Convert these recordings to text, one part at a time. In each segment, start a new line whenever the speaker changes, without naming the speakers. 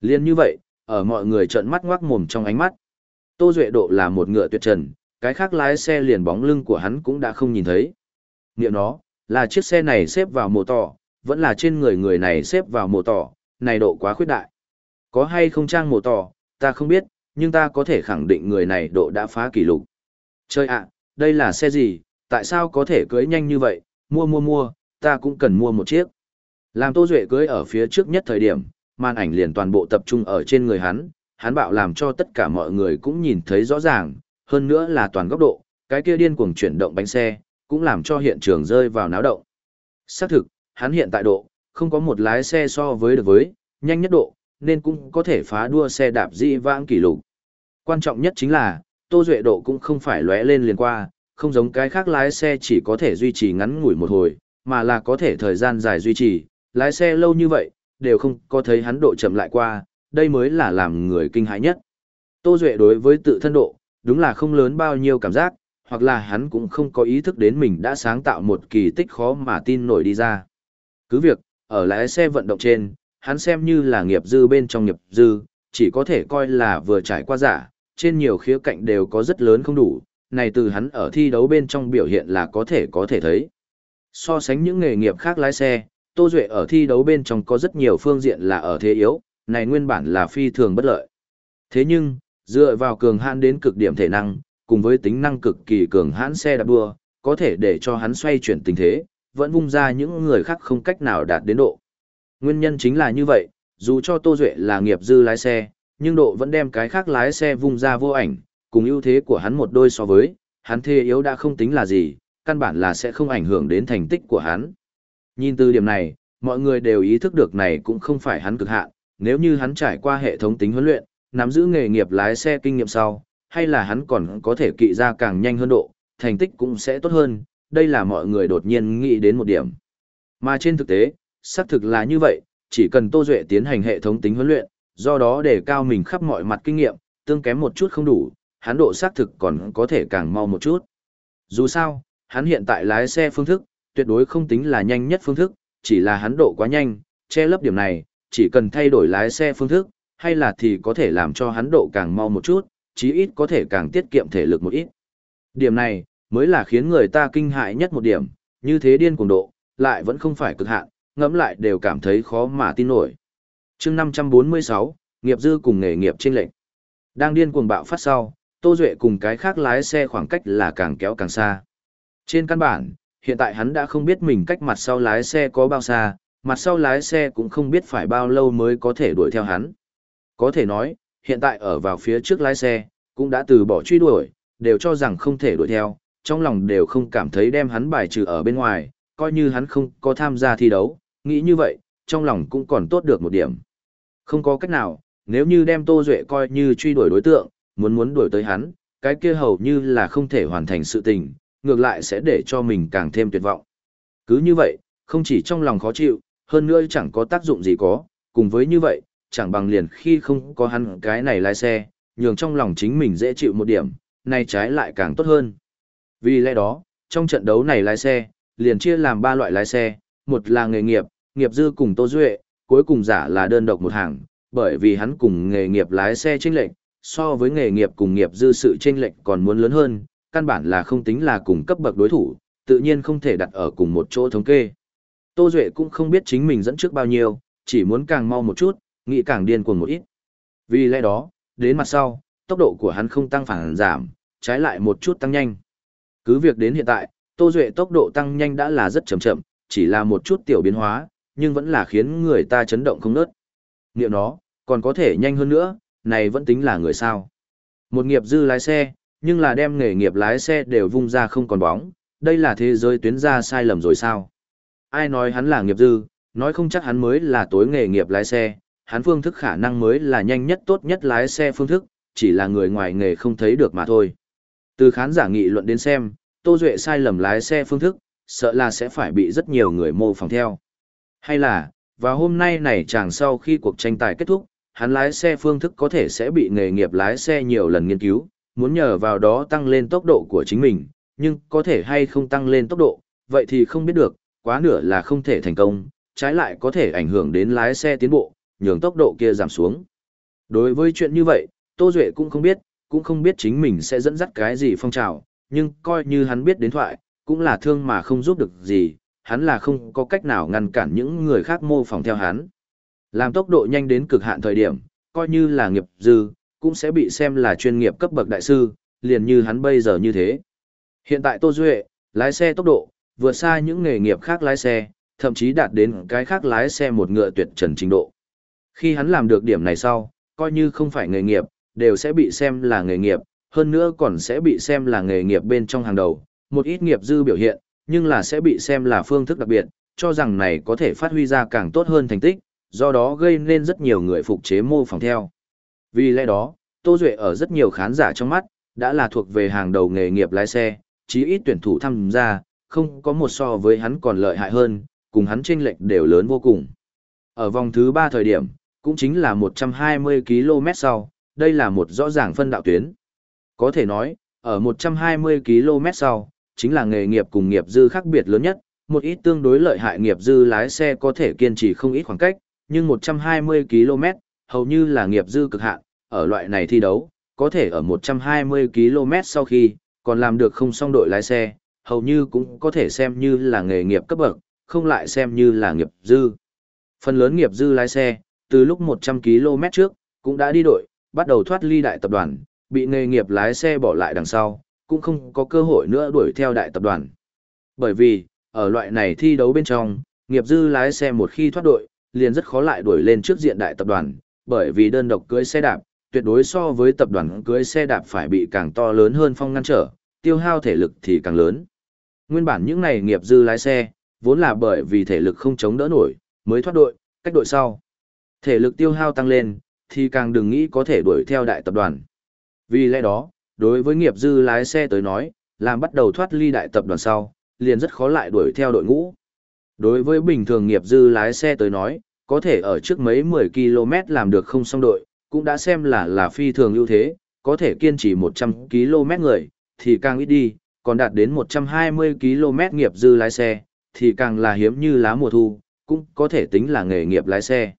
Liên như vậy, ở mọi người trợn mắt ngoác mồm trong ánh mắt. Tô Duệ độ là một ngựa tuyệt trần, cái khác lái xe liền bóng lưng của hắn cũng đã không nhìn thấy. Niệm nó, là chiếc xe này xếp vào mồ tỏ, vẫn là trên người người này xếp vào mồ tỏ, này độ quá khuyết đại. Có hay không trang mồ tỏ, ta không biết, nhưng ta có thể khẳng định người này độ đã phá kỷ lục. Chơi ạ, đây là xe gì, tại sao có thể cưới nhanh như vậy, mua mua mua, ta cũng cần mua một chiếc. Làm Tô Duệ cưới ở phía trước nhất thời điểm, màn ảnh liền toàn bộ tập trung ở trên người hắn, hắn bạo làm cho tất cả mọi người cũng nhìn thấy rõ ràng, hơn nữa là toàn góc độ, cái kia điên cuồng chuyển động bánh xe, cũng làm cho hiện trường rơi vào náo động. Xác thực, hắn hiện tại độ, không có một lái xe so với được với, nhanh nhất độ, nên cũng có thể phá đua xe đạp di vãng kỷ lục. Quan trọng nhất chính là, Tô Duệ độ cũng không phải lóe lên liền qua, không giống cái khác lái xe chỉ có thể duy trì ngắn ngủi một hồi, mà là có thể thời gian dài duy trì, lái xe lâu như vậy, đều không có thấy hắn độ chậm lại qua, đây mới là làm người kinh hãi nhất. Tô Duệ đối với tự thân độ, đúng là không lớn bao nhiêu cảm giác, hoặc là hắn cũng không có ý thức đến mình đã sáng tạo một kỳ tích khó mà tin nổi đi ra. Cứ việc, ở lái xe vận động trên, hắn xem như là nghiệp dư bên trong nghiệp dư, chỉ có thể coi là vừa trải qua giả, trên nhiều khía cạnh đều có rất lớn không đủ, này từ hắn ở thi đấu bên trong biểu hiện là có thể có thể thấy. So sánh những nghề nghiệp khác lái xe, Tô Duệ ở thi đấu bên trong có rất nhiều phương diện là ở thế yếu, này nguyên bản là phi thường bất lợi. Thế nhưng, dựa vào cường hãn đến cực điểm thể năng, cùng với tính năng cực kỳ cường hãn xe đạp đua, có thể để cho hắn xoay chuyển tình thế, vẫn vung ra những người khác không cách nào đạt đến độ. Nguyên nhân chính là như vậy, dù cho Tô Duệ là nghiệp dư lái xe, nhưng độ vẫn đem cái khác lái xe vung ra vô ảnh, cùng ưu thế của hắn một đôi so với, hắn thê yếu đã không tính là gì, căn bản là sẽ không ảnh hưởng đến thành tích của hắn. Nhìn từ điểm này, mọi người đều ý thức được này cũng không phải hắn cực hạn, nếu như hắn trải qua hệ thống tính huấn luyện, nắm giữ nghề nghiệp lái xe kinh nghiệm sau, hay là hắn còn có thể kỵ ra càng nhanh hơn độ, thành tích cũng sẽ tốt hơn, đây là mọi người đột nhiên nghĩ đến một điểm. Mà trên thực tế, xác thực là như vậy, chỉ cần Tô Duệ tiến hành hệ thống tính huấn luyện, do đó để cao mình khắp mọi mặt kinh nghiệm, tương kém một chút không đủ, hắn độ xác thực còn có thể càng mau một chút. Dù sao, hắn hiện tại lái xe phương thức, tuyệt đối không tính là nhanh nhất phương thức, chỉ là hắn độ quá nhanh, che lấp điểm này, chỉ cần thay đổi lái xe phương thức, hay là thì có thể làm cho hắn độ càng mau một chút, chí ít có thể càng tiết kiệm thể lực một ít. Điểm này, mới là khiến người ta kinh hại nhất một điểm, như thế điên cuồng độ, lại vẫn không phải cực hạn, ngẫm lại đều cảm thấy khó mà tin nổi. chương 546, nghiệp dư cùng nghề nghiệp trên lệnh. Đang điên cuồng bạo phát sau, Tô Duệ cùng cái khác lái xe khoảng cách là càng kéo càng xa. Trên căn bản, hiện tại hắn đã không biết mình cách mặt sau lái xe có bao xa, mặt sau lái xe cũng không biết phải bao lâu mới có thể đuổi theo hắn. Có thể nói, hiện tại ở vào phía trước lái xe, cũng đã từ bỏ truy đuổi, đều cho rằng không thể đuổi theo, trong lòng đều không cảm thấy đem hắn bài trừ ở bên ngoài, coi như hắn không có tham gia thi đấu, nghĩ như vậy, trong lòng cũng còn tốt được một điểm. Không có cách nào, nếu như đem Tô Duệ coi như truy đuổi đối tượng, muốn muốn đuổi tới hắn, cái kia hầu như là không thể hoàn thành sự tình, ngược lại sẽ để cho mình càng thêm tuyệt vọng. Cứ như vậy, không chỉ trong lòng khó chịu, hơn nữa chẳng có tác dụng gì có, cùng với như vậy, chẳng bằng liền khi không có hắn cái này lái xe, nhường trong lòng chính mình dễ chịu một điểm, nay trái lại càng tốt hơn. Vì lẽ đó, trong trận đấu này lái xe, liền chia làm ba loại lái xe, một là nghề nghiệp, nghiệp dư cùng Tô Duệ, cuối cùng giả là đơn độc một hàng, bởi vì hắn cùng nghề nghiệp lái xe chênh lệch, so với nghề nghiệp cùng nghiệp dư sự chênh lệch còn muốn lớn hơn, căn bản là không tính là cùng cấp bậc đối thủ, tự nhiên không thể đặt ở cùng một chỗ thống kê. Tô Duệ cũng không biết chính mình dẫn trước bao nhiêu, chỉ muốn càng mau một chút, nghĩ càng điên cuồng một ít. Vì lẽ đó, đến mặt sau, tốc độ của hắn không tăng phản giảm, trái lại một chút tăng nhanh. Cứ việc đến hiện tại, Tô Duệ tốc độ tăng nhanh đã là rất chậm chậm, chỉ là một chút tiểu biến hóa, nhưng vẫn là khiến người ta chấn động không nớt. Niệm nó, còn có thể nhanh hơn nữa, này vẫn tính là người sao. Một nghiệp dư lái xe, nhưng là đem nghề nghiệp lái xe đều vung ra không còn bóng, đây là thế giới tuyến ra sai lầm rồi sao? Ai nói hắn là nghiệp dư, nói không chắc hắn mới là tối nghề nghiệp lái xe, hắn phương thức khả năng mới là nhanh nhất tốt nhất lái xe phương thức, chỉ là người ngoài nghề không thấy được mà thôi. Từ khán giả nghị luận đến xem, Tô Duệ sai lầm lái xe phương thức, sợ là sẽ phải bị rất nhiều người mô phỏng theo. Hay là, vào hôm nay này chẳng sau khi cuộc tranh tài kết thúc, hắn lái xe phương thức có thể sẽ bị nghề nghiệp lái xe nhiều lần nghiên cứu, muốn nhờ vào đó tăng lên tốc độ của chính mình, nhưng có thể hay không tăng lên tốc độ, vậy thì không biết được, quá nửa là không thể thành công, trái lại có thể ảnh hưởng đến lái xe tiến bộ, nhường tốc độ kia giảm xuống. Đối với chuyện như vậy, Tô Duệ cũng không biết, cũng không biết chính mình sẽ dẫn dắt cái gì phong trào, nhưng coi như hắn biết đến thoại, cũng là thương mà không giúp được gì, hắn là không có cách nào ngăn cản những người khác mô phỏng theo hắn. Làm tốc độ nhanh đến cực hạn thời điểm, coi như là nghiệp dư, cũng sẽ bị xem là chuyên nghiệp cấp bậc đại sư, liền như hắn bây giờ như thế. Hiện tại Tô Duệ, lái xe tốc độ, vượt xa những nghề nghiệp khác lái xe, thậm chí đạt đến cái khác lái xe một ngựa tuyệt trần trình độ. Khi hắn làm được điểm này sau, coi như không phải nghề nghiệp, đều sẽ bị xem là nghề nghiệp, hơn nữa còn sẽ bị xem là nghề nghiệp bên trong hàng đầu, một ít nghiệp dư biểu hiện, nhưng là sẽ bị xem là phương thức đặc biệt, cho rằng này có thể phát huy ra càng tốt hơn thành tích, do đó gây nên rất nhiều người phục chế mô phỏng theo. Vì lẽ đó, Tô Duệ ở rất nhiều khán giả trong mắt, đã là thuộc về hàng đầu nghề nghiệp lái xe, chí ít tuyển thủ tham gia, không có một so với hắn còn lợi hại hơn, cùng hắn chênh lệch đều lớn vô cùng. Ở vòng thứ 3 thời điểm, cũng chính là 120 km sau, đây là một rõ ràng phân đạo tuyến. Có thể nói, ở 120 km sau, chính là nghề nghiệp cùng nghiệp dư khác biệt lớn nhất, một ít tương đối lợi hại nghiệp dư lái xe có thể kiên trì không ít khoảng cách, nhưng 120 km, hầu như là nghiệp dư cực hạn, ở loại này thi đấu, có thể ở 120 km sau khi, còn làm được không xong đội lái xe, hầu như cũng có thể xem như là nghề nghiệp cấp bậc, không lại xem như là nghiệp dư. Phần lớn nghiệp dư lái xe, từ lúc 100 km trước, cũng đã đi đội, bắt đầu thoát ly đại tập đoàn, bị nghề nghiệp lái xe bỏ lại đằng sau, cũng không có cơ hội nữa đuổi theo đại tập đoàn. Bởi vì, ở loại này thi đấu bên trong, nghiệp dư lái xe một khi thoát đội, liền rất khó lại đuổi lên trước diện đại tập đoàn, bởi vì đơn độc cưới xe đạp, tuyệt đối so với tập đoàn cưới xe đạp phải bị càng to lớn hơn phong ngăn trở, tiêu hao thể lực thì càng lớn. Nguyên bản những này nghiệp dư lái xe, vốn là bởi vì thể lực không chống đỡ nổi, mới thoát đội, cách đội sau. Thể lực tiêu hao tăng lên, thì càng đừng nghĩ có thể đuổi theo đại tập đoàn. Vì lẽ đó, đối với nghiệp dư lái xe tới nói, làm bắt đầu thoát ly đại tập đoàn sau, liền rất khó lại đuổi theo đội ngũ. Đối với bình thường nghiệp dư lái xe tới nói, có thể ở trước mấy 10 km làm được không xong đội, cũng đã xem là là phi thường ưu thế, có thể kiên trì 100 km người, thì càng ít đi, còn đạt đến 120 km nghiệp dư lái xe, thì càng là hiếm như lá mùa thu, cũng có thể tính là nghề nghiệp lái xe.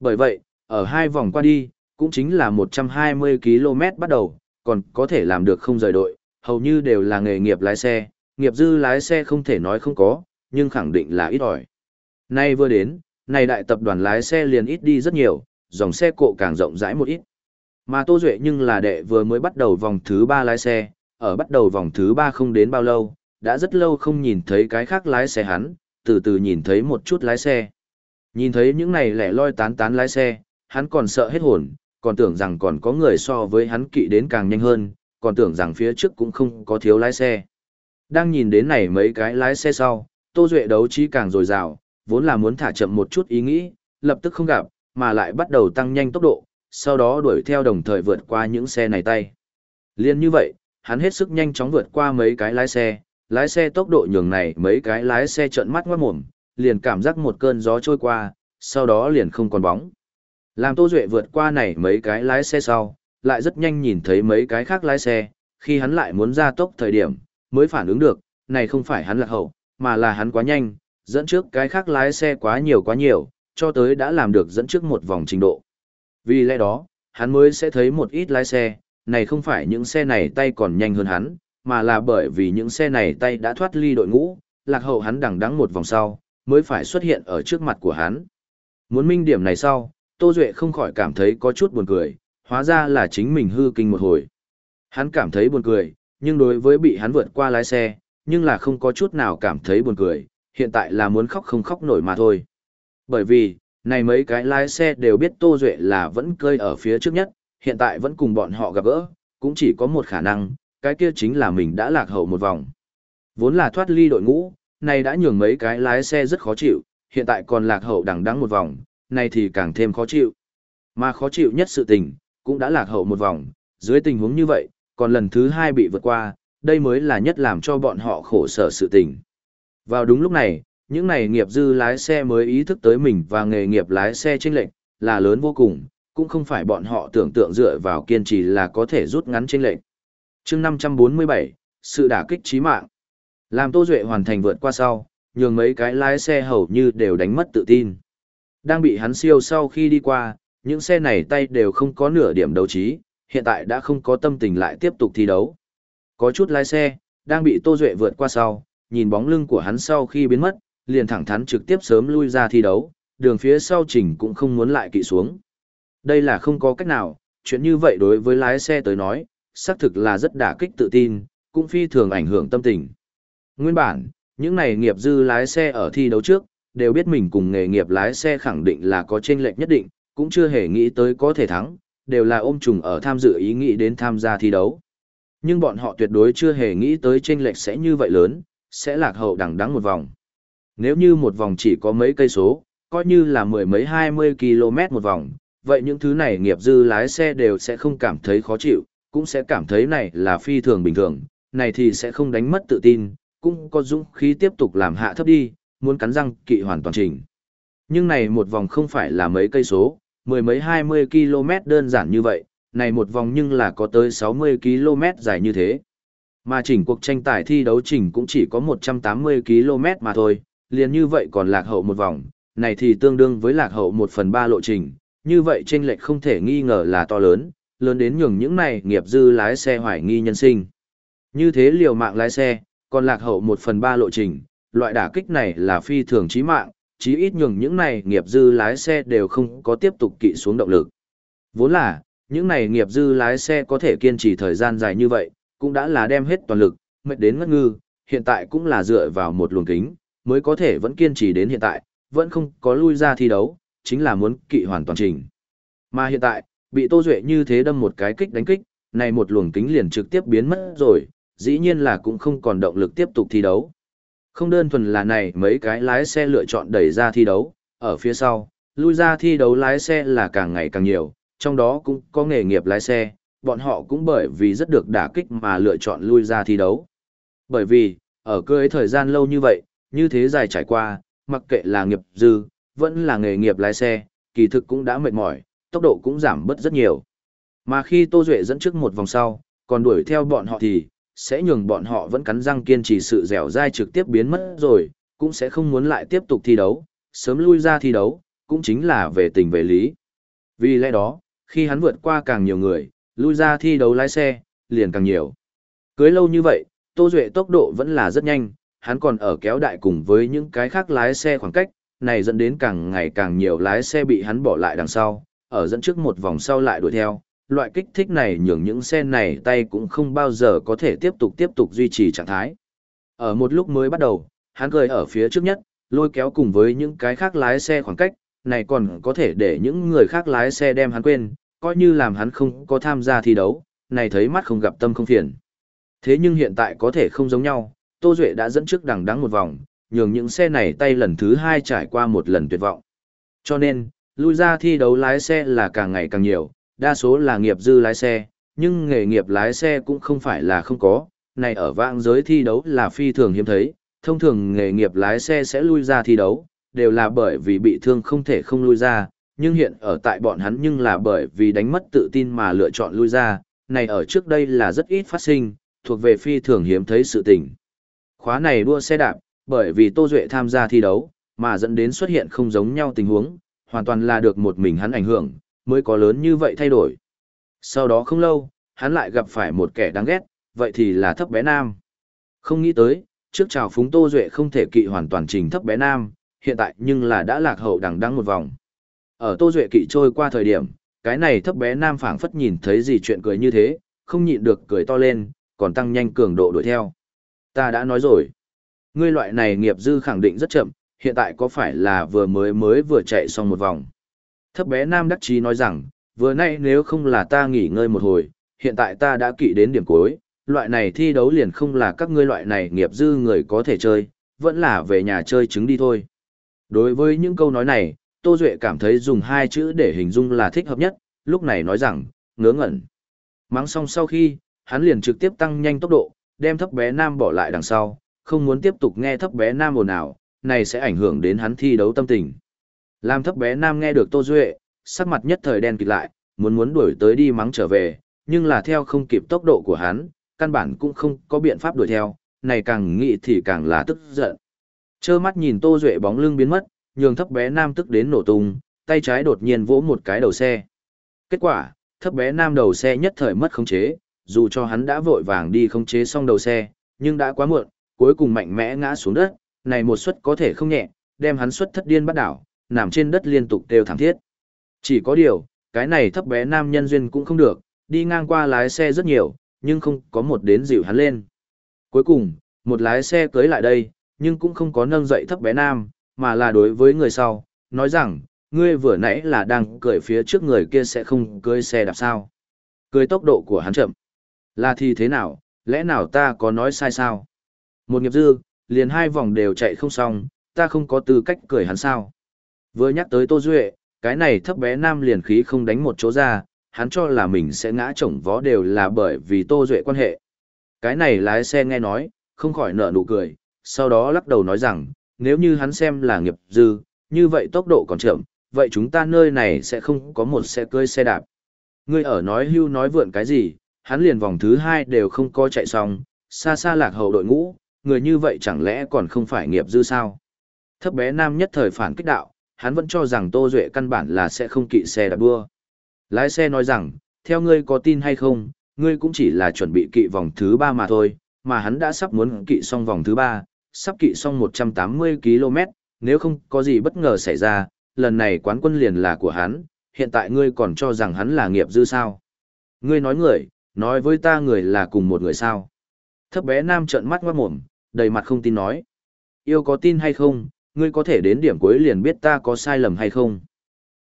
Bởi vậy, ở hai vòng qua đi, cũng chính là 120 km bắt đầu, còn có thể làm được không rời đội, hầu như đều là nghề nghiệp lái xe, nghiệp dư lái xe không thể nói không có, nhưng khẳng định là ít ỏi. Nay vừa đến, này đại tập đoàn lái xe liền ít đi rất nhiều, dòng xe cộ càng rộng rãi một ít. Mà Tô Duệ nhưng là đệ vừa mới bắt đầu vòng thứ 3 lái xe, ở bắt đầu vòng thứ 3 không đến bao lâu, đã rất lâu không nhìn thấy cái khác lái xe hắn, từ từ nhìn thấy một chút lái xe. Nhìn thấy những này lẻ loi tán tán lái xe, hắn còn sợ hết hồn, còn tưởng rằng còn có người so với hắn kỵ đến càng nhanh hơn, còn tưởng rằng phía trước cũng không có thiếu lái xe. Đang nhìn đến này mấy cái lái xe sau, Tô Duệ đấu trí càng dồi dào, vốn là muốn thả chậm một chút ý nghĩ, lập tức không gặp, mà lại bắt đầu tăng nhanh tốc độ, sau đó đuổi theo đồng thời vượt qua những xe này tay. Liên như vậy, hắn hết sức nhanh chóng vượt qua mấy cái lái xe, lái xe tốc độ nhường này mấy cái lái xe trợn mắt ngoát mồm, liền cảm giác một cơn gió trôi qua, sau đó liền không còn bóng. Làm Tô Duệ vượt qua này mấy cái lái xe sau, lại rất nhanh nhìn thấy mấy cái khác lái xe, khi hắn lại muốn ra tốc thời điểm, mới phản ứng được, này không phải hắn lạc hậu, mà là hắn quá nhanh, dẫn trước cái khác lái xe quá nhiều quá nhiều, cho tới đã làm được dẫn trước một vòng trình độ. Vì lẽ đó, hắn mới sẽ thấy một ít lái xe, này không phải những xe này tay còn nhanh hơn hắn, mà là bởi vì những xe này tay đã thoát ly đội ngũ, lạc hậu hắn đằng đắng một vòng sau, mới phải xuất hiện ở trước mặt của hắn. Muốn minh điểm này sau, Tô Duệ không khỏi cảm thấy có chút buồn cười, hóa ra là chính mình hư kinh một hồi. Hắn cảm thấy buồn cười, nhưng đối với bị hắn vượt qua lái xe, nhưng là không có chút nào cảm thấy buồn cười, hiện tại là muốn khóc không khóc nổi mà thôi. Bởi vì, này mấy cái lái xe đều biết Tô Duệ là vẫn cơi ở phía trước nhất, hiện tại vẫn cùng bọn họ gặp gỡ, cũng chỉ có một khả năng, cái kia chính là mình đã lạc hậu một vòng. Vốn là thoát ly đội ngũ, này đã nhường mấy cái lái xe rất khó chịu, hiện tại còn lạc hậu đằng đắng một vòng, này thì càng thêm khó chịu. Mà khó chịu nhất sự tình, cũng đã lạc hậu một vòng, dưới tình huống như vậy, còn lần thứ hai bị vượt qua, đây mới là nhất làm cho bọn họ khổ sở sự tình. Vào đúng lúc này, những này nghiệp dư lái xe mới ý thức tới mình và nghề nghiệp lái xe chênh lệnh, là lớn vô cùng, cũng không phải bọn họ tưởng tượng dựa vào kiên trì là có thể rút ngắn chênh lệnh. chương 547, sự đả kích chí mạng. Làm Tô Duệ hoàn thành vượt qua sau, nhường mấy cái lái xe hầu như đều đánh mất tự tin. Đang bị hắn siêu sau khi đi qua, những xe này tay đều không có nửa điểm đấu trí, hiện tại đã không có tâm tình lại tiếp tục thi đấu. Có chút lái xe, đang bị Tô Duệ vượt qua sau, nhìn bóng lưng của hắn sau khi biến mất, liền thẳng thắn trực tiếp sớm lui ra thi đấu, đường phía sau chỉnh cũng không muốn lại kỵ xuống. Đây là không có cách nào, chuyện như vậy đối với lái xe tới nói, xác thực là rất đả kích tự tin, cũng phi thường ảnh hưởng tâm tình. Nguyên bản, những này nghiệp dư lái xe ở thi đấu trước, đều biết mình cùng nghề nghiệp lái xe khẳng định là có chênh lệch nhất định, cũng chưa hề nghĩ tới có thể thắng, đều là ôm trùng ở tham dự ý nghĩ đến tham gia thi đấu. Nhưng bọn họ tuyệt đối chưa hề nghĩ tới chênh lệch sẽ như vậy lớn, sẽ lạc hậu đằng đắng một vòng. Nếu như một vòng chỉ có mấy cây số, coi như là mười mấy hai mươi km một vòng, vậy những thứ này nghiệp dư lái xe đều sẽ không cảm thấy khó chịu, cũng sẽ cảm thấy này là phi thường bình thường, này thì sẽ không đánh mất tự tin, cũng có dũng khí tiếp tục làm hạ thấp đi, muốn cắn răng kỵ hoàn toàn trình. Nhưng này một vòng không phải là mấy cây số, mười mấy hai mươi km đơn giản như vậy, này một vòng nhưng là có tới 60 km dài như thế. Mà chỉnh cuộc tranh tài thi đấu trình cũng chỉ có 180 km mà thôi, liền như vậy còn lạc hậu một vòng, này thì tương đương với lạc hậu một phần ba lộ trình, như vậy chênh lệch không thể nghi ngờ là to lớn, lớn đến nhường những này nghiệp dư lái xe hoài nghi nhân sinh. Như thế liều mạng lái xe, còn lạc hậu một phần ba lộ trình, loại đả kích này là phi thường chí mạng, chí ít nhường những này nghiệp dư lái xe đều không có tiếp tục kỵ xuống động lực. Vốn là, những này nghiệp dư lái xe có thể kiên trì thời gian dài như vậy, cũng đã là đem hết toàn lực, mệt đến ngất ngư, hiện tại cũng là dựa vào một luồng kính, mới có thể vẫn kiên trì đến hiện tại, vẫn không có lui ra thi đấu, chính là muốn kỵ hoàn toàn trình. Mà hiện tại, bị Tô Duệ như thế đâm một cái kích đánh kích, này một luồng kính liền trực tiếp biến mất rồi, dĩ nhiên là cũng không còn động lực tiếp tục thi đấu. Không đơn thuần là này mấy cái lái xe lựa chọn đẩy ra thi đấu, ở phía sau, lui ra thi đấu lái xe là càng ngày càng nhiều, trong đó cũng có nghề nghiệp lái xe, bọn họ cũng bởi vì rất được đả kích mà lựa chọn lui ra thi đấu. Bởi vì, ở cưới thời gian lâu như vậy, như thế dài trải qua, mặc kệ là nghiệp dư, vẫn là nghề nghiệp lái xe, kỳ thực cũng đã mệt mỏi, tốc độ cũng giảm bớt rất nhiều. Mà khi Tô Duệ dẫn trước một vòng sau, còn đuổi theo bọn họ thì, sẽ nhường bọn họ vẫn cắn răng kiên trì sự dẻo dai trực tiếp biến mất rồi, cũng sẽ không muốn lại tiếp tục thi đấu, sớm lui ra thi đấu, cũng chính là về tình về lý. Vì lẽ đó, khi hắn vượt qua càng nhiều người, lui ra thi đấu lái xe, liền càng nhiều. Cưới lâu như vậy, Tô Duệ tốc độ vẫn là rất nhanh, hắn còn ở kéo đại cùng với những cái khác lái xe khoảng cách, này dẫn đến càng ngày càng nhiều lái xe bị hắn bỏ lại đằng sau, ở dẫn trước một vòng sau lại đuổi theo. Loại kích thích này nhường những xe này tay cũng không bao giờ có thể tiếp tục tiếp tục duy trì trạng thái. Ở một lúc mới bắt đầu, hắn cười ở phía trước nhất, lôi kéo cùng với những cái khác lái xe khoảng cách, này còn có thể để những người khác lái xe đem hắn quên, coi như làm hắn không có tham gia thi đấu, này thấy mắt không gặp tâm không phiền. Thế nhưng hiện tại có thể không giống nhau, Tô Duệ đã dẫn trước đằng đắng một vòng, nhường những xe này tay lần thứ hai trải qua một lần tuyệt vọng. Cho nên, lui ra thi đấu lái xe là càng ngày càng nhiều, đa số là nghiệp dư lái xe, nhưng nghề nghiệp lái xe cũng không phải là không có, này ở vãng giới thi đấu là phi thường hiếm thấy, thông thường nghề nghiệp lái xe sẽ lui ra thi đấu, đều là bởi vì bị thương không thể không lui ra, nhưng hiện ở tại bọn hắn nhưng là bởi vì đánh mất tự tin mà lựa chọn lui ra, này ở trước đây là rất ít phát sinh, thuộc về phi thường hiếm thấy sự tình. Khóa này đua xe đạp, bởi vì Tô Duệ tham gia thi đấu, mà dẫn đến xuất hiện không giống nhau tình huống, hoàn toàn là được một mình hắn ảnh hưởng, mới có lớn như vậy thay đổi. Sau đó không lâu, hắn lại gặp phải một kẻ đáng ghét, vậy thì là thấp bé nam. Không nghĩ tới, trước chào phúng Tô Duệ không thể kỵ hoàn toàn trình thấp bé nam, hiện tại nhưng là đã lạc hậu đằng đăng một vòng. Ở Tô Duệ kỵ trôi qua thời điểm, cái này thấp bé nam phảng phất nhìn thấy gì chuyện cười như thế, không nhịn được cười to lên, còn tăng nhanh cường độ đuổi theo. Ta đã nói rồi, ngươi loại này nghiệp dư khẳng định rất chậm, hiện tại có phải là vừa mới mới vừa chạy xong một vòng. Thấp bé nam đắc chí nói rằng, vừa nay nếu không là ta nghỉ ngơi một hồi, hiện tại ta đã kỵ đến điểm cuối, loại này thi đấu liền không là các ngươi loại này nghiệp dư người có thể chơi, vẫn là về nhà chơi trứng đi thôi. Đối với những câu nói này, Tô Duệ cảm thấy dùng hai chữ để hình dung là thích hợp nhất, lúc này nói rằng, ngớ ngẩn. Mắng xong sau khi, hắn liền trực tiếp tăng nhanh tốc độ, đem thấp bé nam bỏ lại đằng sau, không muốn tiếp tục nghe thấp bé nam ồn ào, này sẽ ảnh hưởng đến hắn thi đấu tâm tình. Làm thấp bé nam nghe được Tô Duệ, sắc mặt nhất thời đen kịt lại, muốn muốn đuổi tới đi mắng trở về, nhưng là theo không kịp tốc độ của hắn, căn bản cũng không có biện pháp đuổi theo, này càng nghĩ thì càng là tức giận. Chơ mắt nhìn Tô Duệ bóng lưng biến mất, nhường thấp bé nam tức đến nổ tung, tay trái đột nhiên vỗ một cái đầu xe. Kết quả, thấp bé nam đầu xe nhất thời mất khống chế, dù cho hắn đã vội vàng đi khống chế xong đầu xe, nhưng đã quá muộn, cuối cùng mạnh mẽ ngã xuống đất, này một suất có thể không nhẹ, đem hắn suất thất điên bắt đảo, nằm trên đất liên tục đều thảm thiết. Chỉ có điều, cái này thấp bé nam nhân duyên cũng không được, đi ngang qua lái xe rất nhiều, nhưng không có một đến dịu hắn lên. Cuối cùng, một lái xe cưới lại đây, nhưng cũng không có nâng dậy thấp bé nam, mà là đối với người sau, nói rằng, ngươi vừa nãy là đang cười phía trước người kia sẽ không cưới xe đạp sao. Cười tốc độ của hắn chậm. Là thì thế nào, lẽ nào ta có nói sai sao? Một nghiệp dư, liền hai vòng đều chạy không xong, ta không có tư cách cười hắn sao. Vừa nhắc tới Tô Duệ, cái này thấp bé nam liền khí không đánh một chỗ ra, hắn cho là mình sẽ ngã chổng vó đều là bởi vì Tô Duệ quan hệ. Cái này lái xe nghe nói, không khỏi nở nụ cười, sau đó lắc đầu nói rằng, nếu như hắn xem là nghiệp dư, như vậy tốc độ còn chậm, vậy chúng ta nơi này sẽ không có một xe cơi xe đạp. Ngươi ở nói hưu nói vượn cái gì, hắn liền vòng thứ hai đều không có chạy xong, xa xa lạc hậu đội ngũ, người như vậy chẳng lẽ còn không phải nghiệp dư sao? Thấp bé nam nhất thời phản kích đạo, hắn vẫn cho rằng Tô Duệ căn bản là sẽ không kỵ xe đạp đua. Lái xe nói rằng, theo ngươi có tin hay không, ngươi cũng chỉ là chuẩn bị kỵ vòng thứ ba mà thôi, mà hắn đã sắp muốn kỵ xong vòng thứ ba, sắp kỵ xong 180 km, nếu không có gì bất ngờ xảy ra, lần này quán quân liền là của hắn, hiện tại ngươi còn cho rằng hắn là nghiệp dư sao. Ngươi nói người, nói với ta người là cùng một người sao. Thấp bé nam trợn mắt ngoát mồm, đầy mặt không tin nói. Yêu có tin hay không, ngươi có thể đến điểm cuối liền biết ta có sai lầm hay không.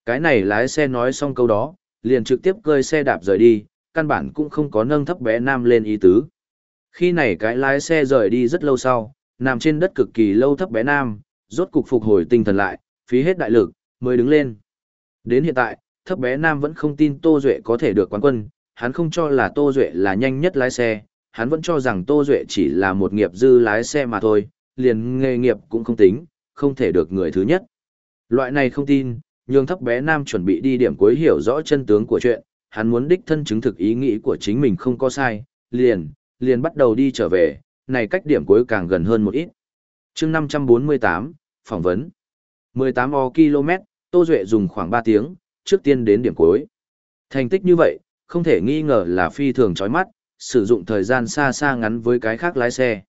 Cái này lái xe nói xong câu đó, liền trực tiếp cơi xe đạp rời đi, căn bản cũng không có nâng thấp bé nam lên ý tứ. Khi này cái lái xe rời đi rất lâu sau, nằm trên đất cực kỳ lâu thấp bé nam, rốt cục phục hồi tinh thần lại, phí hết đại lực, mới đứng lên. Đến hiện tại, thấp bé nam vẫn không tin Tô Duệ có thể được quán quân, hắn không cho là Tô Duệ là nhanh nhất lái xe, hắn vẫn cho rằng Tô Duệ chỉ là một nghiệp dư lái xe mà thôi, liền nghề nghiệp cũng không tính, không thể được người thứ nhất. Loại này không tin, nhường thấp bé nam chuẩn bị đi điểm cuối hiểu rõ chân tướng của chuyện, hắn muốn đích thân chứng thực ý nghĩ của chính mình không có sai, liền, liền bắt đầu đi trở về, này cách điểm cuối càng gần hơn một ít. chương 548, phỏng vấn. 18 o km, Tô Duệ dùng khoảng 3 tiếng, trước tiên đến điểm cuối. Thành tích như vậy, không thể nghi ngờ là phi thường chói mắt, sử dụng thời gian xa xa ngắn với cái khác lái xe.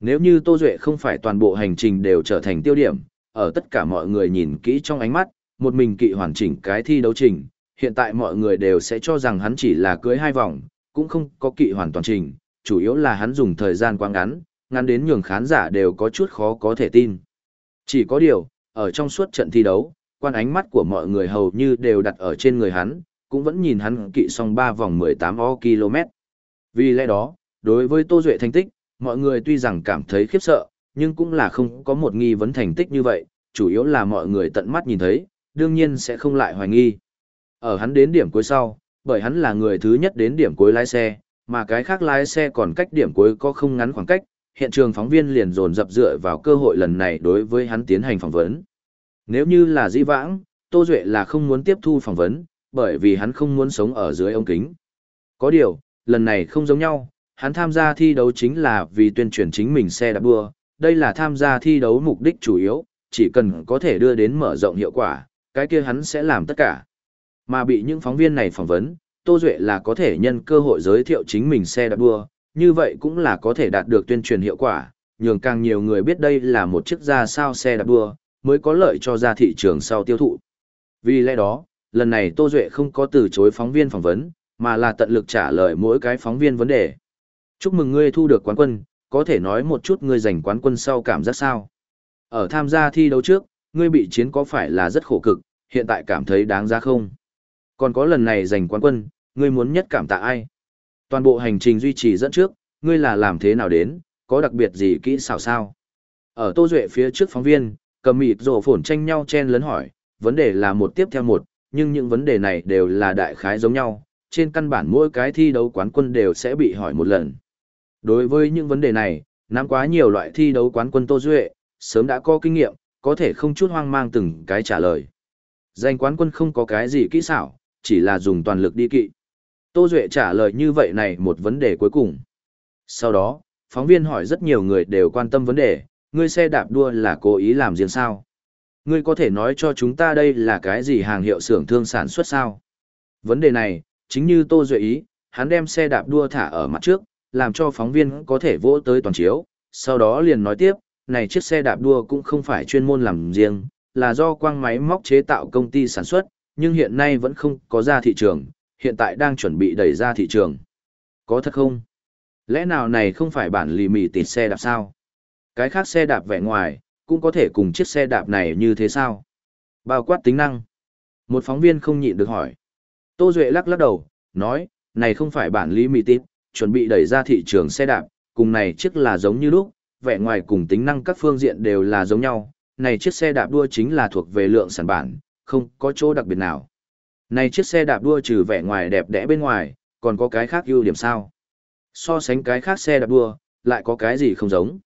Nếu như Tô Duệ không phải toàn bộ hành trình đều trở thành tiêu điểm, ở tất cả mọi người nhìn kỹ trong ánh mắt, một mình kỵ hoàn chỉnh cái thi đấu trình, hiện tại mọi người đều sẽ cho rằng hắn chỉ là cưới hai vòng, cũng không có kỵ hoàn toàn trình, chủ yếu là hắn dùng thời gian quá ngắn, ngắn đến nhường khán giả đều có chút khó có thể tin. Chỉ có điều, ở trong suốt trận thi đấu, quan ánh mắt của mọi người hầu như đều đặt ở trên người hắn, cũng vẫn nhìn hắn kỵ xong 3 vòng 18 o km. Vì lẽ đó, đối với Tô Duệ thành tích, mọi người tuy rằng cảm thấy khiếp sợ, nhưng cũng là không có một nghi vấn thành tích như vậy, chủ yếu là mọi người tận mắt nhìn thấy, đương nhiên sẽ không lại hoài nghi. Ở hắn đến điểm cuối sau, bởi hắn là người thứ nhất đến điểm cuối lái xe, mà cái khác lái xe còn cách điểm cuối có không ngắn khoảng cách, hiện trường phóng viên liền dồn dập dựa vào cơ hội lần này đối với hắn tiến hành phỏng vấn. Nếu như là di vãng, Tô Duệ là không muốn tiếp thu phỏng vấn, bởi vì hắn không muốn sống ở dưới ống kính. Có điều, lần này không giống nhau, hắn tham gia thi đấu chính là vì tuyên truyền chính mình xe đạp đua, đây là tham gia thi đấu mục đích chủ yếu, chỉ cần có thể đưa đến mở rộng hiệu quả, cái kia hắn sẽ làm tất cả. Mà bị những phóng viên này phỏng vấn, Tô Duệ là có thể nhân cơ hội giới thiệu chính mình xe đạp đua, như vậy cũng là có thể đạt được tuyên truyền hiệu quả, nhường càng nhiều người biết đây là một chiếc ra sao xe đạp đua, mới có lợi cho ra thị trường sau tiêu thụ. Vì lẽ đó, lần này Tô Duệ không có từ chối phóng viên phỏng vấn, mà là tận lực trả lời mỗi cái phóng viên vấn đề. Chúc mừng ngươi thu được quán quân, có thể nói một chút ngươi giành quán quân sau cảm giác sao? Ở tham gia thi đấu trước, ngươi bị chiến có phải là rất khổ cực, hiện tại cảm thấy đáng giá không? Còn có lần này giành quán quân, ngươi muốn nhất cảm tạ ai? Toàn bộ hành trình duy trì dẫn trước, ngươi là làm thế nào đến, có đặc biệt gì kỹ xảo sao? Ở Tô Duệ phía trước phóng viên, cầm mịt rổ phổn tranh nhau chen lấn hỏi, vấn đề là một tiếp theo một, nhưng những vấn đề này đều là đại khái giống nhau, trên căn bản mỗi cái thi đấu quán quân đều sẽ bị hỏi một lần. Đối với những vấn đề này, nắm quá nhiều loại thi đấu quán quân Tô Duệ, sớm đã có kinh nghiệm, có thể không chút hoang mang từng cái trả lời. Danh quán quân không có cái gì kỹ xảo, chỉ là dùng toàn lực đi kỵ. Tô Duệ trả lời như vậy này một vấn đề cuối cùng. Sau đó, phóng viên hỏi rất nhiều người đều quan tâm vấn đề, ngươi xe đạp đua là cố ý làm riêng sao? Ngươi có thể nói cho chúng ta đây là cái gì hàng hiệu xưởng thương sản xuất sao? Vấn đề này, chính như Tô Duệ ý, hắn đem xe đạp đua thả ở mặt trước, làm cho phóng viên có thể vỗ tới toàn chiếu, sau đó liền nói tiếp, này chiếc xe đạp đua cũng không phải chuyên môn làm riêng, là do quang máy móc chế tạo công ty sản xuất, nhưng hiện nay vẫn không có ra thị trường, hiện tại đang chuẩn bị đẩy ra thị trường. Có thật không? Lẽ nào này không phải bản lì mì tịt xe đạp sao? Cái khác xe đạp vẻ ngoài, cũng có thể cùng chiếc xe đạp này như thế sao? Bao quát tính năng. Một phóng viên không nhịn được hỏi. Tô Duệ lắc lắc đầu, nói, này không phải bản lý mì tít, chuẩn bị đẩy ra thị trường xe đạp, cùng này chiếc là giống như lúc, vẻ ngoài cùng tính năng các phương diện đều là giống nhau, này chiếc xe đạp đua chính là thuộc về lượng sản bản, không có chỗ đặc biệt nào. Này chiếc xe đạp đua trừ vẻ ngoài đẹp đẽ bên ngoài, còn có cái khác ưu điểm sao? So sánh cái khác xe đạp đua, lại có cái gì không giống?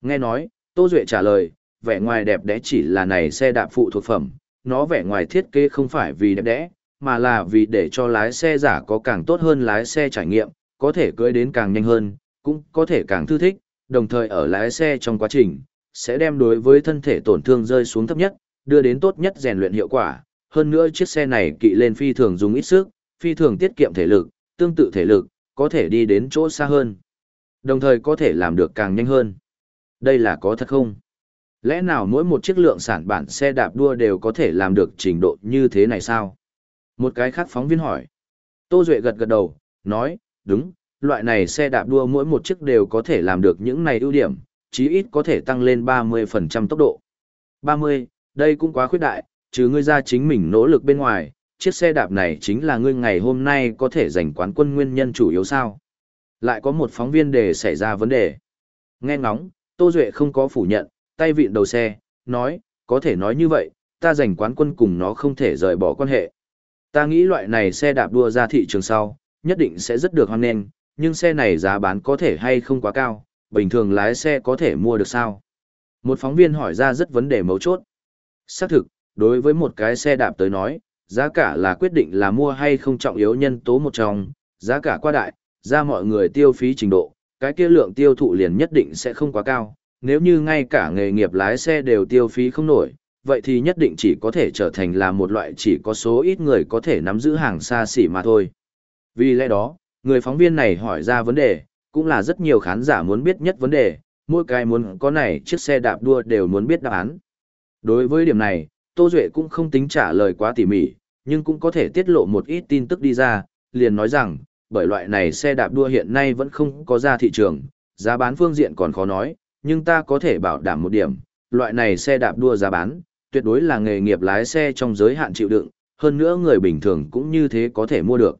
Nghe nói, Tô Duệ trả lời, vẻ ngoài đẹp đẽ chỉ là này xe đạp phụ thuộc phẩm, nó vẻ ngoài thiết kế không phải vì đẹp đẽ, mà là vì để cho lái xe giả có càng tốt hơn lái xe trải nghiệm, có thể cưỡi đến càng nhanh hơn, cũng có thể càng thư thích, đồng thời ở lái xe trong quá trình, sẽ đem đối với thân thể tổn thương rơi xuống thấp nhất, đưa đến tốt nhất rèn luyện hiệu quả. Hơn nữa chiếc xe này kỵ lên phi thường dùng ít sức, phi thường tiết kiệm thể lực, tương tự thể lực, có thể đi đến chỗ xa hơn. Đồng thời có thể làm được càng nhanh hơn. Đây là có thật không? Lẽ nào mỗi một chiếc lượng sản bản xe đạp đua đều có thể làm được trình độ như thế này sao? Một cái khác phóng viên hỏi. Tô Duệ gật gật đầu, nói, đúng, loại này xe đạp đua mỗi một chiếc đều có thể làm được những này ưu điểm, chí ít có thể tăng lên 30% tốc độ. 30, đây cũng quá khuyết đại, chứ ngươi ra chính mình nỗ lực bên ngoài, chiếc xe đạp này chính là ngươi ngày hôm nay có thể giành quán quân nguyên nhân chủ yếu sao. Lại có một phóng viên đề xảy ra vấn đề. Nghe ngóng, Tô Duệ không có phủ nhận, tay vịn đầu xe, nói, có thể nói như vậy, ta giành quán quân cùng nó không thể rời bỏ quan hệ. Ta nghĩ loại này xe đạp đua ra thị trường sau, nhất định sẽ rất được hoan nghênh, nhưng xe này giá bán có thể hay không quá cao, bình thường lái xe có thể mua được sao? Một phóng viên hỏi ra rất vấn đề mấu chốt. Xác thực, đối với một cái xe đạp tới nói, giá cả là quyết định là mua hay không trọng yếu nhân tố một trong, giá cả qua đại, ra mọi người tiêu phí trình độ, cái kia lượng tiêu thụ liền nhất định sẽ không quá cao. Nếu như ngay cả nghề nghiệp lái xe đều tiêu phí không nổi, vậy thì nhất định chỉ có thể trở thành là một loại chỉ có số ít người có thể nắm giữ hàng xa xỉ mà thôi. Vì lẽ đó, người phóng viên này hỏi ra vấn đề, cũng là rất nhiều khán giả muốn biết nhất vấn đề, mỗi cái muốn có này chiếc xe đạp đua đều muốn biết đáp án. Đối với điểm này, Tô Duệ cũng không tính trả lời quá tỉ mỉ, nhưng cũng có thể tiết lộ một ít tin tức đi ra, liền nói rằng, bởi loại này xe đạp đua hiện nay vẫn không có ra thị trường, giá bán phương diện còn khó nói, nhưng ta có thể bảo đảm một điểm, loại này xe đạp đua giá bán, tuyệt đối là nghề nghiệp lái xe trong giới hạn chịu đựng, hơn nữa người bình thường cũng như thế có thể mua được.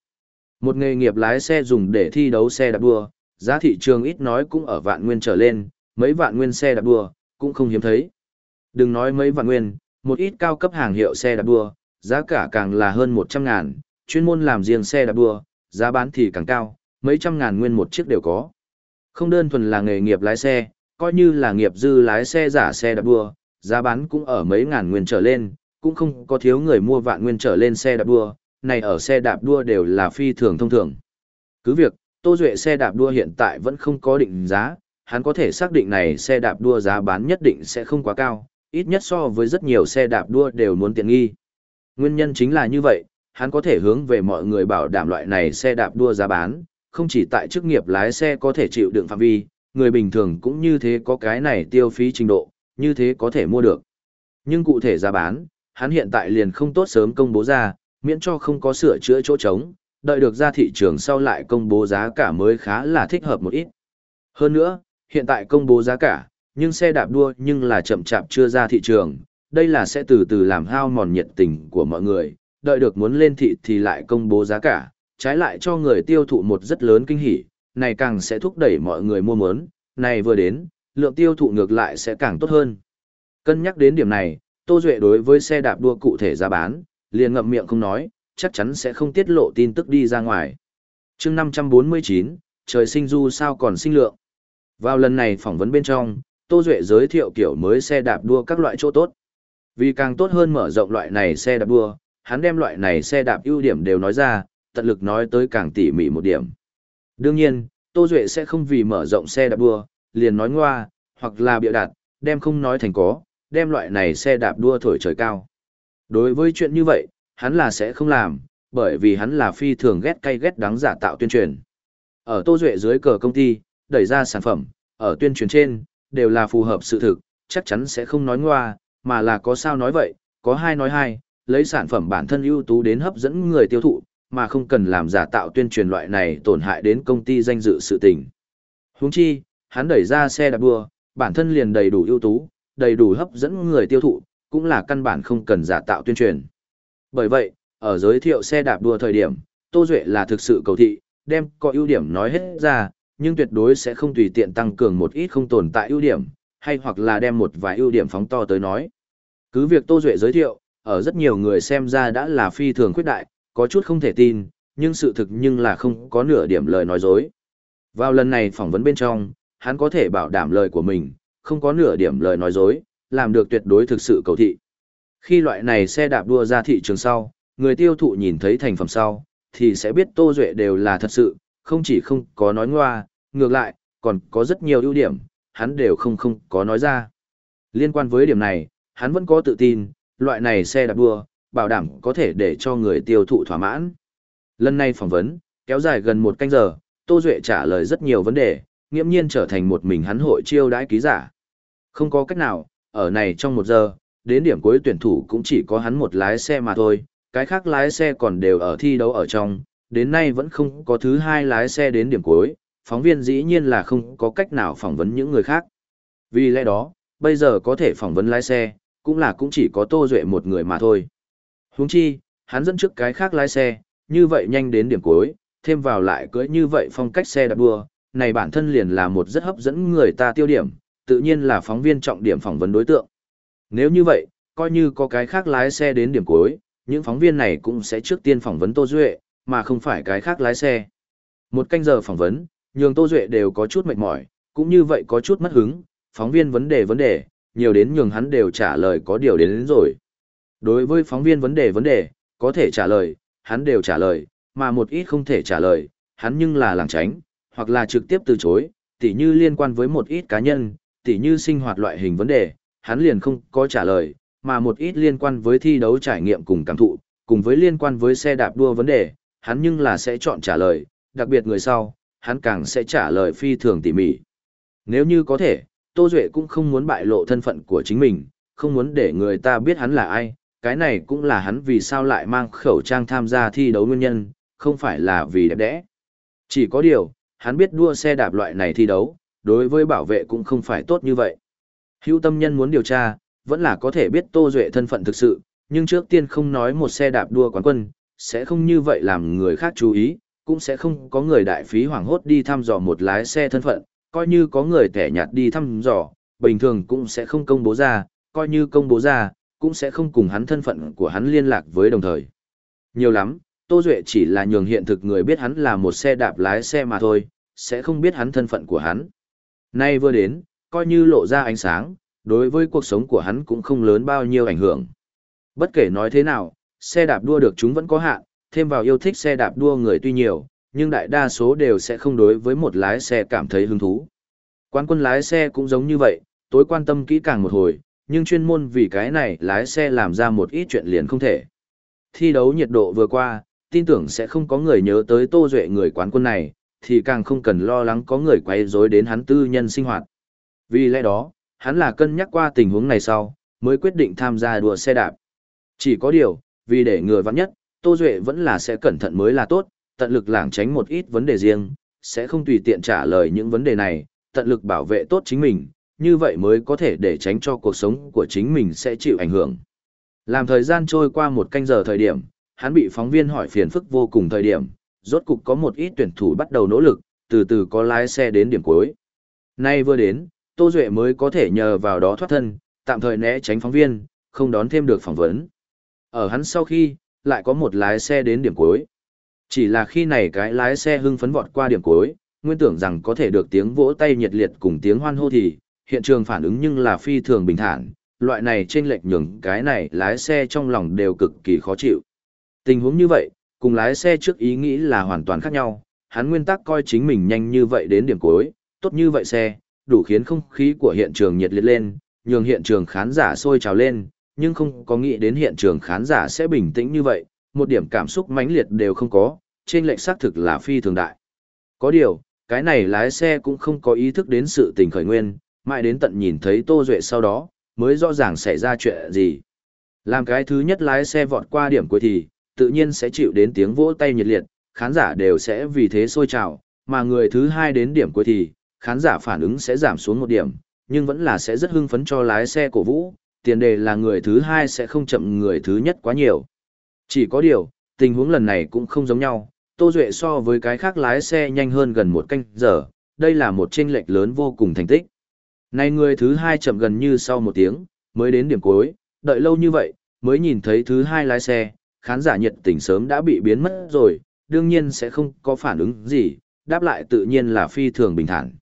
Một nghề nghiệp lái xe dùng để thi đấu xe đạp đua, giá thị trường ít nói cũng ở vạn nguyên trở lên, mấy vạn nguyên xe đạp đua, cũng không hiếm thấy. Đừng nói mấy vạn nguyên, một ít cao cấp hàng hiệu xe đạp đua, giá cả càng là hơn 100 ngàn, chuyên môn làm riêng xe đạp đua, giá bán thì càng cao, mấy trăm ngàn nguyên một chiếc đều có. Không đơn thuần là nghề nghiệp lái xe, coi như là nghiệp dư lái xe giả xe đạp đua, giá bán cũng ở mấy ngàn nguyên trở lên, cũng không có thiếu người mua vạn nguyên trở lên xe đạp đua, này ở xe đạp đua đều là phi thường thông thường. Cứ việc, Tô Duệ xe đạp đua hiện tại vẫn không có định giá, hắn có thể xác định này xe đạp đua giá bán nhất định sẽ không quá cao, ít nhất so với rất nhiều xe đạp đua đều muốn tiện nghi. Nguyên nhân chính là như vậy, hắn có thể hướng về mọi người bảo đảm loại này xe đạp đua giá bán, không chỉ tại chức nghiệp lái xe có thể chịu đựng phạm vi, người bình thường cũng như thế có cái này tiêu phí trình độ, như thế có thể mua được. Nhưng cụ thể giá bán, hắn hiện tại liền không tốt sớm công bố ra, miễn cho không có sửa chữa chỗ trống, đợi được ra thị trường sau lại công bố giá cả mới khá là thích hợp một ít. Hơn nữa, hiện tại công bố giá cả, nhưng xe đạp đua nhưng là chậm chạp chưa ra thị trường, đây là sẽ từ từ làm hao mòn nhiệt tình của mọi người, đợi được muốn lên thị thì lại công bố giá cả, trái lại cho người tiêu thụ một rất lớn kinh hỉ, này càng sẽ thúc đẩy mọi người mua mớn, này vừa đến, lượng tiêu thụ ngược lại sẽ càng tốt hơn. Cân nhắc đến điểm này, Tô Duệ đối với xe đạp đua cụ thể giá bán, liền ngậm miệng không nói, chắc chắn sẽ không tiết lộ tin tức đi ra ngoài. chương 549, trời sinh du sao còn sinh lượng. Vào lần này phỏng vấn bên trong, Tô Duệ giới thiệu kiểu mới xe đạp đua các loại chỗ tốt. Vì càng tốt hơn mở rộng loại này xe đạp đua, hắn đem loại này xe đạp ưu điểm đều nói ra, tận lực nói tới càng tỉ mỉ một điểm. Đương nhiên, Tô Duệ sẽ không vì mở rộng xe đạp đua, liền nói ngoa, hoặc là bịa đặt, đem không nói thành có, đem loại này xe đạp đua thổi trời cao. Đối với chuyện như vậy, hắn là sẽ không làm, bởi vì hắn là phi thường ghét cay ghét đắng giả tạo tuyên truyền. Ở Tô Duệ dưới cờ công ty, đẩy ra sản phẩm, ở tuyên truyền trên, đều là phù hợp sự thực, chắc chắn sẽ không nói ngoa, mà là có sao nói vậy, có hai nói hai, lấy sản phẩm bản thân ưu tú đến hấp dẫn người tiêu thụ, mà không cần làm giả tạo tuyên truyền loại này tổn hại đến công ty danh dự sự tình. Huống chi, hắn đẩy ra xe đạp đua, bản thân liền đầy đủ ưu tú, đầy đủ hấp dẫn người tiêu thụ, cũng là căn bản không cần giả tạo tuyên truyền. Bởi vậy, ở giới thiệu xe đạp đua thời điểm, Tô Duệ là thực sự cầu thị, đem có ưu điểm nói hết ra, nhưng tuyệt đối sẽ không tùy tiện tăng cường một ít không tồn tại ưu điểm, hay hoặc là đem một vài ưu điểm phóng to tới nói. Cứ việc Tô Duệ giới thiệu, ở rất nhiều người xem ra đã là phi thường khuyết đại, có chút không thể tin, nhưng sự thực nhưng là không có nửa điểm lời nói dối. Vào lần này phỏng vấn bên trong, hắn có thể bảo đảm lời của mình, không có nửa điểm lời nói dối, làm được tuyệt đối thực sự cầu thị. Khi loại này xe đạp đua ra thị trường sau, người tiêu thụ nhìn thấy thành phẩm sau, thì sẽ biết Tô Duệ đều là thật sự, không chỉ không có nói ngoa, ngược lại, còn có rất nhiều ưu điểm, hắn đều không không có nói ra. Liên quan với điểm này, hắn vẫn có tự tin, loại này xe đạp đua, bảo đảm có thể để cho người tiêu thụ thỏa mãn. Lần này phỏng vấn, kéo dài gần một canh giờ, Tô Duệ trả lời rất nhiều vấn đề, nghiễm nhiên trở thành một mình hắn hội chiêu đãi ký giả. Không có cách nào, ở này trong một giờ, đến điểm cuối tuyển thủ cũng chỉ có hắn một lái xe mà thôi, cái khác lái xe còn đều ở thi đấu ở trong, đến nay vẫn không có thứ hai lái xe đến điểm cuối, phóng viên dĩ nhiên là không có cách nào phỏng vấn những người khác. Vì lẽ đó, bây giờ có thể phỏng vấn lái xe, cũng là cũng chỉ có Tô Duệ một người mà thôi. Huống chi, hắn dẫn trước cái khác lái xe, như vậy nhanh đến điểm cuối, thêm vào lại cưỡi như vậy phong cách xe đạp đua, này bản thân liền là một rất hấp dẫn người ta tiêu điểm, tự nhiên là phóng viên trọng điểm phỏng vấn đối tượng. Nếu như vậy, coi như có cái khác lái xe đến điểm cuối, những phóng viên này cũng sẽ trước tiên phỏng vấn Tô Duệ, mà không phải cái khác lái xe. Một canh giờ phỏng vấn, nhường Tô Duệ đều có chút mệt mỏi, cũng như vậy có chút mất hứng, phóng viên vấn đề vấn đề, nhiều đến nhường hắn đều trả lời có điều đến, đến rồi. Đối với phóng viên vấn đề vấn đề, có thể trả lời, hắn đều trả lời, mà một ít không thể trả lời, hắn nhưng là làng tránh, hoặc là trực tiếp từ chối, tỉ như liên quan với một ít cá nhân, tỉ như sinh hoạt loại hình vấn đề, hắn liền không có trả lời, mà một ít liên quan với thi đấu trải nghiệm cùng cảm thụ, cùng với liên quan với xe đạp đua vấn đề, hắn nhưng là sẽ chọn trả lời, đặc biệt người sau, hắn càng sẽ trả lời phi thường tỉ mỉ. Nếu như có thể, Tô Duệ cũng không muốn bại lộ thân phận của chính mình, không muốn để người ta biết hắn là ai, cái này cũng là hắn vì sao lại mang khẩu trang tham gia thi đấu nguyên nhân, không phải là vì đẹp đẽ. Chỉ có điều, hắn biết đua xe đạp loại này thi đấu, đối với bảo vệ cũng không phải tốt như vậy. Hữu tâm nhân muốn điều tra, vẫn là có thể biết Tô Duệ thân phận thực sự, nhưng trước tiên không nói một xe đạp đua quán quân, sẽ không như vậy làm người khác chú ý, cũng sẽ không có người đại phí hoảng hốt đi thăm dò một lái xe thân phận, coi như có người tẻ nhạt đi thăm dò, bình thường cũng sẽ không công bố ra, coi như công bố ra, cũng sẽ không cùng hắn thân phận của hắn liên lạc với đồng thời. Nhiều lắm, Tô Duệ chỉ là nhường hiện thực người biết hắn là một xe đạp lái xe mà thôi, sẽ không biết hắn thân phận của hắn. Nay vừa đến, coi như lộ ra ánh sáng, đối với cuộc sống của hắn cũng không lớn bao nhiêu ảnh hưởng. Bất kể nói thế nào, xe đạp đua được chúng vẫn có hạn, thêm vào yêu thích xe đạp đua người tuy nhiều, nhưng đại đa số đều sẽ không đối với một lái xe cảm thấy hứng thú. Quan quân lái xe cũng giống như vậy, tối quan tâm kỹ càng một hồi, nhưng chuyên môn vì cái này lái xe làm ra một ít chuyện liền không thể. Thi đấu nhiệt độ vừa qua, tin tưởng sẽ không có người nhớ tới Tô Duệ người quán quân này, thì càng không cần lo lắng có người quay rối đến hắn tư nhân sinh hoạt. Vì lẽ đó, hắn là cân nhắc qua tình huống này sau, mới quyết định tham gia đua xe đạp. Chỉ có điều, vì để ngừa vắng nhất, Tô Duệ vẫn là sẽ cẩn thận mới là tốt, tận lực lảng tránh một ít vấn đề riêng, sẽ không tùy tiện trả lời những vấn đề này, tận lực bảo vệ tốt chính mình, như vậy mới có thể để tránh cho cuộc sống của chính mình sẽ chịu ảnh hưởng. Làm thời gian trôi qua một canh giờ thời điểm, hắn bị phóng viên hỏi phiền phức vô cùng thời điểm, rốt cục có một ít tuyển thủ bắt đầu nỗ lực, từ từ có lái xe đến điểm cuối. Nay vừa đến, Tô Duệ mới có thể nhờ vào đó thoát thân, tạm thời né tránh phóng viên, không đón thêm được phỏng vấn. Ở hắn sau khi, lại có một lái xe đến điểm cuối. Chỉ là khi này cái lái xe hưng phấn vọt qua điểm cuối, nguyên tưởng rằng có thể được tiếng vỗ tay nhiệt liệt cùng tiếng hoan hô thì, hiện trường phản ứng nhưng là phi thường bình thản, loại này trên lệch nhường cái này lái xe trong lòng đều cực kỳ khó chịu. Tình huống như vậy, cùng lái xe trước ý nghĩ là hoàn toàn khác nhau, hắn nguyên tắc coi chính mình nhanh như vậy đến điểm cuối, tốt như vậy xe, đủ khiến không khí của hiện trường nhiệt liệt lên, nhường hiện trường khán giả sôi trào lên, nhưng không có nghĩ đến hiện trường khán giả sẽ bình tĩnh như vậy, một điểm cảm xúc mãnh liệt đều không có, trên lệnh xác thực là phi thường đại. Có điều, cái này lái xe cũng không có ý thức đến sự tình khởi nguyên, mãi đến tận nhìn thấy Tô Duệ sau đó, mới rõ ràng xảy ra chuyện gì. Làm cái thứ nhất lái xe vọt qua điểm cuối thì, tự nhiên sẽ chịu đến tiếng vỗ tay nhiệt liệt, khán giả đều sẽ vì thế sôi trào, mà người thứ hai đến điểm cuối thì, khán giả phản ứng sẽ giảm xuống một điểm, nhưng vẫn là sẽ rất hưng phấn cho lái xe cổ vũ, tiền đề là người thứ hai sẽ không chậm người thứ nhất quá nhiều. Chỉ có điều, tình huống lần này cũng không giống nhau, Tô Duệ so với cái khác lái xe nhanh hơn gần một canh giờ, đây là một chênh lệch lớn vô cùng thành tích. Này người thứ hai chậm gần như sau một tiếng, mới đến điểm cuối, đợi lâu như vậy, mới nhìn thấy thứ hai lái xe, khán giả nhiệt tình sớm đã bị biến mất rồi, đương nhiên sẽ không có phản ứng gì, đáp lại tự nhiên là phi thường bình thản.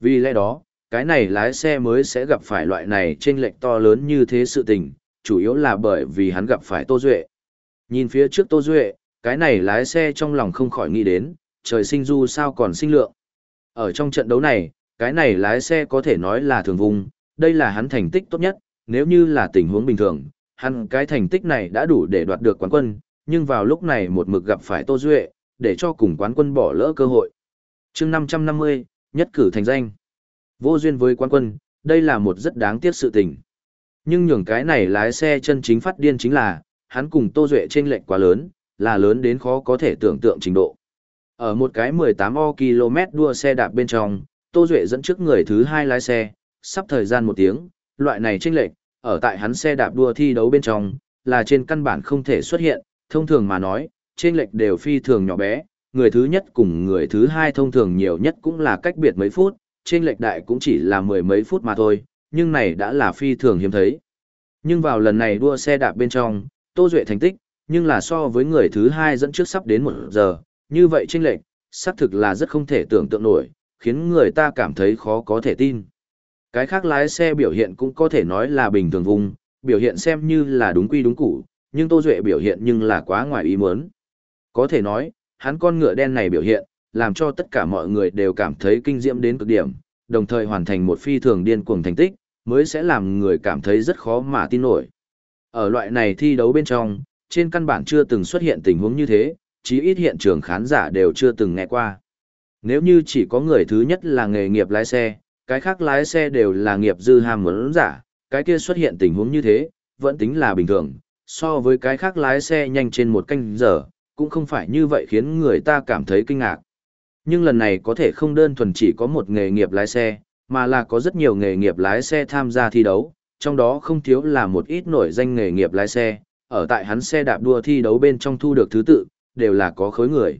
Vì lẽ đó, cái này lái xe mới sẽ gặp phải loại này chênh lệch to lớn như thế sự tình, chủ yếu là bởi vì hắn gặp phải Tô Duệ. Nhìn phía trước Tô Duệ, cái này lái xe trong lòng không khỏi nghĩ đến, trời sinh du sao còn sinh lượng. Ở trong trận đấu này, cái này lái xe có thể nói là thường vùng, đây là hắn thành tích tốt nhất, nếu như là tình huống bình thường, hắn cái thành tích này đã đủ để đoạt được quán quân, nhưng vào lúc này một mực gặp phải Tô Duệ, để cho cùng quán quân bỏ lỡ cơ hội. chương 550, nhất cử thành danh. Vô duyên với quán quân, đây là một rất đáng tiếc sự tình. Nhưng nhường cái này lái xe chân chính phát điên chính là, hắn cùng Tô Duệ trên lệnh quá lớn, là lớn đến khó có thể tưởng tượng trình độ. Ở một cái 18 o km đua xe đạp bên trong, Tô Duệ dẫn trước người thứ hai lái xe, sắp thời gian một tiếng, loại này chênh lệch, ở tại hắn xe đạp đua thi đấu bên trong, là trên căn bản không thể xuất hiện, thông thường mà nói, chênh lệch đều phi thường nhỏ bé, người thứ nhất cùng người thứ hai thông thường nhiều nhất cũng là cách biệt mấy phút, chênh lệch đại cũng chỉ là mười mấy phút mà thôi, nhưng này đã là phi thường hiếm thấy. Nhưng vào lần này đua xe đạp bên trong, Tô Duệ thành tích, nhưng là so với người thứ hai dẫn trước sắp đến một giờ, như vậy chênh lệch, xác thực là rất không thể tưởng tượng nổi, khiến người ta cảm thấy khó có thể tin. Cái khác lái xe biểu hiện cũng có thể nói là bình thường vùng, biểu hiện xem như là đúng quy đúng củ, nhưng Tô Duệ biểu hiện nhưng là quá ngoài ý muốn. Có thể nói, hắn con ngựa đen này biểu hiện, làm cho tất cả mọi người đều cảm thấy kinh diễm đến cực điểm, đồng thời hoàn thành một phi thường điên cuồng thành tích, mới sẽ làm người cảm thấy rất khó mà tin nổi. Ở loại này thi đấu bên trong, trên căn bản chưa từng xuất hiện tình huống như thế, chí ít hiện trường khán giả đều chưa từng nghe qua. Nếu như chỉ có người thứ nhất là nghề nghiệp lái xe, cái khác lái xe đều là nghiệp dư ham muốn giả, cái kia xuất hiện tình huống như thế, vẫn tính là bình thường, so với cái khác lái xe nhanh trên một canh giờ, cũng không phải như vậy khiến người ta cảm thấy kinh ngạc. Nhưng lần này có thể không đơn thuần chỉ có một nghề nghiệp lái xe, mà là có rất nhiều nghề nghiệp lái xe tham gia thi đấu, trong đó không thiếu là một ít nổi danh nghề nghiệp lái xe, ở tại hắn xe đạp đua thi đấu bên trong thu được thứ tự, đều là có khối người.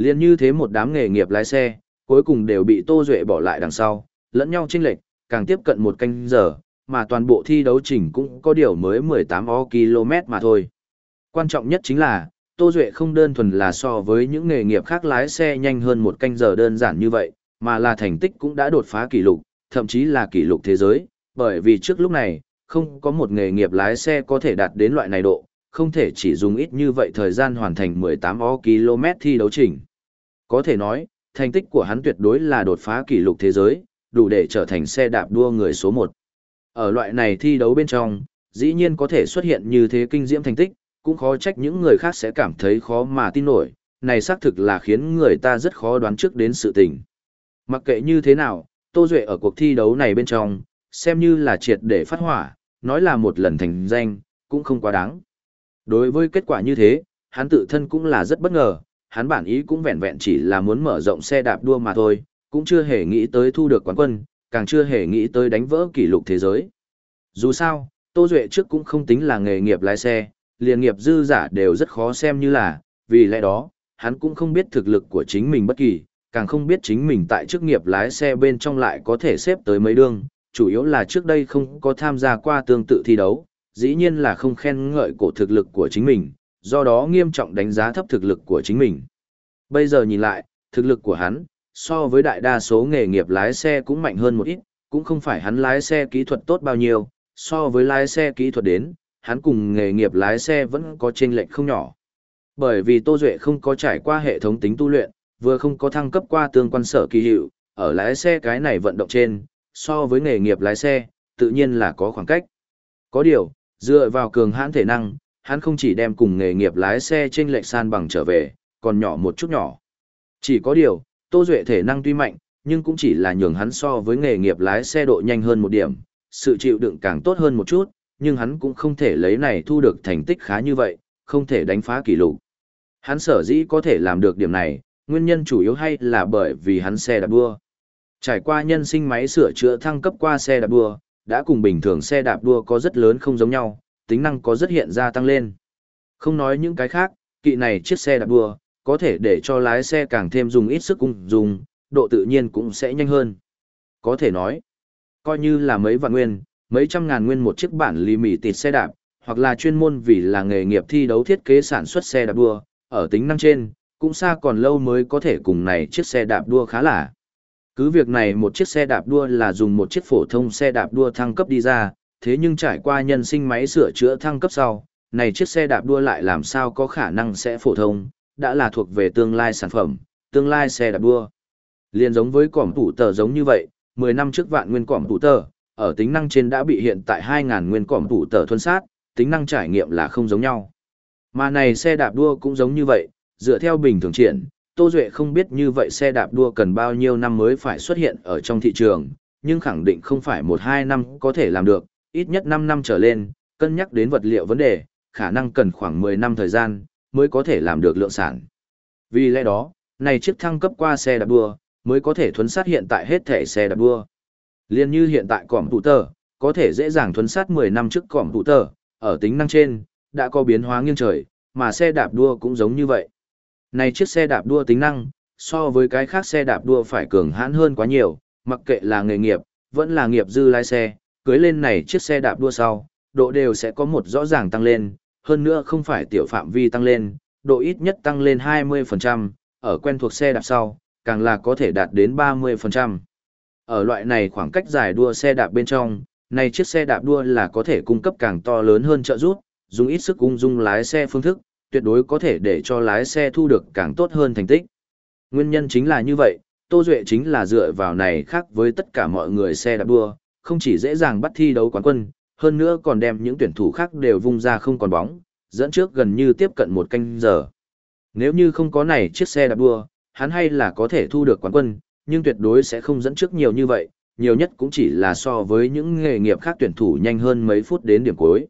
Liên như thế một đám nghề nghiệp lái xe, cuối cùng đều bị Tô Duệ bỏ lại đằng sau, lẫn nhau chênh lệch, càng tiếp cận một canh giờ, mà toàn bộ thi đấu trình cũng có điều mới 18 km mà thôi. Quan trọng nhất chính là, Tô Duệ không đơn thuần là so với những nghề nghiệp khác lái xe nhanh hơn một canh giờ đơn giản như vậy, mà là thành tích cũng đã đột phá kỷ lục, thậm chí là kỷ lục thế giới, bởi vì trước lúc này, không có một nghề nghiệp lái xe có thể đạt đến loại này độ, không thể chỉ dùng ít như vậy thời gian hoàn thành 18 km thi đấu trình. Có thể nói, thành tích của hắn tuyệt đối là đột phá kỷ lục thế giới, đủ để trở thành xe đạp đua người số 1. Ở loại này thi đấu bên trong, dĩ nhiên có thể xuất hiện như thế kinh diễm thành tích, cũng khó trách những người khác sẽ cảm thấy khó mà tin nổi, này xác thực là khiến người ta rất khó đoán trước đến sự tình. Mặc kệ như thế nào, Tô Duệ ở cuộc thi đấu này bên trong, xem như là triệt để phát hỏa, nói là một lần thành danh, cũng không quá đáng. Đối với kết quả như thế, hắn tự thân cũng là rất bất ngờ, hắn bản ý cũng vẹn vẹn chỉ là muốn mở rộng xe đạp đua mà thôi, cũng chưa hề nghĩ tới thu được quán quân, càng chưa hề nghĩ tới đánh vỡ kỷ lục thế giới. Dù sao, Tô Duệ trước cũng không tính là nghề nghiệp lái xe, liền nghiệp dư giả đều rất khó xem như là, vì lẽ đó, hắn cũng không biết thực lực của chính mình bất kỳ, càng không biết chính mình tại chức nghiệp lái xe bên trong lại có thể xếp tới mấy đương, chủ yếu là trước đây không có tham gia qua tương tự thi đấu, dĩ nhiên là không khen ngợi cổ thực lực của chính mình, do đó nghiêm trọng đánh giá thấp thực lực của chính mình. Bây giờ nhìn lại, thực lực của hắn, so với đại đa số nghề nghiệp lái xe cũng mạnh hơn một ít, cũng không phải hắn lái xe kỹ thuật tốt bao nhiêu, so với lái xe kỹ thuật đến, hắn cùng nghề nghiệp lái xe vẫn có chênh lệch không nhỏ. Bởi vì Tô Duệ không có trải qua hệ thống tính tu luyện, vừa không có thăng cấp qua tương quan sở kỳ hiệu, ở lái xe cái này vận động trên, so với nghề nghiệp lái xe, tự nhiên là có khoảng cách. Có điều, dựa vào cường hãn thể năng, hắn không chỉ đem cùng nghề nghiệp lái xe trên lệch san bằng trở về, còn nhỏ một chút nhỏ. Chỉ có điều, Tô Duệ thể năng tuy mạnh, nhưng cũng chỉ là nhường hắn so với nghề nghiệp lái xe độ nhanh hơn một điểm, sự chịu đựng càng tốt hơn một chút, nhưng hắn cũng không thể lấy này thu được thành tích khá như vậy, không thể đánh phá kỷ lục. Hắn sở dĩ có thể làm được điểm này, nguyên nhân chủ yếu hay là bởi vì hắn xe đạp đua. Trải qua nhân sinh máy sửa chữa thăng cấp qua xe đạp đua, đã cùng bình thường xe đạp đua có rất lớn không giống nhau, tính năng có rất hiện ra tăng lên. Không nói những cái khác, kỵ này chiếc xe đạp đua, có thể để cho lái xe càng thêm dùng ít sức cung dùng, độ tự nhiên cũng sẽ nhanh hơn. Có thể nói, coi như là mấy vạn nguyên, mấy trăm ngàn nguyên một chiếc bản lì mì tịt xe đạp, hoặc là chuyên môn vì là nghề nghiệp thi đấu thiết kế sản xuất xe đạp đua, ở tính năng trên, cũng xa còn lâu mới có thể cùng này chiếc xe đạp đua khá là. Cứ việc này một chiếc xe đạp đua là dùng một chiếc phổ thông xe đạp đua thăng cấp đi ra, thế nhưng trải qua nhân sinh máy sửa chữa thăng cấp sau, này chiếc xe đạp đua lại làm sao có khả năng sẽ phổ thông, đã là thuộc về tương lai sản phẩm, tương lai xe đạp đua. Liên giống với cỏm tủ tờ giống như vậy, 10 năm trước vạn nguyên cỏm tủ tờ, ở tính năng trên đã bị hiện tại 2.000 nguyên cỏm tủ tờ thuần sát, tính năng trải nghiệm là không giống nhau. Mà này xe đạp đua cũng giống như vậy, dựa theo bình thường triển, Tô Duệ không biết như vậy xe đạp đua cần bao nhiêu năm mới phải xuất hiện ở trong thị trường, nhưng khẳng định không phải 1-2 năm có thể làm được, ít nhất 5 năm trở lên, cân nhắc đến vật liệu vấn đề, khả năng cần khoảng 10 năm thời gian, mới có thể làm được lượng sản. Vì lẽ đó, này chiếc thăng cấp qua xe đạp đua, mới có thể thuấn sát hiện tại hết thể xe đạp đua. Liên như hiện tại cỏm tụ tờ, có thể dễ dàng thuấn sát 10 năm trước cỏm tụ tờ, ở tính năng trên, đã có biến hóa nghiêng trời, mà xe đạp đua cũng giống như vậy. Này chiếc xe đạp đua tính năng, so với cái khác xe đạp đua phải cường hãn hơn quá nhiều, mặc kệ là nghề nghiệp, vẫn là nghiệp dư lái xe, cưới lên này chiếc xe đạp đua sau, độ đều sẽ có một rõ ràng tăng lên, hơn nữa không phải tiểu phạm vi tăng lên, độ ít nhất tăng lên 20%, ở quen thuộc xe đạp sau, càng là có thể đạt đến 30%. Ở loại này khoảng cách dài đua xe đạp bên trong, này chiếc xe đạp đua là có thể cung cấp càng to lớn hơn trợ giúp, dùng ít sức ung dung lái xe phương thức, tuyệt đối có thể để cho lái xe thu được càng tốt hơn thành tích. Nguyên nhân chính là như vậy, Tô Duệ chính là dựa vào này khác với tất cả mọi người xe đạp đua, không chỉ dễ dàng bắt thi đấu quán quân, hơn nữa còn đem những tuyển thủ khác đều vung ra không còn bóng, dẫn trước gần như tiếp cận một canh giờ. Nếu như không có này chiếc xe đạp đua, hắn hay là có thể thu được quán quân, nhưng tuyệt đối sẽ không dẫn trước nhiều như vậy, nhiều nhất cũng chỉ là so với những nghề nghiệp khác tuyển thủ nhanh hơn mấy phút đến điểm cuối.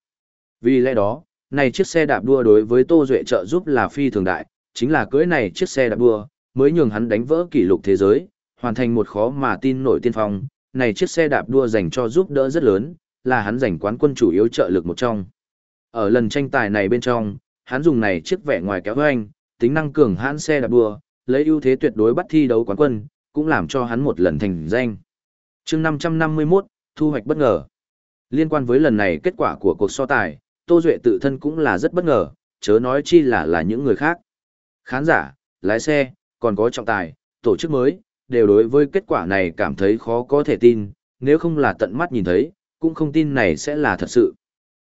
Vì lẽ đó, này chiếc xe đạp đua đối với Tô Duệ trợ giúp là phi thường đại, chính là cưới này chiếc xe đạp đua, mới nhường hắn đánh vỡ kỷ lục thế giới, hoàn thành một khó mà tin nổi tiên phong, này chiếc xe đạp đua dành cho giúp đỡ rất lớn, là hắn giành quán quân chủ yếu trợ lực một trong. Ở lần tranh tài này bên trong, hắn dùng này chiếc vẻ ngoài kéo anh, tính năng cường hãn xe đạp đua, lấy ưu thế tuyệt đối bắt thi đấu quán quân, cũng làm cho hắn một lần thành danh. chương 551, thu hoạch bất ngờ. Liên quan với lần này kết quả của cuộc so tài, Tô Duệ tự thân cũng là rất bất ngờ, chớ nói chi là là những người khác. Khán giả, lái xe, còn có trọng tài, tổ chức mới, đều đối với kết quả này cảm thấy khó có thể tin, nếu không là tận mắt nhìn thấy, cũng không tin này sẽ là thật sự.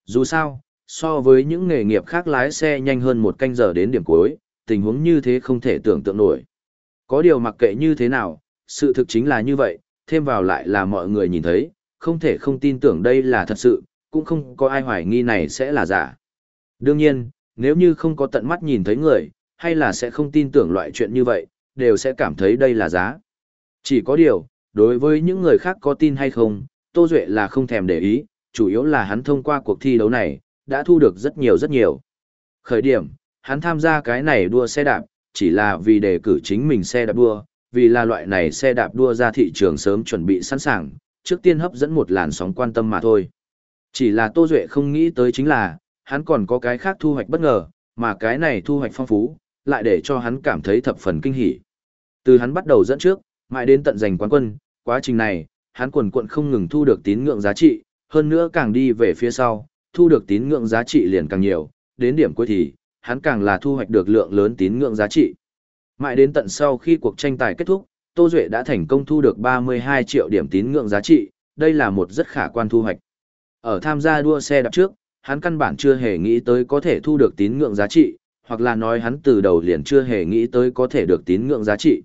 Dù sao, so với những nghề nghiệp khác lái xe nhanh hơn một canh giờ đến điểm cuối, tình huống như thế không thể tưởng tượng nổi. Có điều mặc kệ như thế nào, sự thực chính là như vậy, thêm vào lại là mọi người nhìn thấy, không thể không tin tưởng đây là thật sự, cũng không có ai hoài nghi này sẽ là giả. Đương nhiên, nếu như không có tận mắt nhìn thấy người, hay là sẽ không tin tưởng loại chuyện như vậy, đều sẽ cảm thấy đây là giá. Chỉ có điều, đối với những người khác có tin hay không, Tô Duệ là không thèm để ý, chủ yếu là hắn thông qua cuộc thi đấu này, đã thu được rất nhiều rất nhiều. Khởi điểm, hắn tham gia cái này đua xe đạp, chỉ là vì đề cử chính mình xe đạp đua, vì là loại này xe đạp đua ra thị trường sớm chuẩn bị sẵn sàng, trước tiên hấp dẫn một làn sóng quan tâm mà thôi. Chỉ là Tô Duệ không nghĩ tới chính là, hắn còn có cái khác thu hoạch bất ngờ, mà cái này thu hoạch phong phú, lại để cho hắn cảm thấy thập phần kinh hỉ. Từ hắn bắt đầu dẫn trước, mãi đến tận giành quán quân, quá trình này, hắn quần quận không ngừng thu được tín ngưỡng giá trị, hơn nữa càng đi về phía sau, thu được tín ngưỡng giá trị liền càng nhiều, đến điểm cuối thì, hắn càng là thu hoạch được lượng lớn tín ngưỡng giá trị. Mãi đến tận sau khi cuộc tranh tài kết thúc, Tô Duệ đã thành công thu được 32 triệu điểm tín ngưỡng giá trị, đây là một rất khả quan thu hoạch. Ở tham gia đua xe đạp trước, hắn căn bản chưa hề nghĩ tới có thể thu được tín ngưỡng giá trị, hoặc là nói hắn từ đầu liền chưa hề nghĩ tới có thể được tín ngưỡng giá trị.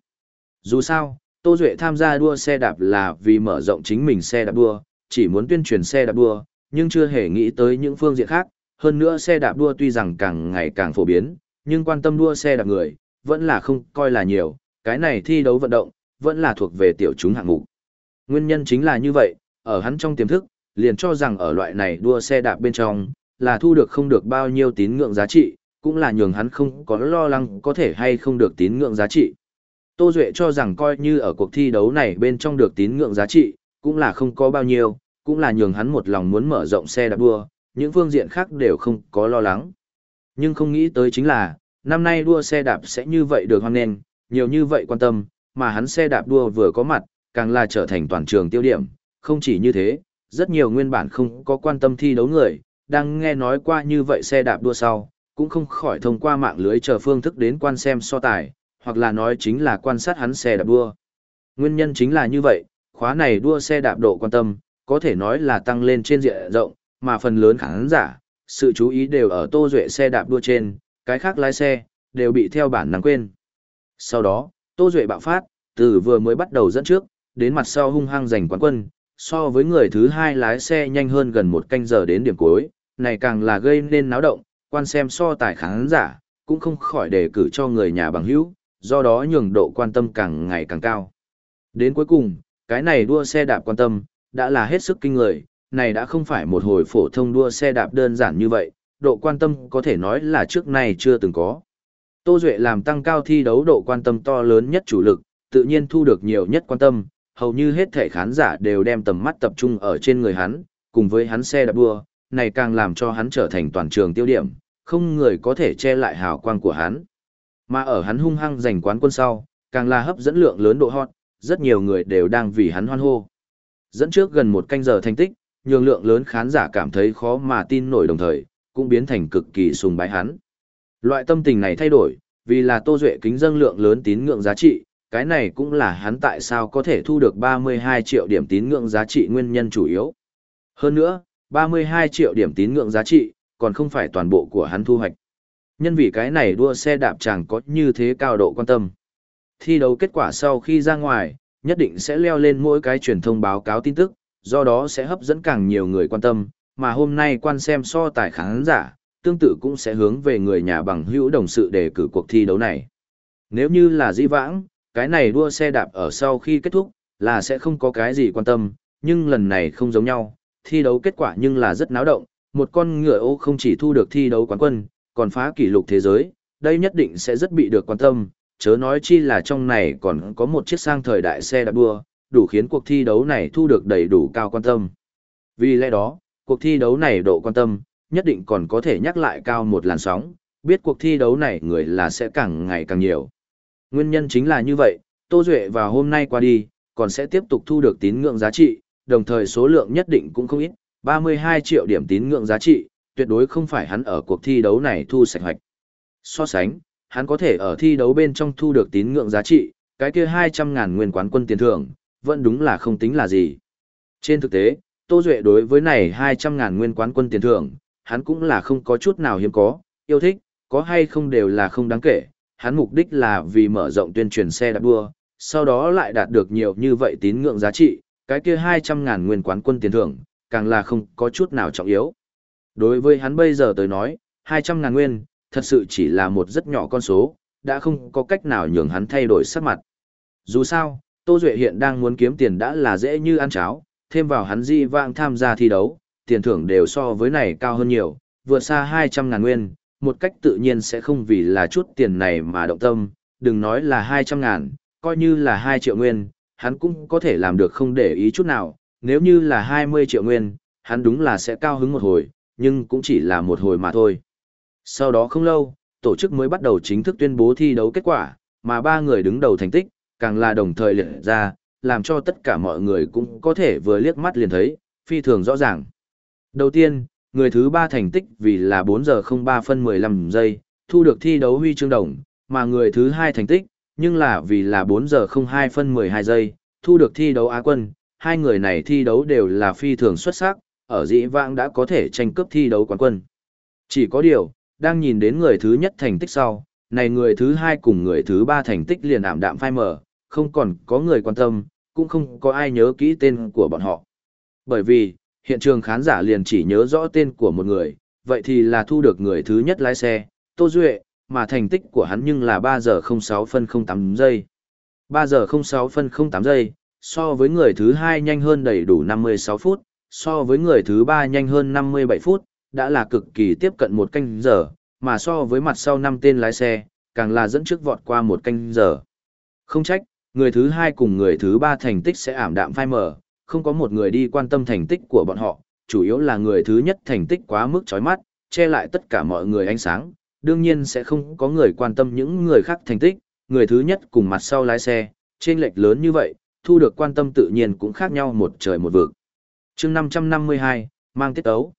Dù sao, Tô Duệ tham gia đua xe đạp là vì mở rộng chính mình xe đạp đua, chỉ muốn tuyên truyền xe đạp đua, nhưng chưa hề nghĩ tới những phương diện khác. Hơn nữa xe đạp đua tuy rằng càng ngày càng phổ biến, nhưng quan tâm đua xe đạp người, vẫn là không coi là nhiều, cái này thi đấu vận động, vẫn là thuộc về tiểu chúng hạng mục. Nguyên nhân chính là như vậy, ở hắn trong tiềm thức, liền cho rằng ở loại này đua xe đạp bên trong, là thu được không được bao nhiêu tín ngưỡng giá trị, cũng là nhường hắn không có lo lắng có thể hay không được tín ngưỡng giá trị. Tô Duệ cho rằng coi như ở cuộc thi đấu này bên trong được tín ngưỡng giá trị, cũng là không có bao nhiêu, cũng là nhường hắn một lòng muốn mở rộng xe đạp đua, những phương diện khác đều không có lo lắng. Nhưng không nghĩ tới chính là, năm nay đua xe đạp sẽ như vậy được hoan nghênh, nhiều như vậy quan tâm, mà hắn xe đạp đua vừa có mặt, càng là trở thành toàn trường tiêu điểm, không chỉ như thế, rất nhiều nguyên bản không có quan tâm thi đấu người, đang nghe nói qua như vậy xe đạp đua sau, cũng không khỏi thông qua mạng lưới chờ phương thức đến quan xem so tài, hoặc là nói chính là quan sát hắn xe đạp đua. Nguyên nhân chính là như vậy, khóa này đua xe đạp độ quan tâm, có thể nói là tăng lên trên diện rộng, mà phần lớn khán giả, sự chú ý đều ở Tô Duệ xe đạp đua trên, cái khác lái xe, đều bị theo bản năng quên. Sau đó, Tô Duệ bạo phát, từ vừa mới bắt đầu dẫn trước, đến mặt sau hung hăng giành quán quân, so với người thứ hai lái xe nhanh hơn gần một canh giờ đến điểm cuối, này càng là gây nên náo động, quan xem so tài khán giả, cũng không khỏi đề cử cho người nhà bằng hữu, do đó nhường độ quan tâm càng ngày càng cao. Đến cuối cùng, cái này đua xe đạp quan tâm, đã là hết sức kinh người, này đã không phải một hồi phổ thông đua xe đạp đơn giản như vậy, độ quan tâm có thể nói là trước nay chưa từng có. Tô Duệ làm tăng cao thi đấu độ quan tâm to lớn nhất chủ lực, tự nhiên thu được nhiều nhất quan tâm, hầu như hết thể khán giả đều đem tầm mắt tập trung ở trên người hắn, cùng với hắn xe đạp đua, này càng làm cho hắn trở thành toàn trường tiêu điểm, không người có thể che lại hào quang của hắn. Mà ở hắn hung hăng giành quán quân sau, càng là hấp dẫn lượng lớn độ hot, rất nhiều người đều đang vì hắn hoan hô. Dẫn trước gần một canh giờ thành tích, nhường lượng lớn khán giả cảm thấy khó mà tin nổi đồng thời, cũng biến thành cực kỳ sùng bái hắn. Loại tâm tình này thay đổi, vì là Tô Duệ kính dâng lượng lớn tín ngưỡng giá trị, cái này cũng là hắn tại sao có thể thu được 32 triệu điểm tín ngưỡng giá trị nguyên nhân chủ yếu. Hơn nữa, 32 triệu điểm tín ngưỡng giá trị, còn không phải toàn bộ của hắn thu hoạch. Nhân vì cái này đua xe đạp chẳng có như thế cao độ quan tâm. Thi đấu kết quả sau khi ra ngoài, nhất định sẽ leo lên mỗi cái truyền thông báo cáo tin tức, do đó sẽ hấp dẫn càng nhiều người quan tâm, mà hôm nay quan xem so tài khán giả, tương tự cũng sẽ hướng về người nhà bằng hữu đồng sự để cử cuộc thi đấu này. Nếu như là dĩ vãng, cái này đua xe đạp ở sau khi kết thúc, là sẽ không có cái gì quan tâm, nhưng lần này không giống nhau, thi đấu kết quả nhưng là rất náo động, một con ngựa ô không chỉ thu được thi đấu quán quân, còn phá kỷ lục thế giới, đây nhất định sẽ rất bị được quan tâm, chớ nói chi là trong này còn có một chiếc sang thời đại xe đạp đua, đủ khiến cuộc thi đấu này thu được đầy đủ cao quan tâm. Vì lẽ đó, cuộc thi đấu này độ quan tâm, nhất định còn có thể nhắc lại cao một làn sóng, biết cuộc thi đấu này người là sẽ càng ngày càng nhiều. Nguyên nhân chính là như vậy, Tô Duệ vào hôm nay qua đi, còn sẽ tiếp tục thu được tín ngưỡng giá trị, đồng thời số lượng nhất định cũng không ít, 32 triệu điểm tín ngưỡng giá trị, tuyệt đối không phải hắn ở cuộc thi đấu này thu sạch hoạch. So sánh, hắn có thể ở thi đấu bên trong thu được tín ngưỡng giá trị, cái kia 200 ngàn nguyên quán quân tiền thưởng, vẫn đúng là không tính là gì. Trên thực tế, Tô Duệ đối với này 200 ngàn nguyên quán quân tiền thưởng, hắn cũng là không có chút nào hiếm có, yêu thích, có hay không đều là không đáng kể, hắn mục đích là vì mở rộng tuyên truyền xe đạp đua, sau đó lại đạt được nhiều như vậy tín ngưỡng giá trị, cái kia 200 ngàn nguyên quán quân tiền thưởng, càng là không có chút nào trọng yếu. Đối với hắn bây giờ tới nói, 200 ngàn nguyên, thật sự chỉ là một rất nhỏ con số, đã không có cách nào nhường hắn thay đổi sắc mặt. Dù sao, Tô Duệ hiện đang muốn kiếm tiền đã là dễ như ăn cháo, thêm vào hắn di vạng tham gia thi đấu, tiền thưởng đều so với này cao hơn nhiều, vượt xa 200 ngàn nguyên, một cách tự nhiên sẽ không vì là chút tiền này mà động tâm, đừng nói là 200 ngàn, coi như là 2 triệu nguyên, hắn cũng có thể làm được không để ý chút nào, nếu như là 20 triệu nguyên, hắn đúng là sẽ cao hứng một hồi, nhưng cũng chỉ là một hồi mà thôi. Sau đó không lâu, tổ chức mới bắt đầu chính thức tuyên bố thi đấu kết quả, mà ba người đứng đầu thành tích, càng là đồng thời liệt ra, làm cho tất cả mọi người cũng có thể vừa liếc mắt liền thấy, phi thường rõ ràng. Đầu tiên, người thứ ba thành tích vì là 4 giờ 03 phân 15 giây, thu được thi đấu huy chương đồng, mà người thứ hai thành tích, nhưng là vì là 4 giờ 02 phân 12 giây, thu được thi đấu Á quân, hai người này thi đấu đều là phi thường xuất sắc, ở dĩ vãng đã có thể tranh cướp thi đấu quán quân. Chỉ có điều, đang nhìn đến người thứ nhất thành tích sau, này người thứ hai cùng người thứ ba thành tích liền ảm đạm phai mờ, không còn có người quan tâm, cũng không có ai nhớ kỹ tên của bọn họ. Bởi vì, hiện trường khán giả liền chỉ nhớ rõ tên của một người, vậy thì là thu được người thứ nhất lái xe, Tô Duệ, mà thành tích của hắn nhưng là 3 giờ 06 phân 08 giây. 3 giờ 06 phân 08 giây, so với người thứ hai nhanh hơn đầy đủ 56 phút, so với người thứ ba nhanh hơn 57 phút, đã là cực kỳ tiếp cận một canh giờ, mà so với mặt sau năm tên lái xe, càng là dẫn trước vọt qua một canh giờ. Không trách, người thứ hai cùng người thứ ba thành tích sẽ ảm đạm phai mờ, không có một người đi quan tâm thành tích của bọn họ, chủ yếu là người thứ nhất thành tích quá mức chói mắt, che lại tất cả mọi người ánh sáng, đương nhiên sẽ không có người quan tâm những người khác thành tích, người thứ nhất cùng mặt sau lái xe, trên lệch lớn như vậy, thu được quan tâm tự nhiên cũng khác nhau một trời một vực chương 552, mang tiết ấu.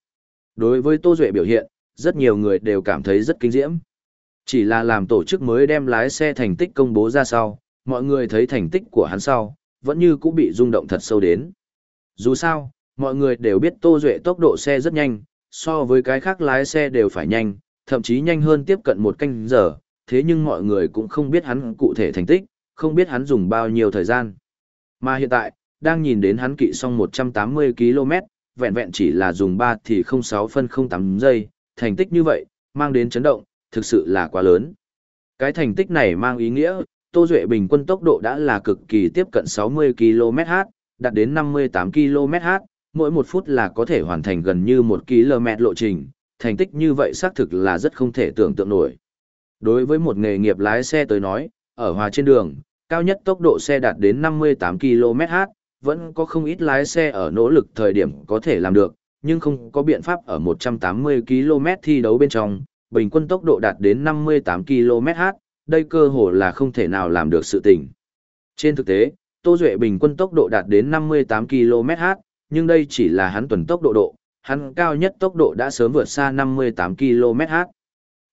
Đối với Tô Duệ biểu hiện, rất nhiều người đều cảm thấy rất kinh diễm. Chỉ là làm tổ chức mới đem lái xe thành tích công bố ra sau, mọi người thấy thành tích của hắn sau, vẫn như cũng bị rung động thật sâu đến. Dù sao, mọi người đều biết Tô Duệ tốc độ xe rất nhanh, so với cái khác lái xe đều phải nhanh, thậm chí nhanh hơn tiếp cận một canh giờ, thế nhưng mọi người cũng không biết hắn cụ thể thành tích, không biết hắn dùng bao nhiêu thời gian. Mà hiện tại, đang nhìn đến hắn kỵ xong 180 km, vẹn vẹn chỉ là dùng 3 thì 06 phân 08 giây, thành tích như vậy, mang đến chấn động, thực sự là quá lớn. Cái thành tích này mang ý nghĩa, Tô Duệ bình quân tốc độ đã là cực kỳ tiếp cận 60 km/h, đạt đến 58 km/h, mỗi một phút là có thể hoàn thành gần như 1 km lộ trình, thành tích như vậy xác thực là rất không thể tưởng tượng nổi. Đối với một nghề nghiệp lái xe tới nói, ở hòa trên đường, cao nhất tốc độ xe đạt đến 58 km/h, vẫn có không ít lái xe ở nỗ lực thời điểm có thể làm được, nhưng không có biện pháp ở 180 km thi đấu bên trong, bình quân tốc độ đạt đến 58 km/h, đây cơ hồ là không thể nào làm được sự tình. Trên thực tế, Tô Duệ bình quân tốc độ đạt đến 58 km/h, nhưng đây chỉ là hắn tuần tốc độ độ, hắn cao nhất tốc độ đã sớm vượt xa 58 km/h.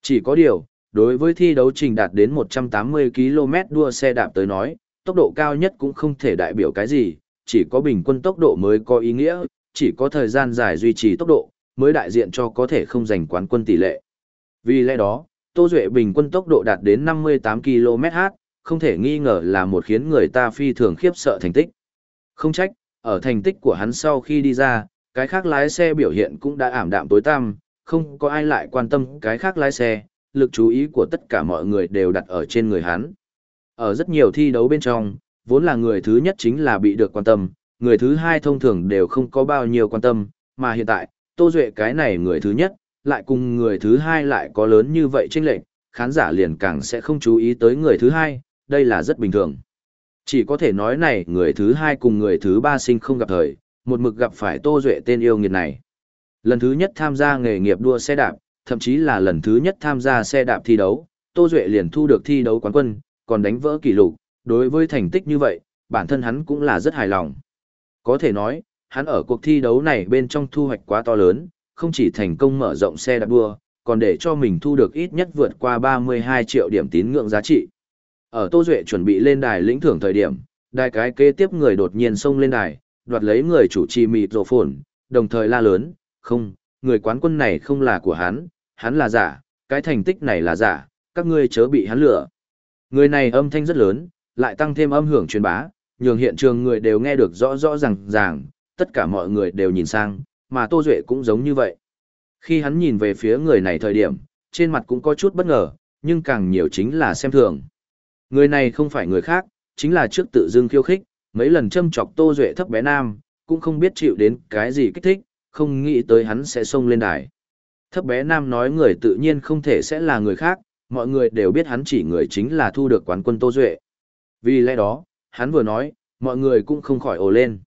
Chỉ có điều, đối với thi đấu trình đạt đến 180 km đua xe đạp tới nói, tốc độ cao nhất cũng không thể đại biểu cái gì, chỉ có bình quân tốc độ mới có ý nghĩa, chỉ có thời gian dài duy trì tốc độ, mới đại diện cho có thể không giành quán quân tỷ lệ. Vì lẽ đó, Tô Duệ bình quân tốc độ đạt đến 58 km/h, không thể nghi ngờ là một khiến người ta phi thường khiếp sợ thành tích. Không trách, ở thành tích của hắn sau khi đi ra, cái khác lái xe biểu hiện cũng đã ảm đạm tối tăm, không có ai lại quan tâm cái khác lái xe, lực chú ý của tất cả mọi người đều đặt ở trên người hắn. Ở rất nhiều thi đấu bên trong, vốn là người thứ nhất chính là bị được quan tâm, người thứ hai thông thường đều không có bao nhiêu quan tâm, mà hiện tại, Tô Duệ cái này người thứ nhất, lại cùng người thứ hai lại có lớn như vậy chênh lệch, khán giả liền càng sẽ không chú ý tới người thứ hai, đây là rất bình thường. Chỉ có thể nói này người thứ hai cùng người thứ ba sinh không gặp thời, một mực gặp phải Tô Duệ tên yêu nghiệt này. Lần thứ nhất tham gia nghề nghiệp đua xe đạp, thậm chí là lần thứ nhất tham gia xe đạp thi đấu, Tô Duệ liền thu được thi đấu quán quân, còn đánh vỡ kỷ lục, đối với thành tích như vậy, bản thân hắn cũng là rất hài lòng. Có thể nói, hắn ở cuộc thi đấu này bên trong thu hoạch quá to lớn, không chỉ thành công mở rộng xe đạp đua, còn để cho mình thu được ít nhất vượt qua 32 triệu điểm tín ngưỡng giá trị. Ở Tô Duệ chuẩn bị lên đài lĩnh thưởng thời điểm, đài cái kế tiếp người đột nhiên xông lên đài, đoạt lấy người chủ trì mịt rổ phồn, đồng thời la lớn, không, người quán quân này không là của hắn, hắn là giả, cái thành tích này là giả, các ngươi chớ bị hắn lừa. Người này âm thanh rất lớn, lại tăng thêm âm hưởng truyền bá, nhường hiện trường người đều nghe được rõ rõ ràng ràng, tất cả mọi người đều nhìn sang, mà Tô Duệ cũng giống như vậy. Khi hắn nhìn về phía người này thời điểm, trên mặt cũng có chút bất ngờ, nhưng càng nhiều chính là xem thường. Người này không phải người khác, chính là trước tự dưng khiêu khích, mấy lần châm chọc Tô Duệ thấp bé nam, cũng không biết chịu đến cái gì kích thích, không nghĩ tới hắn sẽ xông lên đài. Thấp bé nam nói người tự nhiên không thể sẽ là người khác, mọi người đều biết hắn chỉ người chính là thu được quán quân Tô Duệ. Vì lẽ đó, hắn vừa nói, mọi người cũng không khỏi ồ lên.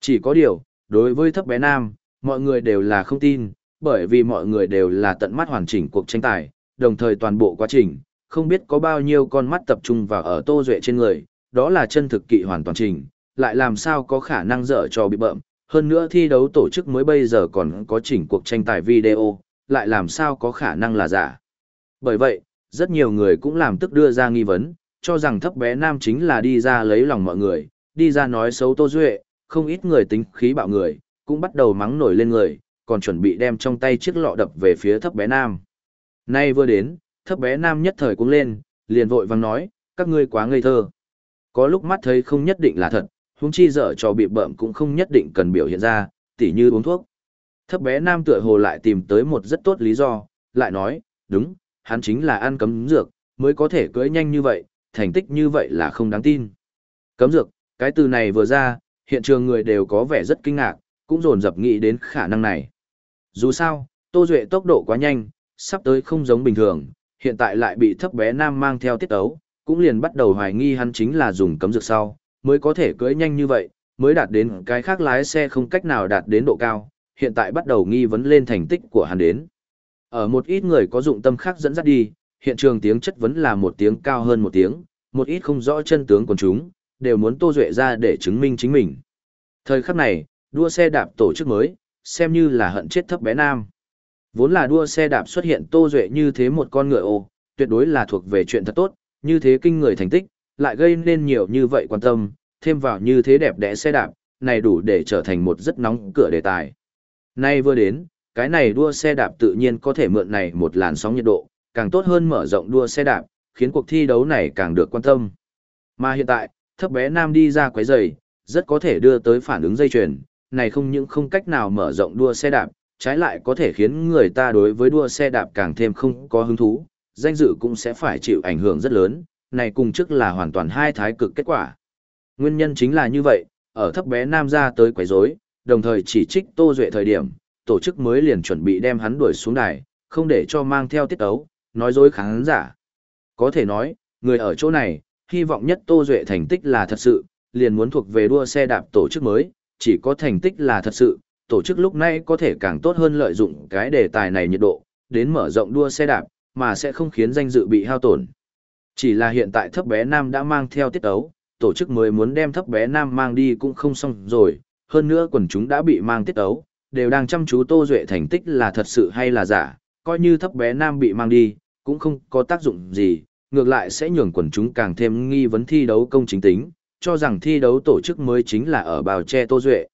Chỉ có điều, đối với thấp bé nam, mọi người đều là không tin, bởi vì mọi người đều là tận mắt hoàn chỉnh cuộc tranh tài, đồng thời toàn bộ quá trình, không biết có bao nhiêu con mắt tập trung vào ở Tô Duệ trên người, đó là chân thực kỵ hoàn toàn trình, lại làm sao có khả năng dở cho bị bợm, hơn nữa thi đấu tổ chức mới bây giờ còn có chỉnh cuộc tranh tài video, lại làm sao có khả năng là giả. Bởi vậy, rất nhiều người cũng làm tức đưa ra nghi vấn, cho rằng thấp bé nam chính là đi ra lấy lòng mọi người, đi ra nói xấu Tô Duệ, không ít người tính khí bạo người, cũng bắt đầu mắng nổi lên người, còn chuẩn bị đem trong tay chiếc lọ đập về phía thấp bé nam. Nay vừa đến, thấp bé nam nhất thời cũng lên, liền vội vàng nói, các ngươi quá ngây thơ. Có lúc mắt thấy không nhất định là thật, huống chi dở cho bị bợm cũng không nhất định cần biểu hiện ra, tỉ như uống thuốc. Thấp bé nam tựa hồ lại tìm tới một rất tốt lý do, lại nói, đúng, hắn chính là ăn cấm dược, mới có thể cưỡi nhanh như vậy, thành tích như vậy là không đáng tin. Cấm dược, cái từ này vừa ra, hiện trường người đều có vẻ rất kinh ngạc, cũng dồn dập nghĩ đến khả năng này. Dù sao, Tô Duệ tốc độ quá nhanh, sắp tới không giống bình thường, hiện tại lại bị thấp bé nam mang theo tiết ấu, cũng liền bắt đầu hoài nghi hắn chính là dùng cấm dược sau, mới có thể cưỡi nhanh như vậy, mới đạt đến cái khác lái xe không cách nào đạt đến độ cao, hiện tại bắt đầu nghi vấn lên thành tích của hắn đến. Ở một ít người có dụng tâm khác dẫn dắt đi, hiện trường tiếng chất vấn là một tiếng cao hơn một tiếng, một ít không rõ chân tướng của chúng, đều muốn Tô Duệ ra để chứng minh chính mình. Thời khắc này, đua xe đạp tổ chức mới, xem như là hận chết thấp bé nam. Vốn là đua xe đạp xuất hiện Tô Duệ như thế một con ngựa ô, tuyệt đối là thuộc về chuyện thật tốt, như thế kinh người thành tích, lại gây nên nhiều như vậy quan tâm, thêm vào như thế đẹp đẽ xe đạp, này đủ để trở thành một rất nóng cửa đề tài. Nay vừa đến, cái này đua xe đạp tự nhiên có thể mượn này một làn sóng nhiệt độ, càng tốt hơn mở rộng đua xe đạp, khiến cuộc thi đấu này càng được quan tâm. Mà hiện tại, thấp bé nam đi ra quấy giày, rất có thể đưa tới phản ứng dây chuyền, này không những không cách nào mở rộng đua xe đạp, trái lại có thể khiến người ta đối với đua xe đạp càng thêm không có hứng thú, danh dự cũng sẽ phải chịu ảnh hưởng rất lớn, này cùng trước là hoàn toàn hai thái cực kết quả. Nguyên nhân chính là như vậy, ở thấp bé nam ra tới quấy rối, đồng thời chỉ trích Tô Duệ thời điểm, tổ chức mới liền chuẩn bị đem hắn đuổi xuống đài, không để cho mang theo tiết ấu, nói dối khán giả. Có thể nói, người ở chỗ này, hy vọng nhất Tô Duệ thành tích là thật sự, liền muốn thuộc về đua xe đạp tổ chức mới, chỉ có thành tích là thật sự, tổ chức lúc này có thể càng tốt hơn lợi dụng cái đề tài này nhiệt độ, đến mở rộng đua xe đạp, mà sẽ không khiến danh dự bị hao tổn. Chỉ là hiện tại thấp bé nam đã mang theo tiết ấu, tổ chức mới muốn đem thấp bé nam mang đi cũng không xong rồi, hơn nữa quần chúng đã bị mang tiết ấu, đều đang chăm chú Tô Duệ thành tích là thật sự hay là giả, coi như thấp bé nam bị mang đi, cũng không có tác dụng gì, ngược lại sẽ nhường quần chúng càng thêm nghi vấn thi đấu công chính tính, cho rằng thi đấu tổ chức mới chính là ở bào che Tô Duệ.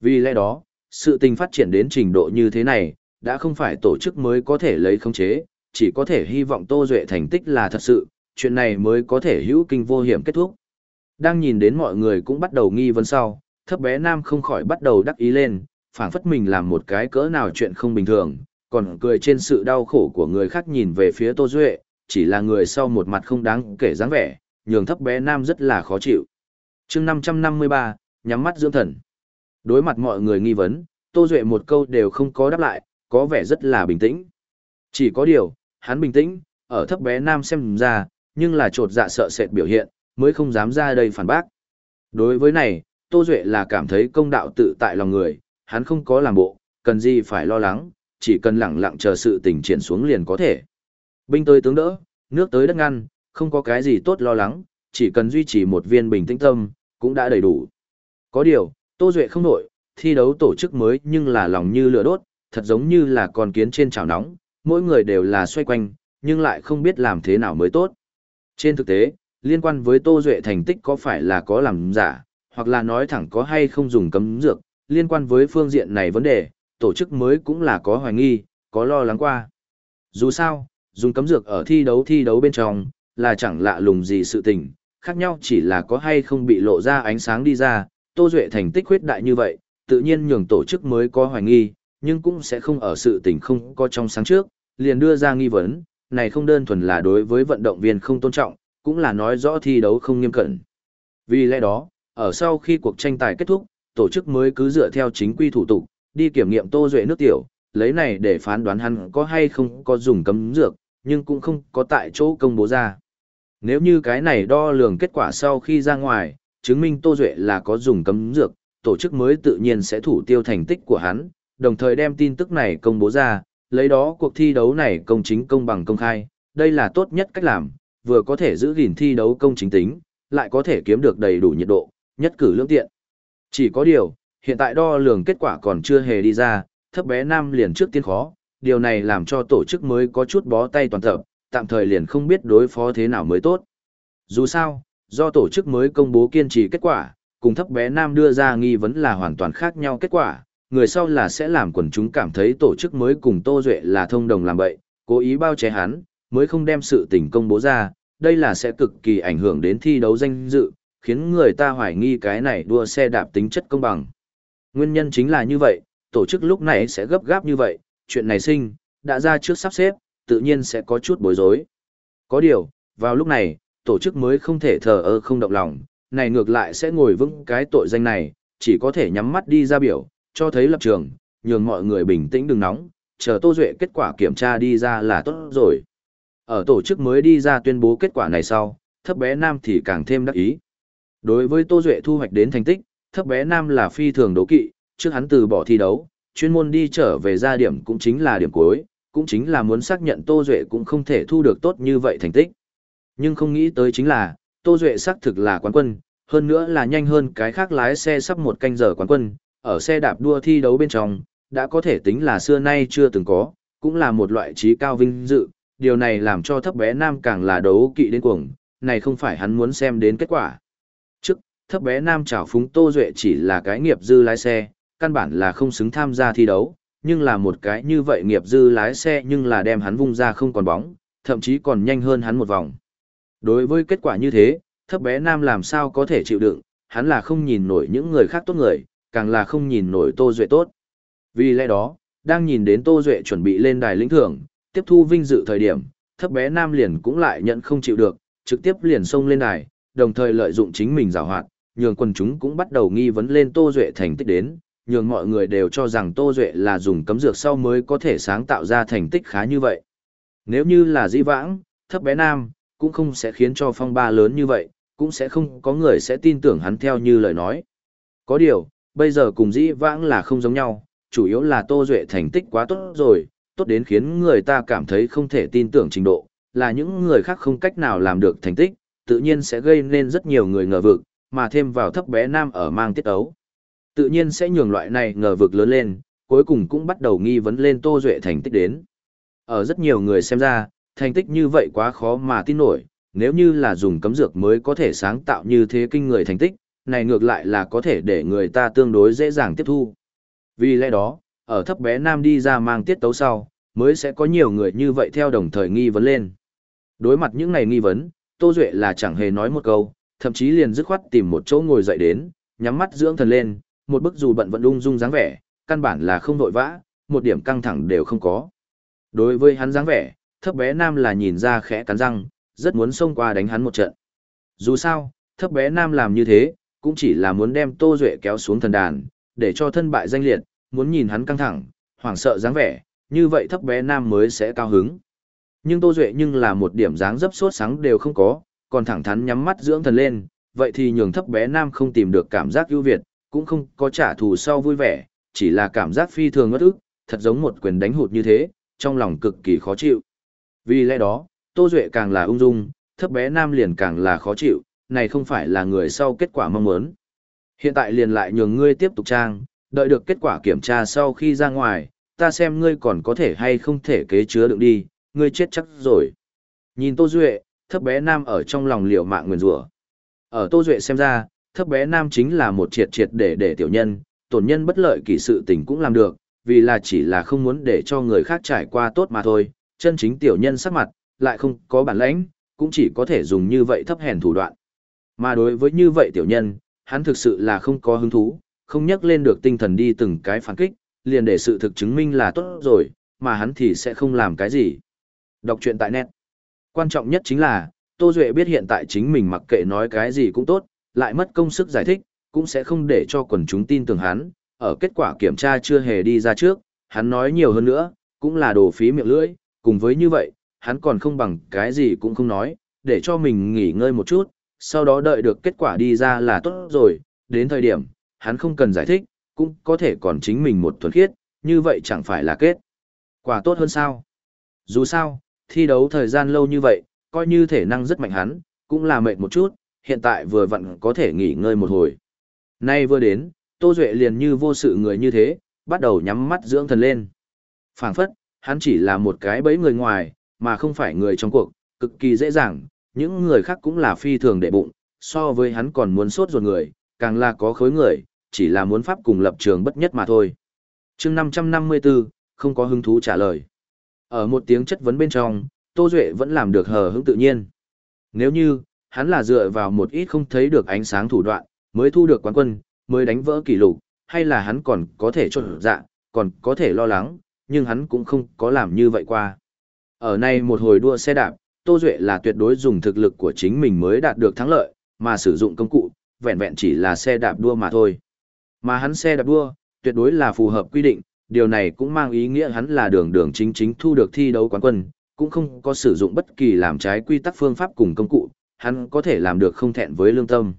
Vì lẽ đó, sự tình phát triển đến trình độ như thế này, đã không phải tổ chức mới có thể lấy khống chế, chỉ có thể hy vọng Tô Duệ thành tích là thật sự, chuyện này mới có thể hữu kinh vô hiểm kết thúc. Đang nhìn đến mọi người cũng bắt đầu nghi vấn sau, thấp bé nam không khỏi bắt đầu đắc ý lên, phảng phất mình làm một cái cỡ nào chuyện không bình thường, còn cười trên sự đau khổ của người khác nhìn về phía Tô Duệ, chỉ là người sau một mặt không đáng kể dáng vẻ, nhường thấp bé nam rất là khó chịu. chương 553, nhắm mắt dưỡng thần. Đối mặt mọi người nghi vấn, Tô Duệ một câu đều không có đáp lại, có vẻ rất là bình tĩnh. Chỉ có điều, hắn bình tĩnh, ở thấp bé nam xem ra, nhưng là trột dạ sợ sệt biểu hiện, mới không dám ra đây phản bác. Đối với này, Tô Duệ là cảm thấy công đạo tự tại lòng người, hắn không có làm bộ, cần gì phải lo lắng, chỉ cần lặng lặng chờ sự tình triển xuống liền có thể. Binh tới tướng đỡ, nước tới đất ngăn, không có cái gì tốt lo lắng, chỉ cần duy trì một viên bình tĩnh tâm, cũng đã đầy đủ. Có điều, Tô Duệ không nổi, thi đấu tổ chức mới nhưng là lòng như lửa đốt, thật giống như là con kiến trên chảo nóng, mỗi người đều là xoay quanh, nhưng lại không biết làm thế nào mới tốt. Trên thực tế, liên quan với Tô Duệ thành tích có phải là có làm giả, hoặc là nói thẳng có hay không dùng cấm dược, liên quan với phương diện này vấn đề, tổ chức mới cũng là có hoài nghi, có lo lắng qua. Dù sao, dùng cấm dược ở thi đấu thi đấu bên trong, là chẳng lạ lùng gì sự tình, khác nhau chỉ là có hay không bị lộ ra ánh sáng đi ra, Tô Duệ thành tích khuyết đại như vậy, tự nhiên nhường tổ chức mới có hoài nghi, nhưng cũng sẽ không ở sự tình không có trong sáng trước, liền đưa ra nghi vấn, này không đơn thuần là đối với vận động viên không tôn trọng, cũng là nói rõ thi đấu không nghiêm cẩn. Vì lẽ đó, ở sau khi cuộc tranh tài kết thúc, tổ chức mới cứ dựa theo chính quy thủ tục, đi kiểm nghiệm Tô Duệ nước tiểu, lấy này để phán đoán hắn có hay không có dùng cấm dược, nhưng cũng không có tại chỗ công bố ra. Nếu như cái này đo lường kết quả sau khi ra ngoài, chứng minh Tô Duệ là có dùng cấm dược, tổ chức mới tự nhiên sẽ thủ tiêu thành tích của hắn, đồng thời đem tin tức này công bố ra, lấy đó cuộc thi đấu này công chính công bằng công khai, đây là tốt nhất cách làm, vừa có thể giữ gìn thi đấu công chính tính, lại có thể kiếm được đầy đủ nhiệt độ, nhất cử lương tiện. Chỉ có điều, hiện tại đo lường kết quả còn chưa hề đi ra, thấp bé nam liền trước tiên khó, điều này làm cho tổ chức mới có chút bó tay toàn tập, tạm thời liền không biết đối phó thế nào mới tốt. Dù sao, do tổ chức mới công bố kiên trì kết quả, cùng thấp bé nam đưa ra nghi vấn là hoàn toàn khác nhau kết quả, người sau là sẽ làm quần chúng cảm thấy tổ chức mới cùng Tô Duệ là thông đồng làm bậy, cố ý bao che hắn, mới không đem sự tình công bố ra, đây là sẽ cực kỳ ảnh hưởng đến thi đấu danh dự, khiến người ta hoài nghi cái này đua xe đạp tính chất công bằng. Nguyên nhân chính là như vậy, tổ chức lúc này sẽ gấp gáp như vậy, chuyện này sinh, đã ra trước sắp xếp, tự nhiên sẽ có chút bối rối. Có điều, vào lúc này, tổ chức mới không thể thờ ơ không động lòng, này ngược lại sẽ ngồi vững cái tội danh này, chỉ có thể nhắm mắt đi ra biểu, cho thấy lập trường, nhường mọi người bình tĩnh đừng nóng, chờ Tô Duệ kết quả kiểm tra đi ra là tốt rồi. Ở tổ chức mới đi ra tuyên bố kết quả này sau, thấp bé nam thì càng thêm đắc ý. Đối với Tô Duệ thu hoạch đến thành tích, thấp bé nam là phi thường đấu kỵ, trước hắn từ bỏ thi đấu, chuyên môn đi trở về ra điểm cũng chính là điểm cuối, cũng chính là muốn xác nhận Tô Duệ cũng không thể thu được tốt như vậy thành tích. Nhưng không nghĩ tới chính là, Tô Duệ xác thực là quán quân, hơn nữa là nhanh hơn cái khác lái xe sắp một canh giờ quán quân, ở xe đạp đua thi đấu bên trong, đã có thể tính là xưa nay chưa từng có, cũng là một loại trí cao vinh dự, điều này làm cho thấp bé nam càng là đấu kỵ đến cuồng, này không phải hắn muốn xem đến kết quả. Thấp bé nam chào phúng Tô Duệ chỉ là cái nghiệp dư lái xe, căn bản là không xứng tham gia thi đấu, nhưng là một cái như vậy nghiệp dư lái xe nhưng là đem hắn vung ra không còn bóng, thậm chí còn nhanh hơn hắn một vòng. Đối với kết quả như thế, thấp bé nam làm sao có thể chịu đựng, hắn là không nhìn nổi những người khác tốt người, càng là không nhìn nổi Tô Duệ tốt. Vì lẽ đó, đang nhìn đến Tô Duệ chuẩn bị lên đài lĩnh thưởng, tiếp thu vinh dự thời điểm, thấp bé nam liền cũng lại nhận không chịu được, trực tiếp liền xông lên đài, đồng thời lợi dụng chính mình giảo hoạt, nhường quần chúng cũng bắt đầu nghi vấn lên Tô Duệ thành tích đến, nhường mọi người đều cho rằng Tô Duệ là dùng cấm dược sau mới có thể sáng tạo ra thành tích khá như vậy. Nếu như là di vãng, thấp bé nam, cũng không sẽ khiến cho phong ba lớn như vậy, cũng sẽ không có người sẽ tin tưởng hắn theo như lời nói. Có điều, bây giờ cùng dĩ vãng là không giống nhau, chủ yếu là Tô Duệ thành tích quá tốt rồi, tốt đến khiến người ta cảm thấy không thể tin tưởng trình độ, là những người khác không cách nào làm được thành tích, tự nhiên sẽ gây nên rất nhiều người ngờ vực, mà thêm vào thấp bé nam ở mang tiết ấu. Tự nhiên sẽ nhường loại này ngờ vực lớn lên, cuối cùng cũng bắt đầu nghi vấn lên Tô Duệ thành tích đến. Ở rất nhiều người xem ra, thành tích như vậy quá khó mà tin nổi, nếu như là dùng cấm dược mới có thể sáng tạo như thế kinh người thành tích, này ngược lại là có thể để người ta tương đối dễ dàng tiếp thu. Vì lẽ đó, ở thấp bé nam đi ra mang tiết tấu sau, mới sẽ có nhiều người như vậy theo đồng thời nghi vấn lên. Đối mặt những này nghi vấn, Tô Duệ là chẳng hề nói một câu, thậm chí liền dứt khoát tìm một chỗ ngồi dậy đến, nhắm mắt dưỡng thần lên, một bức dù bận vận ung dung dáng vẻ, căn bản là không vội vã, một điểm căng thẳng đều không có. Đối với hắn dáng vẻ, thấp bé nam là nhìn ra khẽ cắn răng, rất muốn xông qua đánh hắn một trận. Dù sao, thấp bé nam làm như thế, cũng chỉ là muốn đem Tô Duệ kéo xuống thần đàn, để cho thân bại danh liệt, muốn nhìn hắn căng thẳng, hoảng sợ dáng vẻ, như vậy thấp bé nam mới sẽ cao hứng. Nhưng Tô Duệ nhưng là một điểm dáng dấp sốt sáng đều không có, còn thẳng thắn nhắm mắt dưỡng thần lên, vậy thì nhường thấp bé nam không tìm được cảm giác ưu việt, cũng không có trả thù sau vui vẻ, chỉ là cảm giác phi thường ngất ức, thật giống một quyền đánh hụt như thế, trong lòng cực kỳ khó chịu. Vì lẽ đó, Tô Duệ càng là ung dung, thấp bé nam liền càng là khó chịu, này không phải là người sau kết quả mong muốn. Hiện tại liền lại nhường ngươi tiếp tục trang, đợi được kết quả kiểm tra sau khi ra ngoài, ta xem ngươi còn có thể hay không thể kế chứa đựng đi, ngươi chết chắc rồi. Nhìn Tô Duệ, thấp bé nam ở trong lòng liều mạng nguyền rủa Ở Tô Duệ xem ra, thấp bé nam chính là một triệt triệt để để tiểu nhân, tổn nhân bất lợi kỳ sự tình cũng làm được, vì là chỉ là không muốn để cho người khác trải qua tốt mà thôi, chân chính tiểu nhân sắc mặt, lại không có bản lãnh, cũng chỉ có thể dùng như vậy thấp hèn thủ đoạn. Mà đối với như vậy tiểu nhân, hắn thực sự là không có hứng thú, không nhắc lên được tinh thần đi từng cái phản kích, liền để sự thực chứng minh là tốt rồi, mà hắn thì sẽ không làm cái gì. Đọc truyện tại net. Quan trọng nhất chính là, Tô Duệ biết hiện tại chính mình mặc kệ nói cái gì cũng tốt, lại mất công sức giải thích, cũng sẽ không để cho quần chúng tin tưởng hắn, ở kết quả kiểm tra chưa hề đi ra trước, hắn nói nhiều hơn nữa, cũng là đồ phí miệng lưỡi, cùng với như vậy, hắn còn không bằng cái gì cũng không nói, để cho mình nghỉ ngơi một chút, sau đó đợi được kết quả đi ra là tốt rồi, đến thời điểm, hắn không cần giải thích, cũng có thể còn chính mình một thuần khiết, như vậy chẳng phải là kết. Quả tốt hơn sao? Dù sao, thi đấu thời gian lâu như vậy, coi như thể năng rất mạnh hắn, cũng là mệt một chút, hiện tại vừa vặn có thể nghỉ ngơi một hồi. Nay vừa đến, Tô Duệ liền như vô sự người như thế, bắt đầu nhắm mắt dưỡng thần lên. phảng phất, hắn chỉ là một cái bẫy người ngoài, mà không phải người trong cuộc, cực kỳ dễ dàng, những người khác cũng là phi thường đệ bụng, so với hắn còn muốn sốt ruột người, càng là có khối người, chỉ là muốn pháp cùng lập trường bất nhất mà thôi. chương 554, không có hứng thú trả lời. Ở một tiếng chất vấn bên trong, Tô Duệ vẫn làm được hờ hững tự nhiên. Nếu như, hắn là dựa vào một ít không thấy được ánh sáng thủ đoạn, mới thu được quán quân, mới đánh vỡ kỷ lục, hay là hắn còn có thể trộn dạ, còn có thể lo lắng, nhưng hắn cũng không có làm như vậy qua. Ở này một hồi đua xe đạp, Tô Duệ là tuyệt đối dùng thực lực của chính mình mới đạt được thắng lợi, mà sử dụng công cụ, vẹn vẹn chỉ là xe đạp đua mà thôi. Mà hắn xe đạp đua, tuyệt đối là phù hợp quy định, điều này cũng mang ý nghĩa hắn là đường đường chính chính thu được thi đấu quán quân, cũng không có sử dụng bất kỳ làm trái quy tắc phương pháp cùng công cụ, hắn có thể làm được không thẹn với lương tâm.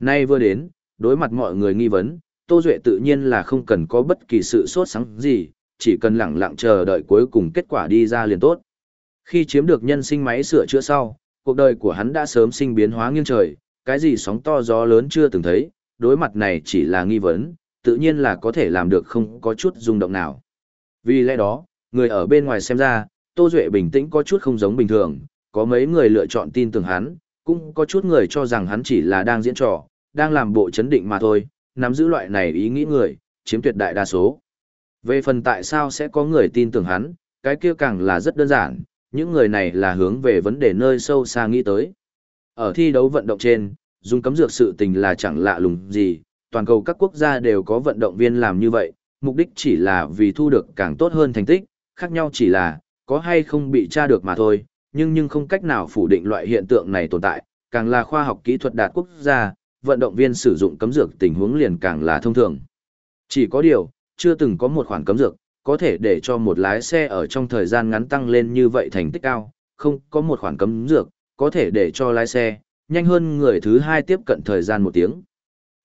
Nay vừa đến, đối mặt mọi người nghi vấn, Tô Duệ tự nhiên là không cần có bất kỳ sự sốt sắng gì, chỉ cần lặng lặng chờ đợi cuối cùng kết quả đi ra liền tốt. Khi chiếm được nhân sinh máy sửa chữa sau, cuộc đời của hắn đã sớm sinh biến hóa nghiêng trời, cái gì sóng to gió lớn chưa từng thấy, đối mặt này chỉ là nghi vấn, tự nhiên là có thể làm được không có chút rung động nào. Vì lẽ đó, người ở bên ngoài xem ra, Tô Duệ bình tĩnh có chút không giống bình thường, có mấy người lựa chọn tin tưởng hắn, cũng có chút người cho rằng hắn chỉ là đang diễn trò, đang làm bộ chấn định mà thôi, nắm giữ loại này ý nghĩ người, chiếm tuyệt đại đa số. Về phần tại sao sẽ có người tin tưởng hắn, cái kia càng là rất đơn giản, những người này là hướng về vấn đề nơi sâu xa nghĩ tới. Ở thi đấu vận động trên, dùng cấm dược sự tình là chẳng lạ lùng gì, toàn cầu các quốc gia đều có vận động viên làm như vậy, mục đích chỉ là vì thu được càng tốt hơn thành tích, khác nhau chỉ là, có hay không bị tra được mà thôi, nhưng nhưng không cách nào phủ định loại hiện tượng này tồn tại, càng là khoa học kỹ thuật đạt quốc gia, vận động viên sử dụng cấm dược tình huống liền càng là thông thường. Chỉ có điều, chưa từng có một khoản cấm dược, có thể để cho một lái xe ở trong thời gian ngắn tăng lên như vậy thành tích cao, không có một khoản cấm dược, có thể để cho lái xe, nhanh hơn người thứ hai tiếp cận thời gian một tiếng.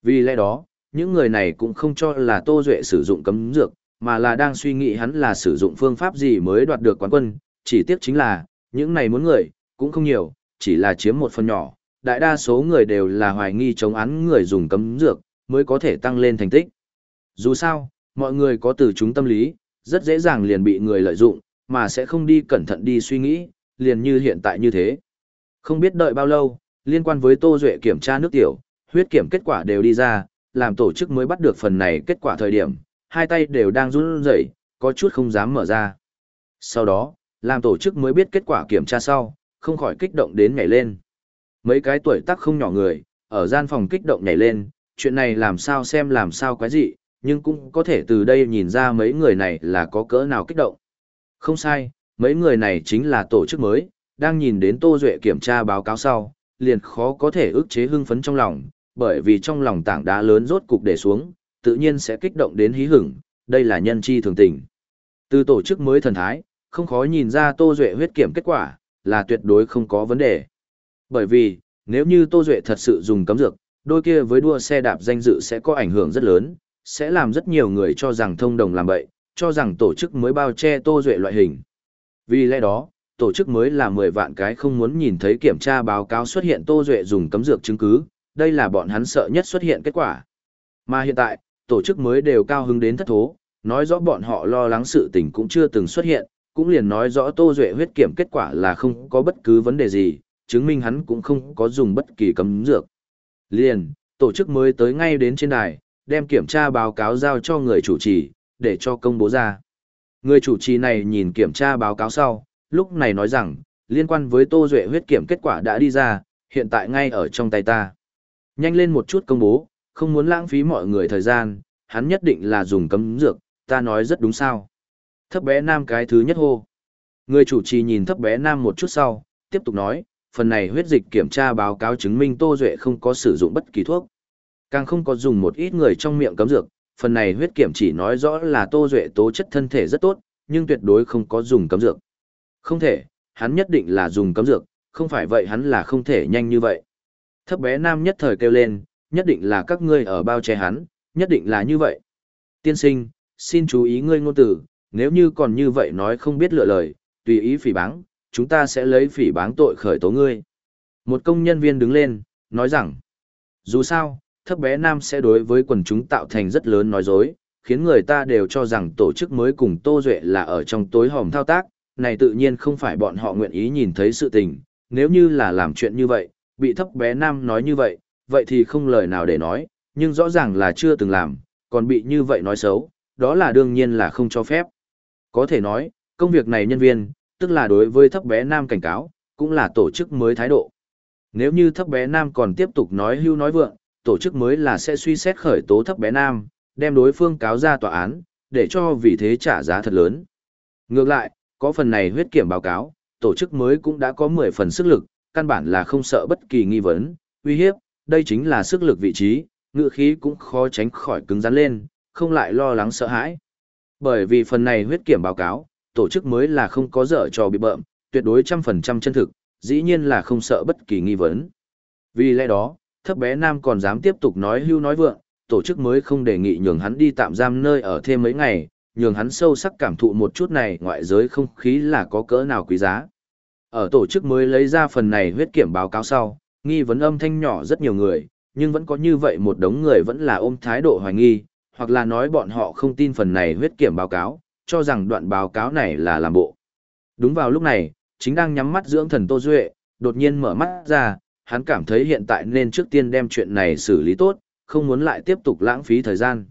Vì lẽ đó, những người này cũng không cho là Tô Duệ sử dụng cấm dược, mà là đang suy nghĩ hắn là sử dụng phương pháp gì mới đoạt được quán quân, chỉ tiếc chính là, những này muốn người, cũng không nhiều, chỉ là chiếm một phần nhỏ, đại đa số người đều là hoài nghi chống án người dùng cấm dược, mới có thể tăng lên thành tích. Dù sao, mọi người có từ chúng tâm lý, rất dễ dàng liền bị người lợi dụng, mà sẽ không đi cẩn thận đi suy nghĩ, liền như hiện tại như thế. Không biết đợi bao lâu, liên quan với Tô Duệ kiểm tra nước tiểu, huyết kiểm kết quả đều đi ra, làm tổ chức mới bắt được phần này kết quả thời điểm, hai tay đều đang run rẩy, có chút không dám mở ra. Sau đó, làm tổ chức mới biết kết quả kiểm tra sau, không khỏi kích động đến nhảy lên. Mấy cái tuổi tác không nhỏ người, ở gian phòng kích động nhảy lên, chuyện này làm sao xem làm sao quái dị, nhưng cũng có thể từ đây nhìn ra mấy người này là có cỡ nào kích động. Không sai, mấy người này chính là tổ chức mới, đang nhìn đến Tô Duệ kiểm tra báo cáo sau, liền khó có thể ức chế hưng phấn trong lòng, bởi vì trong lòng tảng đá lớn rốt cục để xuống, tự nhiên sẽ kích động đến hí hửng, đây là nhân chi thường tình. Từ tổ chức mới thần thái, không khó nhìn ra Tô Duệ huyết kiểm kết quả, là tuyệt đối không có vấn đề. Bởi vì, nếu như Tô Duệ thật sự dùng cấm dược, đôi kia với đua xe đạp danh dự sẽ có ảnh hưởng rất lớn, sẽ làm rất nhiều người cho rằng thông đồng làm bậy, cho rằng tổ chức mới bao che Tô Duệ loại hình. Vì lẽ đó, tổ chức mới là 10 vạn cái không muốn nhìn thấy kiểm tra báo cáo xuất hiện Tô Duệ dùng cấm dược chứng cứ, đây là bọn hắn sợ nhất xuất hiện kết quả. Mà hiện tại, tổ chức mới đều cao hứng đến thất thố, nói rõ bọn họ lo lắng sự tình cũng chưa từng xuất hiện, cũng liền nói rõ Tô Duệ huyết kiểm kết quả là không có bất cứ vấn đề gì, chứng minh hắn cũng không có dùng bất kỳ cấm dược. Liền, tổ chức mới tới ngay đến trên đài, đem kiểm tra báo cáo giao cho người chủ trì, để cho công bố ra. Người chủ trì này nhìn kiểm tra báo cáo sau, lúc này nói rằng, liên quan với Tô Duệ huyết kiểm kết quả đã đi ra, hiện tại ngay ở trong tay ta. Nhanh lên một chút công bố, không muốn lãng phí mọi người thời gian, hắn nhất định là dùng cấm dược, ta nói rất đúng sao. Thấp bé nam cái thứ nhất hô. Người chủ trì nhìn thấp bé nam một chút sau, tiếp tục nói, phần này huyết dịch kiểm tra báo cáo chứng minh Tô Duệ không có sử dụng bất kỳ thuốc. Càng không có dùng một ít người trong miệng cấm dược, phần này huyết kiểm chỉ nói rõ là Tô Duệ tố chất thân thể rất tốt, nhưng tuyệt đối không có dùng cấm dược. Không thể, hắn nhất định là dùng cấm dược, không phải vậy hắn là không thể nhanh như vậy. Thấp bé nam nhất thời kêu lên, nhất định là các ngươi ở bao che hắn, nhất định là như vậy. Tiên sinh, xin chú ý ngươi ngôn tử, nếu như còn như vậy nói không biết lựa lời, tùy ý phỉ báng, chúng ta sẽ lấy phỉ báng tội khởi tố ngươi. Một công nhân viên đứng lên, nói rằng, dù sao, thấp bé nam sẽ đối với quần chúng tạo thành rất lớn nói dối, khiến người ta đều cho rằng tổ chức mới cùng Tô Duệ là ở trong tối hòm thao tác, này tự nhiên không phải bọn họ nguyện ý nhìn thấy sự tình, nếu như là làm chuyện như vậy, bị thấp bé nam nói như vậy, vậy thì không lời nào để nói, nhưng rõ ràng là chưa từng làm, còn bị như vậy nói xấu, đó là đương nhiên là không cho phép. Có thể nói, công việc này nhân viên, tức là đối với thấp bé nam cảnh cáo, cũng là tổ chức mới thái độ. Nếu như thấp bé nam còn tiếp tục nói hưu nói vượng, tổ chức mới là sẽ suy xét khởi tố thấp bé nam, đem đối phương cáo ra tòa án, để cho vì thế trả giá thật lớn. Ngược lại, có phần này huyết kiểm báo cáo, tổ chức mới cũng đã có 10 phần sức lực, căn bản là không sợ bất kỳ nghi vấn, uy hiếp, đây chính là sức lực vị trí, ngựa khí cũng khó tránh khỏi cứng rắn lên, không lại lo lắng sợ hãi. Bởi vì phần này huyết kiểm báo cáo, tổ chức mới là không có dở trò bị bợm, tuyệt đối trăm phần trăm chân thực, dĩ nhiên là không sợ bất kỳ nghi vấn. Vì lẽ đó, thấp bé nam còn dám tiếp tục nói hưu nói vượng, tổ chức mới không đề nghị nhường hắn đi tạm giam nơi ở thêm mấy ngày, nhường hắn sâu sắc cảm thụ một chút này ngoại giới không khí là có cỡ nào quý giá. Ở tổ chức mới lấy ra phần này huyết kiểm báo cáo sau, nghi vấn âm thanh nhỏ rất nhiều người, nhưng vẫn có như vậy một đống người vẫn là ôm thái độ hoài nghi, hoặc là nói bọn họ không tin phần này huyết kiểm báo cáo, cho rằng đoạn báo cáo này là làm bộ. Đúng vào lúc này, chính đang nhắm mắt dưỡng thần Tô Duệ, đột nhiên mở mắt ra, hắn cảm thấy hiện tại nên trước tiên đem chuyện này xử lý tốt, không muốn lại tiếp tục lãng phí thời gian.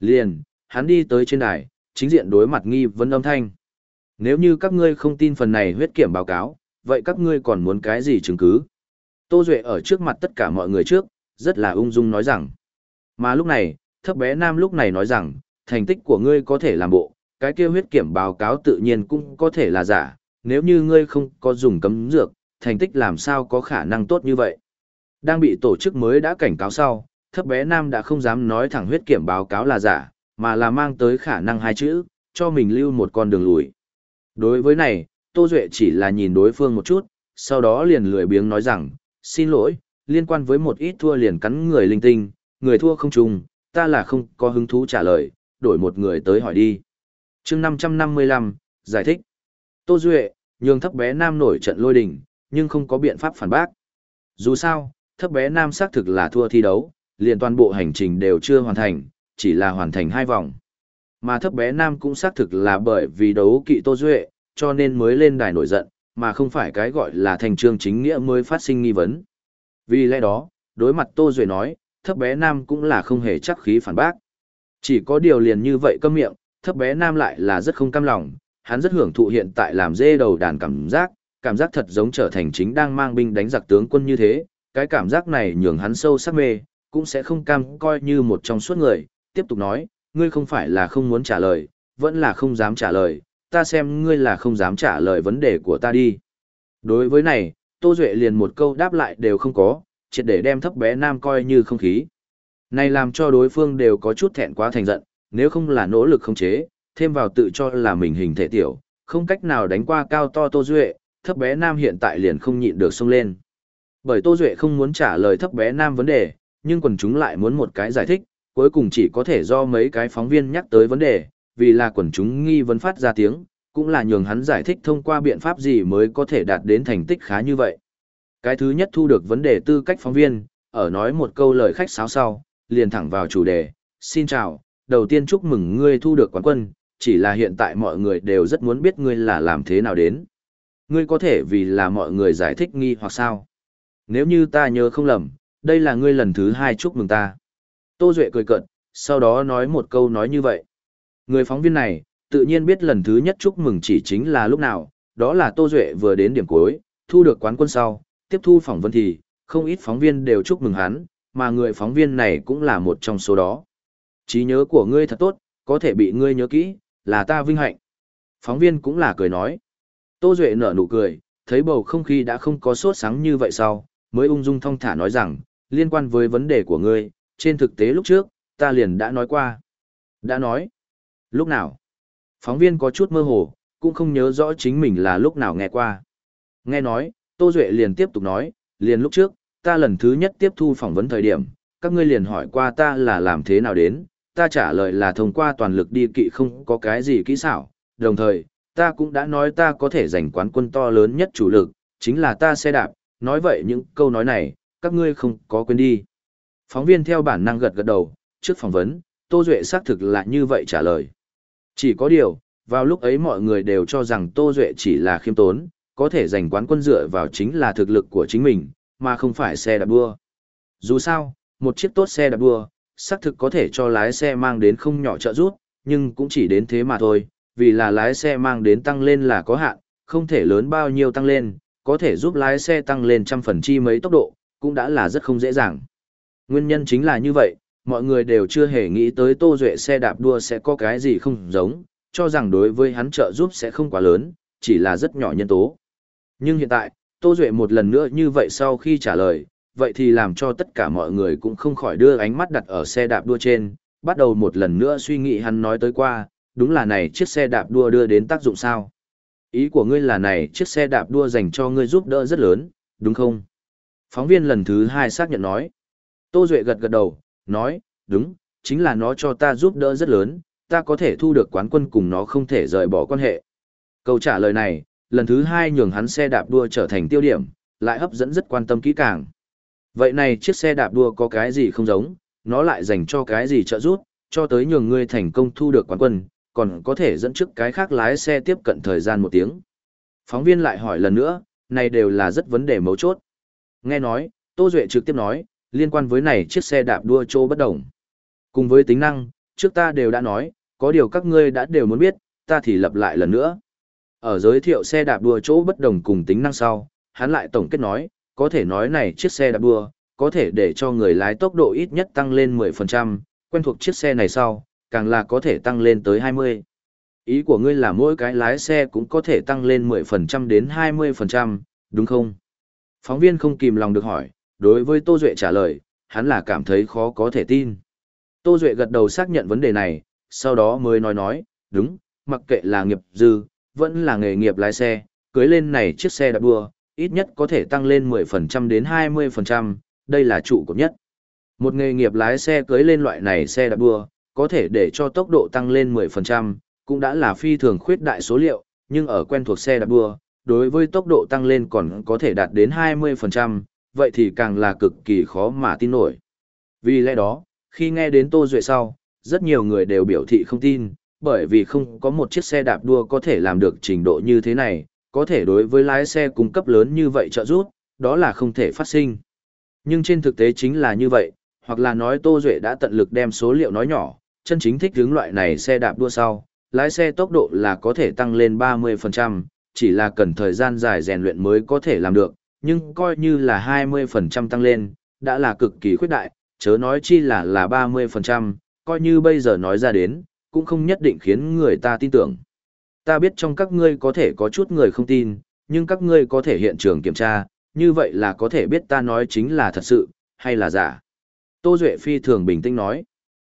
Liền, hắn đi tới trên đài, chính diện đối mặt nghi vấn âm thanh. Nếu như các ngươi không tin phần này huyết kiểm báo cáo, vậy các ngươi còn muốn cái gì chứng cứ? Tô Duệ ở trước mặt tất cả mọi người trước, rất là ung dung nói rằng. Mà lúc này, thấp bé nam lúc này nói rằng, thành tích của ngươi có thể làm bộ, cái kia huyết kiểm báo cáo tự nhiên cũng có thể là giả, nếu như ngươi không có dùng cấm dược, thành tích làm sao có khả năng tốt như vậy. Đang bị tổ chức mới đã cảnh cáo sau, thấp bé nam đã không dám nói thẳng huyết kiểm báo cáo là giả, mà là mang tới khả năng hai chữ, cho mình lưu một con đường lùi. Đối với này, Tô Duệ chỉ là nhìn đối phương một chút, sau đó liền lười biếng nói rằng, xin lỗi, liên quan với một ít thua liền cắn người linh tinh, người thua không trùng, ta là không có hứng thú trả lời, đổi một người tới hỏi đi. chương 555, giải thích. Tô Duệ, nhường thấp bé nam nổi trận lôi đình, nhưng không có biện pháp phản bác. Dù sao, thấp bé nam xác thực là thua thi đấu, liền toàn bộ hành trình đều chưa hoàn thành, chỉ là hoàn thành hai vòng. Mà thấp bé nam cũng xác thực là bởi vì đấu kỵ Tô Duệ, cho nên mới lên đài nổi giận, mà không phải cái gọi là thành trương chính nghĩa mới phát sinh nghi vấn. Vì lẽ đó, đối mặt Tô Duệ nói, thấp bé nam cũng là không hề chắc khí phản bác. Chỉ có điều liền như vậy câm miệng, thấp bé nam lại là rất không cam lòng, hắn rất hưởng thụ hiện tại làm dê đầu đàn cảm giác, cảm giác thật giống trở thành chính đang mang binh đánh giặc tướng quân như thế, cái cảm giác này nhường hắn sâu sắc mê, cũng sẽ không cam coi như một trong suốt người, tiếp tục nói, ngươi không phải là không muốn trả lời, vẫn là không dám trả lời, ta xem ngươi là không dám trả lời vấn đề của ta đi. Đối với này, Tô Duệ liền một câu đáp lại đều không có, triệt để đem thấp bé nam coi như không khí. Này làm cho đối phương đều có chút thẹn quá thành giận, nếu không là nỗ lực không chế, thêm vào tự cho là mình hình thể tiểu, không cách nào đánh qua cao to Tô Duệ, thấp bé nam hiện tại liền không nhịn được xông lên. Bởi Tô Duệ không muốn trả lời thấp bé nam vấn đề, nhưng quần chúng lại muốn một cái giải thích, cuối cùng chỉ có thể do mấy cái phóng viên nhắc tới vấn đề, vì là quần chúng nghi vấn phát ra tiếng, cũng là nhường hắn giải thích thông qua biện pháp gì mới có thể đạt đến thành tích khá như vậy. Cái thứ nhất thu được vấn đề tư cách phóng viên, ở nói một câu lời khách sáo sau, liền thẳng vào chủ đề, xin chào, đầu tiên chúc mừng ngươi thu được quán quân, chỉ là hiện tại mọi người đều rất muốn biết ngươi là làm thế nào đến. Ngươi có thể vì là mọi người giải thích nghi hoặc sao? Nếu như ta nhớ không lầm, đây là ngươi lần thứ hai chúc mừng ta. Tô Duệ cười cận, sau đó nói một câu nói như vậy. Người phóng viên này, tự nhiên biết lần thứ nhất chúc mừng chỉ chính là lúc nào, đó là Tô Duệ vừa đến điểm cuối, thu được quán quân sau, tiếp thu phỏng vấn thì, không ít phóng viên đều chúc mừng hắn, mà người phóng viên này cũng là một trong số đó. trí nhớ của ngươi thật tốt, có thể bị ngươi nhớ kỹ, là ta vinh hạnh. Phóng viên cũng là cười nói. Tô Duệ nở nụ cười, thấy bầu không khí đã không có sốt sáng như vậy sau, mới ung dung thong thả nói rằng, liên quan với vấn đề của ngươi, trên thực tế lúc trước, ta liền đã nói qua. Đã nói. Lúc nào? Phóng viên có chút mơ hồ, cũng không nhớ rõ chính mình là lúc nào nghe qua. Nghe nói, Tô Duệ liền tiếp tục nói, liền lúc trước, ta lần thứ nhất tiếp thu phỏng vấn thời điểm, các ngươi liền hỏi qua ta là làm thế nào đến, ta trả lời là thông qua toàn lực đi kỵ không có cái gì kỹ xảo, đồng thời, ta cũng đã nói ta có thể giành quán quân to lớn nhất chủ lực, chính là ta xe đạp, nói vậy những câu nói này, các ngươi không có quên đi. Phóng viên theo bản năng gật gật đầu, trước phỏng vấn, Tô Duệ xác thực là như vậy trả lời. Chỉ có điều, vào lúc ấy mọi người đều cho rằng Tô Duệ chỉ là khiêm tốn, có thể giành quán quân dựa vào chính là thực lực của chính mình, mà không phải xe đạp đua. Dù sao, một chiếc tốt xe đạp đua, xác thực có thể cho lái xe mang đến không nhỏ trợ giúp, nhưng cũng chỉ đến thế mà thôi, vì là lái xe mang đến tăng lên là có hạn, không thể lớn bao nhiêu tăng lên, có thể giúp lái xe tăng lên trăm phần chi mấy tốc độ, cũng đã là rất không dễ dàng. Nguyên nhân chính là như vậy, mọi người đều chưa hề nghĩ tới Tô Duệ xe đạp đua sẽ có cái gì không giống, cho rằng đối với hắn trợ giúp sẽ không quá lớn, chỉ là rất nhỏ nhân tố. Nhưng hiện tại, Tô Duệ một lần nữa như vậy sau khi trả lời, vậy thì làm cho tất cả mọi người cũng không khỏi đưa ánh mắt đặt ở xe đạp đua trên, bắt đầu một lần nữa suy nghĩ hắn nói tới qua, đúng là này chiếc xe đạp đua đưa đến tác dụng sao. Ý của ngươi là này chiếc xe đạp đua dành cho ngươi giúp đỡ rất lớn, đúng không? Phóng viên lần thứ hai xác nhận nói. Tô Duệ gật gật đầu, nói, đúng, chính là nó cho ta giúp đỡ rất lớn, ta có thể thu được quán quân cùng nó không thể rời bỏ quan hệ. Câu trả lời này, lần thứ hai nhường hắn xe đạp đua trở thành tiêu điểm, lại hấp dẫn rất quan tâm kỹ càng. Vậy này chiếc xe đạp đua có cái gì không giống, nó lại dành cho cái gì trợ giúp, cho tới nhường ngươi thành công thu được quán quân, còn có thể dẫn trước cái khác lái xe tiếp cận thời gian một tiếng. Phóng viên lại hỏi lần nữa, này đều là rất vấn đề mấu chốt. Nghe nói, Tô Duệ trực tiếp nói, liên quan với này chiếc xe đạp đua chỗ bất đồng. Cùng với tính năng, trước ta đều đã nói, có điều các ngươi đã đều muốn biết, ta thì lặp lại lần nữa. Ở giới thiệu xe đạp đua chỗ bất đồng cùng tính năng sau, hắn lại tổng kết nói, có thể nói này chiếc xe đạp đua, có thể để cho người lái tốc độ ít nhất tăng lên 10%, quen thuộc chiếc xe này sau, càng là có thể tăng lên tới 20. Ý của ngươi là mỗi cái lái xe cũng có thể tăng lên 10% đến 20%, đúng không? Phóng viên không kìm lòng được hỏi, đối với Tô Duệ trả lời, hắn là cảm thấy khó có thể tin. Tô Duệ gật đầu xác nhận vấn đề này, sau đó mới nói nói, đúng, mặc kệ là nghiệp dư, vẫn là nghề nghiệp lái xe, cưới lên này chiếc xe đạp đua, ít nhất có thể tăng lên 10% đến 20%, đây là trụ cột nhất. Một nghề nghiệp lái xe cưới lên loại này xe đạp đua, có thể để cho tốc độ tăng lên 10%, cũng đã là phi thường khuyết đại số liệu, nhưng ở quen thuộc xe đạp đua, đối với tốc độ tăng lên còn có thể đạt đến 20%, vậy thì càng là cực kỳ khó mà tin nổi. Vì lẽ đó, khi nghe đến Tô Duệ sau, rất nhiều người đều biểu thị không tin, bởi vì không có một chiếc xe đạp đua có thể làm được trình độ như thế này, có thể đối với lái xe cung cấp lớn như vậy trợ giúp, đó là không thể phát sinh. Nhưng trên thực tế chính là như vậy, hoặc là nói Tô Duệ đã tận lực đem số liệu nói nhỏ, chân chính thích hướng loại này xe đạp đua sau, lái xe tốc độ là có thể tăng lên 30%, chỉ là cần thời gian dài rèn luyện mới có thể làm được, nhưng coi như là 20% tăng lên, đã là cực kỳ khuyết đại, chớ nói chi là là 30%, coi như bây giờ nói ra đến, cũng không nhất định khiến người ta tin tưởng. Ta biết trong các ngươi có thể có chút người không tin, nhưng các ngươi có thể hiện trường kiểm tra, như vậy là có thể biết ta nói chính là thật sự, hay là giả. Tô Duệ phi thường bình tĩnh nói.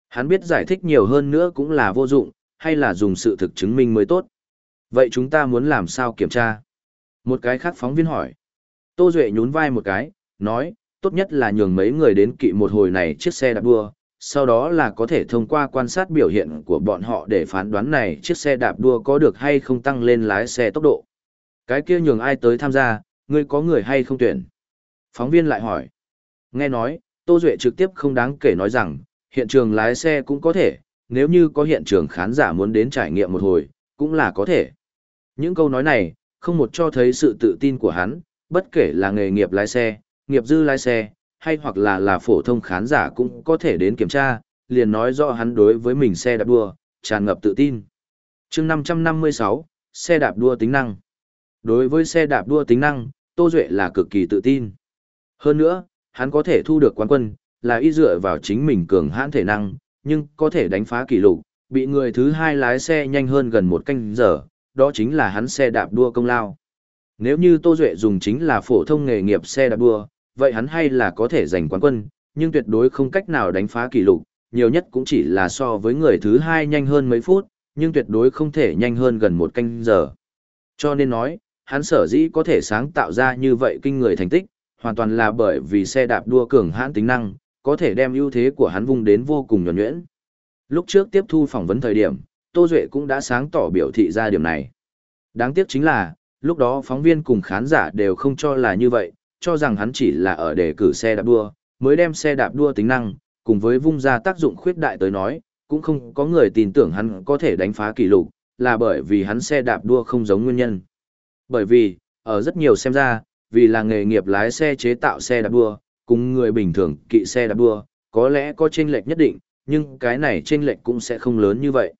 Hắn biết giải thích nhiều hơn nữa cũng là vô dụng, hay là dùng sự thực chứng minh mới tốt. Vậy chúng ta muốn làm sao kiểm tra? Một cái khác phóng viên hỏi. Tô Duệ nhún vai một cái, nói, tốt nhất là nhường mấy người đến kỵ một hồi này chiếc xe đạp đua, sau đó là có thể thông qua quan sát biểu hiện của bọn họ để phán đoán này chiếc xe đạp đua có được hay không tăng lên lái xe tốc độ. Cái kia nhường ai tới tham gia, ngươi có người hay không tuyển? Phóng viên lại hỏi. Nghe nói, Tô Duệ trực tiếp không đáng kể nói rằng, hiện trường lái xe cũng có thể, nếu như có hiện trường khán giả muốn đến trải nghiệm một hồi, cũng là có thể. Những câu nói này, không một cho thấy sự tự tin của hắn, bất kể là nghề nghiệp lái xe, nghiệp dư lái xe, hay hoặc là là phổ thông khán giả cũng có thể đến kiểm tra, liền nói rõ hắn đối với mình xe đạp đua, tràn ngập tự tin. chương 556, xe đạp đua tính năng. Đối với xe đạp đua tính năng, Tô Duệ là cực kỳ tự tin. Hơn nữa, hắn có thể thu được quán quân, là y dựa vào chính mình cường hãn thể năng, nhưng có thể đánh phá kỷ lục, bị người thứ hai lái xe nhanh hơn gần một canh giờ, đó chính là hắn xe đạp đua công lao. Nếu như Tô Duệ dùng chính là phổ thông nghề nghiệp xe đạp đua, vậy hắn hay là có thể giành quán quân, nhưng tuyệt đối không cách nào đánh phá kỷ lục, nhiều nhất cũng chỉ là so với người thứ hai nhanh hơn mấy phút, nhưng tuyệt đối không thể nhanh hơn gần một canh giờ. Cho nên nói, hắn sở dĩ có thể sáng tạo ra như vậy kinh người thành tích, hoàn toàn là bởi vì xe đạp đua cường hãn tính năng, có thể đem ưu thế của hắn vung đến vô cùng nhuẩn nhuyễn. Lúc trước tiếp thu phỏng vấn thời điểm, Tô Duệ cũng đã sáng tỏ biểu thị ra điểm này. Đáng tiếc chính là, lúc đó phóng viên cùng khán giả đều không cho là như vậy, cho rằng hắn chỉ là ở để cử xe đạp đua, mới đem xe đạp đua tính năng, cùng với vung ra tác dụng khuyết đại tới nói, cũng không có người tin tưởng hắn có thể đánh phá kỷ lục, là bởi vì hắn xe đạp đua không giống nguyên nhân. Bởi vì, ở rất nhiều xem ra, vì là nghề nghiệp lái xe chế tạo xe đạp đua, cùng người bình thường kỵ xe đạp đua, có lẽ có chênh lệch nhất định, nhưng cái này chênh lệch cũng sẽ không lớn như vậy.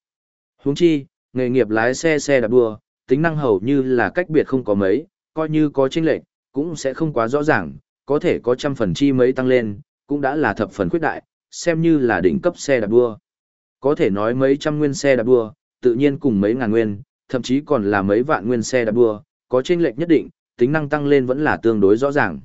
Huống chi, nghề nghiệp lái xe xe đạp đua, tính năng hầu như là cách biệt không có mấy, coi như có chênh lệch, cũng sẽ không quá rõ ràng, có thể có trăm phần chi mấy tăng lên, cũng đã là thập phần khuyết đại, xem như là đỉnh cấp xe đạp đua. Có thể nói mấy trăm nguyên xe đạp đua, tự nhiên cùng mấy ngàn nguyên, thậm chí còn là mấy vạn nguyên xe đạp đua, có chênh lệch nhất định, tính năng tăng lên vẫn là tương đối rõ ràng.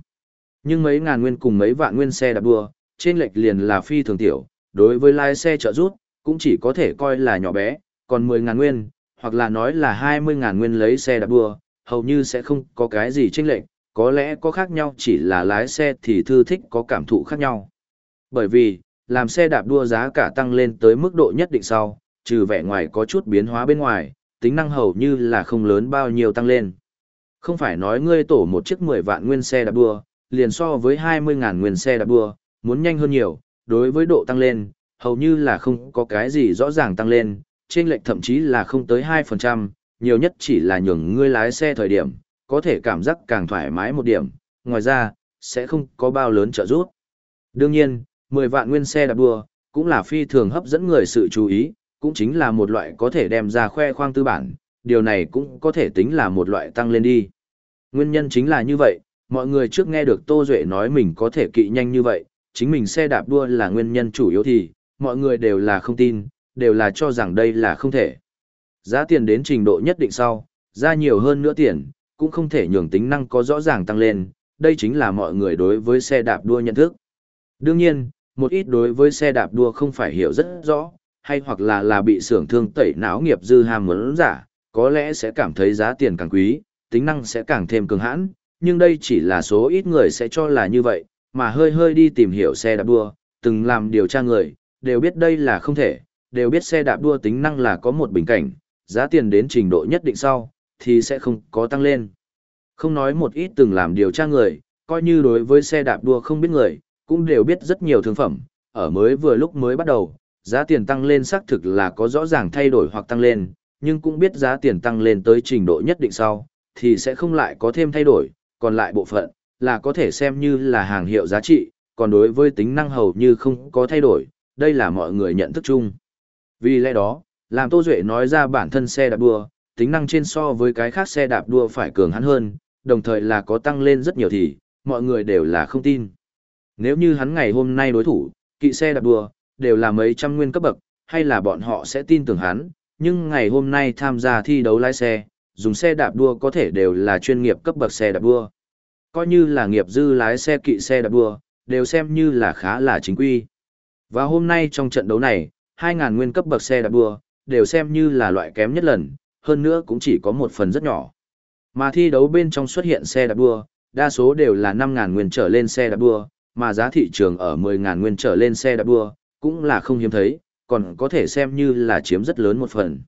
Nhưng mấy ngàn nguyên cùng mấy vạn nguyên xe đạp đua, chênh lệch liền là phi thường tiểu, đối với lái xe trợ rút, cũng chỉ có thể coi là nhỏ bé, còn 10 ngàn nguyên, hoặc là nói là 20 ngàn nguyên lấy xe đạp đua, hầu như sẽ không có cái gì chênh lệch, có lẽ có khác nhau chỉ là lái xe thì thư thích có cảm thụ khác nhau. Bởi vì, làm xe đạp đua giá cả tăng lên tới mức độ nhất định sau, trừ vẻ ngoài có chút biến hóa bên ngoài, tính năng hầu như là không lớn bao nhiêu tăng lên. Không phải nói ngươi tổ một chiếc 10 vạn nguyên xe đạp đua, liền so với 20.000 nguyên xe đạp đua, muốn nhanh hơn nhiều, đối với độ tăng lên, hầu như là không có cái gì rõ ràng tăng lên, trên lệch thậm chí là không tới 2%, nhiều nhất chỉ là nhường ngươi lái xe thời điểm, có thể cảm giác càng thoải mái một điểm, ngoài ra, sẽ không có bao lớn trợ giúp. Đương nhiên, 10 vạn nguyên xe đạp đua, cũng là phi thường hấp dẫn người sự chú ý, cũng chính là một loại có thể đem ra khoe khoang tư bản, điều này cũng có thể tính là một loại tăng lên đi. Nguyên nhân chính là như vậy, mọi người trước nghe được Tô Duệ nói mình có thể kỵ nhanh như vậy, chính mình xe đạp đua là nguyên nhân chủ yếu thì, mọi người đều là không tin, đều là cho rằng đây là không thể. Giá tiền đến trình độ nhất định sau, ra nhiều hơn nữa tiền, cũng không thể nhường tính năng có rõ ràng tăng lên, đây chính là mọi người đối với xe đạp đua nhận thức. Đương nhiên, một ít đối với xe đạp đua không phải hiểu rất rõ, hay hoặc là là bị sưởng thương tẩy não nghiệp dư ham muốn giả, có lẽ sẽ cảm thấy giá tiền càng quý, tính năng sẽ càng thêm cường hãn, nhưng đây chỉ là số ít người sẽ cho là như vậy, mà hơi hơi đi tìm hiểu xe đạp đua, từng làm điều tra người, đều biết đây là không thể, đều biết xe đạp đua tính năng là có một bình cảnh, giá tiền đến trình độ nhất định sau, thì sẽ không có tăng lên. Không nói một ít từng làm điều tra người, coi như đối với xe đạp đua không biết người, cũng đều biết rất nhiều thương phẩm, ở mới vừa lúc mới bắt đầu, giá tiền tăng lên xác thực là có rõ ràng thay đổi hoặc tăng lên, nhưng cũng biết giá tiền tăng lên tới trình độ nhất định sau, thì sẽ không lại có thêm thay đổi, còn lại bộ phận, là có thể xem như là hàng hiệu giá trị, còn đối với tính năng hầu như không có thay đổi, đây là mọi người nhận thức chung. Vì lẽ đó, làm Tô Duệ nói ra bản thân xe đạp đua, tính năng trên so với cái khác xe đạp đua phải cường hắn hơn, đồng thời là có tăng lên rất nhiều thì, mọi người đều là không tin. Nếu như hắn ngày hôm nay đối thủ, kỵ xe đạp đua, đều là mấy trăm nguyên cấp bậc, hay là bọn họ sẽ tin tưởng hắn, nhưng ngày hôm nay tham gia thi đấu lái xe, dùng xe đạp đua có thể đều là chuyên nghiệp cấp bậc xe đạp đua. Coi như là nghiệp dư lái xe kỵ xe đạp đua, đều xem như là khá là chính quy. Và hôm nay trong trận đấu này, 2.000 nguyên cấp bậc xe đạp đua, đều xem như là loại kém nhất lần, hơn nữa cũng chỉ có một phần rất nhỏ. Mà thi đấu bên trong xuất hiện xe đạp đua, đa số đều là 5.000 nguyên trở lên xe đạp đua, mà giá thị trường ở 10.000 nguyên trở lên xe đạp đua, cũng là không hiếm thấy, còn có thể xem như là chiếm rất lớn một phần.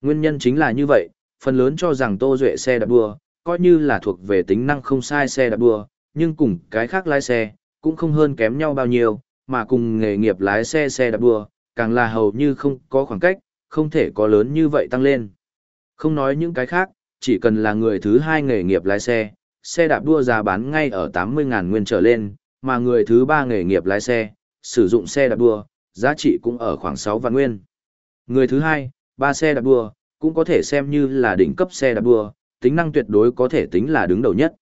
Nguyên nhân chính là như vậy, phần lớn cho rằng Tô Duệ xe đạp đua, coi như là thuộc về tính năng không sai xe đạp đua, nhưng cùng cái khác lái xe, cũng không hơn kém nhau bao nhiêu, mà cùng nghề nghiệp lái xe xe đạp đua, càng là hầu như không có khoảng cách, không thể có lớn như vậy tăng lên. Không nói những cái khác, chỉ cần là người thứ hai nghề nghiệp lái xe, xe đạp đua giá bán ngay ở 80.000 nguyên trở lên, mà người thứ ba nghề nghiệp lái xe, sử dụng xe đạp đua, giá trị cũng ở khoảng 6 vạn nguyên. Người thứ hai, ba xe đạp đua, cũng có thể xem như là đỉnh cấp xe đạp đua, tính năng tuyệt đối có thể tính là đứng đầu nhất.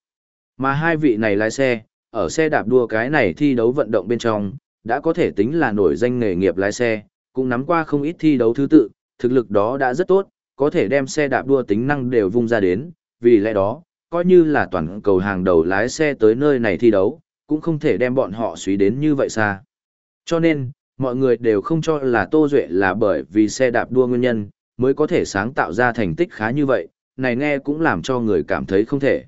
Mà hai vị này lái xe, ở xe đạp đua cái này thi đấu vận động bên trong, đã có thể tính là nổi danh nghề nghiệp lái xe, cũng nắm qua không ít thi đấu thứ tự, thực lực đó đã rất tốt, có thể đem xe đạp đua tính năng đều vung ra đến, vì lẽ đó, coi như là toàn cầu hàng đầu lái xe tới nơi này thi đấu, cũng không thể đem bọn họ suy đến như vậy xa. Cho nên, mọi người đều không cho là Tô Duệ là bởi vì xe đạp đua nguyên nhân, mới có thể sáng tạo ra thành tích khá như vậy, này nghe cũng làm cho người cảm thấy không thể.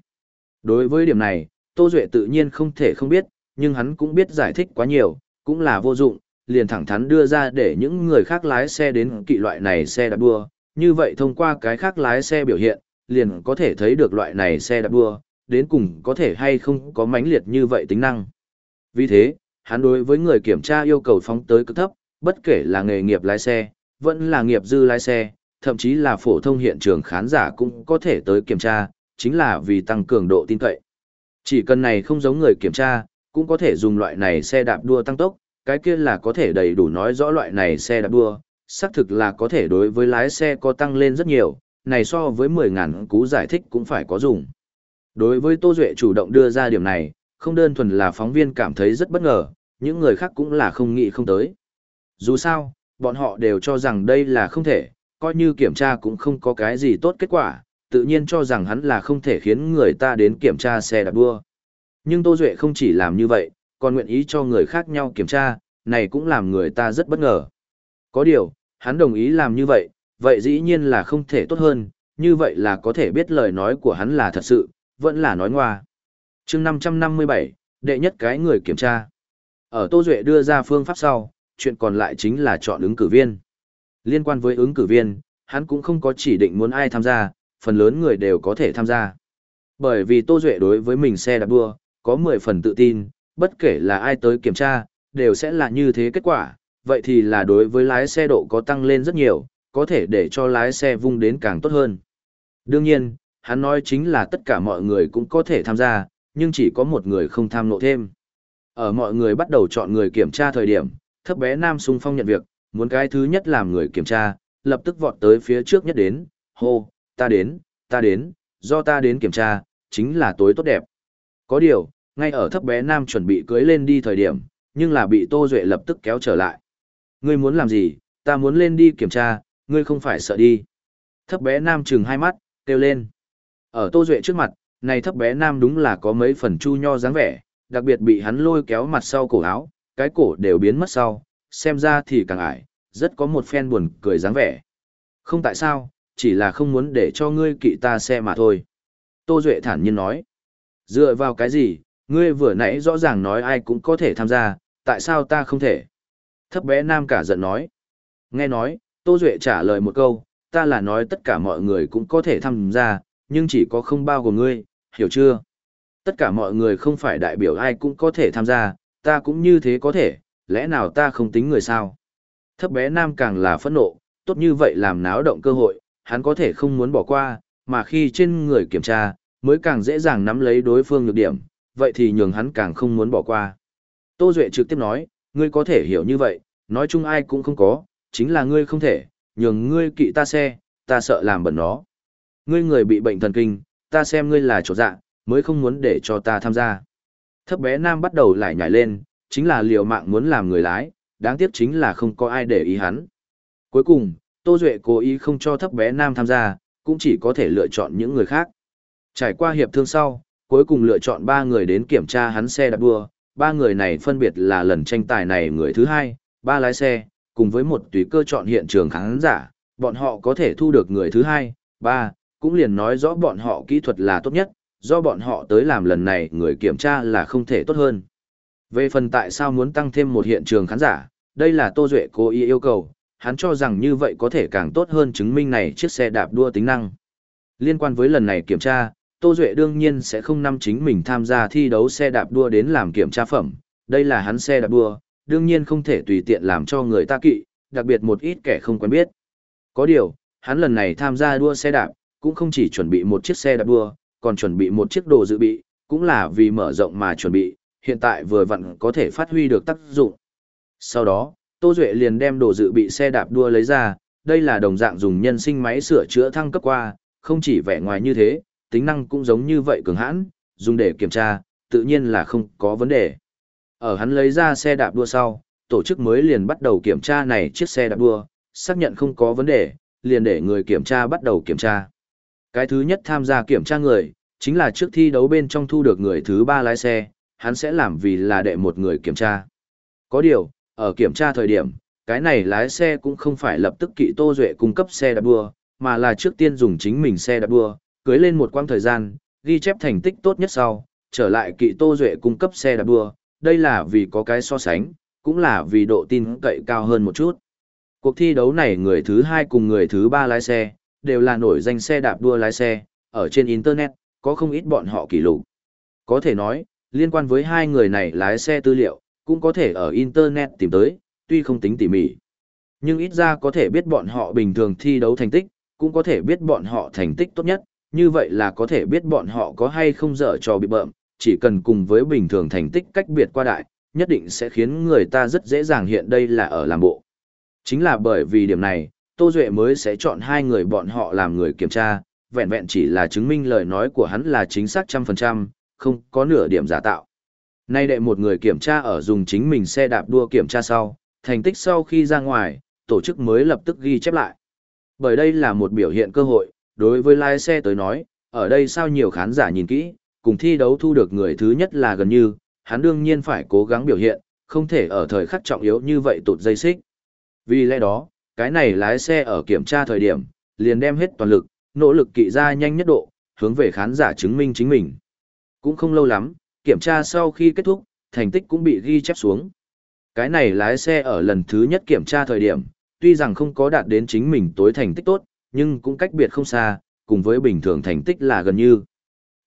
Đối với điểm này, Tô Duệ tự nhiên không thể không biết, nhưng hắn cũng biết giải thích quá nhiều, cũng là vô dụng, liền thẳng thắn đưa ra để những người khác lái xe đến kỵ loại này xe đạp đua, như vậy thông qua cái khác lái xe biểu hiện, liền có thể thấy được loại này xe đạp đua, đến cùng có thể hay không có mãnh liệt như vậy tính năng. Vì thế, hắn đối với người kiểm tra yêu cầu phóng tới cực thấp, bất kể là nghề nghiệp lái xe, vẫn là nghiệp dư lái xe, thậm chí là phổ thông hiện trường khán giả cũng có thể tới kiểm tra, chính là vì tăng cường độ tin cậy. Chỉ cần này không giống người kiểm tra, cũng có thể dùng loại này xe đạp đua tăng tốc, cái kia là có thể đầy đủ nói rõ loại này xe đạp đua, xác thực là có thể đối với lái xe có tăng lên rất nhiều, này so với 10.000 cú giải thích cũng phải có dùng. Đối với Tô Duệ chủ động đưa ra điểm này, không đơn thuần là phóng viên cảm thấy rất bất ngờ, những người khác cũng là không nghĩ không tới. Dù sao, bọn họ đều cho rằng đây là không thể, coi như kiểm tra cũng không có cái gì tốt kết quả, tự nhiên cho rằng hắn là không thể khiến người ta đến kiểm tra xe đạp đua. Nhưng Tô Duệ không chỉ làm như vậy, còn nguyện ý cho người khác nhau kiểm tra, này cũng làm người ta rất bất ngờ. Có điều, hắn đồng ý làm như vậy, vậy dĩ nhiên là không thể tốt hơn, như vậy là có thể biết lời nói của hắn là thật sự, vẫn là nói ngoa. chương 557, đệ nhất cái người kiểm tra. Ở Tô Duệ đưa ra phương pháp sau, chuyện còn lại chính là chọn ứng cử viên. Liên quan với ứng cử viên, hắn cũng không có chỉ định muốn ai tham gia, phần lớn người đều có thể tham gia. Bởi vì Tô Duệ đối với mình xe đạp đua, có 10 phần tự tin, bất kể là ai tới kiểm tra, đều sẽ là như thế kết quả, vậy thì là đối với lái xe độ có tăng lên rất nhiều, có thể để cho lái xe vung đến càng tốt hơn. Đương nhiên, hắn nói chính là tất cả mọi người cũng có thể tham gia, nhưng chỉ có một người không tham nộ thêm. Ở mọi người bắt đầu chọn người kiểm tra thời điểm, thấp bé nam sung phong nhận việc, muốn cái thứ nhất làm người kiểm tra, lập tức vọt tới phía trước nhất đến, hô, ta đến, ta đến, do ta đến kiểm tra, chính là tối tốt đẹp. Có điều, ngay ở thấp bé nam chuẩn bị cưới lên đi thời điểm, nhưng là bị Tô Duệ lập tức kéo trở lại. Ngươi muốn làm gì, ta muốn lên đi kiểm tra, ngươi không phải sợ đi. Thấp bé nam trừng hai mắt, kêu lên. Ở Tô Duệ trước mặt, này thấp bé nam đúng là có mấy phần chu nho dáng vẻ, đặc biệt bị hắn lôi kéo mặt sau cổ áo, cái cổ đều biến mất sau, xem ra thì càng ải, rất có một phen buồn cười dáng vẻ. Không tại sao, chỉ là không muốn để cho ngươi kỵ ta xe mà thôi. Tô Duệ thản nhiên nói. Dựa vào cái gì, ngươi vừa nãy rõ ràng nói ai cũng có thể tham gia, tại sao ta không thể? Thấp bé nam cả giận nói. Nghe nói, Tô Duệ trả lời một câu, ta là nói tất cả mọi người cũng có thể tham gia, nhưng chỉ có không bao gồm ngươi, hiểu chưa? Tất cả mọi người không phải đại biểu ai cũng có thể tham gia, ta cũng như thế có thể, lẽ nào ta không tính người sao? Thấp bé nam càng là phẫn nộ, tốt như vậy làm náo động cơ hội, hắn có thể không muốn bỏ qua, mà khi trên người kiểm tra, mới càng dễ dàng nắm lấy đối phương nhược điểm, vậy thì nhường hắn càng không muốn bỏ qua. Tô Duệ trực tiếp nói, ngươi có thể hiểu như vậy, nói chung ai cũng không có, chính là ngươi không thể, nhường ngươi kỵ ta xe, ta sợ làm bẩn nó. Ngươi người bị bệnh thần kinh, ta xem ngươi là chỗ dạ, mới không muốn để cho ta tham gia. Thấp bé nam bắt đầu lại nhảy lên, chính là liều mạng muốn làm người lái, đáng tiếc chính là không có ai để ý hắn. Cuối cùng, Tô Duệ cố ý không cho thấp bé nam tham gia, cũng chỉ có thể lựa chọn những người khác. Trải qua hiệp thương sau, cuối cùng lựa chọn ba người đến kiểm tra hắn xe đạp đua, ba người này phân biệt là lần tranh tài này người thứ hai, ba lái xe, cùng với một tùy cơ chọn hiện trường khán giả, bọn họ có thể thu được người thứ hai, ba, cũng liền nói rõ bọn họ kỹ thuật là tốt nhất, do bọn họ tới làm lần này người kiểm tra là không thể tốt hơn. Về phần tại sao muốn tăng thêm một hiện trường khán giả, đây là Tô Duệ cố ý yêu cầu, hắn cho rằng như vậy có thể càng tốt hơn chứng minh này chiếc xe đạp đua tính năng. Liên quan với lần này kiểm tra, Tô Duệ đương nhiên sẽ không năm chính mình tham gia thi đấu xe đạp đua đến làm kiểm tra phẩm, đây là hắn xe đạp đua, đương nhiên không thể tùy tiện làm cho người ta kỵ, đặc biệt một ít kẻ không quen biết. Có điều, hắn lần này tham gia đua xe đạp, cũng không chỉ chuẩn bị một chiếc xe đạp đua, còn chuẩn bị một chiếc đồ dự bị, cũng là vì mở rộng mà chuẩn bị, hiện tại vừa vặn có thể phát huy được tác dụng. Sau đó, Tô Duệ liền đem đồ dự bị xe đạp đua lấy ra, đây là đồng dạng dùng nhân sinh máy sửa chữa thăng cấp qua, không chỉ vẻ ngoài như thế, tính năng cũng giống như vậy cường hãn, dùng để kiểm tra, tự nhiên là không có vấn đề. Ở hắn lấy ra xe đạp đua sau, tổ chức mới liền bắt đầu kiểm tra này chiếc xe đạp đua, xác nhận không có vấn đề, liền để người kiểm tra bắt đầu kiểm tra. Cái thứ nhất tham gia kiểm tra người, chính là trước thi đấu bên trong thu được người thứ ba lái xe, hắn sẽ làm vì là đệ một người kiểm tra. Có điều, ở kiểm tra thời điểm, cái này lái xe cũng không phải lập tức kỵ Tô Duệ cung cấp xe đạp đua, mà là trước tiên dùng chính mình xe đạp đua, cưới lên một quãng thời gian, ghi chép thành tích tốt nhất sau, trở lại kỵ Tô Duệ cung cấp xe đạp đua, đây là vì có cái so sánh, cũng là vì độ tin cậy cao hơn một chút. Cuộc thi đấu này người thứ hai cùng người thứ ba lái xe, đều là nổi danh xe đạp đua lái xe, ở trên Internet, có không ít bọn họ kỷ lục. Có thể nói, liên quan với hai người này lái xe tư liệu, cũng có thể ở Internet tìm tới, tuy không tính tỉ mỉ. Nhưng ít ra có thể biết bọn họ bình thường thi đấu thành tích, cũng có thể biết bọn họ thành tích tốt nhất, như vậy là có thể biết bọn họ có hay không dở trò bị bợm, chỉ cần cùng với bình thường thành tích cách biệt qua đại, nhất định sẽ khiến người ta rất dễ dàng hiện đây là ở làm bộ. Chính là bởi vì điểm này, Tô Duệ mới sẽ chọn hai người bọn họ làm người kiểm tra, vẹn vẹn chỉ là chứng minh lời nói của hắn là chính xác trăm phần trăm, không có nửa điểm giả tạo. Nay đệ một người kiểm tra ở dùng chính mình xe đạp đua kiểm tra sau, thành tích sau khi ra ngoài, tổ chức mới lập tức ghi chép lại. Bởi đây là một biểu hiện cơ hội, đối với lái xe tới nói, ở đây sao nhiều khán giả nhìn kỹ, cùng thi đấu thu được người thứ nhất là gần như, hắn đương nhiên phải cố gắng biểu hiện, không thể ở thời khắc trọng yếu như vậy tụt dây xích. Vì lẽ đó, cái này lái xe ở kiểm tra thời điểm, liền đem hết toàn lực, nỗ lực kỵ ra nhanh nhất độ, hướng về khán giả chứng minh chính mình. Cũng không lâu lắm, kiểm tra sau khi kết thúc, thành tích cũng bị ghi chép xuống. Cái này lái xe ở lần thứ nhất kiểm tra thời điểm, tuy rằng không có đạt đến chính mình tối thành tích tốt, nhưng cũng cách biệt không xa, cùng với bình thường thành tích là gần như.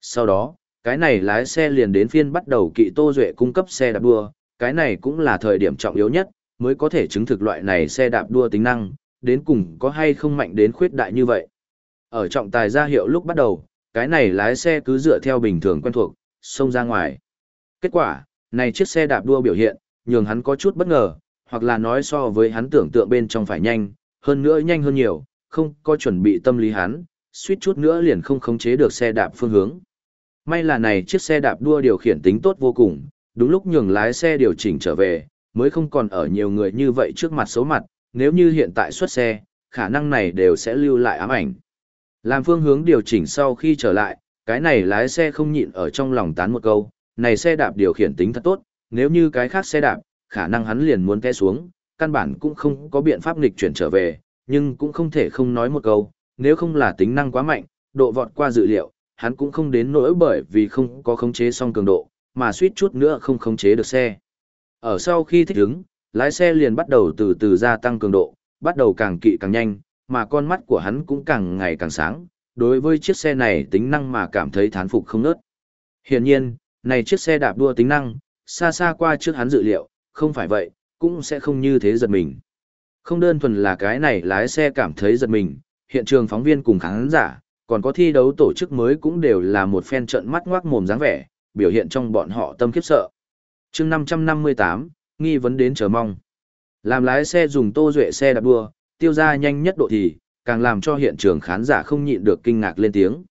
Sau đó, cái này lái xe liền đến phiên bắt đầu kỵ Tô Duệ cung cấp xe đạp đua, cái này cũng là thời điểm trọng yếu nhất, mới có thể chứng thực loại này xe đạp đua tính năng, đến cùng có hay không mạnh đến khuyết đại như vậy. Ở trọng tài ra hiệu lúc bắt đầu, cái này lái xe cứ dựa theo bình thường quen thuộc, xông ra ngoài. Kết quả, này chiếc xe đạp đua biểu hiện, nhường hắn có chút bất ngờ, hoặc là nói so với hắn tưởng tượng bên trong phải nhanh, hơn nữa nhanh hơn nhiều, không có chuẩn bị tâm lý hắn, suýt chút nữa liền không khống chế được xe đạp phương hướng. May là này chiếc xe đạp đua điều khiển tính tốt vô cùng, đúng lúc nhường lái xe điều chỉnh trở về, mới không còn ở nhiều người như vậy trước mặt xấu mặt, nếu như hiện tại xuất xe, khả năng này đều sẽ lưu lại ám ảnh. Làm phương hướng điều chỉnh sau khi trở lại, cái này lái xe không nhịn ở trong lòng tán một câu, này xe đạp điều khiển tính thật tốt, nếu như cái khác xe đạp, khả năng hắn liền muốn té xuống, căn bản cũng không có biện pháp nghịch chuyển trở về, nhưng cũng không thể không nói một câu, nếu không là tính năng quá mạnh, độ vọt qua dự liệu, hắn cũng không đến nỗi bởi vì không có khống chế xong cường độ, mà suýt chút nữa không khống chế được xe. Ở sau khi thích ứng, lái xe liền bắt đầu từ từ gia tăng cường độ, bắt đầu càng kỵ càng nhanh, mà con mắt của hắn cũng càng ngày càng sáng, đối với chiếc xe này tính năng mà cảm thấy thán phục không nớt. Hiển nhiên, này chiếc xe đạp đua tính năng, xa xa qua trước hắn dự liệu, không phải vậy, cũng sẽ không như thế giật mình. Không đơn thuần là cái này lái xe cảm thấy giật mình, hiện trường phóng viên cùng khán giả, còn có thi đấu tổ chức mới cũng đều là một phen trận mắt ngoác mồm dáng vẻ, biểu hiện trong bọn họ tâm khiếp sợ. chương 558, nghi vấn đến chờ mong. Làm lái xe dùng tô duệ xe đạp đua, tiêu ra nhanh nhất độ thì, càng làm cho hiện trường khán giả không nhịn được kinh ngạc lên tiếng.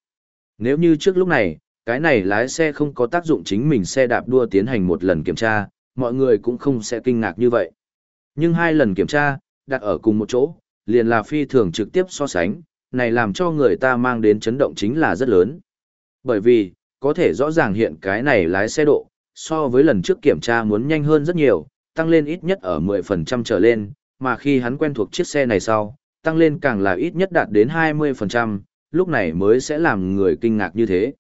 Nếu như trước lúc này, cái này lái xe không có tác dụng chính mình xe đạp đua tiến hành một lần kiểm tra, mọi người cũng không sẽ kinh ngạc như vậy. Nhưng hai lần kiểm tra, đặt ở cùng một chỗ, liền là phi thường trực tiếp so sánh, này làm cho người ta mang đến chấn động chính là rất lớn. Bởi vì, có thể rõ ràng hiện cái này lái xe độ, so với lần trước kiểm tra muốn nhanh hơn rất nhiều, tăng lên ít nhất ở 10% trở lên, mà khi hắn quen thuộc chiếc xe này sau, tăng lên càng là ít nhất đạt đến 20%, lúc này mới sẽ làm người kinh ngạc như thế.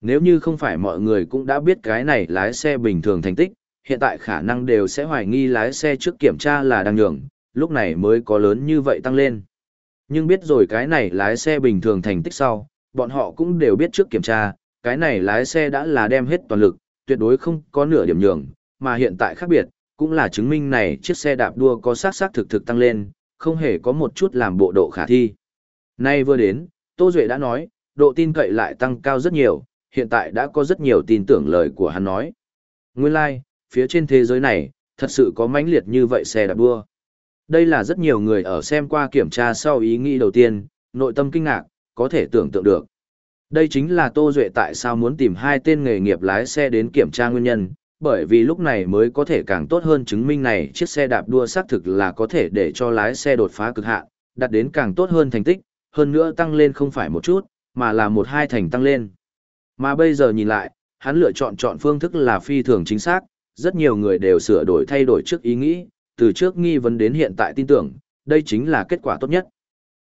Nếu như không phải mọi người cũng đã biết cái này lái xe bình thường thành tích, hiện tại khả năng đều sẽ hoài nghi lái xe trước kiểm tra là đang nhường, lúc này mới có lớn như vậy tăng lên. Nhưng biết rồi cái này lái xe bình thường thành tích sau, bọn họ cũng đều biết trước kiểm tra, cái này lái xe đã là đem hết toàn lực, tuyệt đối không có nửa điểm nhường, mà hiện tại khác biệt, cũng là chứng minh này chiếc xe đạp đua có sát sát thực thực tăng lên, không hề có một chút làm bộ độ khả thi. Nay vừa đến, Tô Duệ đã nói, độ tin cậy lại tăng cao rất nhiều, hiện tại đã có rất nhiều tin tưởng lời của hắn nói. Nguyên lai, like, phía trên thế giới này, thật sự có mãnh liệt như vậy xe đạp đua. Đây là rất nhiều người ở xem qua kiểm tra sau ý nghĩ đầu tiên, nội tâm kinh ngạc, có thể tưởng tượng được. Đây chính là Tô Duệ tại sao muốn tìm hai tên nghề nghiệp lái xe đến kiểm tra nguyên nhân, bởi vì lúc này mới có thể càng tốt hơn chứng minh này chiếc xe đạp đua xác thực là có thể để cho lái xe đột phá cực hạn, đạt đến càng tốt hơn thành tích, hơn nữa tăng lên không phải một chút, mà là một hai thành tăng lên. Mà bây giờ nhìn lại, hắn lựa chọn chọn phương thức là phi thường chính xác, rất nhiều người đều sửa đổi thay đổi trước ý nghĩ, từ trước nghi vấn đến hiện tại tin tưởng, đây chính là kết quả tốt nhất.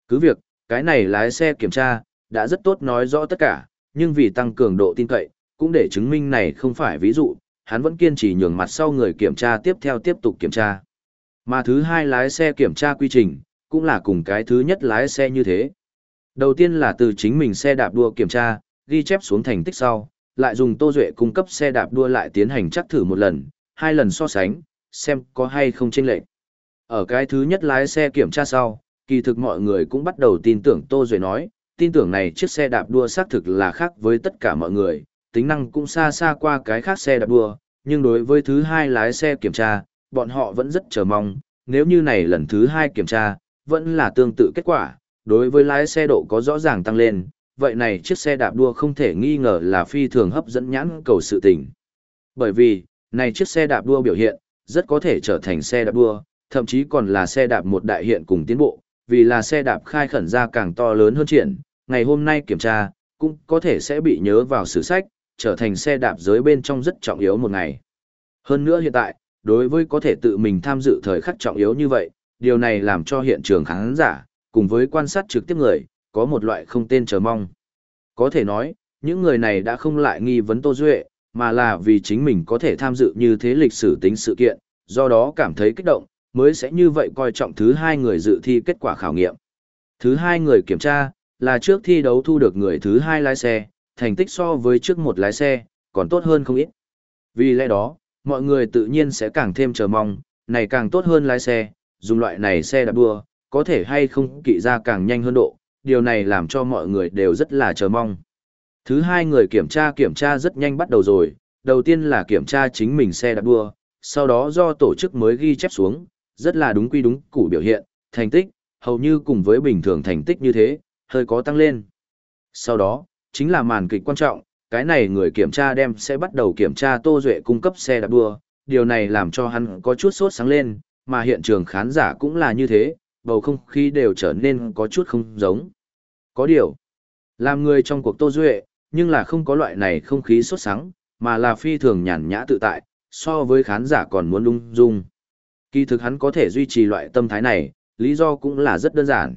Cứ việc, cái này lái xe kiểm tra, đã rất tốt nói rõ tất cả, nhưng vì tăng cường độ tin cậy, cũng để chứng minh này không phải ví dụ, hắn vẫn kiên trì nhường mặt sau người kiểm tra tiếp theo tiếp tục kiểm tra. Mà thứ hai lái xe kiểm tra quy trình, cũng là cùng cái thứ nhất lái xe như thế. Đầu tiên là từ chính mình xe đạp đua kiểm tra, ghi chép xuống thành tích sau, lại dùng Tô Duệ cung cấp xe đạp đua lại tiến hành chắc thử một lần, hai lần so sánh, xem có hay không chênh lệch. Ở cái thứ nhất lái xe kiểm tra sau, kỳ thực mọi người cũng bắt đầu tin tưởng Tô Duệ nói, tin tưởng này chiếc xe đạp đua xác thực là khác với tất cả mọi người, tính năng cũng xa xa qua cái khác xe đạp đua, nhưng đối với thứ hai lái xe kiểm tra, bọn họ vẫn rất chờ mong, nếu như này lần thứ hai kiểm tra, vẫn là tương tự kết quả, đối với lái xe độ có rõ ràng tăng lên, vậy này chiếc xe đạp đua không thể nghi ngờ là phi thường hấp dẫn nhãn cầu sự tình. Bởi vì, này chiếc xe đạp đua biểu hiện, rất có thể trở thành xe đạp đua, thậm chí còn là xe đạp một đại hiện cùng tiến bộ, vì là xe đạp khai khẩn ra càng to lớn hơn triển, ngày hôm nay kiểm tra, cũng có thể sẽ bị nhớ vào sử sách, trở thành xe đạp giới bên trong rất trọng yếu một ngày. Hơn nữa hiện tại, đối với có thể tự mình tham dự thời khắc trọng yếu như vậy, điều này làm cho hiện trường khán giả, cùng với quan sát trực tiếp người, có một loại không tên chờ mong. Có thể nói, những người này đã không lại nghi vấn Tô Duệ, mà là vì chính mình có thể tham dự như thế lịch sử tính sự kiện, do đó cảm thấy kích động, mới sẽ như vậy coi trọng thứ hai người dự thi kết quả khảo nghiệm. Thứ hai người kiểm tra, là trước thi đấu thu được người thứ hai lái xe, thành tích so với trước một lái xe, còn tốt hơn không ít. Vì lẽ đó, mọi người tự nhiên sẽ càng thêm chờ mong, này càng tốt hơn lái xe, dùng loại này xe đạp đua, có thể hay không kỵ ra càng nhanh hơn độ, điều này làm cho mọi người đều rất là chờ mong. Thứ hai người kiểm tra kiểm tra rất nhanh bắt đầu rồi, đầu tiên là kiểm tra chính mình xe đạp đua, sau đó do tổ chức mới ghi chép xuống, rất là đúng quy đúng củ biểu hiện, thành tích, hầu như cùng với bình thường thành tích như thế, hơi có tăng lên. Sau đó, chính là màn kịch quan trọng, cái này người kiểm tra đem sẽ bắt đầu kiểm tra Tô Duệ cung cấp xe đạp đua, điều này làm cho hắn có chút sốt sáng lên, mà hiện trường khán giả cũng là như thế, bầu không khí đều trở nên có chút không giống. Có điều, làm người trong cuộc Tô Duệ, nhưng là không có loại này không khí sốt sáng, mà là phi thường nhàn nhã tự tại, so với khán giả còn muốn lung dung. Kỳ thực hắn có thể duy trì loại tâm thái này, lý do cũng là rất đơn giản.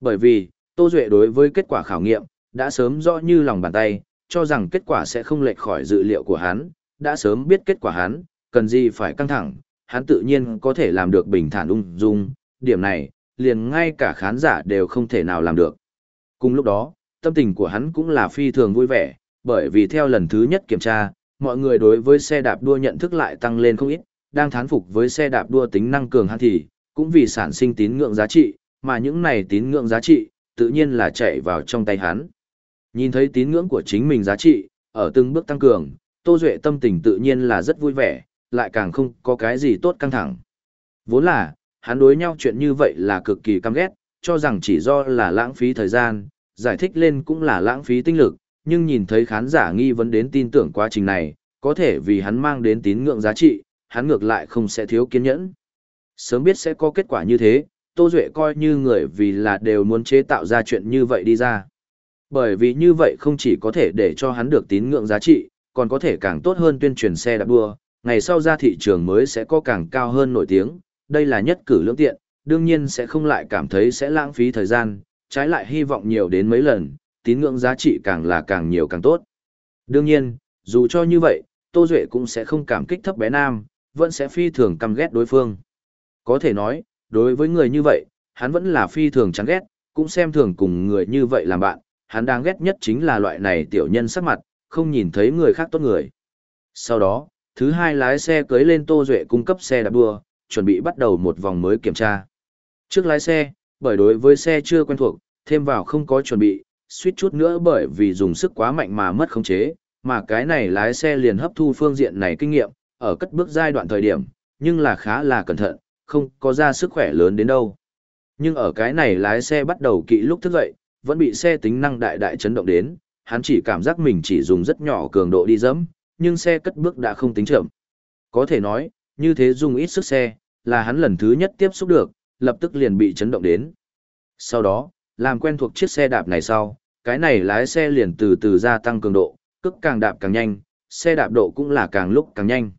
Bởi vì, Tô Duệ đối với kết quả khảo nghiệm, đã sớm rõ như lòng bàn tay, cho rằng kết quả sẽ không lệch khỏi dự liệu của hắn, đã sớm biết kết quả hắn, cần gì phải căng thẳng, hắn tự nhiên có thể làm được bình thản ung dung, điểm này, liền ngay cả khán giả đều không thể nào làm được. Cùng lúc đó, tâm tình của hắn cũng là phi thường vui vẻ, bởi vì theo lần thứ nhất kiểm tra, mọi người đối với xe đạp đua nhận thức lại tăng lên không ít, đang thán phục với xe đạp đua tính năng cường hắn thì, cũng vì sản sinh tín ngưỡng giá trị, mà những này tín ngưỡng giá trị, tự nhiên là chạy vào trong tay hắn. Nhìn thấy tín ngưỡng của chính mình giá trị, ở từng bước tăng cường, Tô Duệ tâm tình tự nhiên là rất vui vẻ, lại càng không có cái gì tốt căng thẳng. Vốn là, hắn đối nhau chuyện như vậy là cực kỳ căm ghét, cho rằng chỉ do là lãng phí thời gian, giải thích lên cũng là lãng phí tinh lực, nhưng nhìn thấy khán giả nghi vấn đến tin tưởng quá trình này, có thể vì hắn mang đến tín ngưỡng giá trị, hắn ngược lại không sẽ thiếu kiên nhẫn. Sớm biết sẽ có kết quả như thế, Tô Duệ coi như người vì là đều muốn chế tạo ra chuyện như vậy đi ra. Bởi vì như vậy không chỉ có thể để cho hắn được tín ngưỡng giá trị, còn có thể càng tốt hơn tuyên truyền xe đạp đua, ngày sau ra thị trường mới sẽ có càng cao hơn nổi tiếng, đây là nhất cử lưỡng tiện, đương nhiên sẽ không lại cảm thấy sẽ lãng phí thời gian, trái lại hy vọng nhiều đến mấy lần, tín ngưỡng giá trị càng là càng nhiều càng tốt. Đương nhiên, dù cho như vậy, Tô Duệ cũng sẽ không cảm kích thấp bé nam, vẫn sẽ phi thường căm ghét đối phương. Có thể nói, đối với người như vậy, hắn vẫn là phi thường chán ghét, cũng xem thường cùng người như vậy làm bạn, hắn đang ghét nhất chính là loại này tiểu nhân sắc mặt, không nhìn thấy người khác tốt người. Sau đó, thứ hai lái xe cưới lên Tô Duệ cung cấp xe đạp đua, chuẩn bị bắt đầu một vòng mới kiểm tra. Trước lái xe, bởi đối với xe chưa quen thuộc, thêm vào không có chuẩn bị, suýt chút nữa bởi vì dùng sức quá mạnh mà mất khống chế, mà cái này lái xe liền hấp thu phương diện này kinh nghiệm, ở cất bước giai đoạn thời điểm, nhưng là khá là cẩn thận, không có ra sức khỏe lớn đến đâu. Nhưng ở cái này lái xe bắt đầu kỵ lúc thức dậy, vẫn bị xe tính năng đại đại chấn động đến, hắn chỉ cảm giác mình chỉ dùng rất nhỏ cường độ đi dẫm, nhưng xe cất bước đã không tính chậm. Có thể nói, như thế dùng ít sức xe, là hắn lần thứ nhất tiếp xúc được, lập tức liền bị chấn động đến. Sau đó, làm quen thuộc chiếc xe đạp này sau, cái này lái xe liền từ từ gia tăng cường độ, cước càng đạp càng nhanh, xe đạp độ cũng là càng lúc càng nhanh.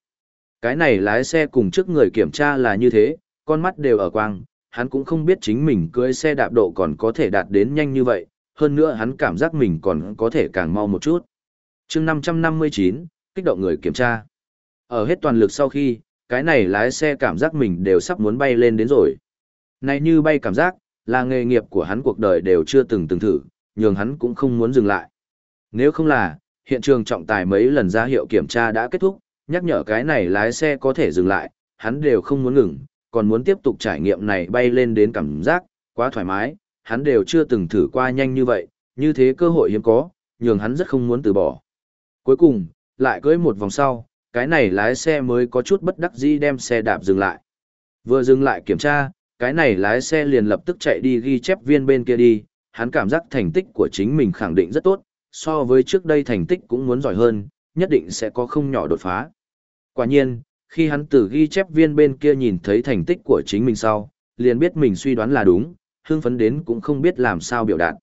Cái này lái xe cùng trước người kiểm tra là như thế, con mắt đều ở quang, hắn cũng không biết chính mình cưỡi xe đạp độ còn có thể đạt đến nhanh như vậy, hơn nữa hắn cảm giác mình còn có thể càng mau một chút. chương 559, kích động người kiểm tra. Ở hết toàn lực sau khi, cái này lái xe cảm giác mình đều sắp muốn bay lên đến rồi. Này như bay cảm giác, là nghề nghiệp của hắn cuộc đời đều chưa từng từng thử, nhường hắn cũng không muốn dừng lại. Nếu không là, hiện trường trọng tài mấy lần ra hiệu kiểm tra đã kết thúc, nhắc nhở cái này lái xe có thể dừng lại, hắn đều không muốn ngừng, còn muốn tiếp tục trải nghiệm này bay lên đến cảm giác, quá thoải mái, hắn đều chưa từng thử qua nhanh như vậy, như thế cơ hội hiếm có, nhường hắn rất không muốn từ bỏ. Cuối cùng, lại cưới một vòng sau, cái này lái xe mới có chút bất đắc dĩ đem xe đạp dừng lại. Vừa dừng lại kiểm tra, cái này lái xe liền lập tức chạy đi ghi chép viên bên kia đi, hắn cảm giác thành tích của chính mình khẳng định rất tốt, so với trước đây thành tích cũng muốn giỏi hơn, nhất định sẽ có không nhỏ đột phá. Quả nhiên, khi hắn từ ghi chép viên bên kia nhìn thấy thành tích của chính mình sau, liền biết mình suy đoán là đúng, hưng phấn đến cũng không biết làm sao biểu đạt.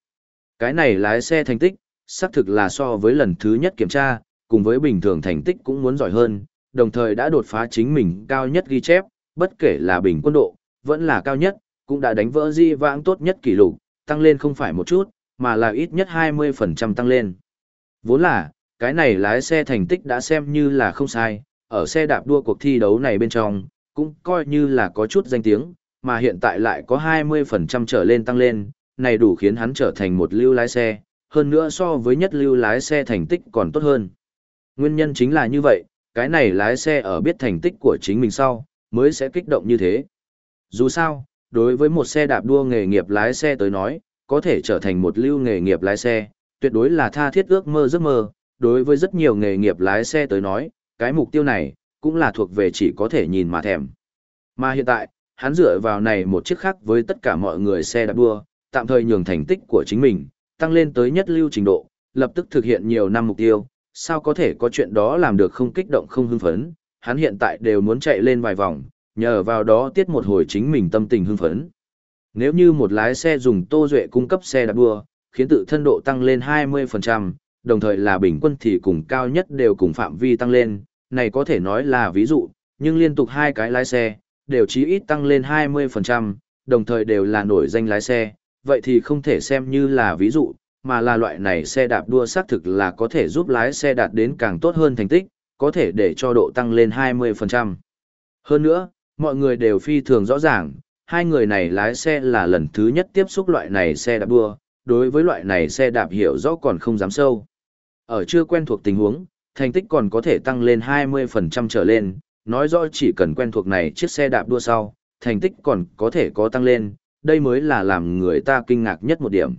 Cái này lái xe thành tích, xác thực là so với lần thứ nhất kiểm tra, cùng với bình thường thành tích cũng muốn giỏi hơn, đồng thời đã đột phá chính mình cao nhất ghi chép, bất kể là bình quân độ, vẫn là cao nhất, cũng đã đánh vỡ di vãng tốt nhất kỷ lục, tăng lên không phải một chút, mà là ít nhất 20% tăng lên. Vốn là, cái này lái xe thành tích đã xem như là không sai, ở xe đạp đua cuộc thi đấu này bên trong, cũng coi như là có chút danh tiếng, mà hiện tại lại có 20% trở lên tăng lên, này đủ khiến hắn trở thành một lưu lái xe, hơn nữa so với nhất lưu lái xe thành tích còn tốt hơn. Nguyên nhân chính là như vậy, cái này lái xe ở biết thành tích của chính mình sau, mới sẽ kích động như thế. Dù sao, đối với một xe đạp đua nghề nghiệp lái xe tới nói, có thể trở thành một lưu nghề nghiệp lái xe, tuyệt đối là tha thiết ước mơ giấc mơ, đối với rất nhiều nghề nghiệp lái xe tới nói, cái mục tiêu này, cũng là thuộc về chỉ có thể nhìn mà thèm. Mà hiện tại, hắn dựa vào này một chiếc khác với tất cả mọi người xe đạp đua, tạm thời nhường thành tích của chính mình, tăng lên tới nhất lưu trình độ, lập tức thực hiện nhiều năm mục tiêu, sao có thể có chuyện đó làm được không kích động không hưng phấn, hắn hiện tại đều muốn chạy lên vài vòng, nhờ vào đó tiết một hồi chính mình tâm tình hưng phấn. Nếu như một lái xe dùng Tô Duệ cung cấp xe đạp đua, khiến tự thân độ tăng lên 20%, đồng thời là bình quân thì cùng cao nhất đều cùng phạm vi tăng lên, này có thể nói là ví dụ, nhưng liên tục hai cái lái xe, đều chí ít tăng lên 20%, đồng thời đều là nổi danh lái xe, vậy thì không thể xem như là ví dụ, mà là loại này xe đạp đua xác thực là có thể giúp lái xe đạt đến càng tốt hơn thành tích, có thể để cho độ tăng lên 20%. Hơn nữa, mọi người đều phi thường rõ ràng, hai người này lái xe là lần thứ nhất tiếp xúc loại này xe đạp đua, đối với loại này xe đạp hiểu rõ còn không dám sâu. Ở chưa quen thuộc tình huống, thành tích còn có thể tăng lên 20% trở lên, nói rõ chỉ cần quen thuộc này chiếc xe đạp đua sau, thành tích còn có thể có tăng lên, đây mới là làm người ta kinh ngạc nhất một điểm.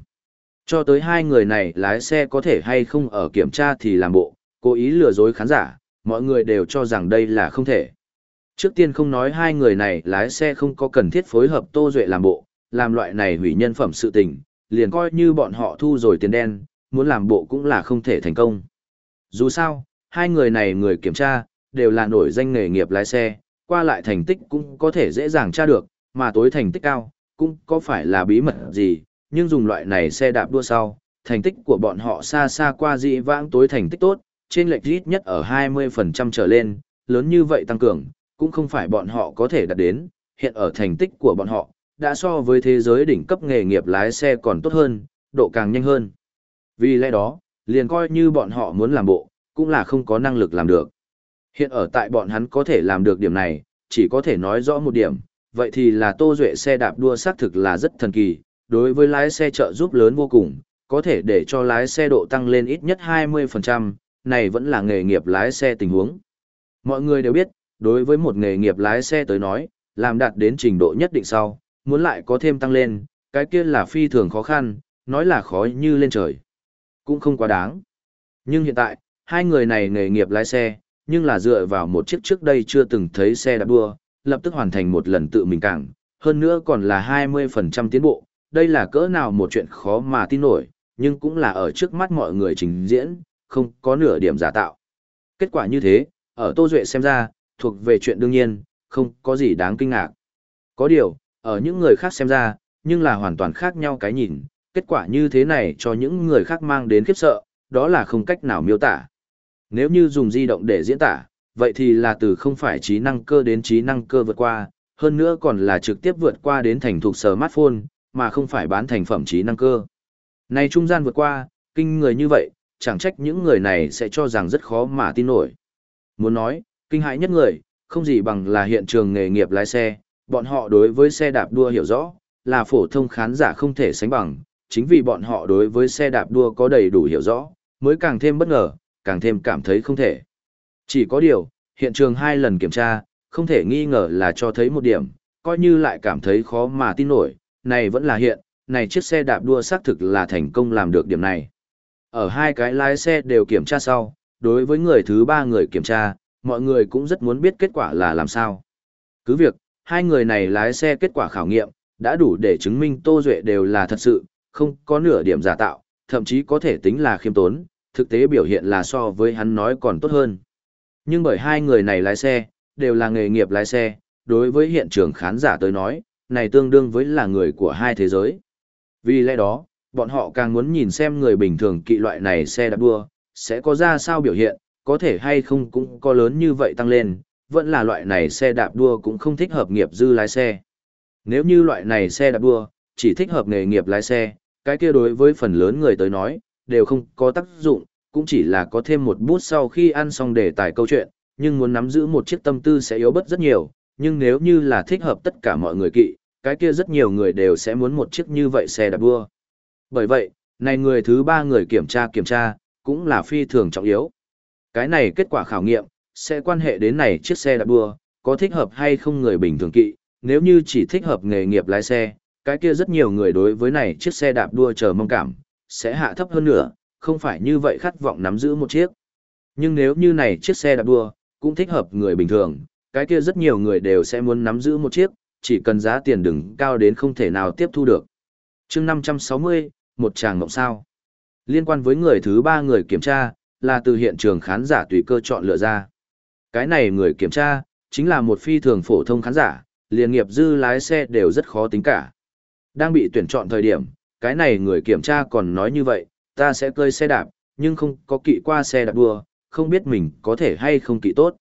Cho tới hai người này lái xe có thể hay không ở kiểm tra thì làm bộ, cố ý lừa dối khán giả, mọi người đều cho rằng đây là không thể. Trước tiên không nói hai người này lái xe không có cần thiết phối hợp Tô Duệ làm bộ, làm loại này hủy nhân phẩm sự tình, liền coi như bọn họ thu rồi tiền đen, muốn làm bộ cũng là không thể thành công. Dù sao, hai người này người kiểm tra, đều là nổi danh nghề nghiệp lái xe, qua lại thành tích cũng có thể dễ dàng tra được, mà tối thành tích cao, cũng có phải là bí mật gì, nhưng dùng loại này xe đạp đua sau, thành tích của bọn họ xa xa qua dị vãng tối thành tích tốt, trên lệch ít nhất ở 20% trở lên, lớn như vậy tăng cường, cũng không phải bọn họ có thể đạt đến, hiện ở thành tích của bọn họ, đã so với thế giới đỉnh cấp nghề nghiệp lái xe còn tốt hơn, độ càng nhanh hơn. Vì lẽ đó, liền coi như bọn họ muốn làm bộ, cũng là không có năng lực làm được. Hiện ở tại bọn hắn có thể làm được điểm này, chỉ có thể nói rõ một điểm, vậy thì là Tô Duệ xe đạp đua xác thực là rất thần kỳ, đối với lái xe trợ giúp lớn vô cùng, có thể để cho lái xe độ tăng lên ít nhất 20%, này vẫn là nghề nghiệp lái xe tình huống. Mọi người đều biết, đối với một nghề nghiệp lái xe tới nói, làm đạt đến trình độ nhất định sau, muốn lại có thêm tăng lên, cái kia là phi thường khó khăn, nói là khó như lên trời. Cũng không quá đáng. Nhưng hiện tại, hai người này nghề nghiệp lái xe, nhưng là dựa vào một chiếc trước đây chưa từng thấy xe đạp đua, lập tức hoàn thành một lần tự mình cảng, hơn nữa còn là 20% tiến bộ, đây là cỡ nào một chuyện khó mà tin nổi, nhưng cũng là ở trước mắt mọi người trình diễn, không có nửa điểm giả tạo. Kết quả như thế, ở Tô Duệ xem ra, thuộc về chuyện đương nhiên, không có gì đáng kinh ngạc. Có điều, ở những người khác xem ra, nhưng là hoàn toàn khác nhau cái nhìn, kết quả như thế này cho những người khác mang đến khiếp sợ, đó là không cách nào miêu tả. Nếu như dùng di động để diễn tả, vậy thì là từ không phải trí năng cơ đến trí năng cơ vượt qua, hơn nữa còn là trực tiếp vượt qua đến thành thục smartphone, mà không phải bán thành phẩm trí năng cơ. Này trung gian vượt qua, kinh người như vậy, chẳng trách những người này sẽ cho rằng rất khó mà tin nổi. Muốn nói, kinh hãi nhất người, không gì bằng là hiện trường nghề nghiệp lái xe, bọn họ đối với xe đạp đua hiểu rõ, là phổ thông khán giả không thể sánh bằng, chính vì bọn họ đối với xe đạp đua có đầy đủ hiểu rõ, mới càng thêm bất ngờ, càng thêm cảm thấy không thể. Chỉ có điều, hiện trường hai lần kiểm tra, không thể nghi ngờ là cho thấy một điểm, coi như lại cảm thấy khó mà tin nổi, này vẫn là hiện, này chiếc xe đạp đua xác thực là thành công làm được điểm này. Ở hai cái lái xe đều kiểm tra sau, đối với người thứ ba người kiểm tra, mọi người cũng rất muốn biết kết quả là làm sao. Cứ việc, hai người này lái xe kết quả khảo nghiệm, đã đủ để chứng minh Tô Duệ đều là thật sự, không có nửa điểm giả tạo, thậm chí có thể tính là khiêm tốn, thực tế biểu hiện là so với hắn nói còn tốt hơn. Nhưng bởi hai người này lái xe, đều là nghề nghiệp lái xe, đối với hiện trường khán giả tới nói, này tương đương với là người của hai thế giới. Vì lẽ đó, bọn họ càng muốn nhìn xem người bình thường kỵ loại này xe đạp đua, sẽ có ra sao biểu hiện, có thể hay không cũng có lớn như vậy tăng lên, vẫn là loại này xe đạp đua cũng không thích hợp nghiệp dư lái xe. Nếu như loại này xe đạp đua, chỉ thích hợp nghề nghiệp lái xe, cái kia đối với phần lớn người tới nói, đều không có tác dụng, cũng chỉ là có thêm một bút sau khi ăn xong để tài câu chuyện, nhưng muốn nắm giữ một chiếc tâm tư sẽ yếu bớt rất nhiều, nhưng nếu như là thích hợp tất cả mọi người kỵ, cái kia rất nhiều người đều sẽ muốn một chiếc như vậy xe đạp đua. Bởi vậy, này người thứ ba người kiểm tra kiểm tra, cũng là phi thường trọng yếu. Cái này kết quả khảo nghiệm, sẽ quan hệ đến này chiếc xe đạp đua, có thích hợp hay không người bình thường kỵ, nếu như chỉ thích hợp nghề nghiệp lái xe, cái kia rất nhiều người đối với này chiếc xe đạp đua chờ mong cảm, sẽ hạ thấp hơn nữa, không phải như vậy khát vọng nắm giữ một chiếc. Nhưng nếu như này chiếc xe đạp đua, cũng thích hợp người bình thường, cái kia rất nhiều người đều sẽ muốn nắm giữ một chiếc, chỉ cần giá tiền đừng cao đến không thể nào tiếp thu được. chương 560, một chàng ngộng sao. Liên quan với người thứ ba người kiểm tra, là từ hiện trường khán giả tùy cơ chọn lựa ra. Cái này người kiểm tra, chính là một phi thường phổ thông khán giả, liền nghiệp dư lái xe đều rất khó tính cả. Đang bị tuyển chọn thời điểm, cái này người kiểm tra còn nói như vậy, ta sẽ cơi xe đạp, nhưng không có kỵ qua xe đạp đua, không biết mình có thể hay không kỵ tốt.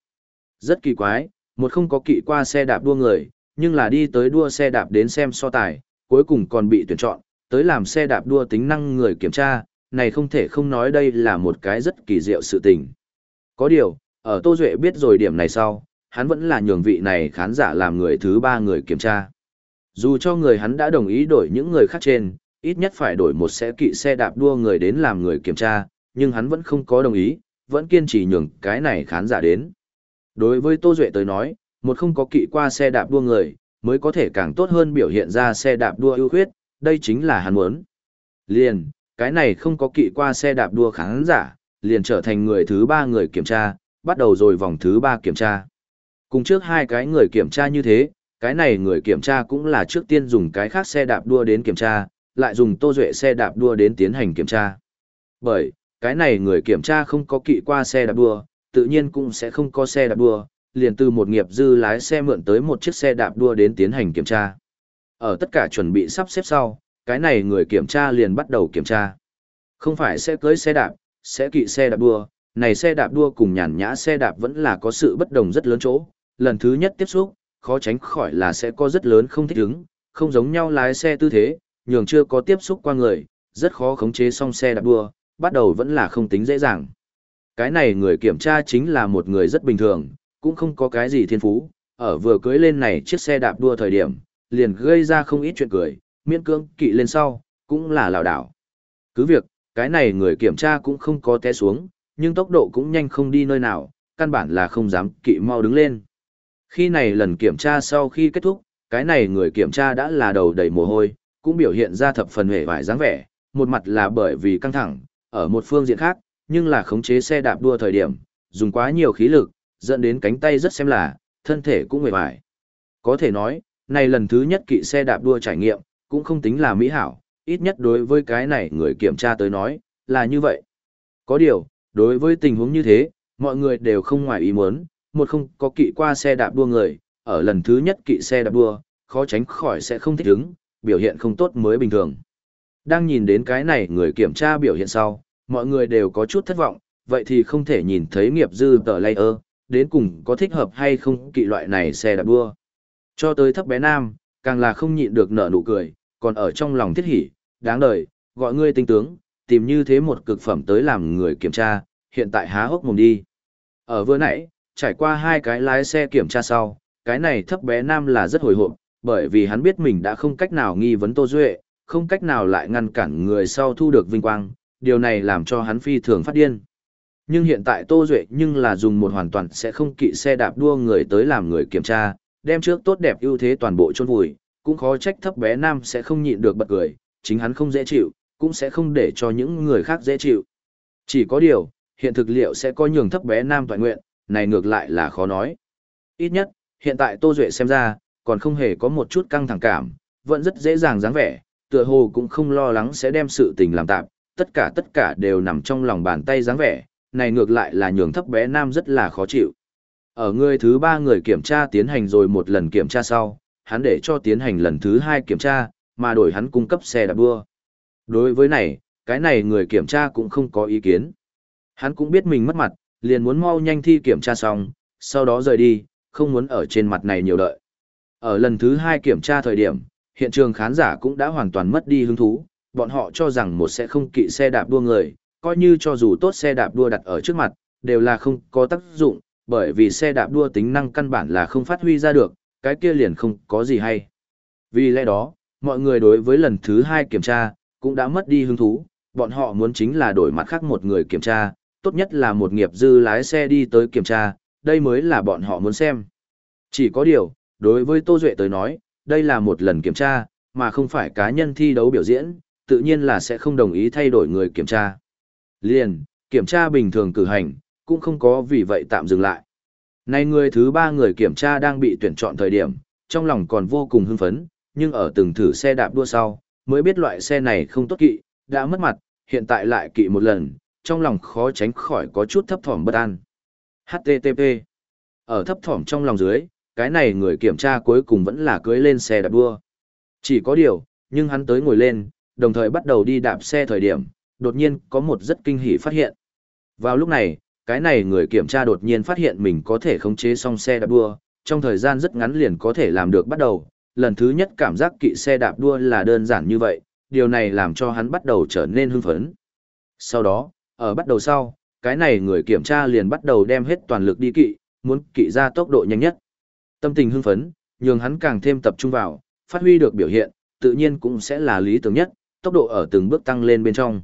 Rất kỳ quái, một không có kỵ qua xe đạp đua người, nhưng là đi tới đua xe đạp đến xem so tài, cuối cùng còn bị tuyển chọn, tới làm xe đạp đua tính năng người kiểm tra, này không thể không nói đây là một cái rất kỳ diệu sự tình. Có điều, ở Tô Duệ biết rồi điểm này sau, hắn vẫn là nhường vị này khán giả làm người thứ ba người kiểm tra. Dù cho người hắn đã đồng ý đổi những người khác trên, ít nhất phải đổi một xe kỵ xe đạp đua người đến làm người kiểm tra, nhưng hắn vẫn không có đồng ý, vẫn kiên trì nhường cái này khán giả đến. Đối với Tô Duệ tới nói, một không có kỵ qua xe đạp đua người, mới có thể càng tốt hơn biểu hiện ra xe đạp đua ưu khuyết, đây chính là hắn muốn. Liền, cái này không có kỵ qua xe đạp đua khán giả, liền trở thành người thứ ba người kiểm tra, bắt đầu rồi vòng thứ ba kiểm tra. Cùng trước hai cái người kiểm tra như thế, cái này người kiểm tra cũng là trước tiên dùng cái khác xe đạp đua đến kiểm tra, lại dùng tô duệ xe đạp đua đến tiến hành kiểm tra. Bởi, cái này người kiểm tra không có kỵ qua xe đạp đua, tự nhiên cũng sẽ không có xe đạp đua, liền từ một nghiệp dư lái xe mượn tới một chiếc xe đạp đua đến tiến hành kiểm tra. Ở tất cả chuẩn bị sắp xếp sau, cái này người kiểm tra liền bắt đầu kiểm tra. Không phải sẽ cưới xe đạp, sẽ kỵ xe đạp đua, này xe đạp đua cùng nhàn nhã xe đạp vẫn là có sự bất đồng rất lớn chỗ. Lần thứ nhất tiếp xúc, khó tránh khỏi là sẽ có rất lớn không thích ứng, không giống nhau lái xe tư thế, nhường chưa có tiếp xúc qua người, rất khó khống chế xong xe đạp đua, bắt đầu vẫn là không tính dễ dàng. Cái này người kiểm tra chính là một người rất bình thường, cũng không có cái gì thiên phú, ở vừa cưới lên này chiếc xe đạp đua thời điểm, liền gây ra không ít chuyện cười, miễn cưỡng kỵ lên sau, cũng là lảo đảo. Cứ việc, cái này người kiểm tra cũng không có té xuống, nhưng tốc độ cũng nhanh không đi nơi nào, căn bản là không dám kỵ mau đứng lên. Khi này lần kiểm tra sau khi kết thúc, cái này người kiểm tra đã là đầu đầy mồ hôi, cũng biểu hiện ra thập phần hề vải dáng vẻ, một mặt là bởi vì căng thẳng, ở một phương diện khác, nhưng là khống chế xe đạp đua thời điểm, dùng quá nhiều khí lực, dẫn đến cánh tay rất xem là, thân thể cũng hề vải. Có thể nói, này lần thứ nhất kỵ xe đạp đua trải nghiệm, cũng không tính là mỹ hảo, ít nhất đối với cái này người kiểm tra tới nói, là như vậy. Có điều, đối với tình huống như thế, mọi người đều không ngoài ý muốn, một không có kỵ qua xe đạp đua người, ở lần thứ nhất kỵ xe đạp đua, khó tránh khỏi sẽ không thích ứng, biểu hiện không tốt mới bình thường. Đang nhìn đến cái này người kiểm tra biểu hiện sau, mọi người đều có chút thất vọng, vậy thì không thể nhìn thấy nghiệp dư tờ layer, đến cùng có thích hợp hay không kỵ loại này xe đạp đua. Cho tới thấp bé nam, càng là không nhịn được nở nụ cười, còn ở trong lòng thiết hỉ, đáng đời, gọi ngươi tinh tướng, tìm như thế một cực phẩm tới làm người kiểm tra, hiện tại há hốc mồm đi. Ở vừa nãy, trải qua hai cái lái xe kiểm tra sau, cái này thấp bé nam là rất hồi hộp, bởi vì hắn biết mình đã không cách nào nghi vấn Tô Duệ, không cách nào lại ngăn cản người sau thu được vinh quang, điều này làm cho hắn phi thường phát điên. Nhưng hiện tại Tô Duệ nhưng là dùng một hoàn toàn sẽ không kỵ xe đạp đua người tới làm người kiểm tra, đem trước tốt đẹp ưu thế toàn bộ chôn vùi, cũng khó trách thấp bé nam sẽ không nhịn được bật cười, chính hắn không dễ chịu, cũng sẽ không để cho những người khác dễ chịu. Chỉ có điều, hiện thực liệu sẽ có nhường thấp bé nam toàn nguyện, này ngược lại là khó nói. Ít nhất, hiện tại Tô Duệ xem ra, còn không hề có một chút căng thẳng cảm, vẫn rất dễ dàng dáng vẻ, tựa hồ cũng không lo lắng sẽ đem sự tình làm tạm, tất cả tất cả đều nằm trong lòng bàn tay dáng vẻ, này ngược lại là nhường thấp bé nam rất là khó chịu. Ở người thứ ba người kiểm tra tiến hành rồi một lần kiểm tra sau, hắn để cho tiến hành lần thứ hai kiểm tra, mà đổi hắn cung cấp xe đạp đua. Đối với này, cái này người kiểm tra cũng không có ý kiến. Hắn cũng biết mình mất mặt, liền muốn mau nhanh thi kiểm tra xong, sau đó rời đi, không muốn ở trên mặt này nhiều đợi. Ở lần thứ hai kiểm tra thời điểm, hiện trường khán giả cũng đã hoàn toàn mất đi hứng thú, bọn họ cho rằng một sẽ không kỵ xe đạp đua người, coi như cho dù tốt xe đạp đua đặt ở trước mặt, đều là không có tác dụng, bởi vì xe đạp đua tính năng căn bản là không phát huy ra được, cái kia liền không có gì hay. Vì lẽ đó, mọi người đối với lần thứ hai kiểm tra, cũng đã mất đi hứng thú, bọn họ muốn chính là đổi mặt khác một người kiểm tra, tốt nhất là một nghiệp dư lái xe đi tới kiểm tra, đây mới là bọn họ muốn xem. Chỉ có điều, đối với Tô Duệ tới nói, đây là một lần kiểm tra, mà không phải cá nhân thi đấu biểu diễn, tự nhiên là sẽ không đồng ý thay đổi người kiểm tra. Liền, kiểm tra bình thường cử hành, cũng không có vì vậy tạm dừng lại. Nay người thứ ba người kiểm tra đang bị tuyển chọn thời điểm, trong lòng còn vô cùng hưng phấn, nhưng ở từng thử xe đạp đua sau, mới biết loại xe này không tốt kỵ, đã mất mặt, hiện tại lại kỵ một lần, trong lòng khó tránh khỏi có chút thấp thỏm bất an. HTTP Ở thấp thỏm trong lòng dưới, cái này người kiểm tra cuối cùng vẫn là cưới lên xe đạp đua. Chỉ có điều, nhưng hắn tới ngồi lên, đồng thời bắt đầu đi đạp xe thời điểm, đột nhiên có một rất kinh hỉ phát hiện. Vào lúc này, cái này người kiểm tra đột nhiên phát hiện mình có thể khống chế xong xe đạp đua, trong thời gian rất ngắn liền có thể làm được bắt đầu. Lần thứ nhất cảm giác kỵ xe đạp đua là đơn giản như vậy, điều này làm cho hắn bắt đầu trở nên hưng phấn. Sau đó, ở bắt đầu sau, cái này người kiểm tra liền bắt đầu đem hết toàn lực đi kỵ, muốn kỵ ra tốc độ nhanh nhất. Tâm tình hưng phấn, nhường hắn càng thêm tập trung vào, phát huy được biểu hiện, tự nhiên cũng sẽ là lý tưởng nhất, tốc độ ở từng bước tăng lên bên trong.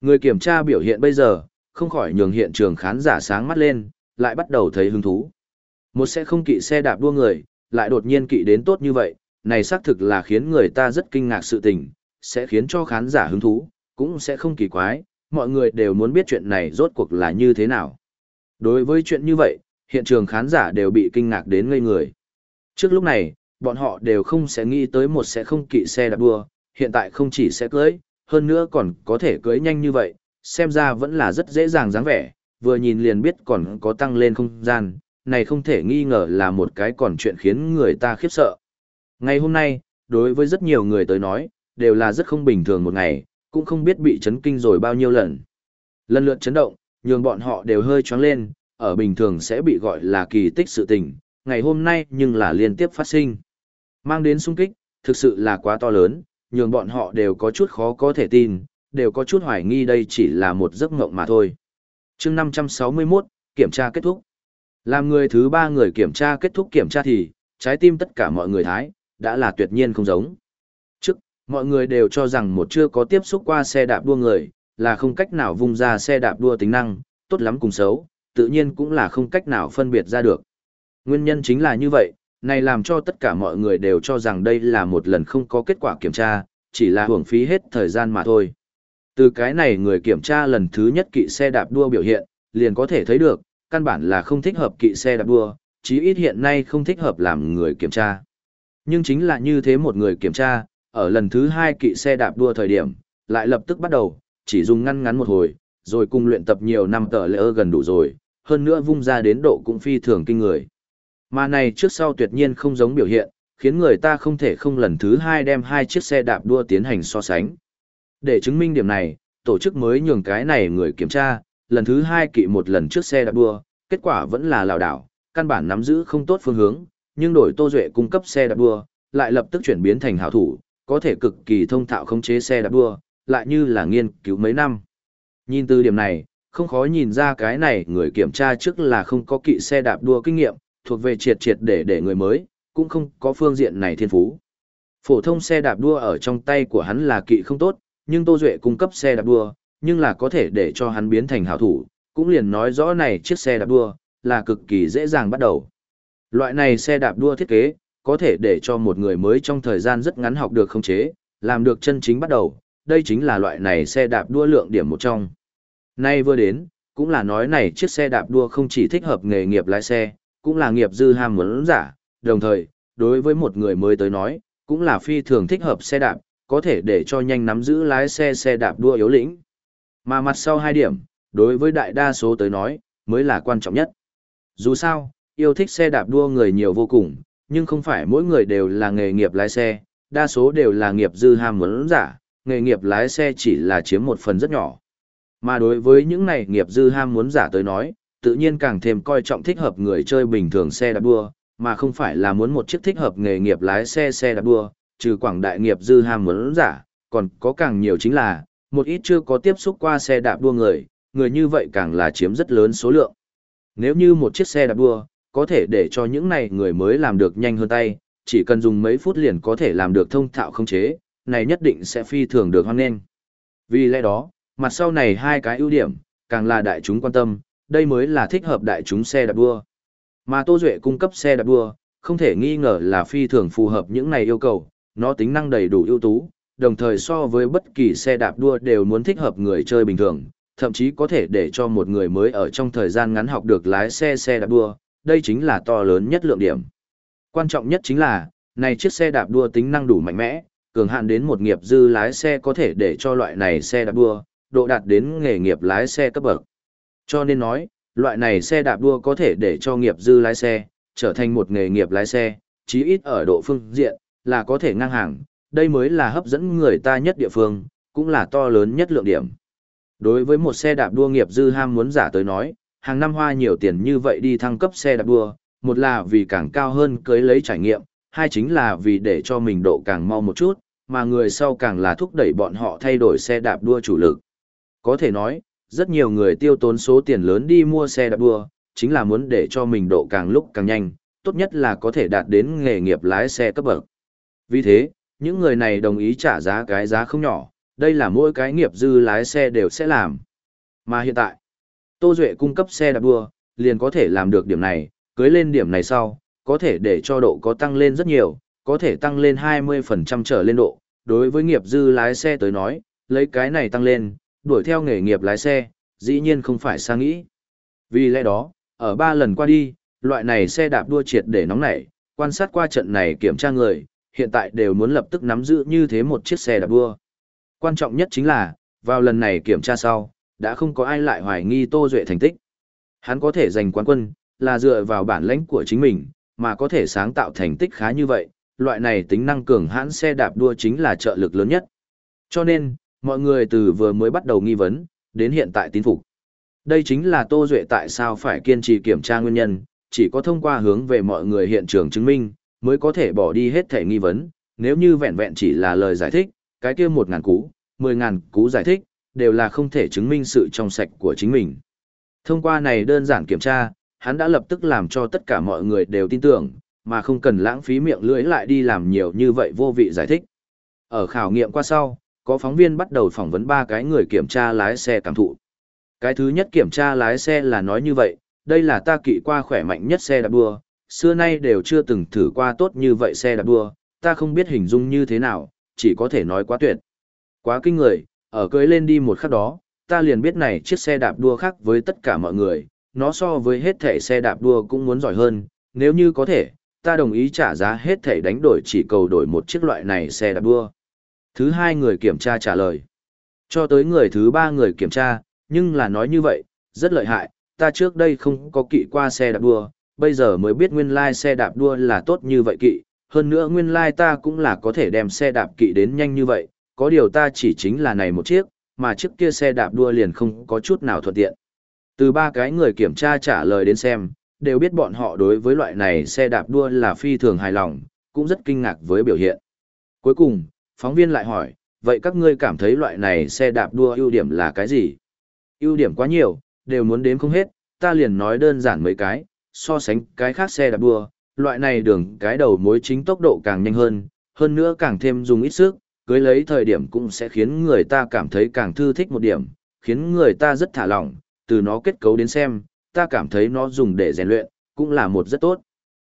Người kiểm tra biểu hiện bây giờ, không khỏi nhường hiện trường khán giả sáng mắt lên, lại bắt đầu thấy hứng thú. Một sẽ không kỵ xe đạp đua người, lại đột nhiên kỵ đến tốt như vậy, này xác thực là khiến người ta rất kinh ngạc sự tình, sẽ khiến cho khán giả hứng thú, cũng sẽ không kỳ quái, mọi người đều muốn biết chuyện này rốt cuộc là như thế nào. Đối với chuyện như vậy, hiện trường khán giả đều bị kinh ngạc đến ngây người. Trước lúc này, bọn họ đều không sẽ nghĩ tới một sẽ không kỵ xe đạp đua, hiện tại không chỉ sẽ cưới, hơn nữa còn có thể cưới nhanh như vậy, xem ra vẫn là rất dễ dàng dáng vẻ, vừa nhìn liền biết còn có tăng lên không gian, này không thể nghi ngờ là một cái còn chuyện khiến người ta khiếp sợ. Ngày hôm nay, đối với rất nhiều người tới nói, đều là rất không bình thường một ngày, cũng không biết bị chấn kinh rồi bao nhiêu lần. Lần lượt chấn động, nhường bọn họ đều hơi choáng lên, ở bình thường sẽ bị gọi là kỳ tích sự tình, ngày hôm nay nhưng là liên tiếp phát sinh. Mang đến sung kích, thực sự là quá to lớn, nhường bọn họ đều có chút khó có thể tin, đều có chút hoài nghi đây chỉ là một giấc mộng mà thôi. chương 561, kiểm tra kết thúc. Làm người thứ ba người kiểm tra kết thúc kiểm tra thì, trái tim tất cả mọi người thái, đã là tuyệt nhiên không giống. Trước, mọi người đều cho rằng một chưa có tiếp xúc qua xe đạp đua người, là không cách nào vùng ra xe đạp đua tính năng, tốt lắm cùng xấu, tự nhiên cũng là không cách nào phân biệt ra được. Nguyên nhân chính là như vậy, này làm cho tất cả mọi người đều cho rằng đây là một lần không có kết quả kiểm tra, chỉ là hưởng phí hết thời gian mà thôi. Từ cái này người kiểm tra lần thứ nhất kỵ xe đạp đua biểu hiện, liền có thể thấy được, căn bản là không thích hợp kỵ xe đạp đua, chí ít hiện nay không thích hợp làm người kiểm tra. Nhưng chính là như thế một người kiểm tra, ở lần thứ hai kỵ xe đạp đua thời điểm, lại lập tức bắt đầu, chỉ dùng ngăn ngắn một hồi, rồi cùng luyện tập nhiều năm tờ lễ gần đủ rồi, hơn nữa vung ra đến độ cũng phi thường kinh người. Mà này trước sau tuyệt nhiên không giống biểu hiện, khiến người ta không thể không lần thứ hai đem hai chiếc xe đạp đua tiến hành so sánh. Để chứng minh điểm này, tổ chức mới nhường cái này người kiểm tra, lần thứ hai kỵ một lần trước xe đạp đua, kết quả vẫn là lào đảo, căn bản nắm giữ không tốt phương hướng, nhưng đổi Tô Duệ cung cấp xe đạp đua, lại lập tức chuyển biến thành hảo thủ, có thể cực kỳ thông thạo khống chế xe đạp đua, lại như là nghiên cứu mấy năm. Nhìn từ điểm này, không khó nhìn ra cái này người kiểm tra trước là không có kỵ xe đạp đua kinh nghiệm, thuộc về triệt triệt để để người mới, cũng không có phương diện này thiên phú. Phổ thông xe đạp đua ở trong tay của hắn là kỵ không tốt, nhưng Tô Duệ cung cấp xe đạp đua, nhưng là có thể để cho hắn biến thành hảo thủ, cũng liền nói rõ này chiếc xe đạp đua, là cực kỳ dễ dàng bắt đầu. Loại này xe đạp đua thiết kế, có thể để cho một người mới trong thời gian rất ngắn học được khống chế, làm được chân chính bắt đầu, đây chính là loại này xe đạp đua lượng điểm một trong. Nay vừa đến, cũng là nói này chiếc xe đạp đua không chỉ thích hợp nghề nghiệp lái xe, cũng là nghiệp dư ham muốn giả, đồng thời, đối với một người mới tới nói, cũng là phi thường thích hợp xe đạp, có thể để cho nhanh nắm giữ lái xe xe đạp đua yếu lĩnh. Mà mặt sau hai điểm, đối với đại đa số tới nói, mới là quan trọng nhất. Dù sao, yêu thích xe đạp đua người nhiều vô cùng, nhưng không phải mỗi người đều là nghề nghiệp lái xe, đa số đều là nghiệp dư ham muốn giả, nghề nghiệp lái xe chỉ là chiếm một phần rất nhỏ. Mà đối với những này nghiệp dư ham muốn giả tới nói, tự nhiên càng thêm coi trọng thích hợp người chơi bình thường xe đạp đua, mà không phải là muốn một chiếc thích hợp nghề nghiệp lái xe xe đạp đua, trừ quảng đại nghiệp dư ham muốn giả, còn có càng nhiều chính là, một ít chưa có tiếp xúc qua xe đạp đua người, người như vậy càng là chiếm rất lớn số lượng. Nếu như một chiếc xe đạp đua, có thể để cho những này người mới làm được nhanh hơn tay, chỉ cần dùng mấy phút liền có thể làm được thông thạo không chế, này nhất định sẽ phi thường được hoan nghênh. Vì lẽ đó, mặt sau này hai cái ưu điểm, càng là đại chúng quan tâm, đây mới là thích hợp đại chúng xe đạp đua. Mà Tô Duệ cung cấp xe đạp đua, không thể nghi ngờ là phi thường phù hợp những này yêu cầu, nó tính năng đầy đủ ưu tú, đồng thời so với bất kỳ xe đạp đua đều muốn thích hợp người chơi bình thường, thậm chí có thể để cho một người mới ở trong thời gian ngắn học được lái xe xe đạp đua, đây chính là to lớn nhất lượng điểm. Quan trọng nhất chính là, này chiếc xe đạp đua tính năng đủ mạnh mẽ, cường hạn đến một nghiệp dư lái xe có thể để cho loại này xe đạp đua, độ đạt đến nghề nghiệp lái xe cấp bậc. Cho nên nói, loại này xe đạp đua có thể để cho nghiệp dư lái xe, trở thành một nghề nghiệp lái xe, chí ít ở độ phương diện, là có thể ngang hàng, đây mới là hấp dẫn người ta nhất địa phương, cũng là to lớn nhất lượng điểm. Đối với một xe đạp đua nghiệp dư ham muốn giả tới nói, hàng năm hoa nhiều tiền như vậy đi thăng cấp xe đạp đua, một là vì càng cao hơn cưới lấy trải nghiệm, hai chính là vì để cho mình độ càng mau một chút, mà người sau càng là thúc đẩy bọn họ thay đổi xe đạp đua chủ lực. Có thể nói, rất nhiều người tiêu tốn số tiền lớn đi mua xe đạp đua, chính là muốn để cho mình độ càng lúc càng nhanh, tốt nhất là có thể đạt đến nghề nghiệp lái xe cấp bậc. Vì thế, những người này đồng ý trả giá cái giá không nhỏ, đây là mỗi cái nghiệp dư lái xe đều sẽ làm. Mà hiện tại, Tô Duệ cung cấp xe đạp đua, liền có thể làm được điểm này, cưới lên điểm này sau, có thể để cho độ có tăng lên rất nhiều, có thể tăng lên 20% trở lên độ. Đối với nghiệp dư lái xe tới nói, lấy cái này tăng lên, đuổi theo nghề nghiệp lái xe, dĩ nhiên không phải sang nghĩ. Vì lẽ đó, ở ba lần qua đi, loại này xe đạp đua triệt để nóng nảy, quan sát qua trận này kiểm tra người, hiện tại đều muốn lập tức nắm giữ như thế một chiếc xe đạp đua. Quan trọng nhất chính là, vào lần này kiểm tra sau, đã không có ai lại hoài nghi Tô Duệ thành tích. Hắn có thể giành quán quân, là dựa vào bản lãnh của chính mình, mà có thể sáng tạo thành tích khá như vậy, loại này tính năng cường hãn xe đạp đua chính là trợ lực lớn nhất. Cho nên, mọi người từ vừa mới bắt đầu nghi vấn, đến hiện tại tín phục. Đây chính là Tô Duệ tại sao phải kiên trì kiểm tra nguyên nhân, chỉ có thông qua hướng về mọi người hiện trường chứng minh, mới có thể bỏ đi hết thể nghi vấn, nếu như vẹn vẹn chỉ là lời giải thích, cái kia một ngàn cú, mười ngàn cú giải thích, đều là không thể chứng minh sự trong sạch của chính mình. Thông qua này đơn giản kiểm tra, hắn đã lập tức làm cho tất cả mọi người đều tin tưởng, mà không cần lãng phí miệng lưỡi lại đi làm nhiều như vậy vô vị giải thích. Ở khảo nghiệm qua sau, có phóng viên bắt đầu phỏng vấn ba cái người kiểm tra lái xe cảm thụ. Cái thứ nhất kiểm tra lái xe là nói như vậy, đây là ta kỵ qua khỏe mạnh nhất xe đạp đua, xưa nay đều chưa từng thử qua tốt như vậy xe đạp đua, ta không biết hình dung như thế nào, chỉ có thể nói quá tuyệt. Quá kinh người, ở cưới lên đi một khắc đó, ta liền biết này chiếc xe đạp đua khác với tất cả mọi người, nó so với hết thể xe đạp đua cũng muốn giỏi hơn, nếu như có thể, ta đồng ý trả giá hết thể đánh đổi chỉ cầu đổi một chiếc loại này xe đạp đua. Thứ hai người kiểm tra trả lời. Cho tới người thứ ba người kiểm tra, nhưng là nói như vậy, rất lợi hại, ta trước đây không có kỵ qua xe đạp đua, bây giờ mới biết nguyên lai xe đạp đua là tốt như vậy kỵ, hơn nữa nguyên lai ta cũng là có thể đem xe đạp kỵ đến nhanh như vậy, có điều ta chỉ chính là này một chiếc, mà chiếc kia xe đạp đua liền không có chút nào thuận tiện. Từ ba cái người kiểm tra trả lời đến xem, đều biết bọn họ đối với loại này xe đạp đua là phi thường hài lòng, cũng rất kinh ngạc với biểu hiện. Cuối cùng, phóng viên lại hỏi, vậy các ngươi cảm thấy loại này xe đạp đua ưu điểm là cái gì? ưu điểm quá nhiều, đều muốn đếm không hết, ta liền nói đơn giản mấy cái, so sánh cái khác xe đạp đua, loại này đường cái đầu mối chính tốc độ càng nhanh hơn, hơn nữa càng thêm dùng ít sức, cưới lấy thời điểm cũng sẽ khiến người ta cảm thấy càng thư thích một điểm, khiến người ta rất thả lỏng, từ nó kết cấu đến xem, ta cảm thấy nó dùng để rèn luyện, cũng là một rất tốt.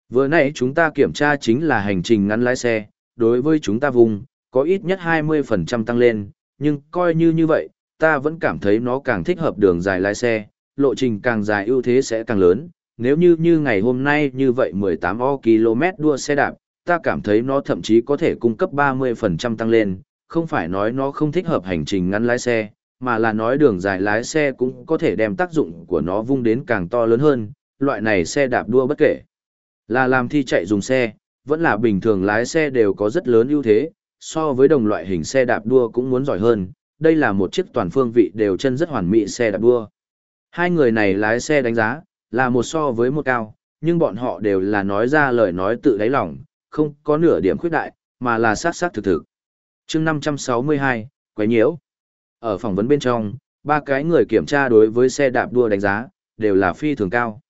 Vừa nãy chúng ta kiểm tra chính là hành trình ngắn lái xe, đối với chúng ta vùng, có ít nhất 20% tăng lên, nhưng coi như như vậy, ta vẫn cảm thấy nó càng thích hợp đường dài lái xe, lộ trình càng dài ưu thế sẽ càng lớn. Nếu như như ngày hôm nay như vậy 18 o km đua xe đạp, ta cảm thấy nó thậm chí có thể cung cấp 30% tăng lên, không phải nói nó không thích hợp hành trình ngắn lái xe, mà là nói đường dài lái xe cũng có thể đem tác dụng của nó vung đến càng to lớn hơn, loại này xe đạp đua bất kể. Là làm thi chạy dùng xe, vẫn là bình thường lái xe đều có rất lớn ưu thế, so với đồng loại hình xe đạp đua cũng muốn giỏi hơn, đây là một chiếc toàn phương vị đều chân rất hoàn mỹ xe đạp đua. Hai người này lái xe đánh giá, là một so với một cao, nhưng bọn họ đều là nói ra lời nói tự đáy lòng, không có nửa điểm khuyết đại, mà là sát sát thực thực. chương 562, quấy nhiễu. Ở phỏng vấn bên trong, ba cái người kiểm tra đối với xe đạp đua đánh giá, đều là phi thường cao.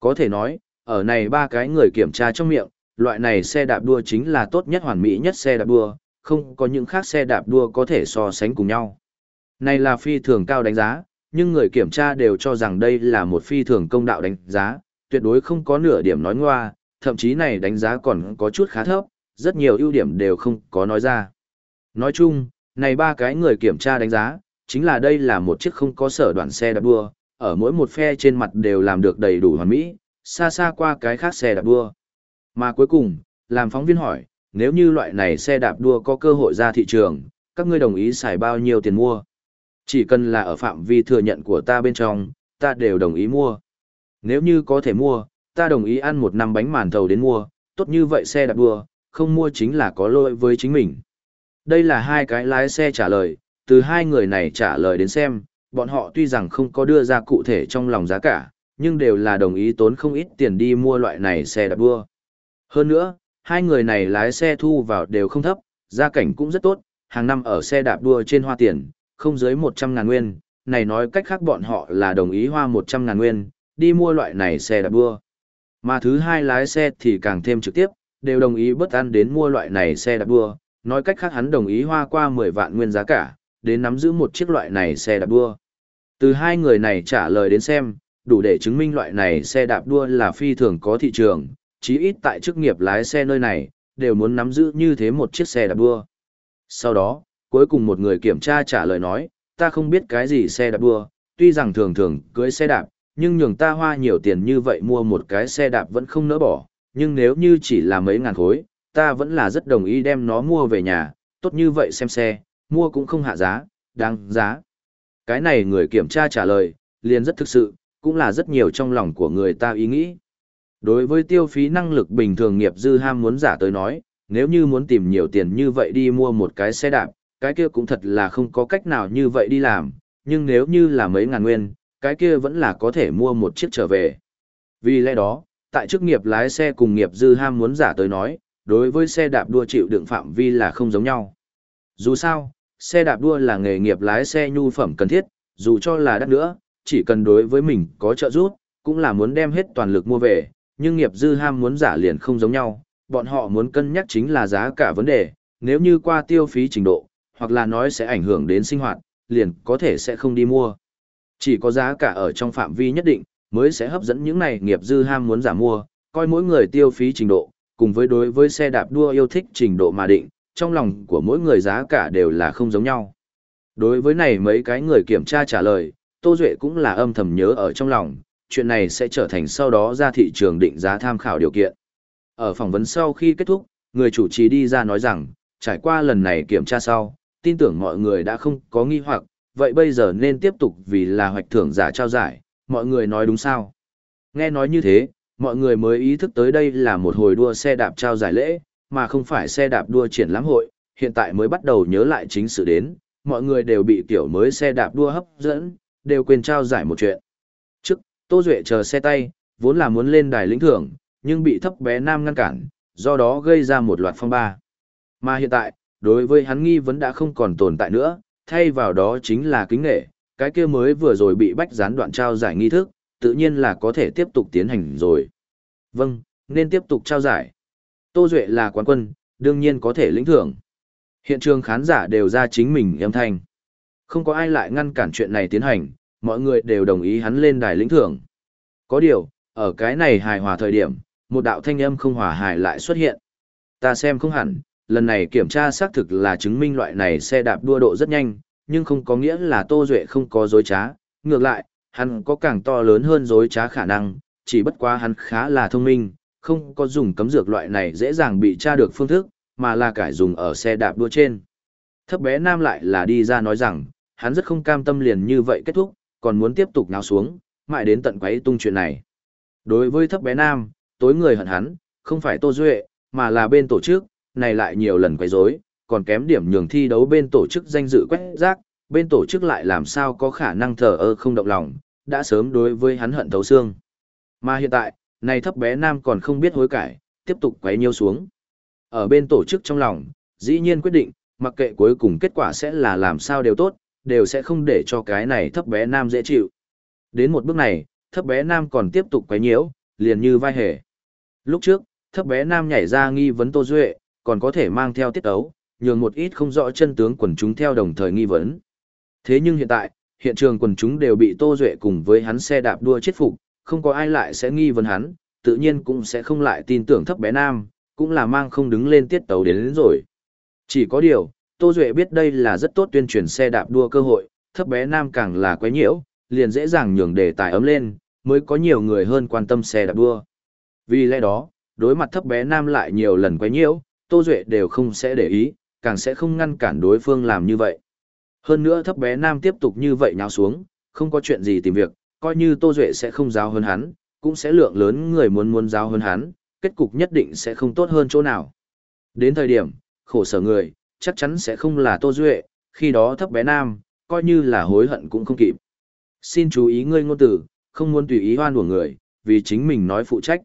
Có thể nói, ở này ba cái người kiểm tra trong miệng, loại này xe đạp đua chính là tốt nhất hoàn mỹ nhất xe đạp đua, không có những khác xe đạp đua có thể so sánh cùng nhau. Này là phi thường cao đánh giá, nhưng người kiểm tra đều cho rằng đây là một phi thường công đạo đánh giá, tuyệt đối không có nửa điểm nói ngoa, thậm chí này đánh giá còn có chút khá thấp, rất nhiều ưu điểm đều không có nói ra. Nói chung, này ba cái người kiểm tra đánh giá, chính là đây là một chiếc không có sở đoàn xe đạp đua, ở mỗi một phe trên mặt đều làm được đầy đủ hoàn mỹ, xa xa qua cái khác xe đạp đua. Mà cuối cùng, làm phóng viên hỏi, nếu như loại này xe đạp đua có cơ hội ra thị trường, các ngươi đồng ý xài bao nhiêu tiền mua? Chỉ cần là ở phạm vi thừa nhận của ta bên trong, ta đều đồng ý mua. Nếu như có thể mua, ta đồng ý ăn một năm bánh màn thầu đến mua, tốt như vậy xe đạp đua, không mua chính là có lỗi với chính mình. Đây là hai cái lái xe trả lời, từ hai người này trả lời đến xem, bọn họ tuy rằng không có đưa ra cụ thể trong lòng giá cả, nhưng đều là đồng ý tốn không ít tiền đi mua loại này xe đạp đua. Hơn nữa, hai người này lái xe thu vào đều không thấp, gia cảnh cũng rất tốt, hàng năm ở xe đạp đua trên hoa tiền, không dưới 100 ngàn nguyên, này nói cách khác bọn họ là đồng ý hoa 100 ngàn nguyên, đi mua loại này xe đạp đua. Mà thứ hai lái xe thì càng thêm trực tiếp, đều đồng ý bất ăn đến mua loại này xe đạp đua, nói cách khác hắn đồng ý hoa qua 10 vạn nguyên giá cả, đến nắm giữ một chiếc loại này xe đạp đua. Từ hai người này trả lời đến xem, đủ để chứng minh loại này xe đạp đua là phi thường có thị trường, chí ít tại chức nghiệp lái xe nơi này, đều muốn nắm giữ như thế một chiếc xe đạp đua. Sau đó, cuối cùng một người kiểm tra trả lời nói, ta không biết cái gì xe đạp đua, tuy rằng thường thường cưới xe đạp, nhưng nhường ta hoa nhiều tiền như vậy mua một cái xe đạp vẫn không nỡ bỏ, nhưng nếu như chỉ là mấy ngàn khối, ta vẫn là rất đồng ý đem nó mua về nhà, tốt như vậy xem xe, mua cũng không hạ giá, đáng giá. Cái này người kiểm tra trả lời, liền rất thực sự, cũng là rất nhiều trong lòng của người ta ý nghĩ. Đối với tiêu phí năng lực bình thường nghiệp dư ham muốn giả tới nói, nếu như muốn tìm nhiều tiền như vậy đi mua một cái xe đạp, cái kia cũng thật là không có cách nào như vậy đi làm, nhưng nếu như là mấy ngàn nguyên, cái kia vẫn là có thể mua một chiếc trở về. Vì lẽ đó, tại chức nghiệp lái xe cùng nghiệp dư ham muốn giả tới nói, đối với xe đạp đua chịu đựng phạm vi là không giống nhau. Dù sao, xe đạp đua là nghề nghiệp lái xe nhu phẩm cần thiết, dù cho là đắt nữa, chỉ cần đối với mình có trợ giúp, cũng là muốn đem hết toàn lực mua về, nhưng nghiệp dư ham muốn giả liền không giống nhau, bọn họ muốn cân nhắc chính là giá cả vấn đề, nếu như qua tiêu phí trình độ, hoặc là nói sẽ ảnh hưởng đến sinh hoạt, liền có thể sẽ không đi mua. Chỉ có giá cả ở trong phạm vi nhất định, mới sẽ hấp dẫn những này nghiệp dư ham muốn giả mua, coi mỗi người tiêu phí trình độ, cùng với đối với xe đạp đua yêu thích trình độ mà định, trong lòng của mỗi người giá cả đều là không giống nhau. Đối với này mấy cái người kiểm tra trả lời, Tô Duệ cũng là âm thầm nhớ ở trong lòng, chuyện này sẽ trở thành sau đó ra thị trường định giá tham khảo điều kiện. Ở phỏng vấn sau khi kết thúc, người chủ trì đi ra nói rằng, trải qua lần này kiểm tra sau, tin tưởng mọi người đã không có nghi hoặc, vậy bây giờ nên tiếp tục vì là hoạch thưởng giả trao giải, mọi người nói đúng sao? Nghe nói như thế, mọi người mới ý thức tới đây là một hồi đua xe đạp trao giải lễ, mà không phải xe đạp đua triển lãm hội, hiện tại mới bắt đầu nhớ lại chính sự đến, mọi người đều bị tiểu mới xe đạp đua hấp dẫn, đều quên trao giải một chuyện. Trước, Tô Duệ chờ xe tay, vốn là muốn lên đài lĩnh thưởng, nhưng bị thấp bé nam ngăn cản, do đó gây ra một loạt phong ba. Mà hiện tại, đối với hắn nghi vấn đã không còn tồn tại nữa, thay vào đó chính là kính nghệ, cái kia mới vừa rồi bị bách gián đoạn trao giải nghi thức, tự nhiên là có thể tiếp tục tiến hành rồi. Vâng, nên tiếp tục trao giải. Tô Duệ là quán quân, đương nhiên có thể lĩnh thưởng. Hiện trường khán giả đều ra chính mình âm thanh. Không có ai lại ngăn cản chuyện này tiến hành, mọi người đều đồng ý hắn lên đài lĩnh thưởng. Có điều, ở cái này hài hòa thời điểm, một đạo thanh âm không hòa hài lại xuất hiện. Ta xem không hẳn, lần này kiểm tra xác thực là chứng minh loại này xe đạp đua độ rất nhanh, nhưng không có nghĩa là Tô Duệ không có dối trá. Ngược lại, hắn có càng to lớn hơn dối trá khả năng, chỉ bất quá hắn khá là thông minh, không có dùng cấm dược loại này dễ dàng bị tra được phương thức, mà là cải dùng ở xe đạp đua trên. Thấp bé nam lại là đi ra nói rằng, hắn rất không cam tâm liền như vậy kết thúc, còn muốn tiếp tục náo xuống, mãi đến tận quấy tung chuyện này. Đối với thấp bé nam, tối người hận hắn, không phải Tô Duệ, mà là bên tổ chức, này lại nhiều lần quấy rối, còn kém điểm nhường thi đấu bên tổ chức danh dự quét rác, bên tổ chức lại làm sao có khả năng thờ ơ không động lòng, đã sớm đối với hắn hận thấu xương. Mà hiện tại, này thấp bé nam còn không biết hối cải, tiếp tục quấy nhiêu xuống. Ở bên tổ chức trong lòng, dĩ nhiên quyết định, mặc kệ cuối cùng kết quả sẽ là làm sao đều tốt, đều sẽ không để cho cái này thấp bé nam dễ chịu. Đến một bước này, thấp bé nam còn tiếp tục quấy nhiễu, liền như vai hề. Lúc trước, thấp bé nam nhảy ra nghi vấn Tô Duệ, còn có thể mang theo tiết ấu, nhường một ít không rõ chân tướng quần chúng theo đồng thời nghi vấn. Thế nhưng hiện tại, hiện trường quần chúng đều bị Tô Duệ cùng với hắn xe đạp đua chết phục, không có ai lại sẽ nghi vấn hắn, tự nhiên cũng sẽ không lại tin tưởng thấp bé nam, cũng là mang không đứng lên tiết tấu đến, đến rồi. Chỉ có điều, Tô Duệ biết đây là rất tốt tuyên truyền xe đạp đua cơ hội, thấp bé nam càng là quấy nhiễu, liền dễ dàng nhường đề tài ấm lên, mới có nhiều người hơn quan tâm xe đạp đua. Vì lẽ đó, đối mặt thấp bé nam lại nhiều lần quấy nhiễu, Tô Duệ đều không sẽ để ý, càng sẽ không ngăn cản đối phương làm như vậy. Hơn nữa thấp bé nam tiếp tục như vậy nháo xuống, không có chuyện gì tìm việc, coi như Tô Duệ sẽ không giáo hơn hắn, cũng sẽ lượng lớn người muốn muốn giáo hơn hắn, kết cục nhất định sẽ không tốt hơn chỗ nào. Đến thời điểm, khổ sở người, chắc chắn sẽ không là Tô Duệ, khi đó thấp bé nam, coi như là hối hận cũng không kịp. Xin chú ý ngươi ngôn tử, không muốn tùy ý hoan của người, vì chính mình nói phụ trách.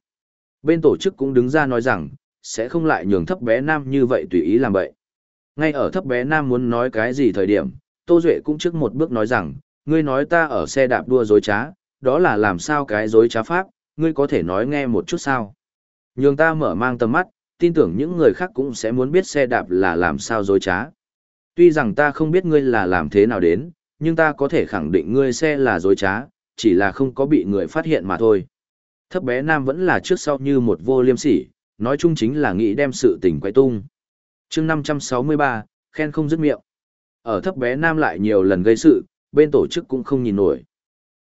Bên tổ chức cũng đứng ra nói rằng, sẽ không lại nhường thấp bé nam như vậy tùy ý làm vậy. Ngay ở thấp bé nam muốn nói cái gì thời điểm, Tô Duệ cũng trước một bước nói rằng, ngươi nói ta ở xe đạp đua dối trá, đó là làm sao cái dối trá pháp, ngươi có thể nói nghe một chút sao. Nhường ta mở mang tầm mắt, tin tưởng những người khác cũng sẽ muốn biết xe đạp là làm sao dối trá. Tuy rằng ta không biết ngươi là làm thế nào đến, nhưng ta có thể khẳng định ngươi xe là dối trá, chỉ là không có bị người phát hiện mà thôi. Thấp bé nam vẫn là trước sau như một vô liêm sỉ, nói chung chính là nghĩ đem sự tình quay tung. chương 563, khen không dứt miệng. Ở thấp bé nam lại nhiều lần gây sự, bên tổ chức cũng không nhìn nổi.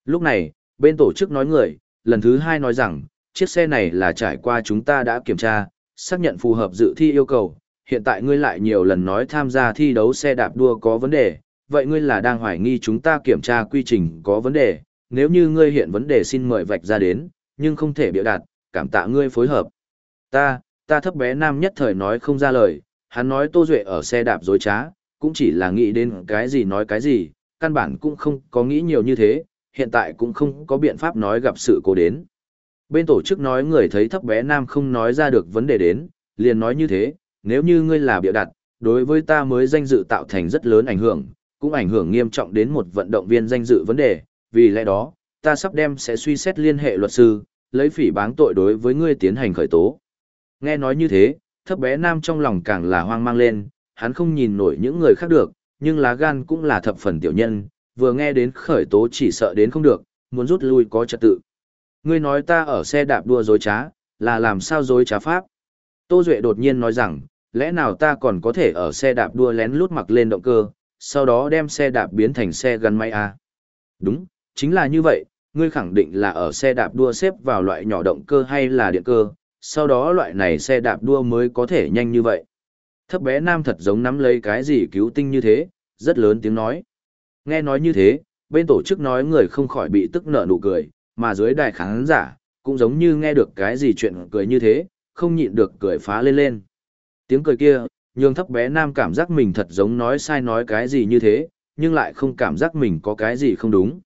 Lúc này, bên tổ chức nói người, lần thứ hai nói rằng, chiếc xe này là trải qua chúng ta đã kiểm tra, xác nhận phù hợp dự thi yêu cầu, hiện tại ngươi lại nhiều lần nói tham gia thi đấu xe đạp đua có vấn đề, vậy ngươi là đang hoài nghi chúng ta kiểm tra quy trình có vấn đề, nếu như ngươi hiện vấn đề xin mời vạch ra đến, nhưng không thể biểu đạt, cảm tạ ngươi phối hợp. Ta, ta thấp bé nam nhất thời nói không ra lời, hắn nói Tô Duệ ở xe đạp dối trá, cũng chỉ là nghĩ đến cái gì nói cái gì, căn bản cũng không có nghĩ nhiều như thế, hiện tại cũng không có biện pháp nói gặp sự cố đến. Bên tổ chức nói người thấy thấp bé nam không nói ra được vấn đề đến, liền nói như thế, nếu như ngươi là bịa đặt, đối với ta mới danh dự tạo thành rất lớn ảnh hưởng, cũng ảnh hưởng nghiêm trọng đến một vận động viên danh dự vấn đề, vì lẽ đó, ta sắp đem sẽ suy xét liên hệ luật sư, lấy phỉ báng tội đối với ngươi tiến hành khởi tố. Nghe nói như thế, thấp bé nam trong lòng càng là hoang mang lên, hắn không nhìn nổi những người khác được, nhưng lá gan cũng là thập phần tiểu nhân, vừa nghe đến khởi tố chỉ sợ đến không được, muốn rút lui có trật tự. Ngươi nói ta ở xe đạp đua dối trá, là làm sao dối trá pháp? Tô Duệ đột nhiên nói rằng, lẽ nào ta còn có thể ở xe đạp đua lén lút mặc lên động cơ, sau đó đem xe đạp biến thành xe gắn máy à? Đúng, chính là như vậy, ngươi khẳng định là ở xe đạp đua xếp vào loại nhỏ động cơ hay là điện cơ, sau đó loại này xe đạp đua mới có thể nhanh như vậy. Thấp bé nam thật giống nắm lấy cái gì cứu tinh như thế, rất lớn tiếng nói. Nghe nói như thế, bên tổ chức nói người không khỏi bị tức nở nụ cười, mà dưới đài khán giả, cũng giống như nghe được cái gì chuyện cười như thế, không nhịn được cười phá lên lên. Tiếng cười kia, nhường thấp bé nam cảm giác mình thật giống nói sai nói cái gì như thế, nhưng lại không cảm giác mình có cái gì không đúng.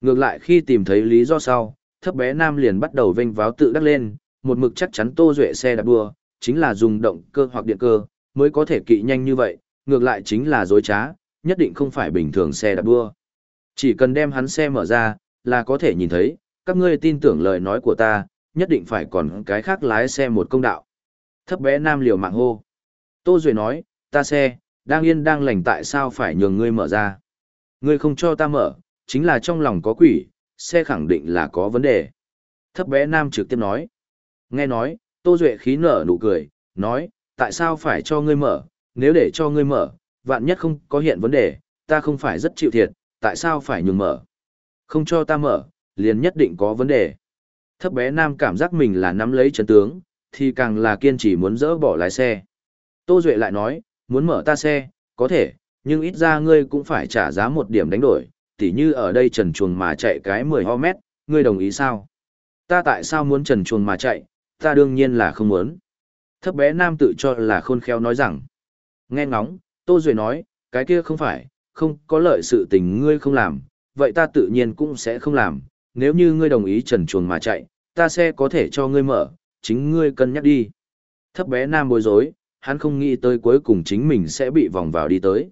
Ngược lại khi tìm thấy lý do sau, thấp bé nam liền bắt đầu vênh váo tự đắc lên, một mực chắc chắn tô duệ xe đạp đua, chính là dùng động cơ hoặc điện cơ, mới có thể kỵ nhanh như vậy, ngược lại chính là dối trá, nhất định không phải bình thường xe đạp đua. Chỉ cần đem hắn xe mở ra, là có thể nhìn thấy, các ngươi tin tưởng lời nói của ta, nhất định phải còn cái khác lái xe một công đạo. Thấp bé nam liều mạng hô. Tô Duệ nói, ta xe, đang yên đang lành tại sao phải nhường ngươi mở ra. Ngươi không cho ta mở, chính là trong lòng có quỷ, xe khẳng định là có vấn đề. Thấp bé nam trực tiếp nói. Nghe nói, Tô Duệ khí nở nụ cười, nói, tại sao phải cho ngươi mở, nếu để cho ngươi mở, vạn nhất không có hiện vấn đề, ta không phải rất chịu thiệt, tại sao phải nhường mở. Không cho ta mở, liền nhất định có vấn đề. Thấp bé nam cảm giác mình là nắm lấy chân tướng, thì càng là kiên trì muốn dỡ bỏ lái xe. Tô Duệ lại nói, muốn mở ta xe, có thể, nhưng ít ra ngươi cũng phải trả giá một điểm đánh đổi, tỉ như ở đây trần chuồng mà chạy cái 10 ho mét, ngươi đồng ý sao? Ta tại sao muốn trần chuồng mà chạy, ta đương nhiên là không muốn. Thấp bé nam tự cho là khôn khéo nói rằng, nghe ngóng, Tô Duệ nói, cái kia không phải, không có lợi sự tình ngươi không làm, vậy ta tự nhiên cũng sẽ không làm, nếu như ngươi đồng ý trần chuồng mà chạy, ta sẽ có thể cho ngươi mở, chính ngươi cân nhắc đi. Thấp bé nam bối rối, hắn không nghĩ tới cuối cùng chính mình sẽ bị vòng vào đi tới.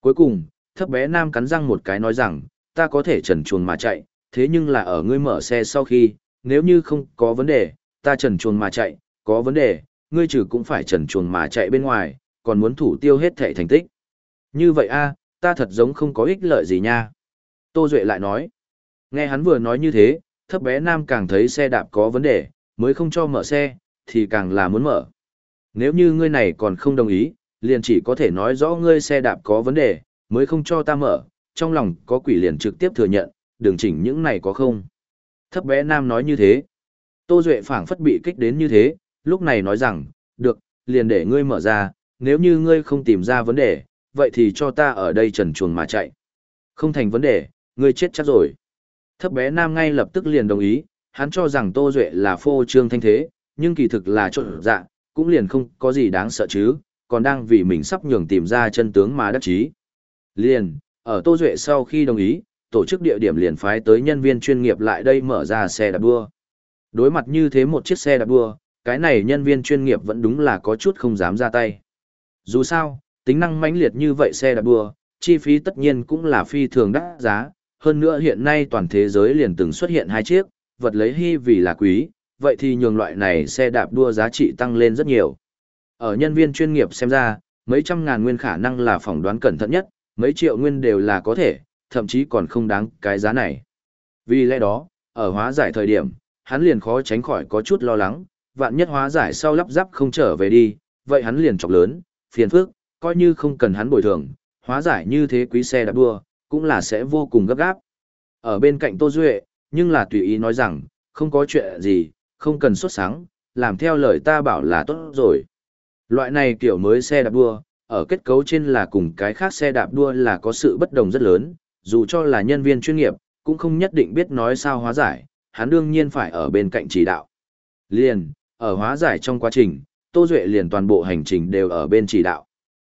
Cuối cùng, thấp bé nam cắn răng một cái nói rằng, ta có thể trần chuồng mà chạy, thế nhưng là ở ngươi mở xe sau khi, nếu như không có vấn đề, ta trần chuồng mà chạy, có vấn đề, ngươi trừ cũng phải trần chuồng mà chạy bên ngoài, còn muốn thủ tiêu hết thệ thành tích. Như vậy a, ta thật giống không có ích lợi gì nha. Tô Duệ lại nói, nghe hắn vừa nói như thế, thấp bé nam càng thấy xe đạp có vấn đề, mới không cho mở xe, thì càng là muốn mở. Nếu như ngươi này còn không đồng ý, liền chỉ có thể nói rõ ngươi xe đạp có vấn đề, mới không cho ta mở, trong lòng có quỷ liền trực tiếp thừa nhận, đường chỉnh những này có không. Thấp bé nam nói như thế. Tô Duệ phảng phất bị kích đến như thế, lúc này nói rằng, được, liền để ngươi mở ra, nếu như ngươi không tìm ra vấn đề, vậy thì cho ta ở đây trần chuồng mà chạy. Không thành vấn đề, ngươi chết chắc rồi. Thấp bé nam ngay lập tức liền đồng ý, hắn cho rằng Tô Duệ là phô trương thanh thế, nhưng kỳ thực là trộn dạ, cũng liền không có gì đáng sợ chứ, còn đang vì mình sắp nhường tìm ra chân tướng mà đắc chí. Liền, ở Tô Duệ sau khi đồng ý, tổ chức địa điểm liền phái tới nhân viên chuyên nghiệp lại đây mở ra xe đạp đua. Đối mặt như thế một chiếc xe đạp đua, cái này nhân viên chuyên nghiệp vẫn đúng là có chút không dám ra tay. Dù sao, tính năng mãnh liệt như vậy xe đạp đua, chi phí tất nhiên cũng là phi thường đắt giá, hơn nữa hiện nay toàn thế giới liền từng xuất hiện hai chiếc, vật lấy hy vì là quý, vậy thì nhường loại này xe đạp đua giá trị tăng lên rất nhiều. Ở nhân viên chuyên nghiệp xem ra, mấy trăm ngàn nguyên khả năng là phỏng đoán cẩn thận nhất, mấy triệu nguyên đều là có thể, thậm chí còn không đáng cái giá này. Vì lẽ đó, ở hóa giải thời điểm, hắn liền khó tránh khỏi có chút lo lắng, vạn nhất hóa giải sau lắp ráp không trở về đi, vậy hắn liền chọc lớn, phiền phức, coi như không cần hắn bồi thường, hóa giải như thế quý xe đạp đua, cũng là sẽ vô cùng gấp gáp. Ở bên cạnh Tô Duệ, nhưng là tùy ý nói rằng, không có chuyện gì, không cần xuất sáng, làm theo lời ta bảo là tốt rồi. Loại này kiểu mới xe đạp đua, ở kết cấu trên là cùng cái khác xe đạp đua là có sự bất đồng rất lớn, dù cho là nhân viên chuyên nghiệp, cũng không nhất định biết nói sao hóa giải, hắn đương nhiên phải ở bên cạnh chỉ đạo. Liền, ở hóa giải trong quá trình, Tô Duệ liền toàn bộ hành trình đều ở bên chỉ đạo.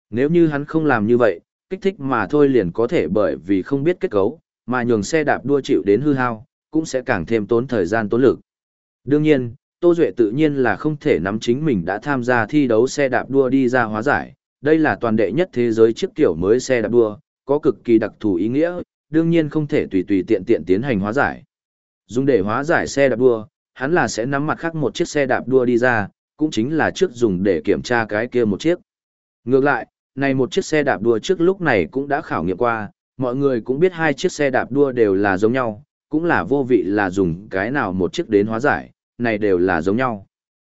Nếu như hắn không làm như vậy, kích thích mà thôi liền có thể bởi vì không biết kết cấu, mà nhường xe đạp đua chịu đến hư hao, cũng sẽ càng thêm tốn thời gian tốn lực. Đương nhiên, Tô Duệ tự nhiên là không thể nắm chính mình đã tham gia thi đấu xe đạp đua đi ra hóa giải. Đây là toàn đệ nhất thế giới chiếc kiểu mới xe đạp đua, có cực kỳ đặc thù ý nghĩa, đương nhiên không thể tùy tùy tiện tiện tiến hành hóa giải. Dùng để hóa giải xe đạp đua, hắn là sẽ nắm mặt khác một chiếc xe đạp đua đi ra, cũng chính là trước dùng để kiểm tra cái kia một chiếc. Ngược lại, này một chiếc xe đạp đua trước lúc này cũng đã khảo nghiệm qua, mọi người cũng biết hai chiếc xe đạp đua đều là giống nhau, cũng là vô vị là dùng cái nào một chiếc đến hóa giải, này đều là giống nhau.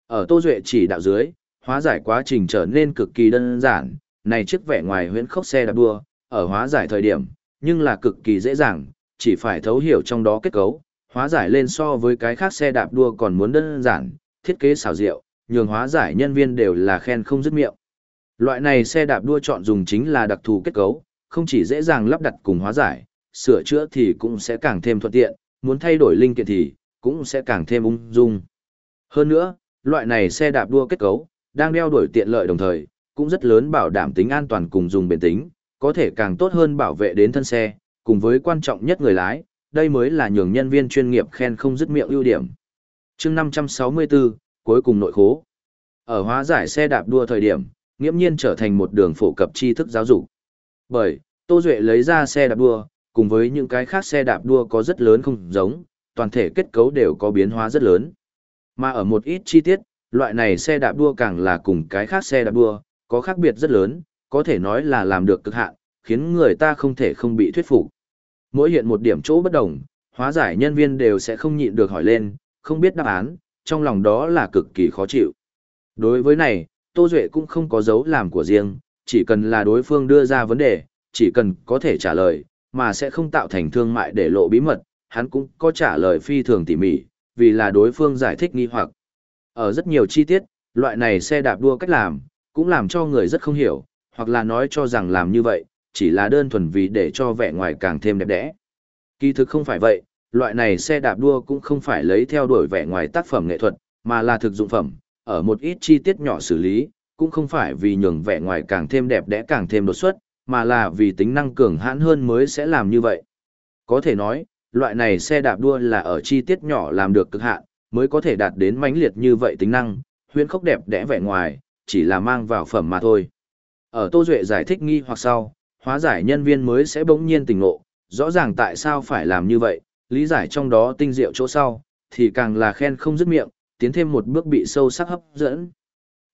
Ở Tô Duệ chỉ đạo dưới, hóa giải quá trình trở nên cực kỳ đơn giản, này chiếc vẻ ngoài huyễn khốc xe đạp đua, ở hóa giải thời điểm, nhưng là cực kỳ dễ dàng, chỉ phải thấu hiểu trong đó kết cấu, hóa giải lên so với cái khác xe đạp đua còn muốn đơn giản, thiết kế xảo diệu, nhường hóa giải nhân viên đều là khen không dứt miệng. Loại này xe đạp đua chọn dùng chính là đặc thù kết cấu, không chỉ dễ dàng lắp đặt cùng hóa giải, sửa chữa thì cũng sẽ càng thêm thuận tiện, muốn thay đổi linh kiện thì cũng sẽ càng thêm ung dung. Hơn nữa, loại này xe đạp đua kết cấu, đang đeo đổi tiện lợi đồng thời, cũng rất lớn bảo đảm tính an toàn cùng dùng bền tính, có thể càng tốt hơn bảo vệ đến thân xe, cùng với quan trọng nhất người lái, đây mới là nhường nhân viên chuyên nghiệp khen không dứt miệng ưu điểm. chương 564, cuối cùng nội khố. Ở hóa giải xe đạp đua thời điểm, nghiễm nhiên trở thành một đường phổ cập tri thức giáo dục. Bởi, Tô Duệ lấy ra xe đạp đua, cùng với những cái khác xe đạp đua có rất lớn không giống, toàn thể kết cấu đều có biến hóa rất lớn. Mà ở một ít chi tiết, loại này xe đạp đua càng là cùng cái khác xe đạp đua, có khác biệt rất lớn, có thể nói là làm được cực hạn, khiến người ta không thể không bị thuyết phục. Mỗi hiện một điểm chỗ bất đồng, hóa giải nhân viên đều sẽ không nhịn được hỏi lên, không biết đáp án, trong lòng đó là cực kỳ khó chịu. Đối với này, Tô Duệ cũng không có dấu làm của riêng, chỉ cần là đối phương đưa ra vấn đề, chỉ cần có thể trả lời, mà sẽ không tạo thành thương mại để lộ bí mật, hắn cũng có trả lời phi thường tỉ mỉ, vì là đối phương giải thích nghi hoặc. Ở rất nhiều chi tiết, loại này xe đạp đua cách làm, cũng làm cho người rất không hiểu, hoặc là nói cho rằng làm như vậy, chỉ là đơn thuần vì để cho vẻ ngoài càng thêm đẹp đẽ. Kỳ thực không phải vậy, loại này xe đạp đua cũng không phải lấy theo đuổi vẻ ngoài tác phẩm nghệ thuật, mà là thực dụng phẩm, ở một ít chi tiết nhỏ xử lý, cũng không phải vì nhường vẻ ngoài càng thêm đẹp đẽ càng thêm đột xuất, mà là vì tính năng cường hãn hơn mới sẽ làm như vậy. Có thể nói, loại này xe đạp đua là ở chi tiết nhỏ làm được cực hạn, mới có thể đạt đến mãnh liệt như vậy tính năng, huyễn khốc đẹp đẽ vẻ ngoài, chỉ là mang vào phẩm mà thôi. Ở Tô Duệ giải thích nghi hoặc sau, hóa giải nhân viên mới sẽ bỗng nhiên tỉnh ngộ, rõ ràng tại sao phải làm như vậy, lý giải trong đó tinh diệu chỗ sau, thì càng là khen không dứt miệng, tiến thêm một bước bị sâu sắc hấp dẫn.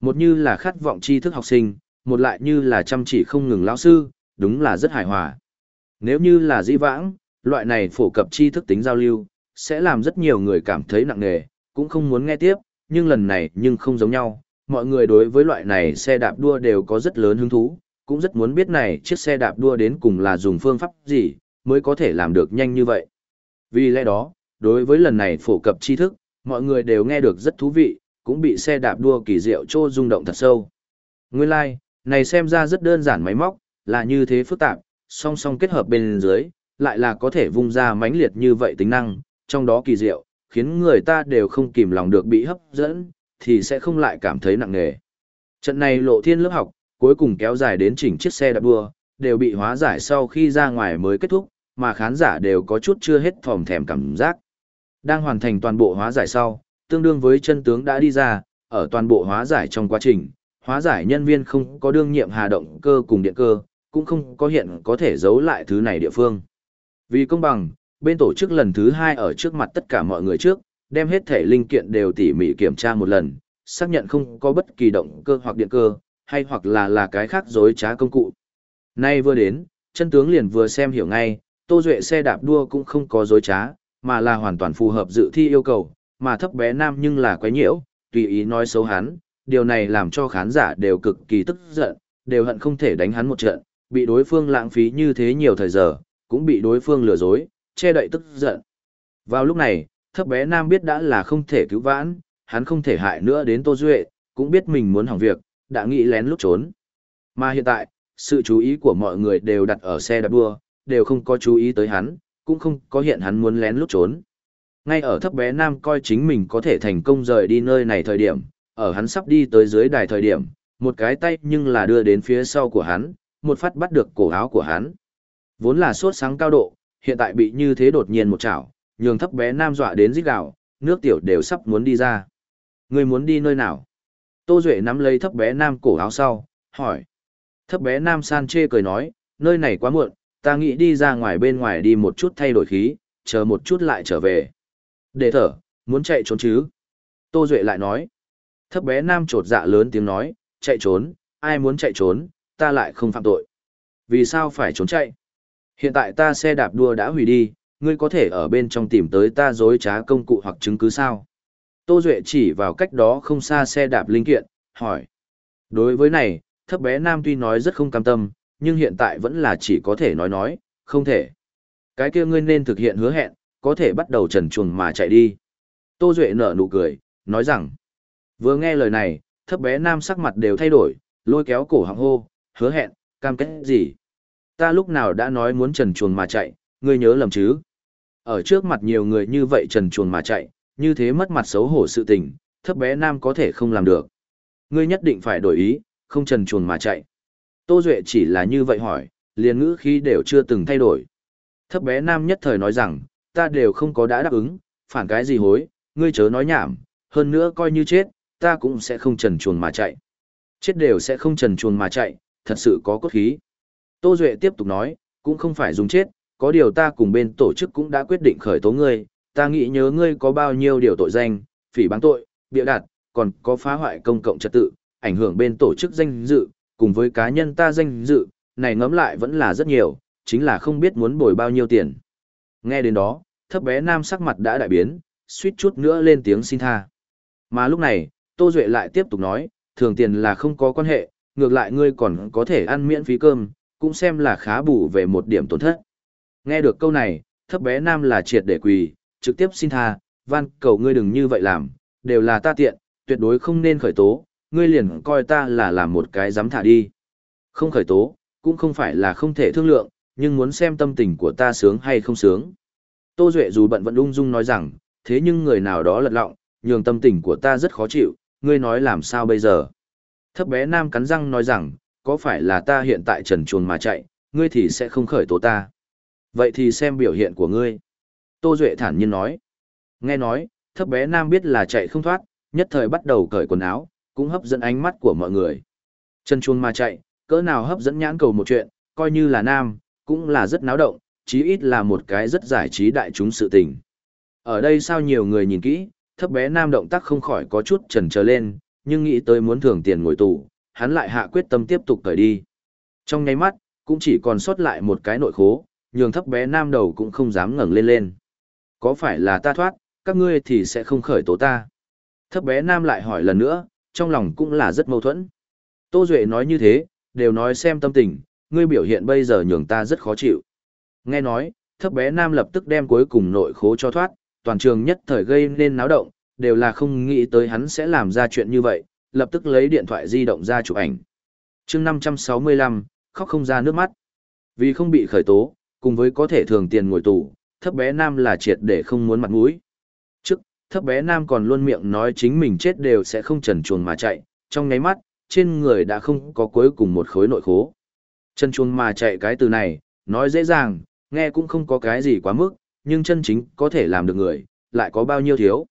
Một như là khát vọng tri thức học sinh, một lại như là chăm chỉ không ngừng lão sư, đúng là rất hài hòa. Nếu như là di vãng, loại này phổ cập tri thức tính giao lưu, sẽ làm rất nhiều người cảm thấy nặng nề, cũng không muốn nghe tiếp, nhưng lần này nhưng không giống nhau, mọi người đối với loại này xe đạp đua đều có rất lớn hứng thú, cũng rất muốn biết này chiếc xe đạp đua đến cùng là dùng phương pháp gì, mới có thể làm được nhanh như vậy. Vì lẽ đó, đối với lần này phổ cập tri thức, mọi người đều nghe được rất thú vị, cũng bị xe đạp đua kỳ diệu trô rung động thật sâu. Nguyên lai, like, này xem ra rất đơn giản máy móc, là như thế phức tạp, song song kết hợp bên dưới, lại là có thể vung ra mãnh liệt như vậy tính năng, trong đó kỳ diệu, khiến người ta đều không kìm lòng được bị hấp dẫn, thì sẽ không lại cảm thấy nặng nề. Trận này lộ thiên lớp học, cuối cùng kéo dài đến chỉnh chiếc xe đạp đua, đều bị hóa giải sau khi ra ngoài mới kết thúc, mà khán giả đều có chút chưa hết thòm thèm cảm giác. Đang hoàn thành toàn bộ hóa giải sau, tương đương với chân tướng đã đi ra, ở toàn bộ hóa giải trong quá trình, hóa giải nhân viên không có đương nhiệm hà động cơ cùng điện cơ, cũng không có hiện có thể giấu lại thứ này địa phương. Vì công bằng, bên tổ chức lần thứ hai ở trước mặt tất cả mọi người trước, đem hết thể linh kiện đều tỉ mỉ kiểm tra một lần, xác nhận không có bất kỳ động cơ hoặc điện cơ, hay hoặc là là cái khác dối trá công cụ. Nay vừa đến, chân tướng liền vừa xem hiểu ngay, Tô Duệ xe đạp đua cũng không có dối trá, mà là hoàn toàn phù hợp dự thi yêu cầu, mà thấp bé nam nhưng là quái nhiễu, tùy ý nói xấu hắn, điều này làm cho khán giả đều cực kỳ tức giận, đều hận không thể đánh hắn một trận, bị đối phương lãng phí như thế nhiều thời giờ, cũng bị đối phương lừa dối, che đậy tức giận. Vào lúc này, thấp bé nam biết đã là không thể cứu vãn, hắn không thể hại nữa đến Tô Duệ, cũng biết mình muốn hỏng việc, đã nghĩ lén lúc trốn. Mà hiện tại, sự chú ý của mọi người đều đặt ở xe đạp đua, đều không có chú ý tới hắn, cũng không có hiện hắn muốn lén lúc trốn. Ngay ở thấp bé nam coi chính mình có thể thành công rời đi nơi này thời điểm, ở hắn sắp đi tới dưới đài thời điểm, một cái tay nhưng là đưa đến phía sau của hắn, một phát bắt được cổ áo của hắn. Vốn là sốt sáng cao độ, hiện tại bị như thế đột nhiên một chảo, nhường thấp bé nam dọa đến rít gào, nước tiểu đều sắp muốn đi ra. Người muốn đi nơi nào? Tô Duệ nắm lấy thấp bé nam cổ áo sau, hỏi. Thấp bé nam san chê cười nói, nơi này quá muộn, ta nghĩ đi ra ngoài bên ngoài đi một chút thay đổi khí, chờ một chút lại trở về. Để thở, muốn chạy trốn chứ? Tô Duệ lại nói. Thấp bé nam trột dạ lớn tiếng nói, chạy trốn, ai muốn chạy trốn, ta lại không phạm tội. Vì sao phải trốn chạy? Hiện tại ta xe đạp đua đã hủy đi, ngươi có thể ở bên trong tìm tới ta dối trá công cụ hoặc chứng cứ sao? Tô Duệ chỉ vào cách đó không xa xe đạp linh kiện, hỏi. Đối với này, thấp bé nam tuy nói rất không cam tâm, nhưng hiện tại vẫn là chỉ có thể nói nói, không thể. Cái kia ngươi nên thực hiện hứa hẹn, có thể bắt đầu trần chuồng mà chạy đi. Tô Duệ nở nụ cười, nói rằng, vừa nghe lời này, thấp bé nam sắc mặt đều thay đổi, lôi kéo cổ họng hô, hứa hẹn, cam kết gì? Ta lúc nào đã nói muốn trần chuồng mà chạy, ngươi nhớ lầm chứ? Ở trước mặt nhiều người như vậy trần chuồng mà chạy, như thế mất mặt xấu hổ sự tình, thấp bé nam có thể không làm được. Ngươi nhất định phải đổi ý, không trần chuồn mà chạy. Tô Duệ chỉ là như vậy hỏi, liền ngữ khí đều chưa từng thay đổi. Thấp bé nam nhất thời nói rằng, ta đều không có đã đáp ứng, phản cái gì hối, ngươi chớ nói nhảm, hơn nữa coi như chết, ta cũng sẽ không trần chuồn mà chạy. Chết đều sẽ không trần chuồn mà chạy, thật sự có cốt khí. Tô Duệ tiếp tục nói, cũng không phải dùng chết, có điều ta cùng bên tổ chức cũng đã quyết định khởi tố ngươi, ta nghĩ nhớ ngươi có bao nhiêu điều tội danh, phỉ báng tội, bịa đặt, còn có phá hoại công cộng trật tự, ảnh hưởng bên tổ chức danh dự, cùng với cá nhân ta danh dự, này ngẫm lại vẫn là rất nhiều, chính là không biết muốn bồi bao nhiêu tiền. Nghe đến đó, thấp bé nam sắc mặt đã đại biến, suýt chút nữa lên tiếng xin tha. Mà lúc này, Tô Duệ lại tiếp tục nói, thường tiền là không có quan hệ, ngược lại ngươi còn có thể ăn miễn phí cơm, cũng xem là khá bù về một điểm tổn thất. Nghe được câu này, thấp bé nam là triệt để quỳ, trực tiếp xin tha, van cầu ngươi đừng như vậy làm, đều là ta tiện, tuyệt đối không nên khởi tố, ngươi liền coi ta là làm một cái dám thả đi. Không khởi tố, cũng không phải là không thể thương lượng, nhưng muốn xem tâm tình của ta sướng hay không sướng. Tô Duệ dù bận vẫn ung dung nói rằng, thế nhưng người nào đó lật lọng, nhường tâm tình của ta rất khó chịu, ngươi nói làm sao bây giờ? Thấp bé nam cắn răng nói rằng, có phải là ta hiện tại trần chuồn mà chạy, ngươi thì sẽ không khởi tố ta. Vậy thì xem biểu hiện của ngươi. Tô Duệ thản nhiên nói. Nghe nói, thấp bé nam biết là chạy không thoát, nhất thời bắt đầu cởi quần áo, cũng hấp dẫn ánh mắt của mọi người. Chân chuông mà chạy, cỡ nào hấp dẫn nhãn cầu một chuyện, coi như là nam, cũng là rất náo động, chí ít là một cái rất giải trí đại chúng sự tình. Ở đây sao nhiều người nhìn kỹ, thấp bé nam động tác không khỏi có chút chần chờ lên, nhưng nghĩ tới muốn thưởng tiền ngồi tù, hắn lại hạ quyết tâm tiếp tục cởi đi. Trong nháy mắt, cũng chỉ còn sót lại một cái nội khố, nhường thấp bé nam đầu cũng không dám ngẩng lên lên. Có phải là ta thoát, các ngươi thì sẽ không khởi tố ta. Thấp bé nam lại hỏi lần nữa, trong lòng cũng là rất mâu thuẫn. Tô Duệ nói như thế, đều nói xem tâm tình, ngươi biểu hiện bây giờ nhường ta rất khó chịu. Nghe nói, thấp bé nam lập tức đem cuối cùng nội khố cho thoát, toàn trường nhất thời gây nên náo động, đều là không nghĩ tới hắn sẽ làm ra chuyện như vậy, lập tức lấy điện thoại di động ra chụp ảnh. chương 565, khóc không ra nước mắt. Vì không bị khởi tố, cùng với có thể thường tiền ngồi tù, thấp bé nam là triệt để không muốn mặt mũi. Trước, thấp bé nam còn luôn miệng nói chính mình chết đều sẽ không trần chuồng mà chạy, trong ngáy mắt, trên người đã không có cuối cùng một khối nội khố. Trần chuồng mà chạy cái từ này, nói dễ dàng, nghe cũng không có cái gì quá mức, nhưng chân chính có thể làm được người, lại có bao nhiêu thiếu.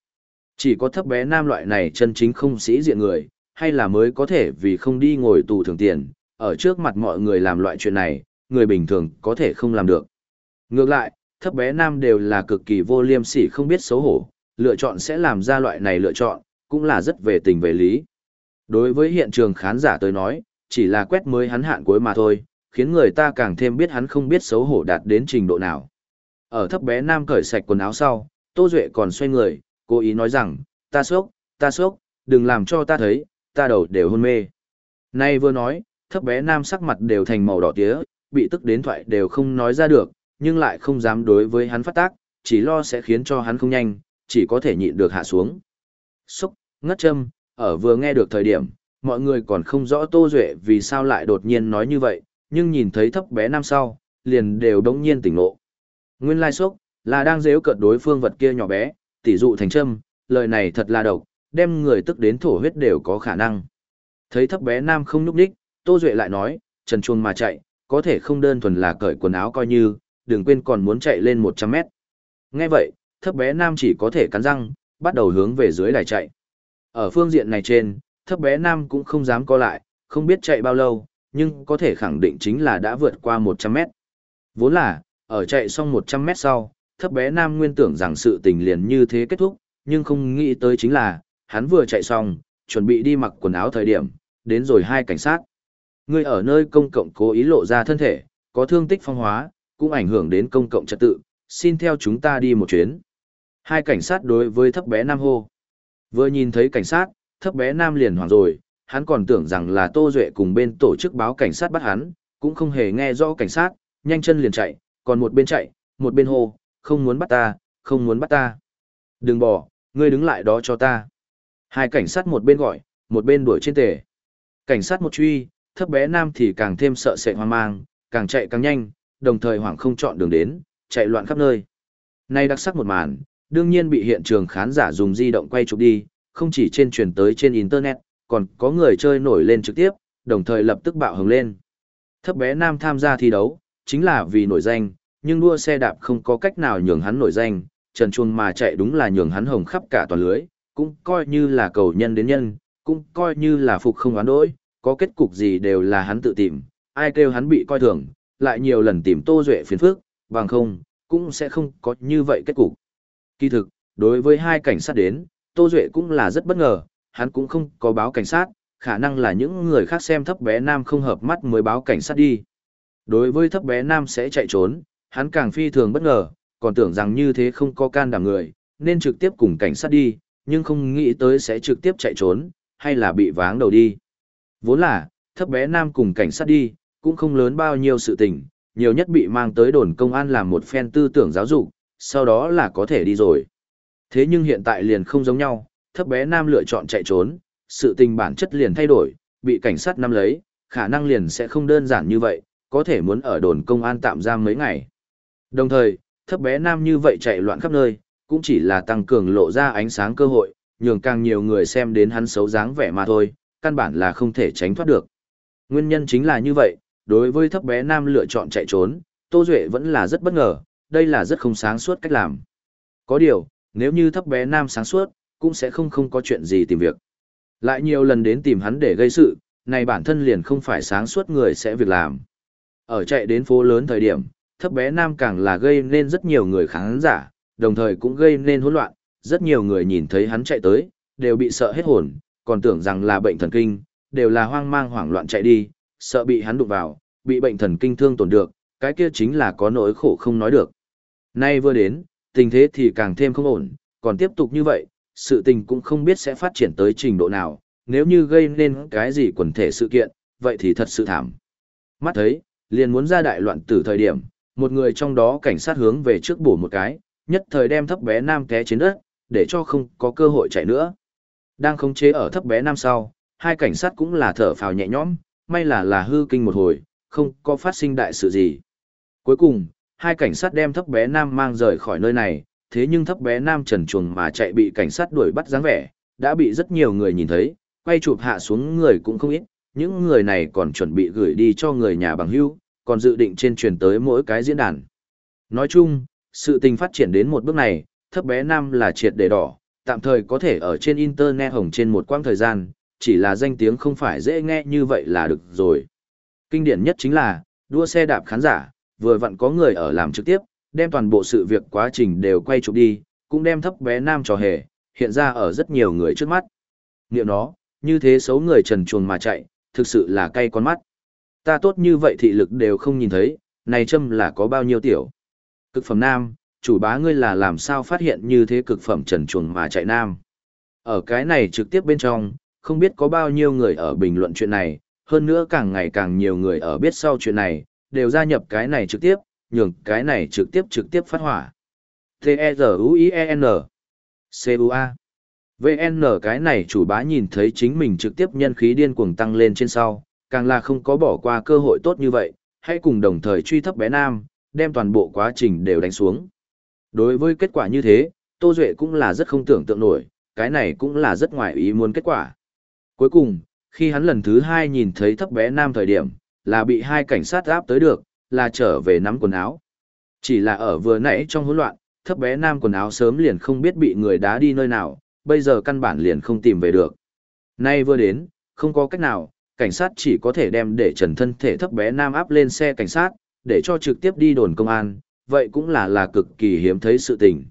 Chỉ có thấp bé nam loại này chân chính không sĩ diện người, hay là mới có thể vì không đi ngồi tù thường tiền, ở trước mặt mọi người làm loại chuyện này, người bình thường có thể không làm được. Ngược lại, thấp bé nam đều là cực kỳ vô liêm sỉ không biết xấu hổ, lựa chọn sẽ làm ra loại này lựa chọn, cũng là rất về tình về lý. Đối với hiện trường khán giả tới nói, chỉ là quét mới hắn hạn cuối mà thôi, khiến người ta càng thêm biết hắn không biết xấu hổ đạt đến trình độ nào. Ở thấp bé nam cởi sạch quần áo sau, Tô Duệ còn xoay người, cố ý nói rằng, ta sốc, ta sốc, đừng làm cho ta thấy, ta đầu đều hôn mê. Nay vừa nói, thấp bé nam sắc mặt đều thành màu đỏ tía, bị tức đến thoại đều không nói ra được, nhưng lại không dám đối với hắn phát tác, chỉ lo sẽ khiến cho hắn không nhanh, chỉ có thể nhịn được hạ xuống. Xúc, ngất châm, ở vừa nghe được thời điểm, mọi người còn không rõ Tô Duệ vì sao lại đột nhiên nói như vậy, nhưng nhìn thấy thấp bé nam sau, liền đều đống nhiên tỉnh ngộ. Nguyên lai sốc, là đang dễ cợt đối phương vật kia nhỏ bé, tỉ dụ thành châm, lời này thật là độc, đem người tức đến thổ huyết đều có khả năng. Thấy thấp bé nam không núp đích, Tô Duệ lại nói, trần chuông mà chạy, có thể không đơn thuần là cởi quần áo coi như, đừng quên còn muốn chạy lên 100 mét. Nghe vậy, thấp bé nam chỉ có thể cắn răng, bắt đầu hướng về dưới đài chạy. Ở phương diện này trên, thấp bé nam cũng không dám co lại, không biết chạy bao lâu, nhưng có thể khẳng định chính là đã vượt qua 100 mét. Vốn là, ở chạy xong 100 mét sau, thấp bé nam nguyên tưởng rằng sự tình liền như thế kết thúc, nhưng không nghĩ tới chính là, hắn vừa chạy xong, chuẩn bị đi mặc quần áo thời điểm, đến rồi hai cảnh sát. Người ở nơi công cộng cố ý lộ ra thân thể, có thương tích phong hóa, cũng ảnh hưởng đến công cộng trật tự, xin theo chúng ta đi một chuyến. Hai cảnh sát đối với thấp bé nam hô. Vừa nhìn thấy cảnh sát, thấp bé nam liền hoảng rồi, hắn còn tưởng rằng là Tô Duệ cùng bên tổ chức báo cảnh sát bắt hắn, cũng không hề nghe rõ cảnh sát, nhanh chân liền chạy, còn một bên chạy, một bên hô, không muốn bắt ta, không muốn bắt ta. Đừng bỏ, ngươi đứng lại đó cho ta. Hai cảnh sát một bên gọi, một bên đuổi trên tề. Cảnh sát một truy, thấp bé nam thì càng thêm sợ sệt hoang mang, càng chạy càng nhanh, đồng thời hoảng không chọn đường đến, chạy loạn khắp nơi. Nay đặc sắc một màn, đương nhiên bị hiện trường khán giả dùng di động quay chụp đi, không chỉ trên truyền tới trên internet, còn có người chơi nổi lên trực tiếp, đồng thời lập tức bạo hứng lên. Thấp bé nam tham gia thi đấu, chính là vì nổi danh, nhưng đua xe đạp không có cách nào nhường hắn nổi danh, trần chuông mà chạy đúng là nhường hắn hồng khắp cả toàn lưới, cũng coi như là cầu nhân đến nhân, cũng coi như là phục không oán đỗi, có kết cục gì đều là hắn tự tìm, ai kêu hắn bị coi thường, lại nhiều lần tìm Tô Duệ phiền phức, bằng không, cũng sẽ không có như vậy kết cục. Kỳ thực, đối với hai cảnh sát đến, Tô Duệ cũng là rất bất ngờ, hắn cũng không có báo cảnh sát, khả năng là những người khác xem thấp bé nam không hợp mắt mới báo cảnh sát đi. Đối với thấp bé nam sẽ chạy trốn, hắn càng phi thường bất ngờ, còn tưởng rằng như thế không có can đảm người, nên trực tiếp cùng cảnh sát đi, nhưng không nghĩ tới sẽ trực tiếp chạy trốn, hay là bị váng đầu đi. Vốn là, thấp bé nam cùng cảnh sát đi, cũng không lớn bao nhiêu sự tình, nhiều nhất bị mang tới đồn công an làm một phen tư tưởng giáo dục, sau đó là có thể đi rồi. Thế nhưng hiện tại liền không giống nhau, thấp bé nam lựa chọn chạy trốn, sự tình bản chất liền thay đổi, bị cảnh sát nắm lấy, khả năng liền sẽ không đơn giản như vậy, có thể muốn ở đồn công an tạm giam mấy ngày. Đồng thời, thấp bé nam như vậy chạy loạn khắp nơi, cũng chỉ là tăng cường lộ ra ánh sáng cơ hội, nhường càng nhiều người xem đến hắn xấu dáng vẻ mà thôi, căn bản là không thể tránh thoát được. Nguyên nhân chính là như vậy, đối với thấp bé nam lựa chọn chạy trốn, Tô Duệ vẫn là rất bất ngờ, đây là rất không sáng suốt cách làm. Có điều, nếu như thấp bé nam sáng suốt, cũng sẽ không không có chuyện gì tìm việc. Lại nhiều lần đến tìm hắn để gây sự, này bản thân liền không phải sáng suốt người sẽ việc làm. Ở chạy đến phố lớn thời điểm, thấp bé nam càng là gây nên rất nhiều người khán giả, đồng thời cũng gây nên hỗn loạn, rất nhiều người nhìn thấy hắn chạy tới, đều bị sợ hết hồn, còn tưởng rằng là bệnh thần kinh, đều là hoang mang hoảng loạn chạy đi, sợ bị hắn đụng vào, bị bệnh thần kinh thương tổn được, cái kia chính là có nỗi khổ không nói được. Nay vừa đến, tình thế thì càng thêm không ổn, còn tiếp tục như vậy, sự tình cũng không biết sẽ phát triển tới trình độ nào, nếu như gây nên cái gì quần thể sự kiện, vậy thì thật sự thảm. Mắt thấy, liền muốn ra đại loạn tử thời điểm, một người trong đó cảnh sát hướng về trước bổ một cái, nhất thời đem thấp bé nam té trên đất, để cho không có cơ hội chạy nữa. Đang khống chế ở thấp bé nam sau, hai cảnh sát cũng là thở phào nhẹ nhõm, may là là hư kinh một hồi, không có phát sinh đại sự gì. Cuối cùng, hai cảnh sát đem thấp bé nam mang rời khỏi nơi này, thế nhưng thấp bé nam trần chuồng mà chạy bị cảnh sát đuổi bắt dáng vẻ, đã bị rất nhiều người nhìn thấy, quay chụp hạ xuống người cũng không ít, những người này còn chuẩn bị gửi đi cho người nhà bằng hữu, còn dự định trên truyền tới mỗi cái diễn đàn. Nói chung, sự tình phát triển đến một bước này, thấp bé nam là triệt để đỏ, tạm thời có thể ở trên internet hồng trên một quãng thời gian, chỉ là danh tiếng không phải dễ nghe như vậy là được rồi. Kinh điển nhất chính là, đua xe đạp khán giả, vừa vặn có người ở làm trực tiếp, đem toàn bộ sự việc quá trình đều quay chụp đi, cũng đem thấp bé nam trò hề, hiện ra ở rất nhiều người trước mắt. Niệm nó, như thế xấu người trần chuồng mà chạy, thực sự là cay con mắt. Ta tốt như vậy thị lực đều không nhìn thấy, này châm là có bao nhiêu tiểu. Cực phẩm nam, chủ bá ngươi là làm sao phát hiện như thế cực phẩm trần chuồng mà chạy nam. Ở cái này trực tiếp bên trong, không biết có bao nhiêu người ở bình luận chuyện này, hơn nữa càng ngày càng nhiều người ở biết sau chuyện này, đều gia nhập cái này trực tiếp, nhường cái này trực tiếp trực tiếp phát hỏa. T-E-Z-U-I-E-N C-U-A VN cái này chủ bá nhìn thấy chính mình trực tiếp nhân khí điên cuồng tăng lên trên sau, càng là không có bỏ qua cơ hội tốt như vậy, hãy cùng đồng thời truy thấp bé nam, đem toàn bộ quá trình đều đánh xuống. Đối với kết quả như thế, Tô Duệ cũng là rất không tưởng tượng nổi, cái này cũng là rất ngoài ý muốn kết quả. Cuối cùng, khi hắn lần thứ hai nhìn thấy thấp bé nam thời điểm, là bị hai cảnh sát áp tới được, là trở về nắm quần áo. Chỉ là ở vừa nãy trong hỗn loạn, thấp bé nam quần áo sớm liền không biết bị người đá đi nơi nào, bây giờ căn bản liền không tìm về được. Nay vừa đến, không có cách nào, cảnh sát chỉ có thể đem để trần thân thể thấp bé nam áp lên xe cảnh sát, để cho trực tiếp đi đồn công an, vậy cũng là là cực kỳ hiếm thấy sự tình.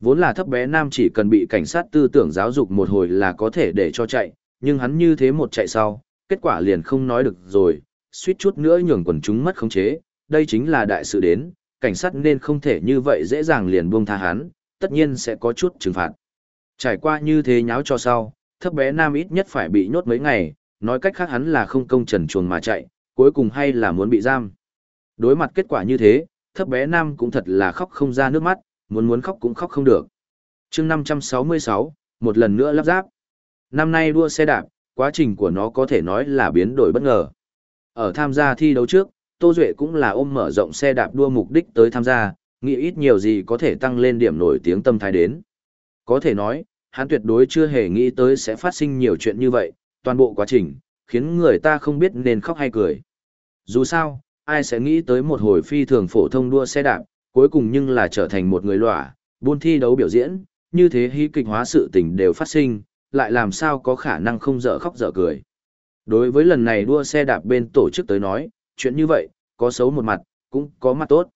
Vốn là thấp bé nam chỉ cần bị cảnh sát tư tưởng giáo dục một hồi là có thể để cho chạy, nhưng hắn như thế một chạy sau, kết quả liền không nói được rồi, suýt chút nữa nhường quần chúng mất khống chế, đây chính là đại sự đến, cảnh sát nên không thể như vậy dễ dàng liền buông tha hắn, tất nhiên sẽ có chút trừng phạt. Trải qua như thế nháo cho sau, thấp bé nam ít nhất phải bị nhốt mấy ngày, nói cách khác hắn là không công trần chuồng mà chạy, cuối cùng hay là muốn bị giam. Đối mặt kết quả như thế, thấp bé nam cũng thật là khóc không ra nước mắt, muốn muốn khóc cũng khóc không được. chương 566, một lần nữa lắp ráp. Năm nay đua xe đạp, quá trình của nó có thể nói là biến đổi bất ngờ. Ở tham gia thi đấu trước, Tô Duệ cũng là ôm mở rộng xe đạp đua mục đích tới tham gia, nghĩ ít nhiều gì có thể tăng lên điểm nổi tiếng tâm thái đến. Có thể nói, hắn tuyệt đối chưa hề nghĩ tới sẽ phát sinh nhiều chuyện như vậy, toàn bộ quá trình, khiến người ta không biết nên khóc hay cười. Dù sao, ai sẽ nghĩ tới một hồi phi thường phổ thông đua xe đạp, cuối cùng nhưng là trở thành một người lỏa, buôn thi đấu biểu diễn, như thế hí kịch hóa sự tình đều phát sinh, lại làm sao có khả năng không dở khóc dở cười. Đối với lần này đua xe đạp bên tổ chức tới nói, chuyện như vậy, có xấu một mặt, cũng có mặt tốt.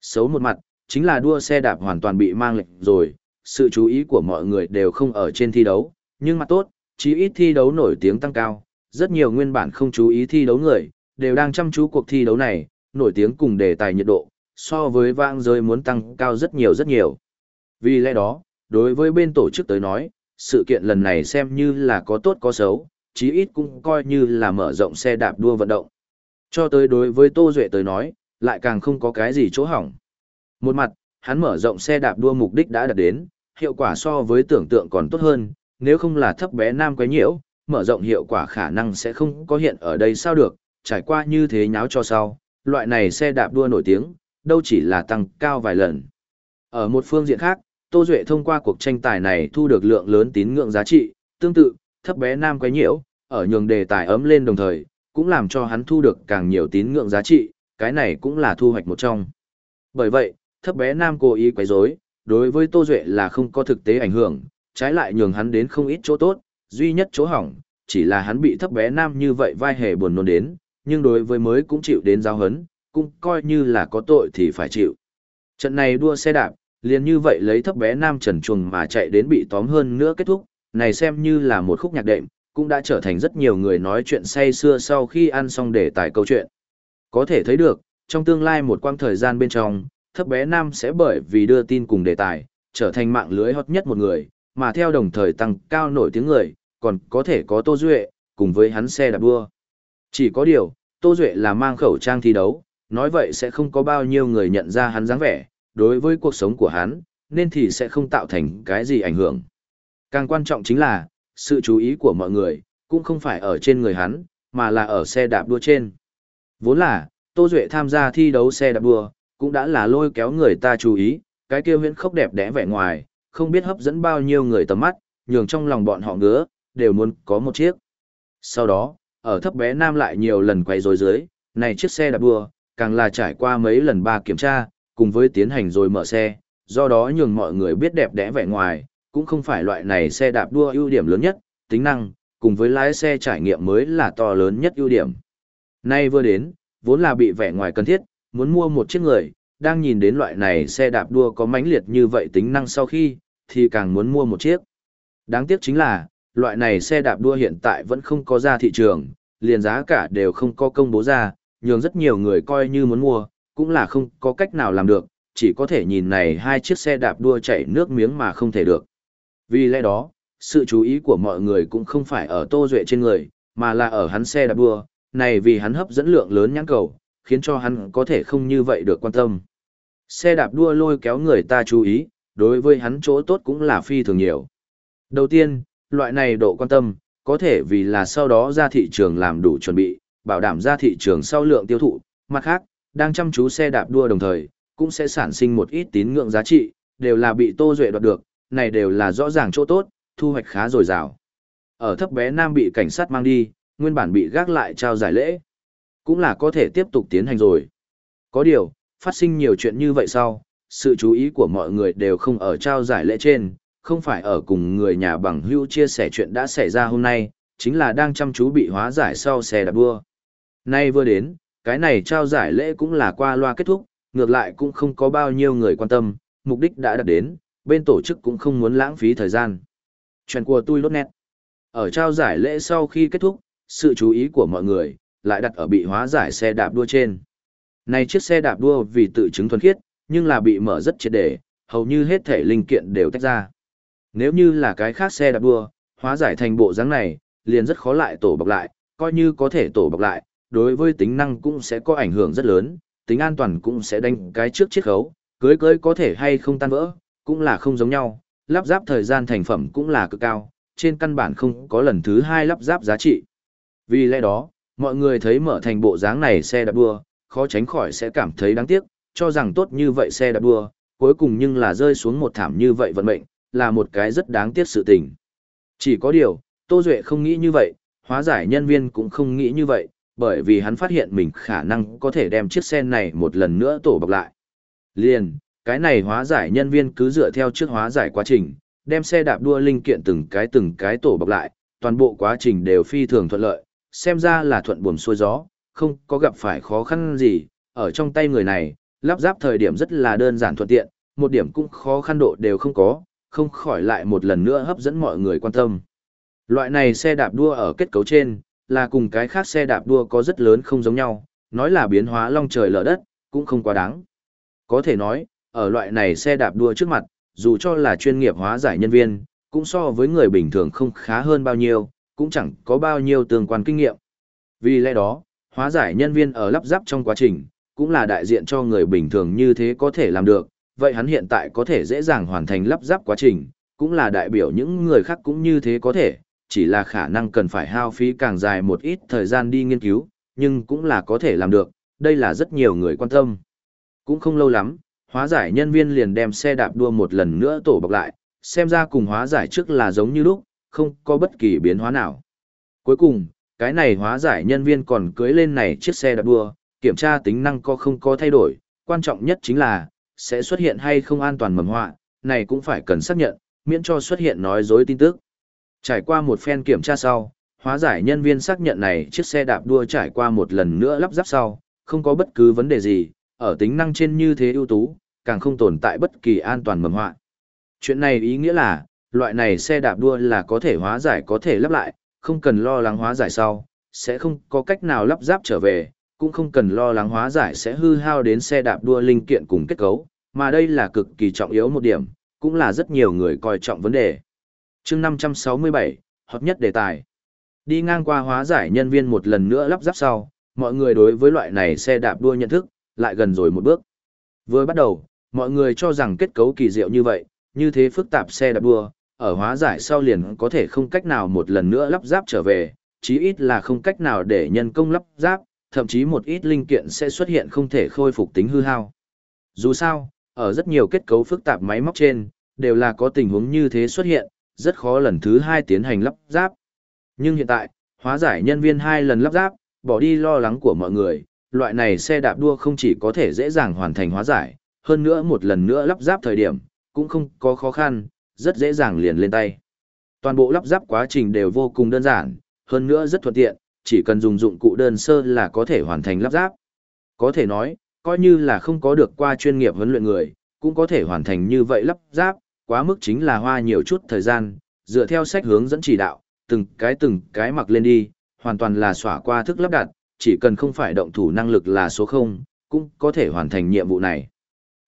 Xấu một mặt, chính là đua xe đạp hoàn toàn bị mang lệnh rồi, sự chú ý của mọi người đều không ở trên thi đấu, nhưng mặt tốt, chí ít thi đấu nổi tiếng tăng cao, rất nhiều nguyên bản không chú ý thi đấu người, đều đang chăm chú cuộc thi đấu này, nổi tiếng cùng đề tài nhiệt độ, so với vang rơi muốn tăng cao rất nhiều rất nhiều. Vì lẽ đó, đối với bên tổ chức tới nói, sự kiện lần này xem như là có tốt có xấu, chí ít cũng coi như là mở rộng xe đạp đua vận động. Cho tới đối với Tô Duệ tới nói, lại càng không có cái gì chỗ hỏng. Một mặt, hắn mở rộng xe đạp đua mục đích đã đạt đến, hiệu quả so với tưởng tượng còn tốt hơn, nếu không là thấp bé nam quấy nhiễu, mở rộng hiệu quả khả năng sẽ không có hiện ở đây sao được, trải qua như thế nháo cho sau, loại này xe đạp đua nổi tiếng, đâu chỉ là tăng cao vài lần. Ở một phương diện khác, Tô Duệ thông qua cuộc tranh tài này thu được lượng lớn tín ngưỡng giá trị, tương tự, thấp bé nam quấy nhiễu, ở nhường đề tài ấm lên đồng thời, cũng làm cho hắn thu được càng nhiều tín ngưỡng giá trị, cái này cũng là thu hoạch một trong. Bởi vậy, thấp bé nam cố ý quấy rối, đối với Tô Duệ là không có thực tế ảnh hưởng, trái lại nhường hắn đến không ít chỗ tốt, duy nhất chỗ hỏng, chỉ là hắn bị thấp bé nam như vậy vai hề buồn nôn đến, nhưng đối với mới cũng chịu đến giao hấn, cũng coi như là có tội thì phải chịu. Trận này đua xe đạp, liền như vậy lấy thấp bé nam trần chuồng mà chạy đến bị tóm hơn nữa kết thúc, này xem như là một khúc nhạc đệm, cũng đã trở thành rất nhiều người nói chuyện say xưa sau khi ăn xong để tải câu chuyện. Có thể thấy được, trong tương lai một quang thời gian bên trong, thấp bé nam sẽ bởi vì đưa tin cùng đề tài, trở thành mạng lưới hot nhất một người, mà theo đồng thời tăng cao nổi tiếng người, còn có thể có Tô Duệ, cùng với hắn xe đạp đua. Chỉ có điều, Tô Duệ là mang khẩu trang thi đấu, nói vậy sẽ không có bao nhiêu người nhận ra hắn dáng vẻ, đối với cuộc sống của hắn, nên thì sẽ không tạo thành cái gì ảnh hưởng. Càng quan trọng chính là, sự chú ý của mọi người, cũng không phải ở trên người hắn, mà là ở xe đạp đua trên. Vốn là, Tô Duệ tham gia thi đấu xe đạp đua, cũng đã là lôi kéo người ta chú ý, cái kia huyễn khốc đẹp đẽ vẻ ngoài, không biết hấp dẫn bao nhiêu người tầm mắt, nhường trong lòng bọn họ ngứa, đều muốn có một chiếc. Sau đó, ở thấp bé nam lại nhiều lần quay rối dưới, này chiếc xe đạp đua, càng là trải qua mấy lần ba kiểm tra, cùng với tiến hành rồi mở xe, do đó nhường mọi người biết đẹp đẽ vẻ ngoài, cũng không phải loại này xe đạp đua ưu điểm lớn nhất, tính năng, cùng với lái xe trải nghiệm mới là to lớn nhất ưu điểm. Nay vừa đến, vốn là bị vẻ ngoài cần thiết, muốn mua một chiếc người, đang nhìn đến loại này xe đạp đua có mãnh liệt như vậy tính năng sau khi, thì càng muốn mua một chiếc. Đáng tiếc chính là, loại này xe đạp đua hiện tại vẫn không có ra thị trường, liền giá cả đều không có công bố ra, nhường rất nhiều người coi như muốn mua, cũng là không có cách nào làm được, chỉ có thể nhìn này hai chiếc xe đạp đua chảy nước miếng mà không thể được. Vì lẽ đó, sự chú ý của mọi người cũng không phải ở Tô Duệ trên người, mà là ở hắn xe đạp đua, này vì hắn hấp dẫn lượng lớn nhãn cầu, khiến cho hắn có thể không như vậy được quan tâm. Xe đạp đua lôi kéo người ta chú ý, đối với hắn chỗ tốt cũng là phi thường nhiều. Đầu tiên, loại này độ quan tâm, có thể vì là sau đó ra thị trường làm đủ chuẩn bị, bảo đảm ra thị trường sau lượng tiêu thụ, mặt khác, đang chăm chú xe đạp đua đồng thời, cũng sẽ sản sinh một ít tín ngưỡng giá trị, đều là bị Tô Duệ đoạt được, này đều là rõ ràng chỗ tốt, thu hoạch khá dồi dào. Ở thấp bé nam bị cảnh sát mang đi, nguyên bản bị gác lại trao giải lễ, cũng là có thể tiếp tục tiến hành rồi. Có điều, phát sinh nhiều chuyện như vậy sau, sự chú ý của mọi người đều không ở trao giải lễ trên, không phải ở cùng người nhà bằng hữu chia sẻ chuyện đã xảy ra hôm nay, chính là đang chăm chú bị hóa giải sau xe đạp đua. Nay vừa đến, cái này trao giải lễ cũng là qua loa kết thúc, ngược lại cũng không có bao nhiêu người quan tâm, mục đích đã đạt đến, bên tổ chức cũng không muốn lãng phí thời gian. Chuyện của tôi lốt nét. Ở trao giải lễ sau khi kết thúc, sự chú ý của mọi người lại đặt ở bị hóa giải xe đạp đua trên. Này chiếc xe đạp đua vì tự chứng thuần khiết, nhưng là bị mở rất triệt để, hầu như hết thể linh kiện đều tách ra. Nếu như là cái khác xe đạp đua, hóa giải thành bộ dáng này, liền rất khó lại tổ bọc lại, coi như có thể tổ bọc lại, đối với tính năng cũng sẽ có ảnh hưởng rất lớn, tính an toàn cũng sẽ đánh cái trước chiết khấu, cưới cưới có thể hay không tan vỡ, cũng là không giống nhau, lắp ráp thời gian thành phẩm cũng là cực cao, trên căn bản không có lần thứ hai lắp ráp giá trị. Vì lẽ đó, mọi người thấy mở thành bộ dáng này xe đạp đua, khó tránh khỏi sẽ cảm thấy đáng tiếc, cho rằng tốt như vậy xe đạp đua, cuối cùng nhưng là rơi xuống một thảm như vậy vận mệnh, là một cái rất đáng tiếc sự tình. Chỉ có điều, Tô Duệ không nghĩ như vậy, hóa giải nhân viên cũng không nghĩ như vậy, bởi vì hắn phát hiện mình khả năng có thể đem chiếc xe này một lần nữa tổ bọc lại. Liền, cái này hóa giải nhân viên cứ dựa theo trước hóa giải quá trình, đem xe đạp đua linh kiện từng cái từng cái tổ bọc lại, toàn bộ quá trình đều phi thường thuận lợi, xem ra là thuận buồm xuôi gió, không có gặp phải khó khăn gì, ở trong tay người này, lắp ráp thời điểm rất là đơn giản thuận tiện, một điểm cũng khó khăn độ đều không có, không khỏi lại một lần nữa hấp dẫn mọi người quan tâm. Loại này xe đạp đua ở kết cấu trên, là cùng cái khác xe đạp đua có rất lớn không giống nhau, nói là biến hóa long trời lở đất, cũng không quá đáng. Có thể nói, ở loại này xe đạp đua trước mặt, dù cho là chuyên nghiệp hóa giải nhân viên, cũng so với người bình thường không khá hơn bao nhiêu, cũng chẳng có bao nhiêu tương quan kinh nghiệm. Vì lẽ đó, hóa giải nhân viên ở lắp ráp trong quá trình, cũng là đại diện cho người bình thường như thế có thể làm được, vậy hắn hiện tại có thể dễ dàng hoàn thành lắp ráp quá trình, cũng là đại biểu những người khác cũng như thế có thể, chỉ là khả năng cần phải hao phí càng dài một ít thời gian đi nghiên cứu, nhưng cũng là có thể làm được, đây là rất nhiều người quan tâm. Cũng không lâu lắm, hóa giải nhân viên liền đem xe đạp đua một lần nữa tổ bọc lại, xem ra cùng hóa giải trước là giống như lúc, không có bất kỳ biến hóa nào. Cuối cùng, cái này hóa giải nhân viên còn cưới lên này chiếc xe đạp đua, kiểm tra tính năng có không có thay đổi, quan trọng nhất chính là, sẽ xuất hiện hay không an toàn mầm họa, này cũng phải cần xác nhận, miễn cho xuất hiện nói dối tin tức. Trải qua một phen kiểm tra sau, hóa giải nhân viên xác nhận này chiếc xe đạp đua trải qua một lần nữa lắp ráp sau, không có bất cứ vấn đề gì, ở tính năng trên như thế ưu tú, càng không tồn tại bất kỳ an toàn mầm họa. Chuyện này ý nghĩa là, loại này xe đạp đua là có thể hóa giải có thể lắp lại, không cần lo lắng hóa giải sau, sẽ không có cách nào lắp ráp trở về, cũng không cần lo lắng hóa giải sẽ hư hao đến xe đạp đua linh kiện cùng kết cấu, mà đây là cực kỳ trọng yếu một điểm, cũng là rất nhiều người coi trọng vấn đề chương 567, hợp nhất đề tài. Đi ngang qua hóa giải nhân viên một lần nữa lắp ráp sau, mọi người đối với loại này xe đạp đua nhận thức, lại gần rồi một bước. Vừa bắt đầu, mọi người cho rằng kết cấu kỳ diệu như vậy, như thế phức tạp xe đạp đua, ở hóa giải sau liền có thể không cách nào một lần nữa lắp ráp trở về, chí ít là không cách nào để nhân công lắp ráp, thậm chí một ít linh kiện sẽ xuất hiện không thể khôi phục tính hư hao. Dù sao, ở rất nhiều kết cấu phức tạp máy móc trên, đều là có tình huống như thế xuất hiện, rất khó lần thứ hai tiến hành lắp ráp. Nhưng hiện tại, hóa giải nhân viên hai lần lắp ráp, bỏ đi lo lắng của mọi người, loại này xe đạp đua không chỉ có thể dễ dàng hoàn thành hóa giải, hơn nữa một lần nữa lắp ráp thời điểm, cũng không có khó khăn, rất dễ dàng liền lên tay. Toàn bộ lắp ráp quá trình đều vô cùng đơn giản, hơn nữa rất thuận tiện, chỉ cần dùng dụng cụ đơn sơ là có thể hoàn thành lắp ráp. Có thể nói, coi như là không có được qua chuyên nghiệp huấn luyện người, cũng có thể hoàn thành như vậy lắp ráp, quá mức chính là hoa nhiều chút thời gian, dựa theo sách hướng dẫn chỉ đạo, từng cái từng cái mặc lên đi, hoàn toàn là xỏa qua thức lắp đặt, chỉ cần không phải động thủ năng lực là số 0, cũng có thể hoàn thành nhiệm vụ này.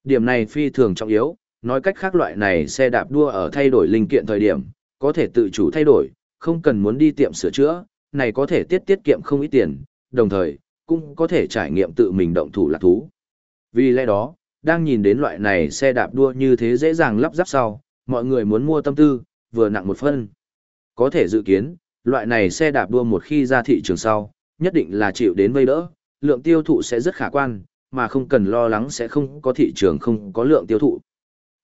Điểm này phi thường trọng yếu, nói cách khác loại này xe đạp đua ở thay đổi linh kiện thời điểm, có thể tự chủ thay đổi, không cần muốn đi tiệm sửa chữa, này có thể tiết tiết kiệm không ít tiền, đồng thời, cũng có thể trải nghiệm tự mình động thủ lạc thú. Vì lẽ đó, đang nhìn đến loại này xe đạp đua như thế dễ dàng lắp ráp sau, mọi người muốn mua tâm tư, vừa nặng một phân. Có thể dự kiến, loại này xe đạp đua một khi ra thị trường sau, nhất định là chịu đến vây đỡ, lượng tiêu thụ sẽ rất khả quan, mà không cần lo lắng sẽ không có thị trường không có lượng tiêu thụ.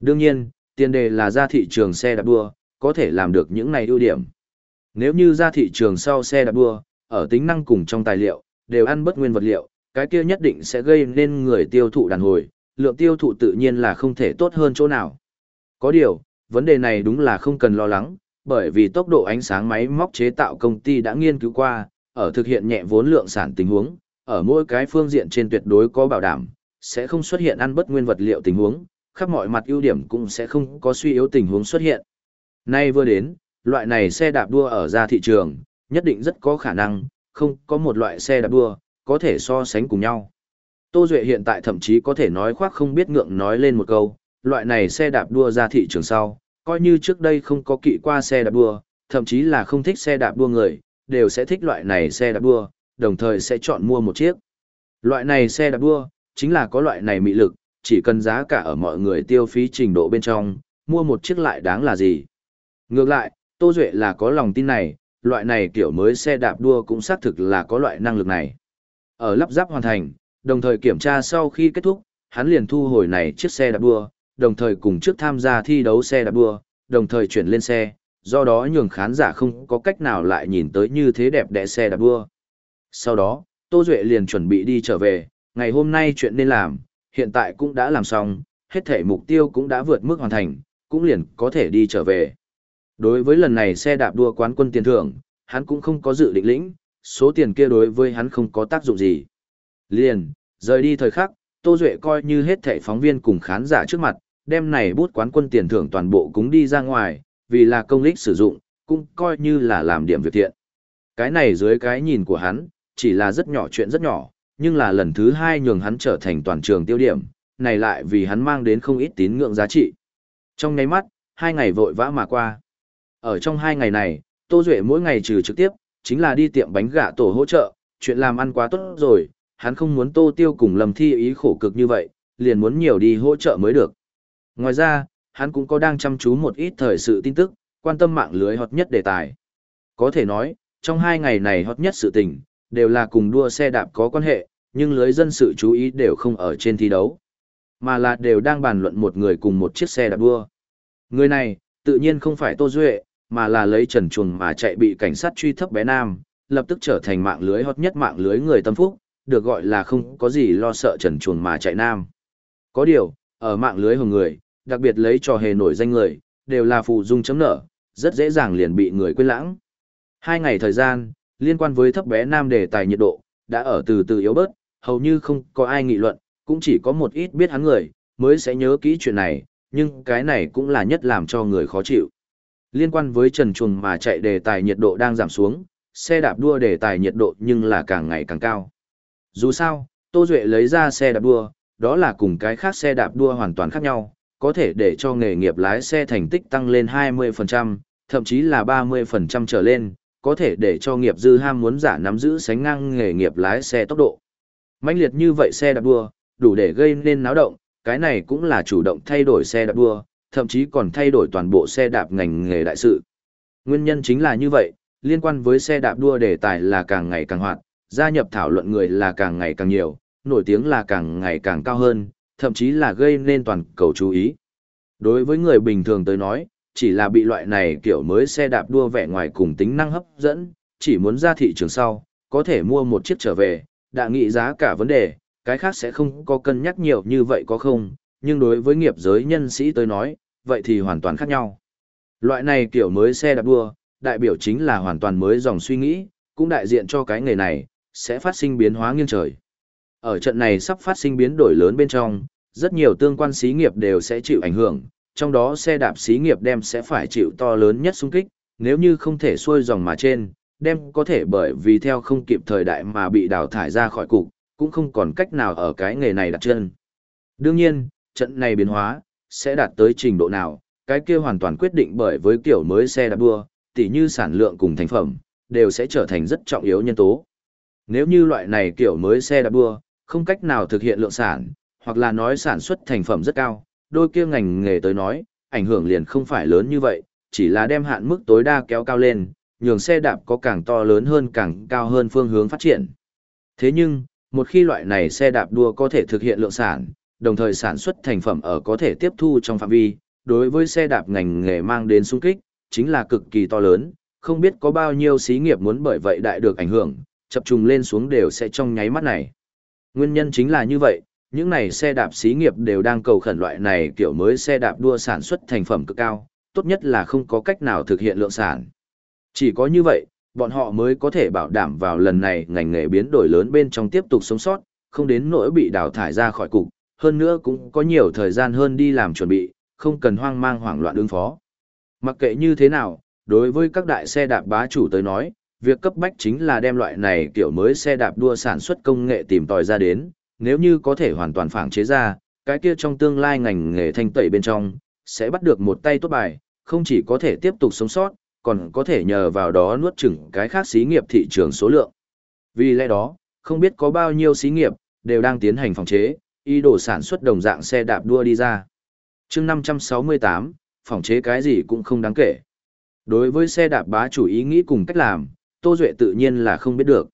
Đương nhiên, tiền đề là ra thị trường xe đạp đua, có thể làm được những này ưu điểm. Nếu như ra thị trường sau xe đạp đua, ở tính năng cùng trong tài liệu, đều ăn bất nguyên vật liệu, cái kia nhất định sẽ gây nên người tiêu thụ đàn hồi, lượng tiêu thụ tự nhiên là không thể tốt hơn chỗ nào. Có điều, vấn đề này đúng là không cần lo lắng, bởi vì tốc độ ánh sáng máy móc chế tạo công ty đã nghiên cứu qua, ở thực hiện nhẹ vốn lượng sản tình huống, ở mỗi cái phương diện trên tuyệt đối có bảo đảm, sẽ không xuất hiện ăn bất nguyên vật liệu tình huống, khắp mọi mặt ưu điểm cũng sẽ không có suy yếu tình huống xuất hiện. Nay vừa đến, loại này xe đạp đua ở ra thị trường, nhất định rất có khả năng, không có một loại xe đạp đua, có thể so sánh cùng nhau. Tô Duệ hiện tại thậm chí có thể nói khoác không biết ngượng nói lên một câu, loại này xe đạp đua ra thị trường sau, coi như trước đây không có kỵ qua xe đạp đua, thậm chí là không thích xe đạp đua người, đều sẽ thích loại này xe đạp đua, đồng thời sẽ chọn mua một chiếc. Loại này xe đạp đua, chính là có loại này mị lực, chỉ cần giá cả ở mọi người tiêu phí trình độ bên trong, mua một chiếc lại đáng là gì. Ngược lại, Tô Duệ là có lòng tin này, loại này kiểu mới xe đạp đua cũng xác thực là có loại năng lực này. Ở lắp ráp hoàn thành, đồng thời kiểm tra sau khi kết thúc, hắn liền thu hồi này chiếc xe đạp đua, đồng thời cùng trước tham gia thi đấu xe đạp đua, đồng thời chuyển lên xe, do đó nhường khán giả không có cách nào lại nhìn tới như thế đẹp đẽ xe đạp đua. Sau đó, Tô Duệ liền chuẩn bị đi trở về, ngày hôm nay chuyện nên làm, hiện tại cũng đã làm xong, hết thể mục tiêu cũng đã vượt mức hoàn thành, cũng liền có thể đi trở về. Đối với lần này xe đạp đua quán quân tiền thưởng, hắn cũng không có dự định lĩnh, số tiền kia đối với hắn không có tác dụng gì. Liền, rời đi thời khắc, Tô Duệ coi như hết thảy phóng viên cùng khán giả trước mặt, đem này bút quán quân tiền thưởng toàn bộ cúng đi ra ngoài, vì là công lích sử dụng, cũng coi như là làm điểm việc thiện. Cái này dưới cái nhìn của hắn, chỉ là rất nhỏ chuyện rất nhỏ, nhưng là lần thứ hai nhường hắn trở thành toàn trường tiêu điểm, này lại vì hắn mang đến không ít tín ngưỡng giá trị. Trong ngay mắt, hai ngày vội vã mà qua. Ở trong hai ngày này, Tô Duệ mỗi ngày trừ trực tiếp, chính là đi tiệm bánh gà tổ hỗ trợ, chuyện làm ăn quá tốt rồi, hắn không muốn Tô Tiêu cùng lầm thi ý khổ cực như vậy, liền muốn nhiều đi hỗ trợ mới được. Ngoài ra, hắn cũng có đang chăm chú một ít thời sự tin tức, quan tâm mạng lưới hot nhất đề tài. Có thể nói, trong hai ngày này hot nhất sự tình, đều là cùng đua xe đạp có quan hệ, nhưng lưới dân sự chú ý đều không ở trên thi đấu, mà là đều đang bàn luận một người cùng một chiếc xe đạp đua. Người này, tự nhiên không phải Tô Duệ, mà là lấy trần chuồng mà chạy bị cảnh sát truy thấp bé nam, lập tức trở thành mạng lưới hot nhất mạng lưới người tâm phúc, được gọi là không có gì lo sợ trần chuồn mà chạy nam. Có điều, ở mạng lưới hồng người, đặc biệt lấy trò hề nổi danh người, đều là phù dung chấm nở, rất dễ dàng liền bị người quên lãng. Hai ngày thời gian, liên quan với thấp bé nam đề tài nhiệt độ, đã ở từ từ yếu bớt, hầu như không có ai nghị luận, cũng chỉ có một ít biết hắn người, mới sẽ nhớ kỹ chuyện này, nhưng cái này cũng là nhất làm cho người khó chịu. Liên quan với trần chuồng mà chạy đề tài nhiệt độ đang giảm xuống, xe đạp đua đề tài nhiệt độ nhưng là càng ngày càng cao. Dù sao, Tô Duệ lấy ra xe đạp đua, đó là cùng cái khác xe đạp đua hoàn toàn khác nhau, có thể để cho nghề nghiệp lái xe thành tích tăng lên 20%, thậm chí là 30% trở lên, có thể để cho nghiệp dư ham muốn giả nắm giữ sánh ngang nghề nghiệp lái xe tốc độ. mãnh liệt như vậy xe đạp đua, đủ để gây nên náo động, cái này cũng là chủ động thay đổi xe đạp đua, thậm chí còn thay đổi toàn bộ xe đạp ngành nghề đại sự. Nguyên nhân chính là như vậy, liên quan với xe đạp đua đề tài là càng ngày càng hoạt, gia nhập thảo luận người là càng ngày càng nhiều, nổi tiếng là càng ngày càng cao hơn, thậm chí là gây nên toàn cầu chú ý. Đối với người bình thường tới nói, chỉ là bị loại này kiểu mới xe đạp đua vẻ ngoài cùng tính năng hấp dẫn, chỉ muốn ra thị trường sau, có thể mua một chiếc trở về, đã nghĩ giá cả vấn đề, cái khác sẽ không có cân nhắc nhiều như vậy có không, nhưng đối với nghiệp giới nhân sĩ tới nói, vậy thì hoàn toàn khác nhau. Loại này kiểu mới xe đạp đua, đại biểu chính là hoàn toàn mới dòng suy nghĩ, cũng đại diện cho cái nghề này, sẽ phát sinh biến hóa nghiêng trời. Ở trận này sắp phát sinh biến đổi lớn bên trong, rất nhiều tương quan xí nghiệp đều sẽ chịu ảnh hưởng, trong đó xe đạp xí nghiệp đem sẽ phải chịu to lớn nhất xung kích, nếu như không thể xuôi dòng mà trên, đem có thể bởi vì theo không kịp thời đại mà bị đào thải ra khỏi cục, cũng không còn cách nào ở cái nghề này đặt chân. Đương nhiên, trận này biến hóa, sẽ đạt tới trình độ nào, cái kia hoàn toàn quyết định bởi với kiểu mới xe đạp đua, tỉ như sản lượng cùng thành phẩm, đều sẽ trở thành rất trọng yếu nhân tố. Nếu như loại này kiểu mới xe đạp đua, không cách nào thực hiện lượng sản, hoặc là nói sản xuất thành phẩm rất cao, đôi kia ngành nghề tới nói, ảnh hưởng liền không phải lớn như vậy, chỉ là đem hạn mức tối đa kéo cao lên, nhường xe đạp có càng to lớn hơn càng cao hơn phương hướng phát triển. Thế nhưng, một khi loại này xe đạp đua có thể thực hiện lượng sản, đồng thời sản xuất thành phẩm ở có thể tiếp thu trong phạm vi, đối với xe đạp ngành nghề mang đến xung kích, chính là cực kỳ to lớn, không biết có bao nhiêu xí nghiệp muốn bởi vậy đại được ảnh hưởng, chập trùng lên xuống đều sẽ trong nháy mắt này. Nguyên nhân chính là như vậy, những này xe đạp xí nghiệp đều đang cầu khẩn loại này kiểu mới xe đạp đua sản xuất thành phẩm cực cao, tốt nhất là không có cách nào thực hiện lượng sản. Chỉ có như vậy, bọn họ mới có thể bảo đảm vào lần này ngành nghề biến đổi lớn bên trong tiếp tục sống sót, không đến nỗi bị đào thải ra khỏi cục, hơn nữa cũng có nhiều thời gian hơn đi làm chuẩn bị, không cần hoang mang hoảng loạn ứng phó. Mặc kệ như thế nào, đối với các đại xe đạp bá chủ tới nói, việc cấp bách chính là đem loại này kiểu mới xe đạp đua sản xuất công nghệ tìm tòi ra đến, nếu như có thể hoàn toàn phản chế ra, cái kia trong tương lai ngành nghề thanh tẩy bên trong, sẽ bắt được một tay tốt bài, không chỉ có thể tiếp tục sống sót, còn có thể nhờ vào đó nuốt chửng cái khác xí nghiệp thị trường số lượng. Vì lẽ đó, không biết có bao nhiêu xí nghiệp, đều đang tiến hành phòng chế, ý đồ sản xuất đồng dạng xe đạp đua đi ra. chương 568, phòng chế cái gì cũng không đáng kể. Đối với xe đạp bá chủ ý nghĩ cùng cách làm, Tô Duệ tự nhiên là không biết được.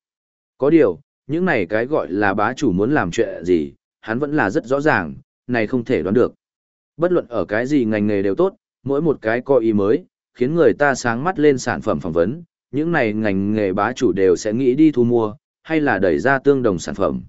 Có điều, những này cái gọi là bá chủ muốn làm chuyện gì, hắn vẫn là rất rõ ràng, này không thể đoán được. Bất luận ở cái gì ngành nghề đều tốt, mỗi một cái coi ý mới, khiến người ta sáng mắt lên sản phẩm phỏng vấn, những này ngành nghề bá chủ đều sẽ nghĩ đi thu mua, hay là đẩy ra tương đồng sản phẩm.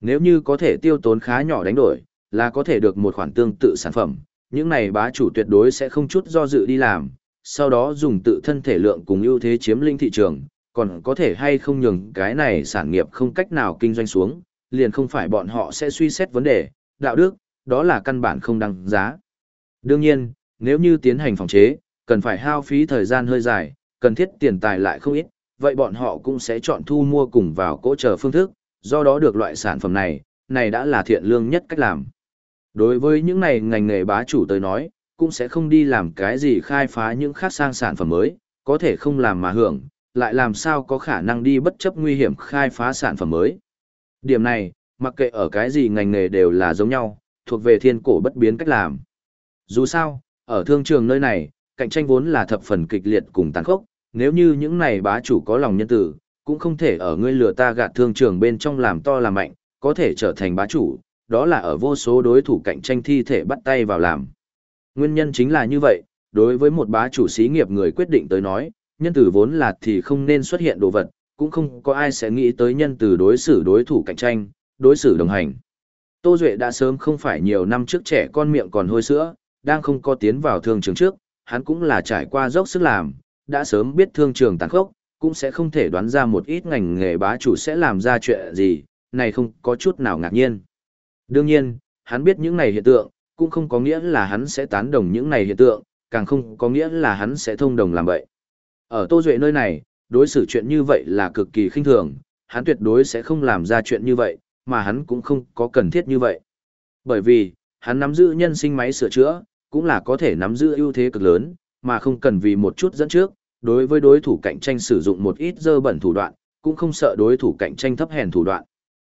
Nếu như có thể tiêu tốn khá nhỏ đánh đổi, là có thể được một khoản tương tự sản phẩm, những này bá chủ tuyệt đối sẽ không chút do dự đi làm, sau đó dùng tự thân thể lượng cùng ưu thế chiếm lĩnh thị trường, còn có thể hay không nhường cái này sản nghiệp không cách nào kinh doanh xuống, liền không phải bọn họ sẽ suy xét vấn đề, đạo đức, đó là căn bản không đăng giá. Đương nhiên, nếu như tiến hành phòng chế, cần phải hao phí thời gian hơi dài, cần thiết tiền tài lại không ít, vậy bọn họ cũng sẽ chọn thu mua cùng vào cỗ chờ phương thức, do đó được loại sản phẩm này, này đã là thiện lương nhất cách làm. Đối với những này ngành nghề bá chủ tới nói, cũng sẽ không đi làm cái gì khai phá những khác sang sản phẩm mới, có thể không làm mà hưởng, lại làm sao có khả năng đi bất chấp nguy hiểm khai phá sản phẩm mới. Điểm này, mặc kệ ở cái gì ngành nghề đều là giống nhau, thuộc về thiên cổ bất biến cách làm. Dù sao, ở thương trường nơi này, cạnh tranh vốn là thập phần kịch liệt cùng tàn khốc, nếu như những này bá chủ có lòng nhân tử, cũng không thể ở ngươi lừa ta gạt thương trường bên trong làm to làm mạnh, có thể trở thành bá chủ, đó là ở vô số đối thủ cạnh tranh thi thể bắt tay vào làm. Nguyên nhân chính là như vậy, đối với một bá chủ xí nghiệp người quyết định tới nói, nhân tử vốn là thì không nên xuất hiện đồ vật, cũng không có ai sẽ nghĩ tới nhân từ đối xử đối thủ cạnh tranh, đối xử đồng hành. Tô Duệ đã sớm không phải nhiều năm trước trẻ con miệng còn hôi sữa, đang không có tiến vào thương trường trước, hắn cũng là trải qua dốc sức làm, đã sớm biết thương trường tàn khốc, cũng sẽ không thể đoán ra một ít ngành nghề bá chủ sẽ làm ra chuyện gì, này không có chút nào ngạc nhiên. Đương nhiên, hắn biết những này hiện tượng, cũng không có nghĩa là hắn sẽ tán đồng những này hiện tượng, càng không có nghĩa là hắn sẽ thông đồng làm vậy. Ở Tô Duệ nơi này, đối xử chuyện như vậy là cực kỳ khinh thường, hắn tuyệt đối sẽ không làm ra chuyện như vậy, mà hắn cũng không có cần thiết như vậy. Bởi vì, hắn nắm giữ nhân sinh máy sửa chữa, cũng là có thể nắm giữ ưu thế cực lớn, mà không cần vì một chút dẫn trước, đối với đối thủ cạnh tranh sử dụng một ít dơ bẩn thủ đoạn, cũng không sợ đối thủ cạnh tranh thấp hèn thủ đoạn.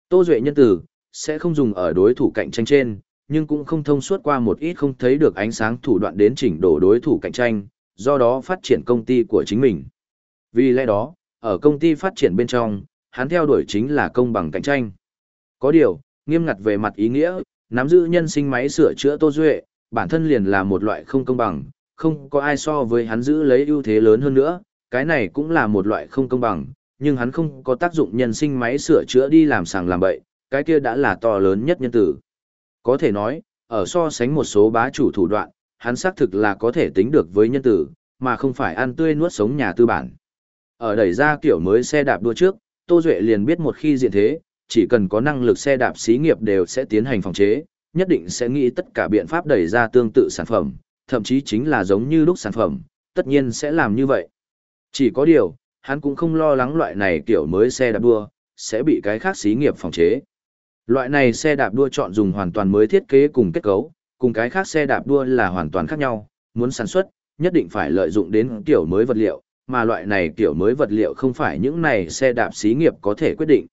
Tô Duệ nhân tử, sẽ không dùng ở đối thủ cạnh tranh trên, nhưng cũng không thông suốt qua một ít không thấy được ánh sáng thủ đoạn đến chỉnh đổ đối thủ cạnh tranh, do đó phát triển công ty của chính mình. Vì lẽ đó, ở công ty phát triển bên trong, hắn theo đuổi chính là công bằng cạnh tranh. Có điều, nghiêm ngặt về mặt ý nghĩa, nắm giữ nhân sinh máy sửa chữa Tô Duệ, bản thân liền là một loại không công bằng, không có ai so với hắn giữ lấy ưu thế lớn hơn nữa, cái này cũng là một loại không công bằng, nhưng hắn không có tác dụng nhân sinh máy sửa chữa đi làm sàng làm bậy, cái kia đã là to lớn nhất nhân tử. Có thể nói, ở so sánh một số bá chủ thủ đoạn, hắn xác thực là có thể tính được với nhân tử, mà không phải ăn tươi nuốt sống nhà tư bản. Ở đẩy ra kiểu mới xe đạp đua trước, Tô Duệ liền biết một khi diện thế, chỉ cần có năng lực xe đạp xí nghiệp đều sẽ tiến hành phòng chế, nhất định sẽ nghĩ tất cả biện pháp đẩy ra tương tự sản phẩm, thậm chí chính là giống như lúc sản phẩm, tất nhiên sẽ làm như vậy. Chỉ có điều, hắn cũng không lo lắng loại này kiểu mới xe đạp đua, sẽ bị cái khác xí nghiệp phòng chế. Loại này xe đạp đua chọn dùng hoàn toàn mới thiết kế cùng kết cấu, cùng cái khác xe đạp đua là hoàn toàn khác nhau, muốn sản xuất, nhất định phải lợi dụng đến kiểu mới vật liệu, mà loại này kiểu mới vật liệu không phải những này xe đạp xí nghiệp có thể quyết định.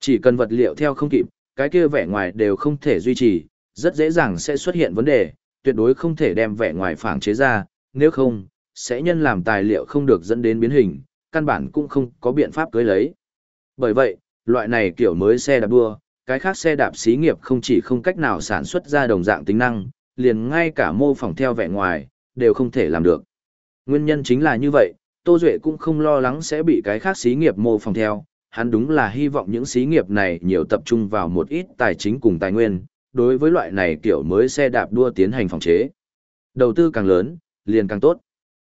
Chỉ cần vật liệu theo không kịp, cái kia vẻ ngoài đều không thể duy trì, rất dễ dàng sẽ xuất hiện vấn đề, tuyệt đối không thể đem vẻ ngoài phản chế ra, nếu không, sẽ nhân làm tài liệu không được dẫn đến biến hình, căn bản cũng không có biện pháp cưới lấy. Bởi vậy, loại này kiểu mới xe đạp đua, cái khác xe đạp xí nghiệp không chỉ không cách nào sản xuất ra đồng dạng tính năng, liền ngay cả mô phỏng theo vẻ ngoài, đều không thể làm được. Nguyên nhân chính là như vậy, Tô Duệ cũng không lo lắng sẽ bị cái khác xí nghiệp mô phỏng theo, hắn đúng là hy vọng những xí nghiệp này nhiều tập trung vào một ít tài chính cùng tài nguyên, đối với loại này kiểu mới xe đạp đua tiến hành phòng chế. Đầu tư càng lớn, liền càng tốt.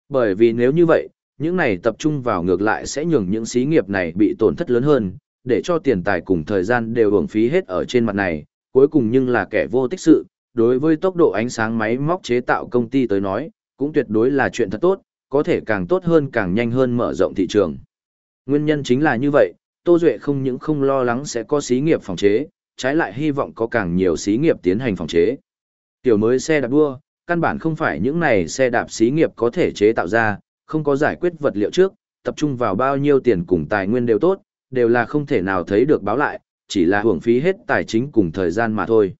Bởi vì nếu như vậy, những này tập trung vào ngược lại sẽ nhường những xí nghiệp này bị tổn thất lớn hơn, để cho tiền tài cùng thời gian đều hưởng phí hết ở trên mặt này, cuối cùng nhưng là kẻ vô tích sự, đối với tốc độ ánh sáng máy móc chế tạo công ty tới nói, cũng tuyệt đối là chuyện thật tốt, có thể càng tốt hơn càng nhanh hơn mở rộng thị trường. Nguyên nhân chính là như vậy, Tô Duệ không những không lo lắng sẽ có xí nghiệp phòng chế, trái lại hy vọng có càng nhiều xí nghiệp tiến hành phòng chế. Tiểu mới xe đạp đua, căn bản không phải những này xe đạp xí nghiệp có thể chế tạo ra, không có giải quyết vật liệu trước, tập trung vào bao nhiêu tiền cùng tài nguyên đều tốt, đều là không thể nào thấy được báo lại, chỉ là hưởng phí hết tài chính cùng thời gian mà thôi.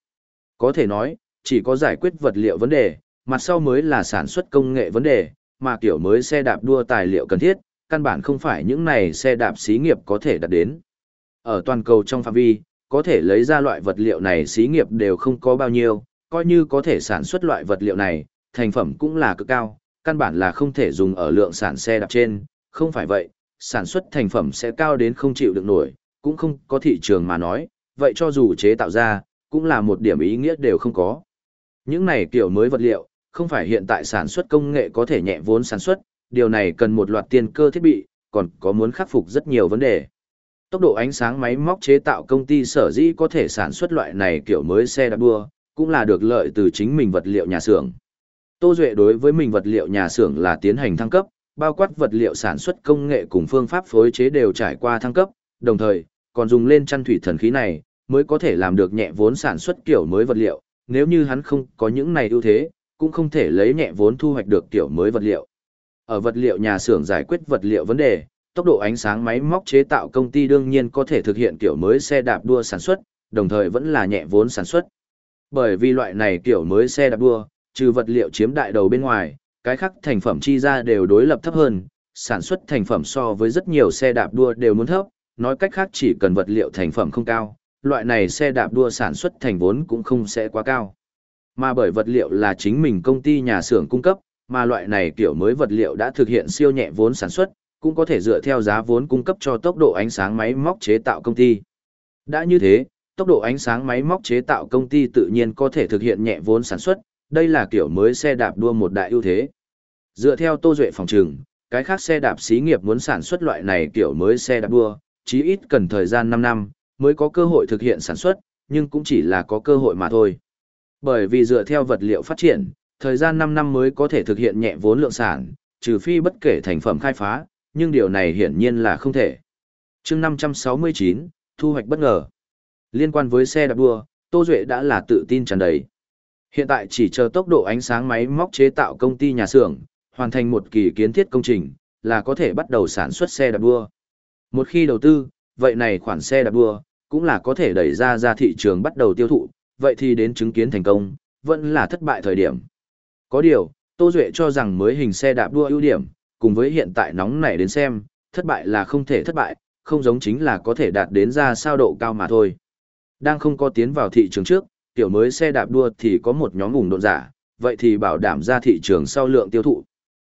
Có thể nói, chỉ có giải quyết vật liệu vấn đề, mặt sau mới là sản xuất công nghệ vấn đề, mà kiểu mới xe đạp đua tài liệu cần thiết, căn bản không phải những này xe đạp xí nghiệp có thể đạt đến. Ở toàn cầu trong phạm vi, có thể lấy ra loại vật liệu này xí nghiệp đều không có bao nhiêu, coi như có thể sản xuất loại vật liệu này, thành phẩm cũng là cực cao, căn bản là không thể dùng ở lượng sản xe đạp trên, không phải vậy, sản xuất thành phẩm sẽ cao đến không chịu được nổi, cũng không có thị trường mà nói, vậy cho dù chế tạo ra, cũng là một điểm ý nghĩa đều không có. Những này kiểu mới vật liệu, không phải hiện tại sản xuất công nghệ có thể nhẹ vốn sản xuất, điều này cần một loạt tiền cơ thiết bị, còn có muốn khắc phục rất nhiều vấn đề. Tốc độ ánh sáng máy móc chế tạo công ty sở dĩ có thể sản xuất loại này kiểu mới xe đạp đua, cũng là được lợi từ chính mình vật liệu nhà xưởng. Tô Duệ đối với mình vật liệu nhà xưởng là tiến hành thăng cấp, bao quát vật liệu sản xuất công nghệ cùng phương pháp phối chế đều trải qua thăng cấp, đồng thời, còn dùng lên chăn thủy thần khí này, mới có thể làm được nhẹ vốn sản xuất kiểu mới vật liệu, nếu như hắn không có những này ưu thế, cũng không thể lấy nhẹ vốn thu hoạch được kiểu mới vật liệu. Ở vật liệu nhà xưởng giải quyết vật liệu vấn đề, tốc độ ánh sáng máy móc chế tạo công ty đương nhiên có thể thực hiện kiểu mới xe đạp đua sản xuất, đồng thời vẫn là nhẹ vốn sản xuất. Bởi vì loại này kiểu mới xe đạp đua, trừ vật liệu chiếm đại đầu bên ngoài, cái khác thành phẩm chi ra đều đối lập thấp hơn, sản xuất thành phẩm so với rất nhiều xe đạp đua đều muốn thấp, nói cách khác chỉ cần vật liệu thành phẩm không cao, loại này xe đạp đua sản xuất thành vốn cũng không sẽ quá cao. Mà bởi vật liệu là chính mình công ty nhà xưởng cung cấp, mà loại này kiểu mới vật liệu đã thực hiện siêu nhẹ vốn sản xuất, cũng có thể dựa theo giá vốn cung cấp cho tốc độ ánh sáng máy móc chế tạo công ty. Đã như thế, tốc độ ánh sáng máy móc chế tạo công ty tự nhiên có thể thực hiện nhẹ vốn sản xuất, đây là kiểu mới xe đạp đua một đại ưu thế. Dựa theo Tô Duệ phòng trừng, cái khác xe đạp xí nghiệp muốn sản xuất loại này kiểu mới xe đạp đua, chí ít cần thời gian 5 năm, mới có cơ hội thực hiện sản xuất, nhưng cũng chỉ là có cơ hội mà thôi. Bởi vì dựa theo vật liệu phát triển, thời gian 5 năm mới có thể thực hiện nhẹ vốn lượng sản, trừ phi bất kể thành phẩm khai phá, nhưng điều này hiển nhiên là không thể. chương 569, thu hoạch bất ngờ. Liên quan với xe đạp đua, Tô Duệ đã là tự tin tràn đầy. Hiện tại chỉ chờ tốc độ ánh sáng máy móc chế tạo công ty nhà xưởng, hoàn thành một kỳ kiến thiết công trình, là có thể bắt đầu sản xuất xe đạp đua. Một khi đầu tư, vậy này khoản xe đạp đua, cũng là có thể đẩy ra ra thị trường bắt đầu tiêu thụ, vậy thì đến chứng kiến thành công, vẫn là thất bại thời điểm. Có điều, Tô Duệ cho rằng mới hình xe đạp đua ưu điểm, cùng với hiện tại nóng nảy đến xem, thất bại là không thể thất bại, không giống chính là có thể đạt đến ra sao độ cao mà thôi. Đang không có tiến vào thị trường trước, tiểu mới xe đạp đua thì có một nhóm ủng độn giả, vậy thì bảo đảm ra thị trường sau lượng tiêu thụ.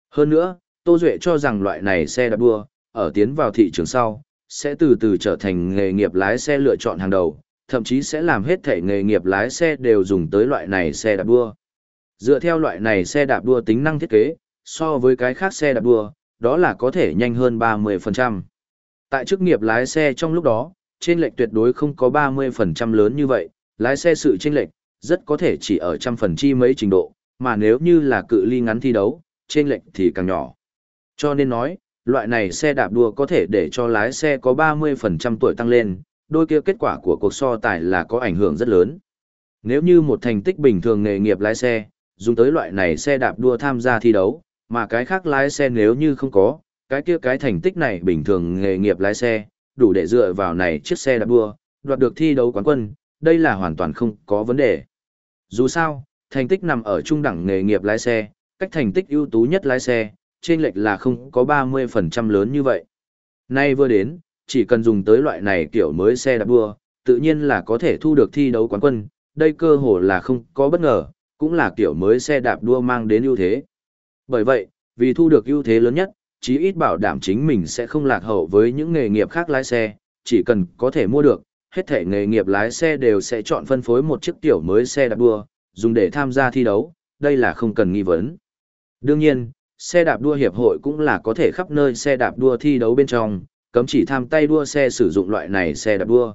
Hơn nữa, Tô Duệ cho rằng loại này xe đạp đua, ở tiến vào thị trường sau, sẽ từ từ trở thành nghề nghiệp lái xe lựa chọn hàng đầu, thậm chí sẽ làm hết thể nghề nghiệp lái xe đều dùng tới loại này xe đạp đua. Dựa theo loại này xe đạp đua tính năng thiết kế, so với cái khác xe đạp đua, đó là có thể nhanh hơn 30%. Tại chức nghiệp lái xe trong lúc đó, trên lệch tuyệt đối không có 30% lớn như vậy, lái xe sự chênh lệch rất có thể chỉ ở trăm phần chi mấy trình độ, mà nếu như là cự ly ngắn thi đấu, chênh lệch thì càng nhỏ. Cho nên nói, loại này xe đạp đua có thể để cho lái xe có 30% tuổi tăng lên, đôi kia kết quả của cuộc so tài là có ảnh hưởng rất lớn. Nếu như một thành tích bình thường nghề nghiệp lái xe, dùng tới loại này xe đạp đua tham gia thi đấu, mà cái khác lái xe nếu như không có, cái kia cái thành tích này bình thường nghề nghiệp lái xe, đủ để dựa vào này chiếc xe đạp đua, đoạt được thi đấu quán quân, đây là hoàn toàn không có vấn đề. Dù sao, thành tích nằm ở trung đẳng nghề nghiệp lái xe, cách thành tích ưu tú nhất lái xe, trên lệch là không có 30% lớn như vậy. Nay vừa đến, chỉ cần dùng tới loại này kiểu mới xe đạp đua, tự nhiên là có thể thu được thi đấu quán quân, đây cơ hồ là không có bất ngờ, cũng là kiểu mới xe đạp đua mang đến ưu thế. Bởi vậy, vì thu được ưu thế lớn nhất, chí ít bảo đảm chính mình sẽ không lạc hậu với những nghề nghiệp khác lái xe, chỉ cần có thể mua được, hết thể nghề nghiệp lái xe đều sẽ chọn phân phối một chiếc tiểu mới xe đạp đua, dùng để tham gia thi đấu, đây là không cần nghi vấn. Đương nhiên, xe đạp đua hiệp hội cũng là có thể khắp nơi xe đạp đua thi đấu bên trong, cấm chỉ tham tay đua xe sử dụng loại này xe đạp đua.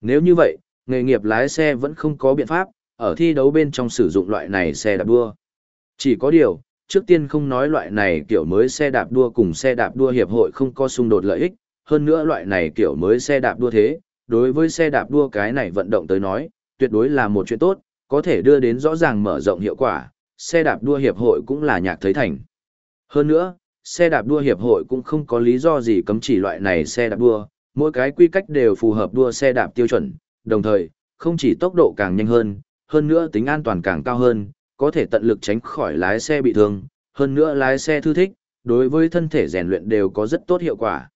Nếu như vậy, nghề nghiệp lái xe vẫn không có biện pháp, ở thi đấu bên trong sử dụng loại này xe đạp đua. Chỉ có điều, trước tiên không nói loại này kiểu mới xe đạp đua cùng xe đạp đua hiệp hội không có xung đột lợi ích, hơn nữa loại này kiểu mới xe đạp đua thế, đối với xe đạp đua cái này vận động tới nói, tuyệt đối là một chuyện tốt, có thể đưa đến rõ ràng mở rộng hiệu quả, xe đạp đua hiệp hội cũng là nhạc thấy thành. Hơn nữa, xe đạp đua hiệp hội cũng không có lý do gì cấm chỉ loại này xe đạp đua, mỗi cái quy cách đều phù hợp đua xe đạp tiêu chuẩn, đồng thời, không chỉ tốc độ càng nhanh hơn, hơn nữa tính an toàn càng cao hơn, có thể tận lực tránh khỏi lái xe bị thương, hơn nữa lái xe thư thích, đối với thân thể rèn luyện đều có rất tốt hiệu quả.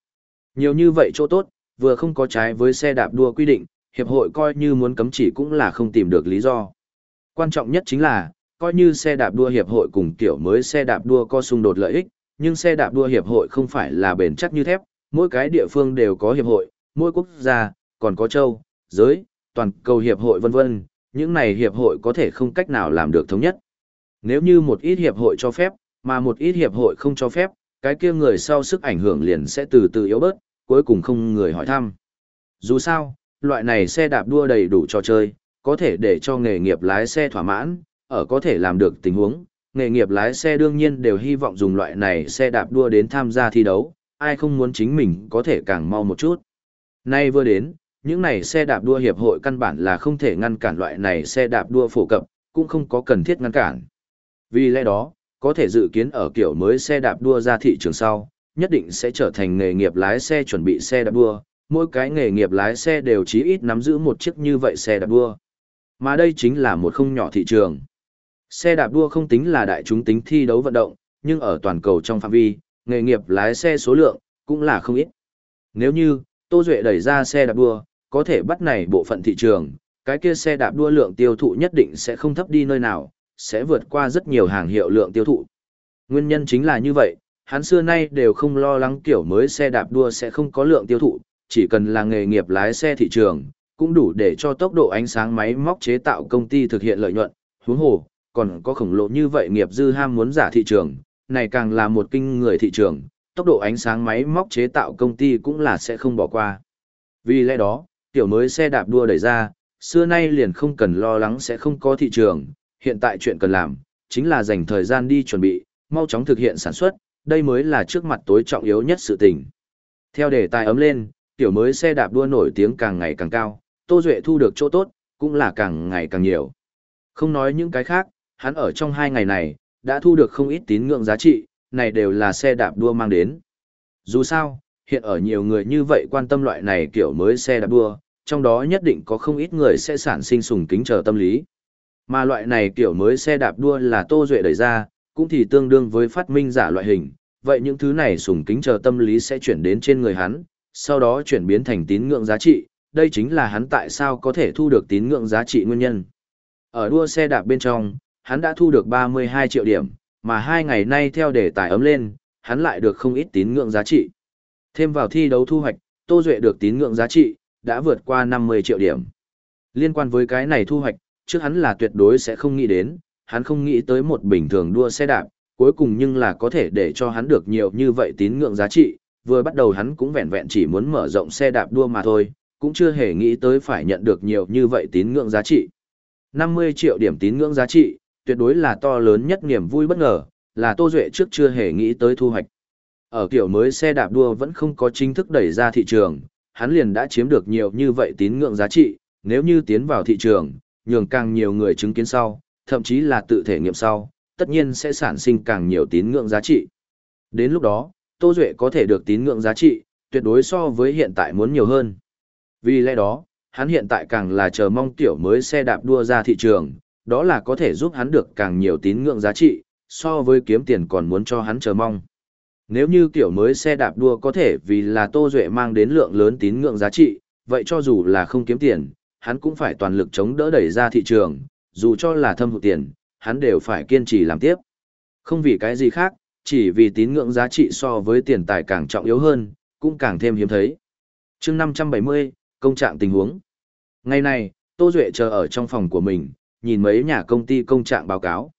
Nhiều như vậy chỗ tốt, vừa không có trái với xe đạp đua quy định, hiệp hội coi như muốn cấm chỉ cũng là không tìm được lý do. Quan trọng nhất chính là, coi như xe đạp đua hiệp hội cùng kiểu mới xe đạp đua có xung đột lợi ích, nhưng xe đạp đua hiệp hội không phải là bền chắc như thép, mỗi cái địa phương đều có hiệp hội, mỗi quốc gia, còn có châu, giới, toàn cầu hiệp hội vân vân, những này hiệp hội có thể không cách nào làm được thống nhất. Nếu như một ít hiệp hội cho phép, mà một ít hiệp hội không cho phép, cái kia người sau sức ảnh hưởng liền sẽ từ từ yếu bớt, cuối cùng không người hỏi thăm. Dù sao, loại này xe đạp đua đầy đủ trò chơi, có thể để cho nghề nghiệp lái xe thỏa mãn, ở có thể làm được tình huống, nghề nghiệp lái xe đương nhiên đều hy vọng dùng loại này xe đạp đua đến tham gia thi đấu, ai không muốn chính mình có thể càng mau một chút. Nay vừa đến, những này xe đạp đua hiệp hội căn bản là không thể ngăn cản loại này xe đạp đua phổ cập, cũng không có cần thiết ngăn cản. Vì lẽ đó, có thể dự kiến ở kiểu mới xe đạp đua ra thị trường sau, nhất định sẽ trở thành nghề nghiệp lái xe chuẩn bị xe đạp đua, mỗi cái nghề nghiệp lái xe đều chí ít nắm giữ một chiếc như vậy xe đạp đua. Mà đây chính là một không nhỏ thị trường. Xe đạp đua không tính là đại chúng tính thi đấu vận động, nhưng ở toàn cầu trong phạm vi, nghề nghiệp lái xe số lượng cũng là không ít. Nếu như Tô Duệ đẩy ra xe đạp đua, có thể bắt này bộ phận thị trường, cái kia xe đạp đua lượng tiêu thụ nhất định sẽ không thấp đi nơi nào, sẽ vượt qua rất nhiều hàng hiệu lượng tiêu thụ. Nguyên nhân chính là như vậy, hắn xưa nay đều không lo lắng kiểu mới xe đạp đua sẽ không có lượng tiêu thụ, chỉ cần là nghề nghiệp lái xe thị trường, cũng đủ để cho tốc độ ánh sáng máy móc chế tạo công ty thực hiện lợi nhuận, huống hồ, còn có khổng lồ như vậy nghiệp dư ham muốn giả thị trường, này càng là một kinh người thị trường, tốc độ ánh sáng máy móc chế tạo công ty cũng là sẽ không bỏ qua. Vì lẽ đó, tiểu mới xe đạp đua đẩy ra, xưa nay liền không cần lo lắng sẽ không có thị trường, hiện tại chuyện cần làm, chính là dành thời gian đi chuẩn bị, mau chóng thực hiện sản xuất, đây mới là trước mặt tối trọng yếu nhất sự tình. Theo đề tài ấm lên, tiểu mới xe đạp đua nổi tiếng càng ngày càng cao, Tô Duệ thu được chỗ tốt, cũng là càng ngày càng nhiều. Không nói những cái khác, hắn ở trong hai ngày này, đã thu được không ít tín ngưỡng giá trị, này đều là xe đạp đua mang đến. Dù sao, hiện ở nhiều người như vậy quan tâm loại này kiểu mới xe đạp đua, trong đó nhất định có không ít người sẽ sản sinh sùng kính chờ tâm lý. Mà loại này kiểu mới xe đạp đua là Tô Duệ đẩy ra, cũng thì tương đương với phát minh giả loại hình, vậy những thứ này sùng kính chờ tâm lý sẽ chuyển đến trên người hắn, sau đó chuyển biến thành tín ngưỡng giá trị, đây chính là hắn tại sao có thể thu được tín ngưỡng giá trị nguyên nhân. Ở đua xe đạp bên trong, hắn đã thu được 32 triệu điểm, mà hai ngày nay theo đề tài ấm lên, hắn lại được không ít tín ngưỡng giá trị. Thêm vào thi đấu thu hoạch, Tô Duệ được tín ngưỡng giá trị, đã vượt qua 50 triệu điểm. Liên quan với cái này thu hoạch, trước hắn là tuyệt đối sẽ không nghĩ đến, hắn không nghĩ tới một bình thường đua xe đạp, cuối cùng nhưng là có thể để cho hắn được nhiều như vậy tín ngưỡng giá trị, vừa bắt đầu hắn cũng vẹn vẹn chỉ muốn mở rộng xe đạp đua mà thôi, cũng chưa hề nghĩ tới phải nhận được nhiều như vậy tín ngưỡng giá trị. 50 triệu điểm tín ngưỡng giá trị, tuyệt đối là to lớn nhất niềm vui bất ngờ, là Tô Duệ trước chưa hề nghĩ tới thu hoạch. Ở kiểu mới xe đạp đua vẫn không có chính thức đẩy ra thị trường, hắn liền đã chiếm được nhiều như vậy tín ngưỡng giá trị, nếu như tiến vào thị trường, nhường càng nhiều người chứng kiến sau, thậm chí là tự thể nghiệm sau, tất nhiên sẽ sản sinh càng nhiều tín ngưỡng giá trị. Đến lúc đó, Tô Duệ có thể được tín ngưỡng giá trị, tuyệt đối so với hiện tại muốn nhiều hơn. Vì lẽ đó, hắn hiện tại càng là chờ mong tiểu mới xe đạp đua ra thị trường, đó là có thể giúp hắn được càng nhiều tín ngưỡng giá trị, so với kiếm tiền còn muốn cho hắn chờ mong. Nếu như kiểu mới xe đạp đua có thể vì là Tô Duệ mang đến lượng lớn tín ngưỡng giá trị, vậy cho dù là không kiếm tiền, hắn cũng phải toàn lực chống đỡ đẩy ra thị trường, dù cho là thâm hụt tiền, hắn đều phải kiên trì làm tiếp. Không vì cái gì khác, chỉ vì tín ngưỡng giá trị so với tiền tài càng trọng yếu hơn, cũng càng thêm hiếm thấy. chương 570, công trạng tình huống. Ngày này, Tô Duệ chờ ở trong phòng của mình, nhìn mấy nhà công ty công trạng báo cáo.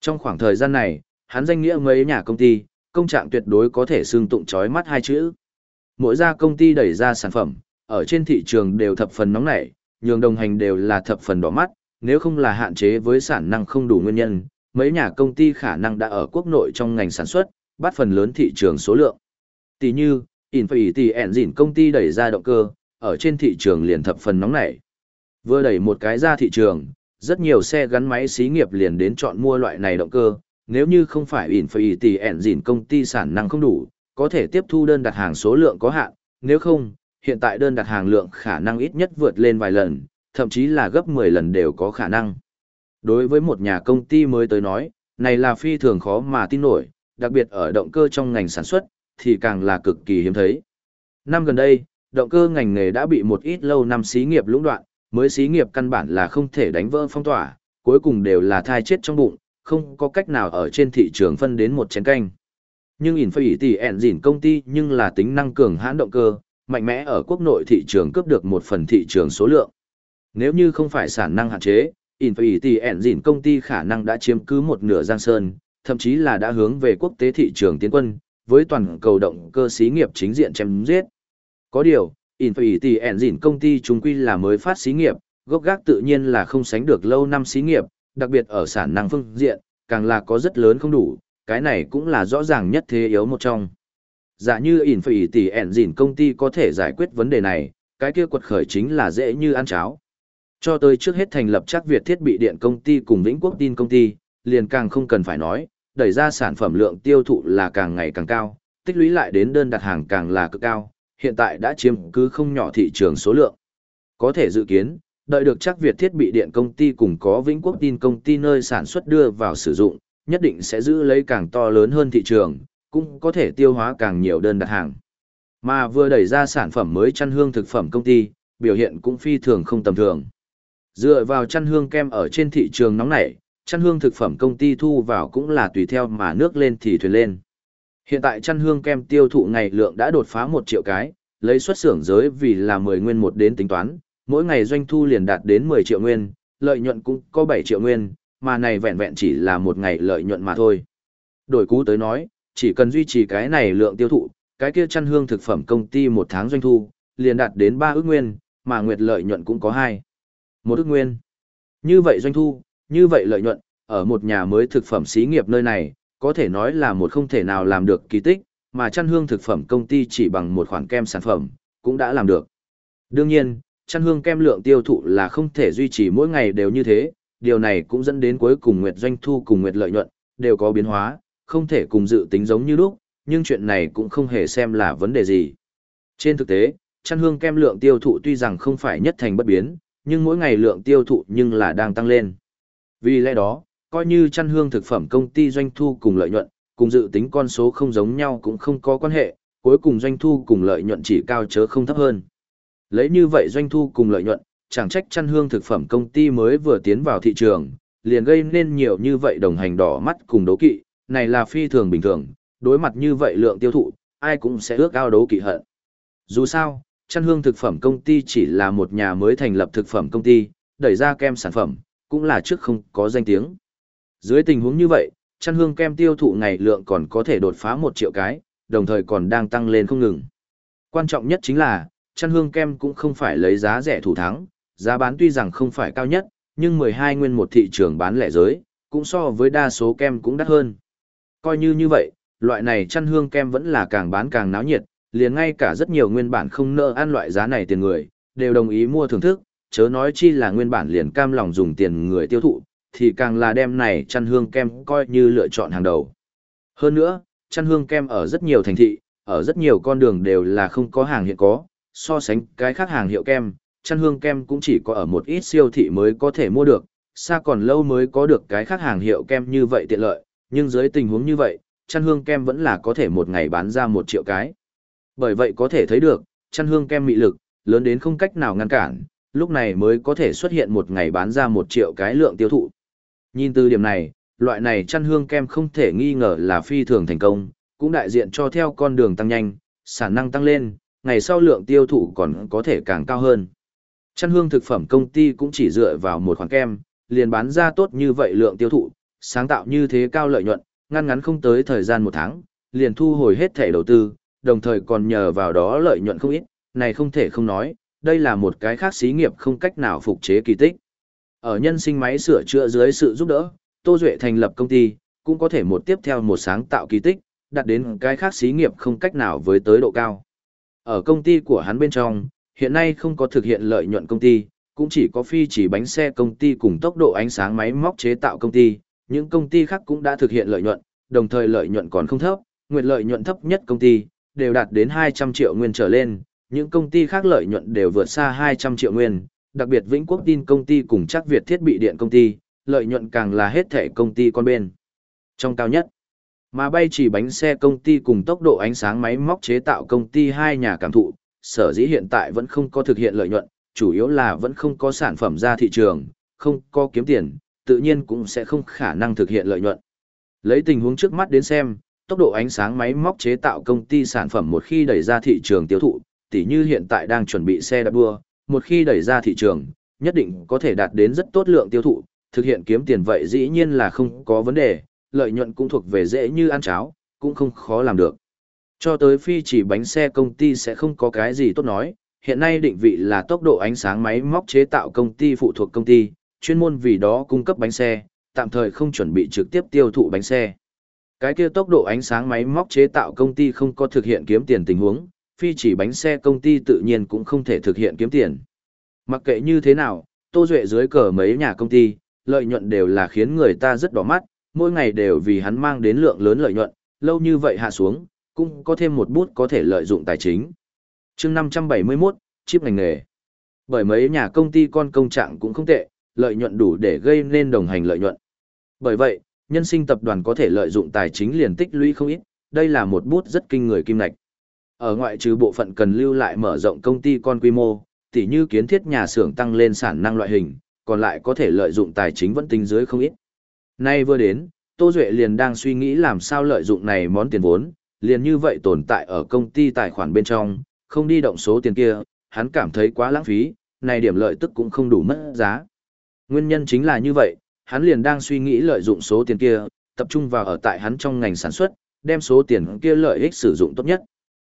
Trong khoảng thời gian này, hắn danh nghĩa mấy nhà công ty, công trạng tuyệt đối có thể xương tụng chói mắt hai chữ. Mỗi gia công ty đẩy ra sản phẩm, ở trên thị trường đều thập phần nóng nảy, nhường đồng hành đều là thập phần đỏ mắt, nếu không là hạn chế với sản năng không đủ nguyên nhân, mấy nhà công ty khả năng đã ở quốc nội trong ngành sản xuất, bắt phần lớn thị trường số lượng. Tỷ như, Infinity Engine công ty đẩy ra động cơ, ở trên thị trường liền thập phần nóng nảy. Vừa đẩy một cái ra thị trường, rất nhiều xe gắn máy xí nghiệp liền đến chọn mua loại này động cơ, nếu như không phải Infinity Engine công ty sản năng không đủ, có thể tiếp thu đơn đặt hàng số lượng có hạn, nếu không, hiện tại đơn đặt hàng lượng khả năng ít nhất vượt lên vài lần, thậm chí là gấp 10 lần đều có khả năng. Đối với một nhà công ty mới tới nói, này là phi thường khó mà tin nổi, đặc biệt ở động cơ trong ngành sản xuất, thì càng là cực kỳ hiếm thấy. Năm gần đây, động cơ ngành nghề đã bị một ít lâu năm xí nghiệp lũng đoạn, mới xí nghiệp căn bản là không thể đánh vỡ phong tỏa, cuối cùng đều là thai chết trong bụng, không có cách nào ở trên thị trường phân đến một chén canh. Nhưng Infinity Engine công ty nhưng là tính năng cường hãn động cơ, mạnh mẽ ở quốc nội thị trường cướp được một phần thị trường số lượng. Nếu như không phải sản năng hạn chế, Infinity Engine công ty khả năng đã chiếm cứ một nửa giang sơn, thậm chí là đã hướng về quốc tế thị trường tiến quân, với toàn cầu động cơ xí nghiệp chính diện chém giết. Có điều, Infinity Engine công ty chúng quy là mới phát xí nghiệp, gốc gác tự nhiên là không sánh được lâu năm xí nghiệp, đặc biệt ở sản năng phương diện, càng là có rất lớn không đủ, cái này cũng là rõ ràng nhất thế yếu một trong. Giả như Infinity Engine công ty có thể giải quyết vấn đề này, cái kia quật khởi chính là dễ như ăn cháo. Cho tới trước hết thành lập chắc Việt thiết bị điện công ty cùng Vĩnh Quốc tin công ty, liền càng không cần phải nói, đẩy ra sản phẩm lượng tiêu thụ là càng ngày càng cao, tích lũy lại đến đơn đặt hàng càng là cực cao, hiện tại đã chiếm cứ không nhỏ thị trường số lượng. Có thể dự kiến, đợi được chắc Việt thiết bị điện công ty cùng có Vĩnh Quốc tin công ty nơi sản xuất đưa vào sử dụng, nhất định sẽ giữ lấy càng to lớn hơn thị trường, cũng có thể tiêu hóa càng nhiều đơn đặt hàng. Mà vừa đẩy ra sản phẩm mới chăn hương thực phẩm công ty, biểu hiện cũng phi thường không tầm thường. Dựa vào chăn hương kem ở trên thị trường nóng nảy, chăn hương thực phẩm công ty thu vào cũng là tùy theo mà nước lên thì thuyền lên. Hiện tại chăn hương kem tiêu thụ ngày lượng đã đột phá 1 triệu cái, lấy xuất xưởng giới vì là 10 nguyên một đến tính toán, mỗi ngày doanh thu liền đạt đến 10 triệu nguyên, lợi nhuận cũng có 7 triệu nguyên, mà này vẹn vẹn chỉ là một ngày lợi nhuận mà thôi. Đổi cú tới nói, chỉ cần duy trì cái này lượng tiêu thụ, cái kia chăn hương thực phẩm công ty một tháng doanh thu, liền đạt đến 3 ước nguyên, mà nguyệt lợi nhuận cũng có 2. Một ước nguyên. Như vậy doanh thu, như vậy lợi nhuận, ở một nhà mới thực phẩm xí nghiệp nơi này, có thể nói là một không thể nào làm được kỳ tích, mà chăn hương thực phẩm công ty chỉ bằng một khoản kem sản phẩm, cũng đã làm được. Đương nhiên, chăn hương kem lượng tiêu thụ là không thể duy trì mỗi ngày đều như thế, điều này cũng dẫn đến cuối cùng nguyệt doanh thu cùng nguyệt lợi nhuận, đều có biến hóa, không thể cùng dự tính giống như lúc, nhưng chuyện này cũng không hề xem là vấn đề gì. Trên thực tế, chăn hương kem lượng tiêu thụ tuy rằng không phải nhất thành bất biến, nhưng mỗi ngày lượng tiêu thụ nhưng là đang tăng lên. Vì lẽ đó, coi như chăn hương thực phẩm công ty doanh thu cùng lợi nhuận, cùng dự tính con số không giống nhau cũng không có quan hệ, cuối cùng doanh thu cùng lợi nhuận chỉ cao chớ không thấp hơn. Lấy như vậy doanh thu cùng lợi nhuận, chẳng trách chăn hương thực phẩm công ty mới vừa tiến vào thị trường, liền gây nên nhiều như vậy đồng hành đỏ mắt cùng đấu kỵ, này là phi thường bình thường, đối mặt như vậy lượng tiêu thụ, ai cũng sẽ ước ao đấu kỵ hận. Dù sao, chăn hương thực phẩm công ty chỉ là một nhà mới thành lập thực phẩm công ty, đẩy ra kem sản phẩm, cũng là trước không có danh tiếng. Dưới tình huống như vậy, chăn hương kem tiêu thụ ngày lượng còn có thể đột phá 1 triệu cái, đồng thời còn đang tăng lên không ngừng. Quan trọng nhất chính là, chăn hương kem cũng không phải lấy giá rẻ thủ thắng, giá bán tuy rằng không phải cao nhất, nhưng 12 nguyên một thị trường bán lẻ giới, cũng so với đa số kem cũng đắt hơn. Coi như như vậy, loại này chăn hương kem vẫn là càng bán càng náo nhiệt, liền ngay cả rất nhiều nguyên bản không nợ ăn loại giá này tiền người, đều đồng ý mua thưởng thức, chớ nói chi là nguyên bản liền cam lòng dùng tiền người tiêu thụ, thì càng là đem này chăn hương kem coi như lựa chọn hàng đầu. Hơn nữa, chăn hương kem ở rất nhiều thành thị, ở rất nhiều con đường đều là không có hàng hiện có, so sánh cái khác hàng hiệu kem, chăn hương kem cũng chỉ có ở một ít siêu thị mới có thể mua được, xa còn lâu mới có được cái khác hàng hiệu kem như vậy tiện lợi, nhưng dưới tình huống như vậy, chăn hương kem vẫn là có thể một ngày bán ra một triệu cái. Bởi vậy có thể thấy được, chăn hương kem mị lực, lớn đến không cách nào ngăn cản, lúc này mới có thể xuất hiện một ngày bán ra một triệu cái lượng tiêu thụ. Nhìn từ điểm này, loại này chăn hương kem không thể nghi ngờ là phi thường thành công, cũng đại diện cho theo con đường tăng nhanh, sản năng tăng lên, ngày sau lượng tiêu thụ còn có thể càng cao hơn. Chăn hương thực phẩm công ty cũng chỉ dựa vào một khoản kem, liền bán ra tốt như vậy lượng tiêu thụ, sáng tạo như thế cao lợi nhuận, ngăn ngắn không tới thời gian một tháng, liền thu hồi hết thẻ đầu tư, đồng thời còn nhờ vào đó lợi nhuận không ít, này không thể không nói, đây là một cái khác xí nghiệp không cách nào phục chế kỳ tích. Ở nhân sinh máy sửa chữa dưới sự giúp đỡ, Tô Duệ thành lập công ty, cũng có thể một tiếp theo một sáng tạo kỳ tích, đạt đến cái khác xí nghiệp không cách nào với tới độ cao. Ở công ty của hắn bên trong, hiện nay không có thực hiện lợi nhuận công ty, cũng chỉ có phi chỉ bánh xe công ty cùng tốc độ ánh sáng máy móc chế tạo công ty, những công ty khác cũng đã thực hiện lợi nhuận, đồng thời lợi nhuận còn không thấp, nguyệt lợi nhuận thấp nhất công ty, đều đạt đến 200 triệu nguyên trở lên, những công ty khác lợi nhuận đều vượt xa 200 triệu nguyên, đặc biệt Vĩnh Quốc tin công ty cùng chắc Việt thiết bị điện công ty, lợi nhuận càng là hết thể công ty con bên. Trong cao nhất, mà bay chỉ bánh xe công ty cùng tốc độ ánh sáng máy móc chế tạo công ty hai nhà cảm thụ, sở dĩ hiện tại vẫn không có thực hiện lợi nhuận, chủ yếu là vẫn không có sản phẩm ra thị trường, không có kiếm tiền, tự nhiên cũng sẽ không khả năng thực hiện lợi nhuận. Lấy tình huống trước mắt đến xem, tốc độ ánh sáng máy móc chế tạo công ty sản phẩm một khi đẩy ra thị trường tiêu thụ, tỉ như hiện tại đang chuẩn bị xe đạp đua, một khi đẩy ra thị trường, nhất định có thể đạt đến rất tốt lượng tiêu thụ, thực hiện kiếm tiền vậy dĩ nhiên là không có vấn đề, lợi nhuận cũng thuộc về dễ như ăn cháo, cũng không khó làm được. Cho tới phi chỉ bánh xe công ty sẽ không có cái gì tốt nói, hiện nay định vị là tốc độ ánh sáng máy móc chế tạo công ty phụ thuộc công ty, chuyên môn vì đó cung cấp bánh xe, tạm thời không chuẩn bị trực tiếp tiêu thụ bánh xe. Cái kia tốc độ ánh sáng máy móc chế tạo công ty không có thực hiện kiếm tiền tình huống, phi chỉ bánh xe công ty tự nhiên cũng không thể thực hiện kiếm tiền. Mặc kệ như thế nào, Tô Duệ dưới cờ mấy nhà công ty, lợi nhuận đều là khiến người ta rất đỏ mắt, mỗi ngày đều vì hắn mang đến lượng lớn lợi nhuận, lâu như vậy hạ xuống, cũng có thêm một bút có thể lợi dụng tài chính. chương 571, chip ngành nghề. Bởi mấy nhà công ty con công trạng cũng không tệ, lợi nhuận đủ để gây nên đồng hành lợi nhuận. Bởi vậy, nhân sinh tập đoàn có thể lợi dụng tài chính liền tích lũy không ít, đây là một bút rất kinh người kim ngạch. Ở ngoại trừ bộ phận cần lưu lại mở rộng công ty con quy mô, tỉ như kiến thiết nhà xưởng tăng lên sản năng loại hình, còn lại có thể lợi dụng tài chính vẫn tính dưới không ít. Nay vừa đến, Tô Duệ liền đang suy nghĩ làm sao lợi dụng này món tiền vốn, liền như vậy tồn tại ở công ty tài khoản bên trong, không đi động số tiền kia, hắn cảm thấy quá lãng phí, này điểm lợi tức cũng không đủ mất giá. Nguyên nhân chính là như vậy, hắn liền đang suy nghĩ lợi dụng số tiền kia, tập trung vào ở tại hắn trong ngành sản xuất, đem số tiền kia lợi ích sử dụng tốt nhất.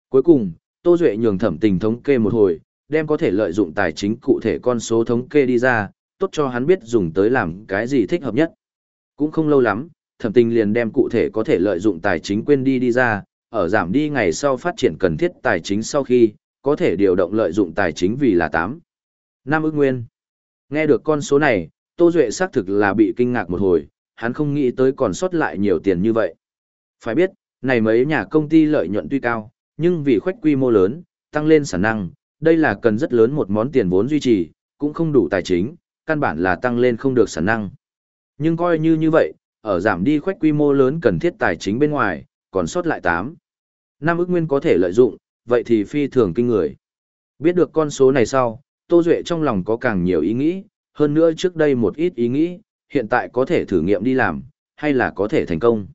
Cuối cùng, Tô Duệ nhường thẩm tình thống kê một hồi, đem có thể lợi dụng tài chính cụ thể con số thống kê đi ra, tốt cho hắn biết dùng tới làm cái gì thích hợp nhất. Cũng không lâu lắm, thẩm tình liền đem cụ thể có thể lợi dụng tài chính quên đi đi ra, ở giảm đi ngày sau phát triển cần thiết tài chính sau khi, có thể điều động lợi dụng tài chính vì là 8. Nam ước nguyên. Nghe được con số này, Tô Duệ xác thực là bị kinh ngạc một hồi, hắn không nghĩ tới còn sót lại nhiều tiền như vậy. Phải biết, này mấy nhà công ty lợi nhuận tuy cao, nhưng vì khoách quy mô lớn, tăng lên sản năng, đây là cần rất lớn một món tiền vốn duy trì, cũng không đủ tài chính, căn bản là tăng lên không được sản năng. Nhưng coi như như vậy, ở giảm đi khoách quy mô lớn cần thiết tài chính bên ngoài, còn sót lại 8. Năm ước nguyên có thể lợi dụng, vậy thì phi thường kinh người. Biết được con số này sau, Tô Duệ trong lòng có càng nhiều ý nghĩ, hơn nữa trước đây một ít ý nghĩ, hiện tại có thể thử nghiệm đi làm, hay là có thể thành công.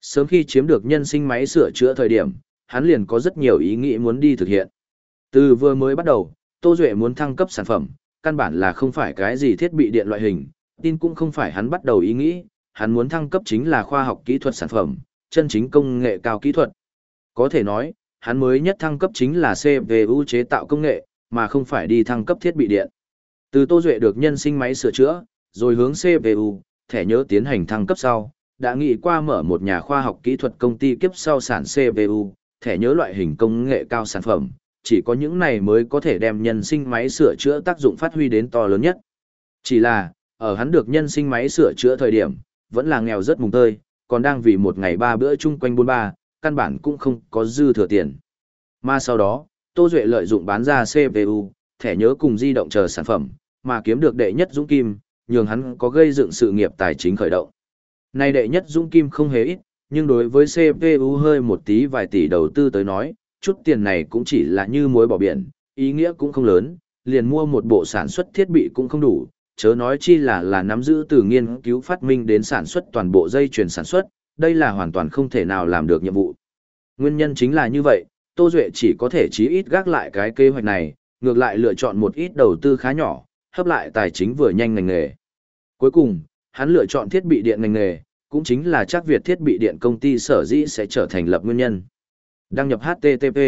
Sớm khi chiếm được nhân sinh máy sửa chữa thời điểm, hắn liền có rất nhiều ý nghĩ muốn đi thực hiện. Từ vừa mới bắt đầu, Tô Duệ muốn thăng cấp sản phẩm, căn bản là không phải cái gì thiết bị điện loại hình, tin cũng không phải hắn bắt đầu ý nghĩ, hắn muốn thăng cấp chính là khoa học kỹ thuật sản phẩm, chân chính công nghệ cao kỹ thuật. Có thể nói, hắn mới nhất thăng cấp chính là CPU chế tạo công nghệ, mà không phải đi thăng cấp thiết bị điện. Từ Tô Duệ được nhân sinh máy sửa chữa, rồi hướng CPU, thẻ nhớ tiến hành thăng cấp sau, đã nghĩ qua mở một nhà khoa học kỹ thuật công ty kiếp sau sản CPU, thẻ nhớ loại hình công nghệ cao sản phẩm, chỉ có những này mới có thể đem nhân sinh máy sửa chữa tác dụng phát huy đến to lớn nhất. Chỉ là, ở hắn được nhân sinh máy sửa chữa thời điểm, vẫn là nghèo rất mùng tơi, còn đang vì một ngày ba bữa chung quanh bốn ba, căn bản cũng không có dư thừa tiền. Mà sau đó, Tô Duệ lợi dụng bán ra CPU, thẻ nhớ cùng di động chờ sản phẩm, mà kiếm được đệ nhất dũng kim, nhường hắn có gây dựng sự nghiệp tài chính khởi động. nay đệ nhất dũng kim không hề ít, nhưng đối với CPU hơi một tí vài tỷ đầu tư tới nói, chút tiền này cũng chỉ là như muối bỏ biển, ý nghĩa cũng không lớn, liền mua một bộ sản xuất thiết bị cũng không đủ, chớ nói chi là là nắm giữ từ nghiên cứu phát minh đến sản xuất toàn bộ dây chuyền sản xuất, đây là hoàn toàn không thể nào làm được nhiệm vụ. Nguyên nhân chính là như vậy, Tô Duệ chỉ có thể chí ít gác lại cái kế hoạch này, ngược lại lựa chọn một ít đầu tư khá nhỏ, hấp lại tài chính vừa nhanh ngành nghề. Cuối cùng, hắn lựa chọn thiết bị điện ngành nghề, cũng chính là chắc Việt thiết bị điện công ty sở dĩ sẽ trở thành lập nguyên nhân. Đăng nhập HTTP.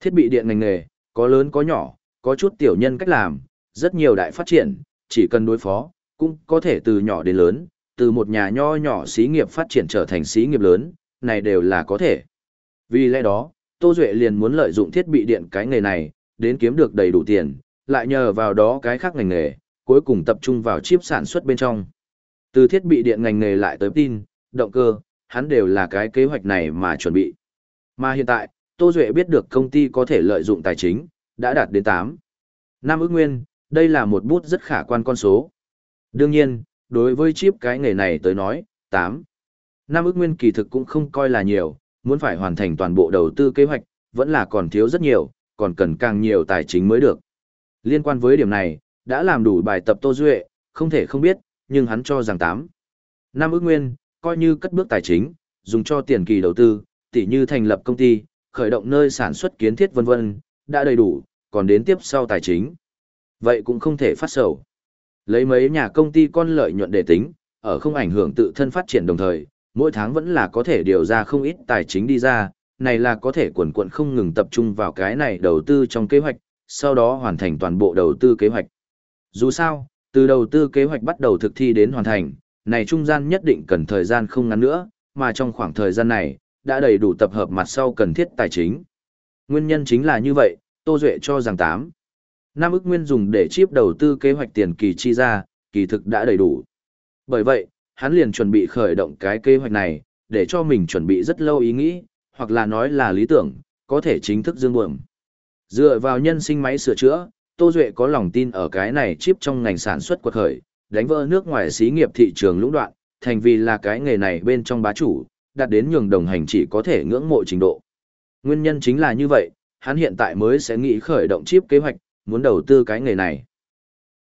Thiết bị điện ngành nghề, có lớn có nhỏ, có chút tiểu nhân cách làm, rất nhiều đại phát triển, chỉ cần đối phó, cũng có thể từ nhỏ đến lớn, từ một nhà nho nhỏ xí nghiệp phát triển trở thành xí nghiệp lớn, này đều là có thể. Vì lẽ đó, Tô Duệ liền muốn lợi dụng thiết bị điện cái nghề này, đến kiếm được đầy đủ tiền, lại nhờ vào đó cái khác ngành nghề, cuối cùng tập trung vào chip sản xuất bên trong. Từ thiết bị điện ngành nghề lại tới tin, động cơ, hắn đều là cái kế hoạch này mà chuẩn bị. Mà hiện tại, Tô Duệ biết được công ty có thể lợi dụng tài chính, đã đạt đến 8. 5 ước nguyên, đây là một bút rất khả quan con số. Đương nhiên, đối với chip cái nghề này tới nói, 8. 5 ước nguyên kỳ thực cũng không coi là nhiều, muốn phải hoàn thành toàn bộ đầu tư kế hoạch, vẫn là còn thiếu rất nhiều, còn cần càng nhiều tài chính mới được. Liên quan với điểm này, đã làm đủ bài tập Tô Duệ, không thể không biết, nhưng hắn cho rằng 8. Năm ước nguyên, coi như cất bước tài chính, dùng cho tiền kỳ đầu tư, tỉ như thành lập công ty, khởi động nơi sản xuất kiến thiết vân vân, đã đầy đủ, còn đến tiếp sau tài chính. Vậy cũng không thể phát sầu. Lấy mấy nhà công ty con lợi nhuận để tính, ở không ảnh hưởng tự thân phát triển đồng thời, mỗi tháng vẫn là có thể điều ra không ít tài chính đi ra, này là có thể quần quận không ngừng tập trung vào cái này đầu tư trong kế hoạch, sau đó hoàn thành toàn bộ đầu tư kế hoạch. Dù sao, từ đầu tư kế hoạch bắt đầu thực thi đến hoàn thành, này trung gian nhất định cần thời gian không ngắn nữa, mà trong khoảng thời gian này, đã đầy đủ tập hợp mặt sau cần thiết tài chính. Nguyên nhân chính là như vậy, Tô Duệ cho rằng 8. Năm ức nguyên dùng để chip đầu tư kế hoạch tiền kỳ chi ra, kỳ thực đã đầy đủ. Bởi vậy, hắn liền chuẩn bị khởi động cái kế hoạch này, để cho mình chuẩn bị rất lâu ý nghĩ, hoặc là nói là lý tưởng, có thể chính thức dương buồm. Dựa vào nhân sinh máy sửa chữa, Tô Duệ có lòng tin ở cái này chip trong ngành sản xuất quật khởi, đánh vỡ nước ngoài xí nghiệp thị trường lũng đoạn, thành vì là cái nghề này bên trong bá chủ, đạt đến nhường đồng hành chỉ có thể ngưỡng mộ trình độ. Nguyên nhân chính là như vậy, hắn hiện tại mới sẽ nghĩ khởi động chip kế hoạch, muốn đầu tư cái nghề này.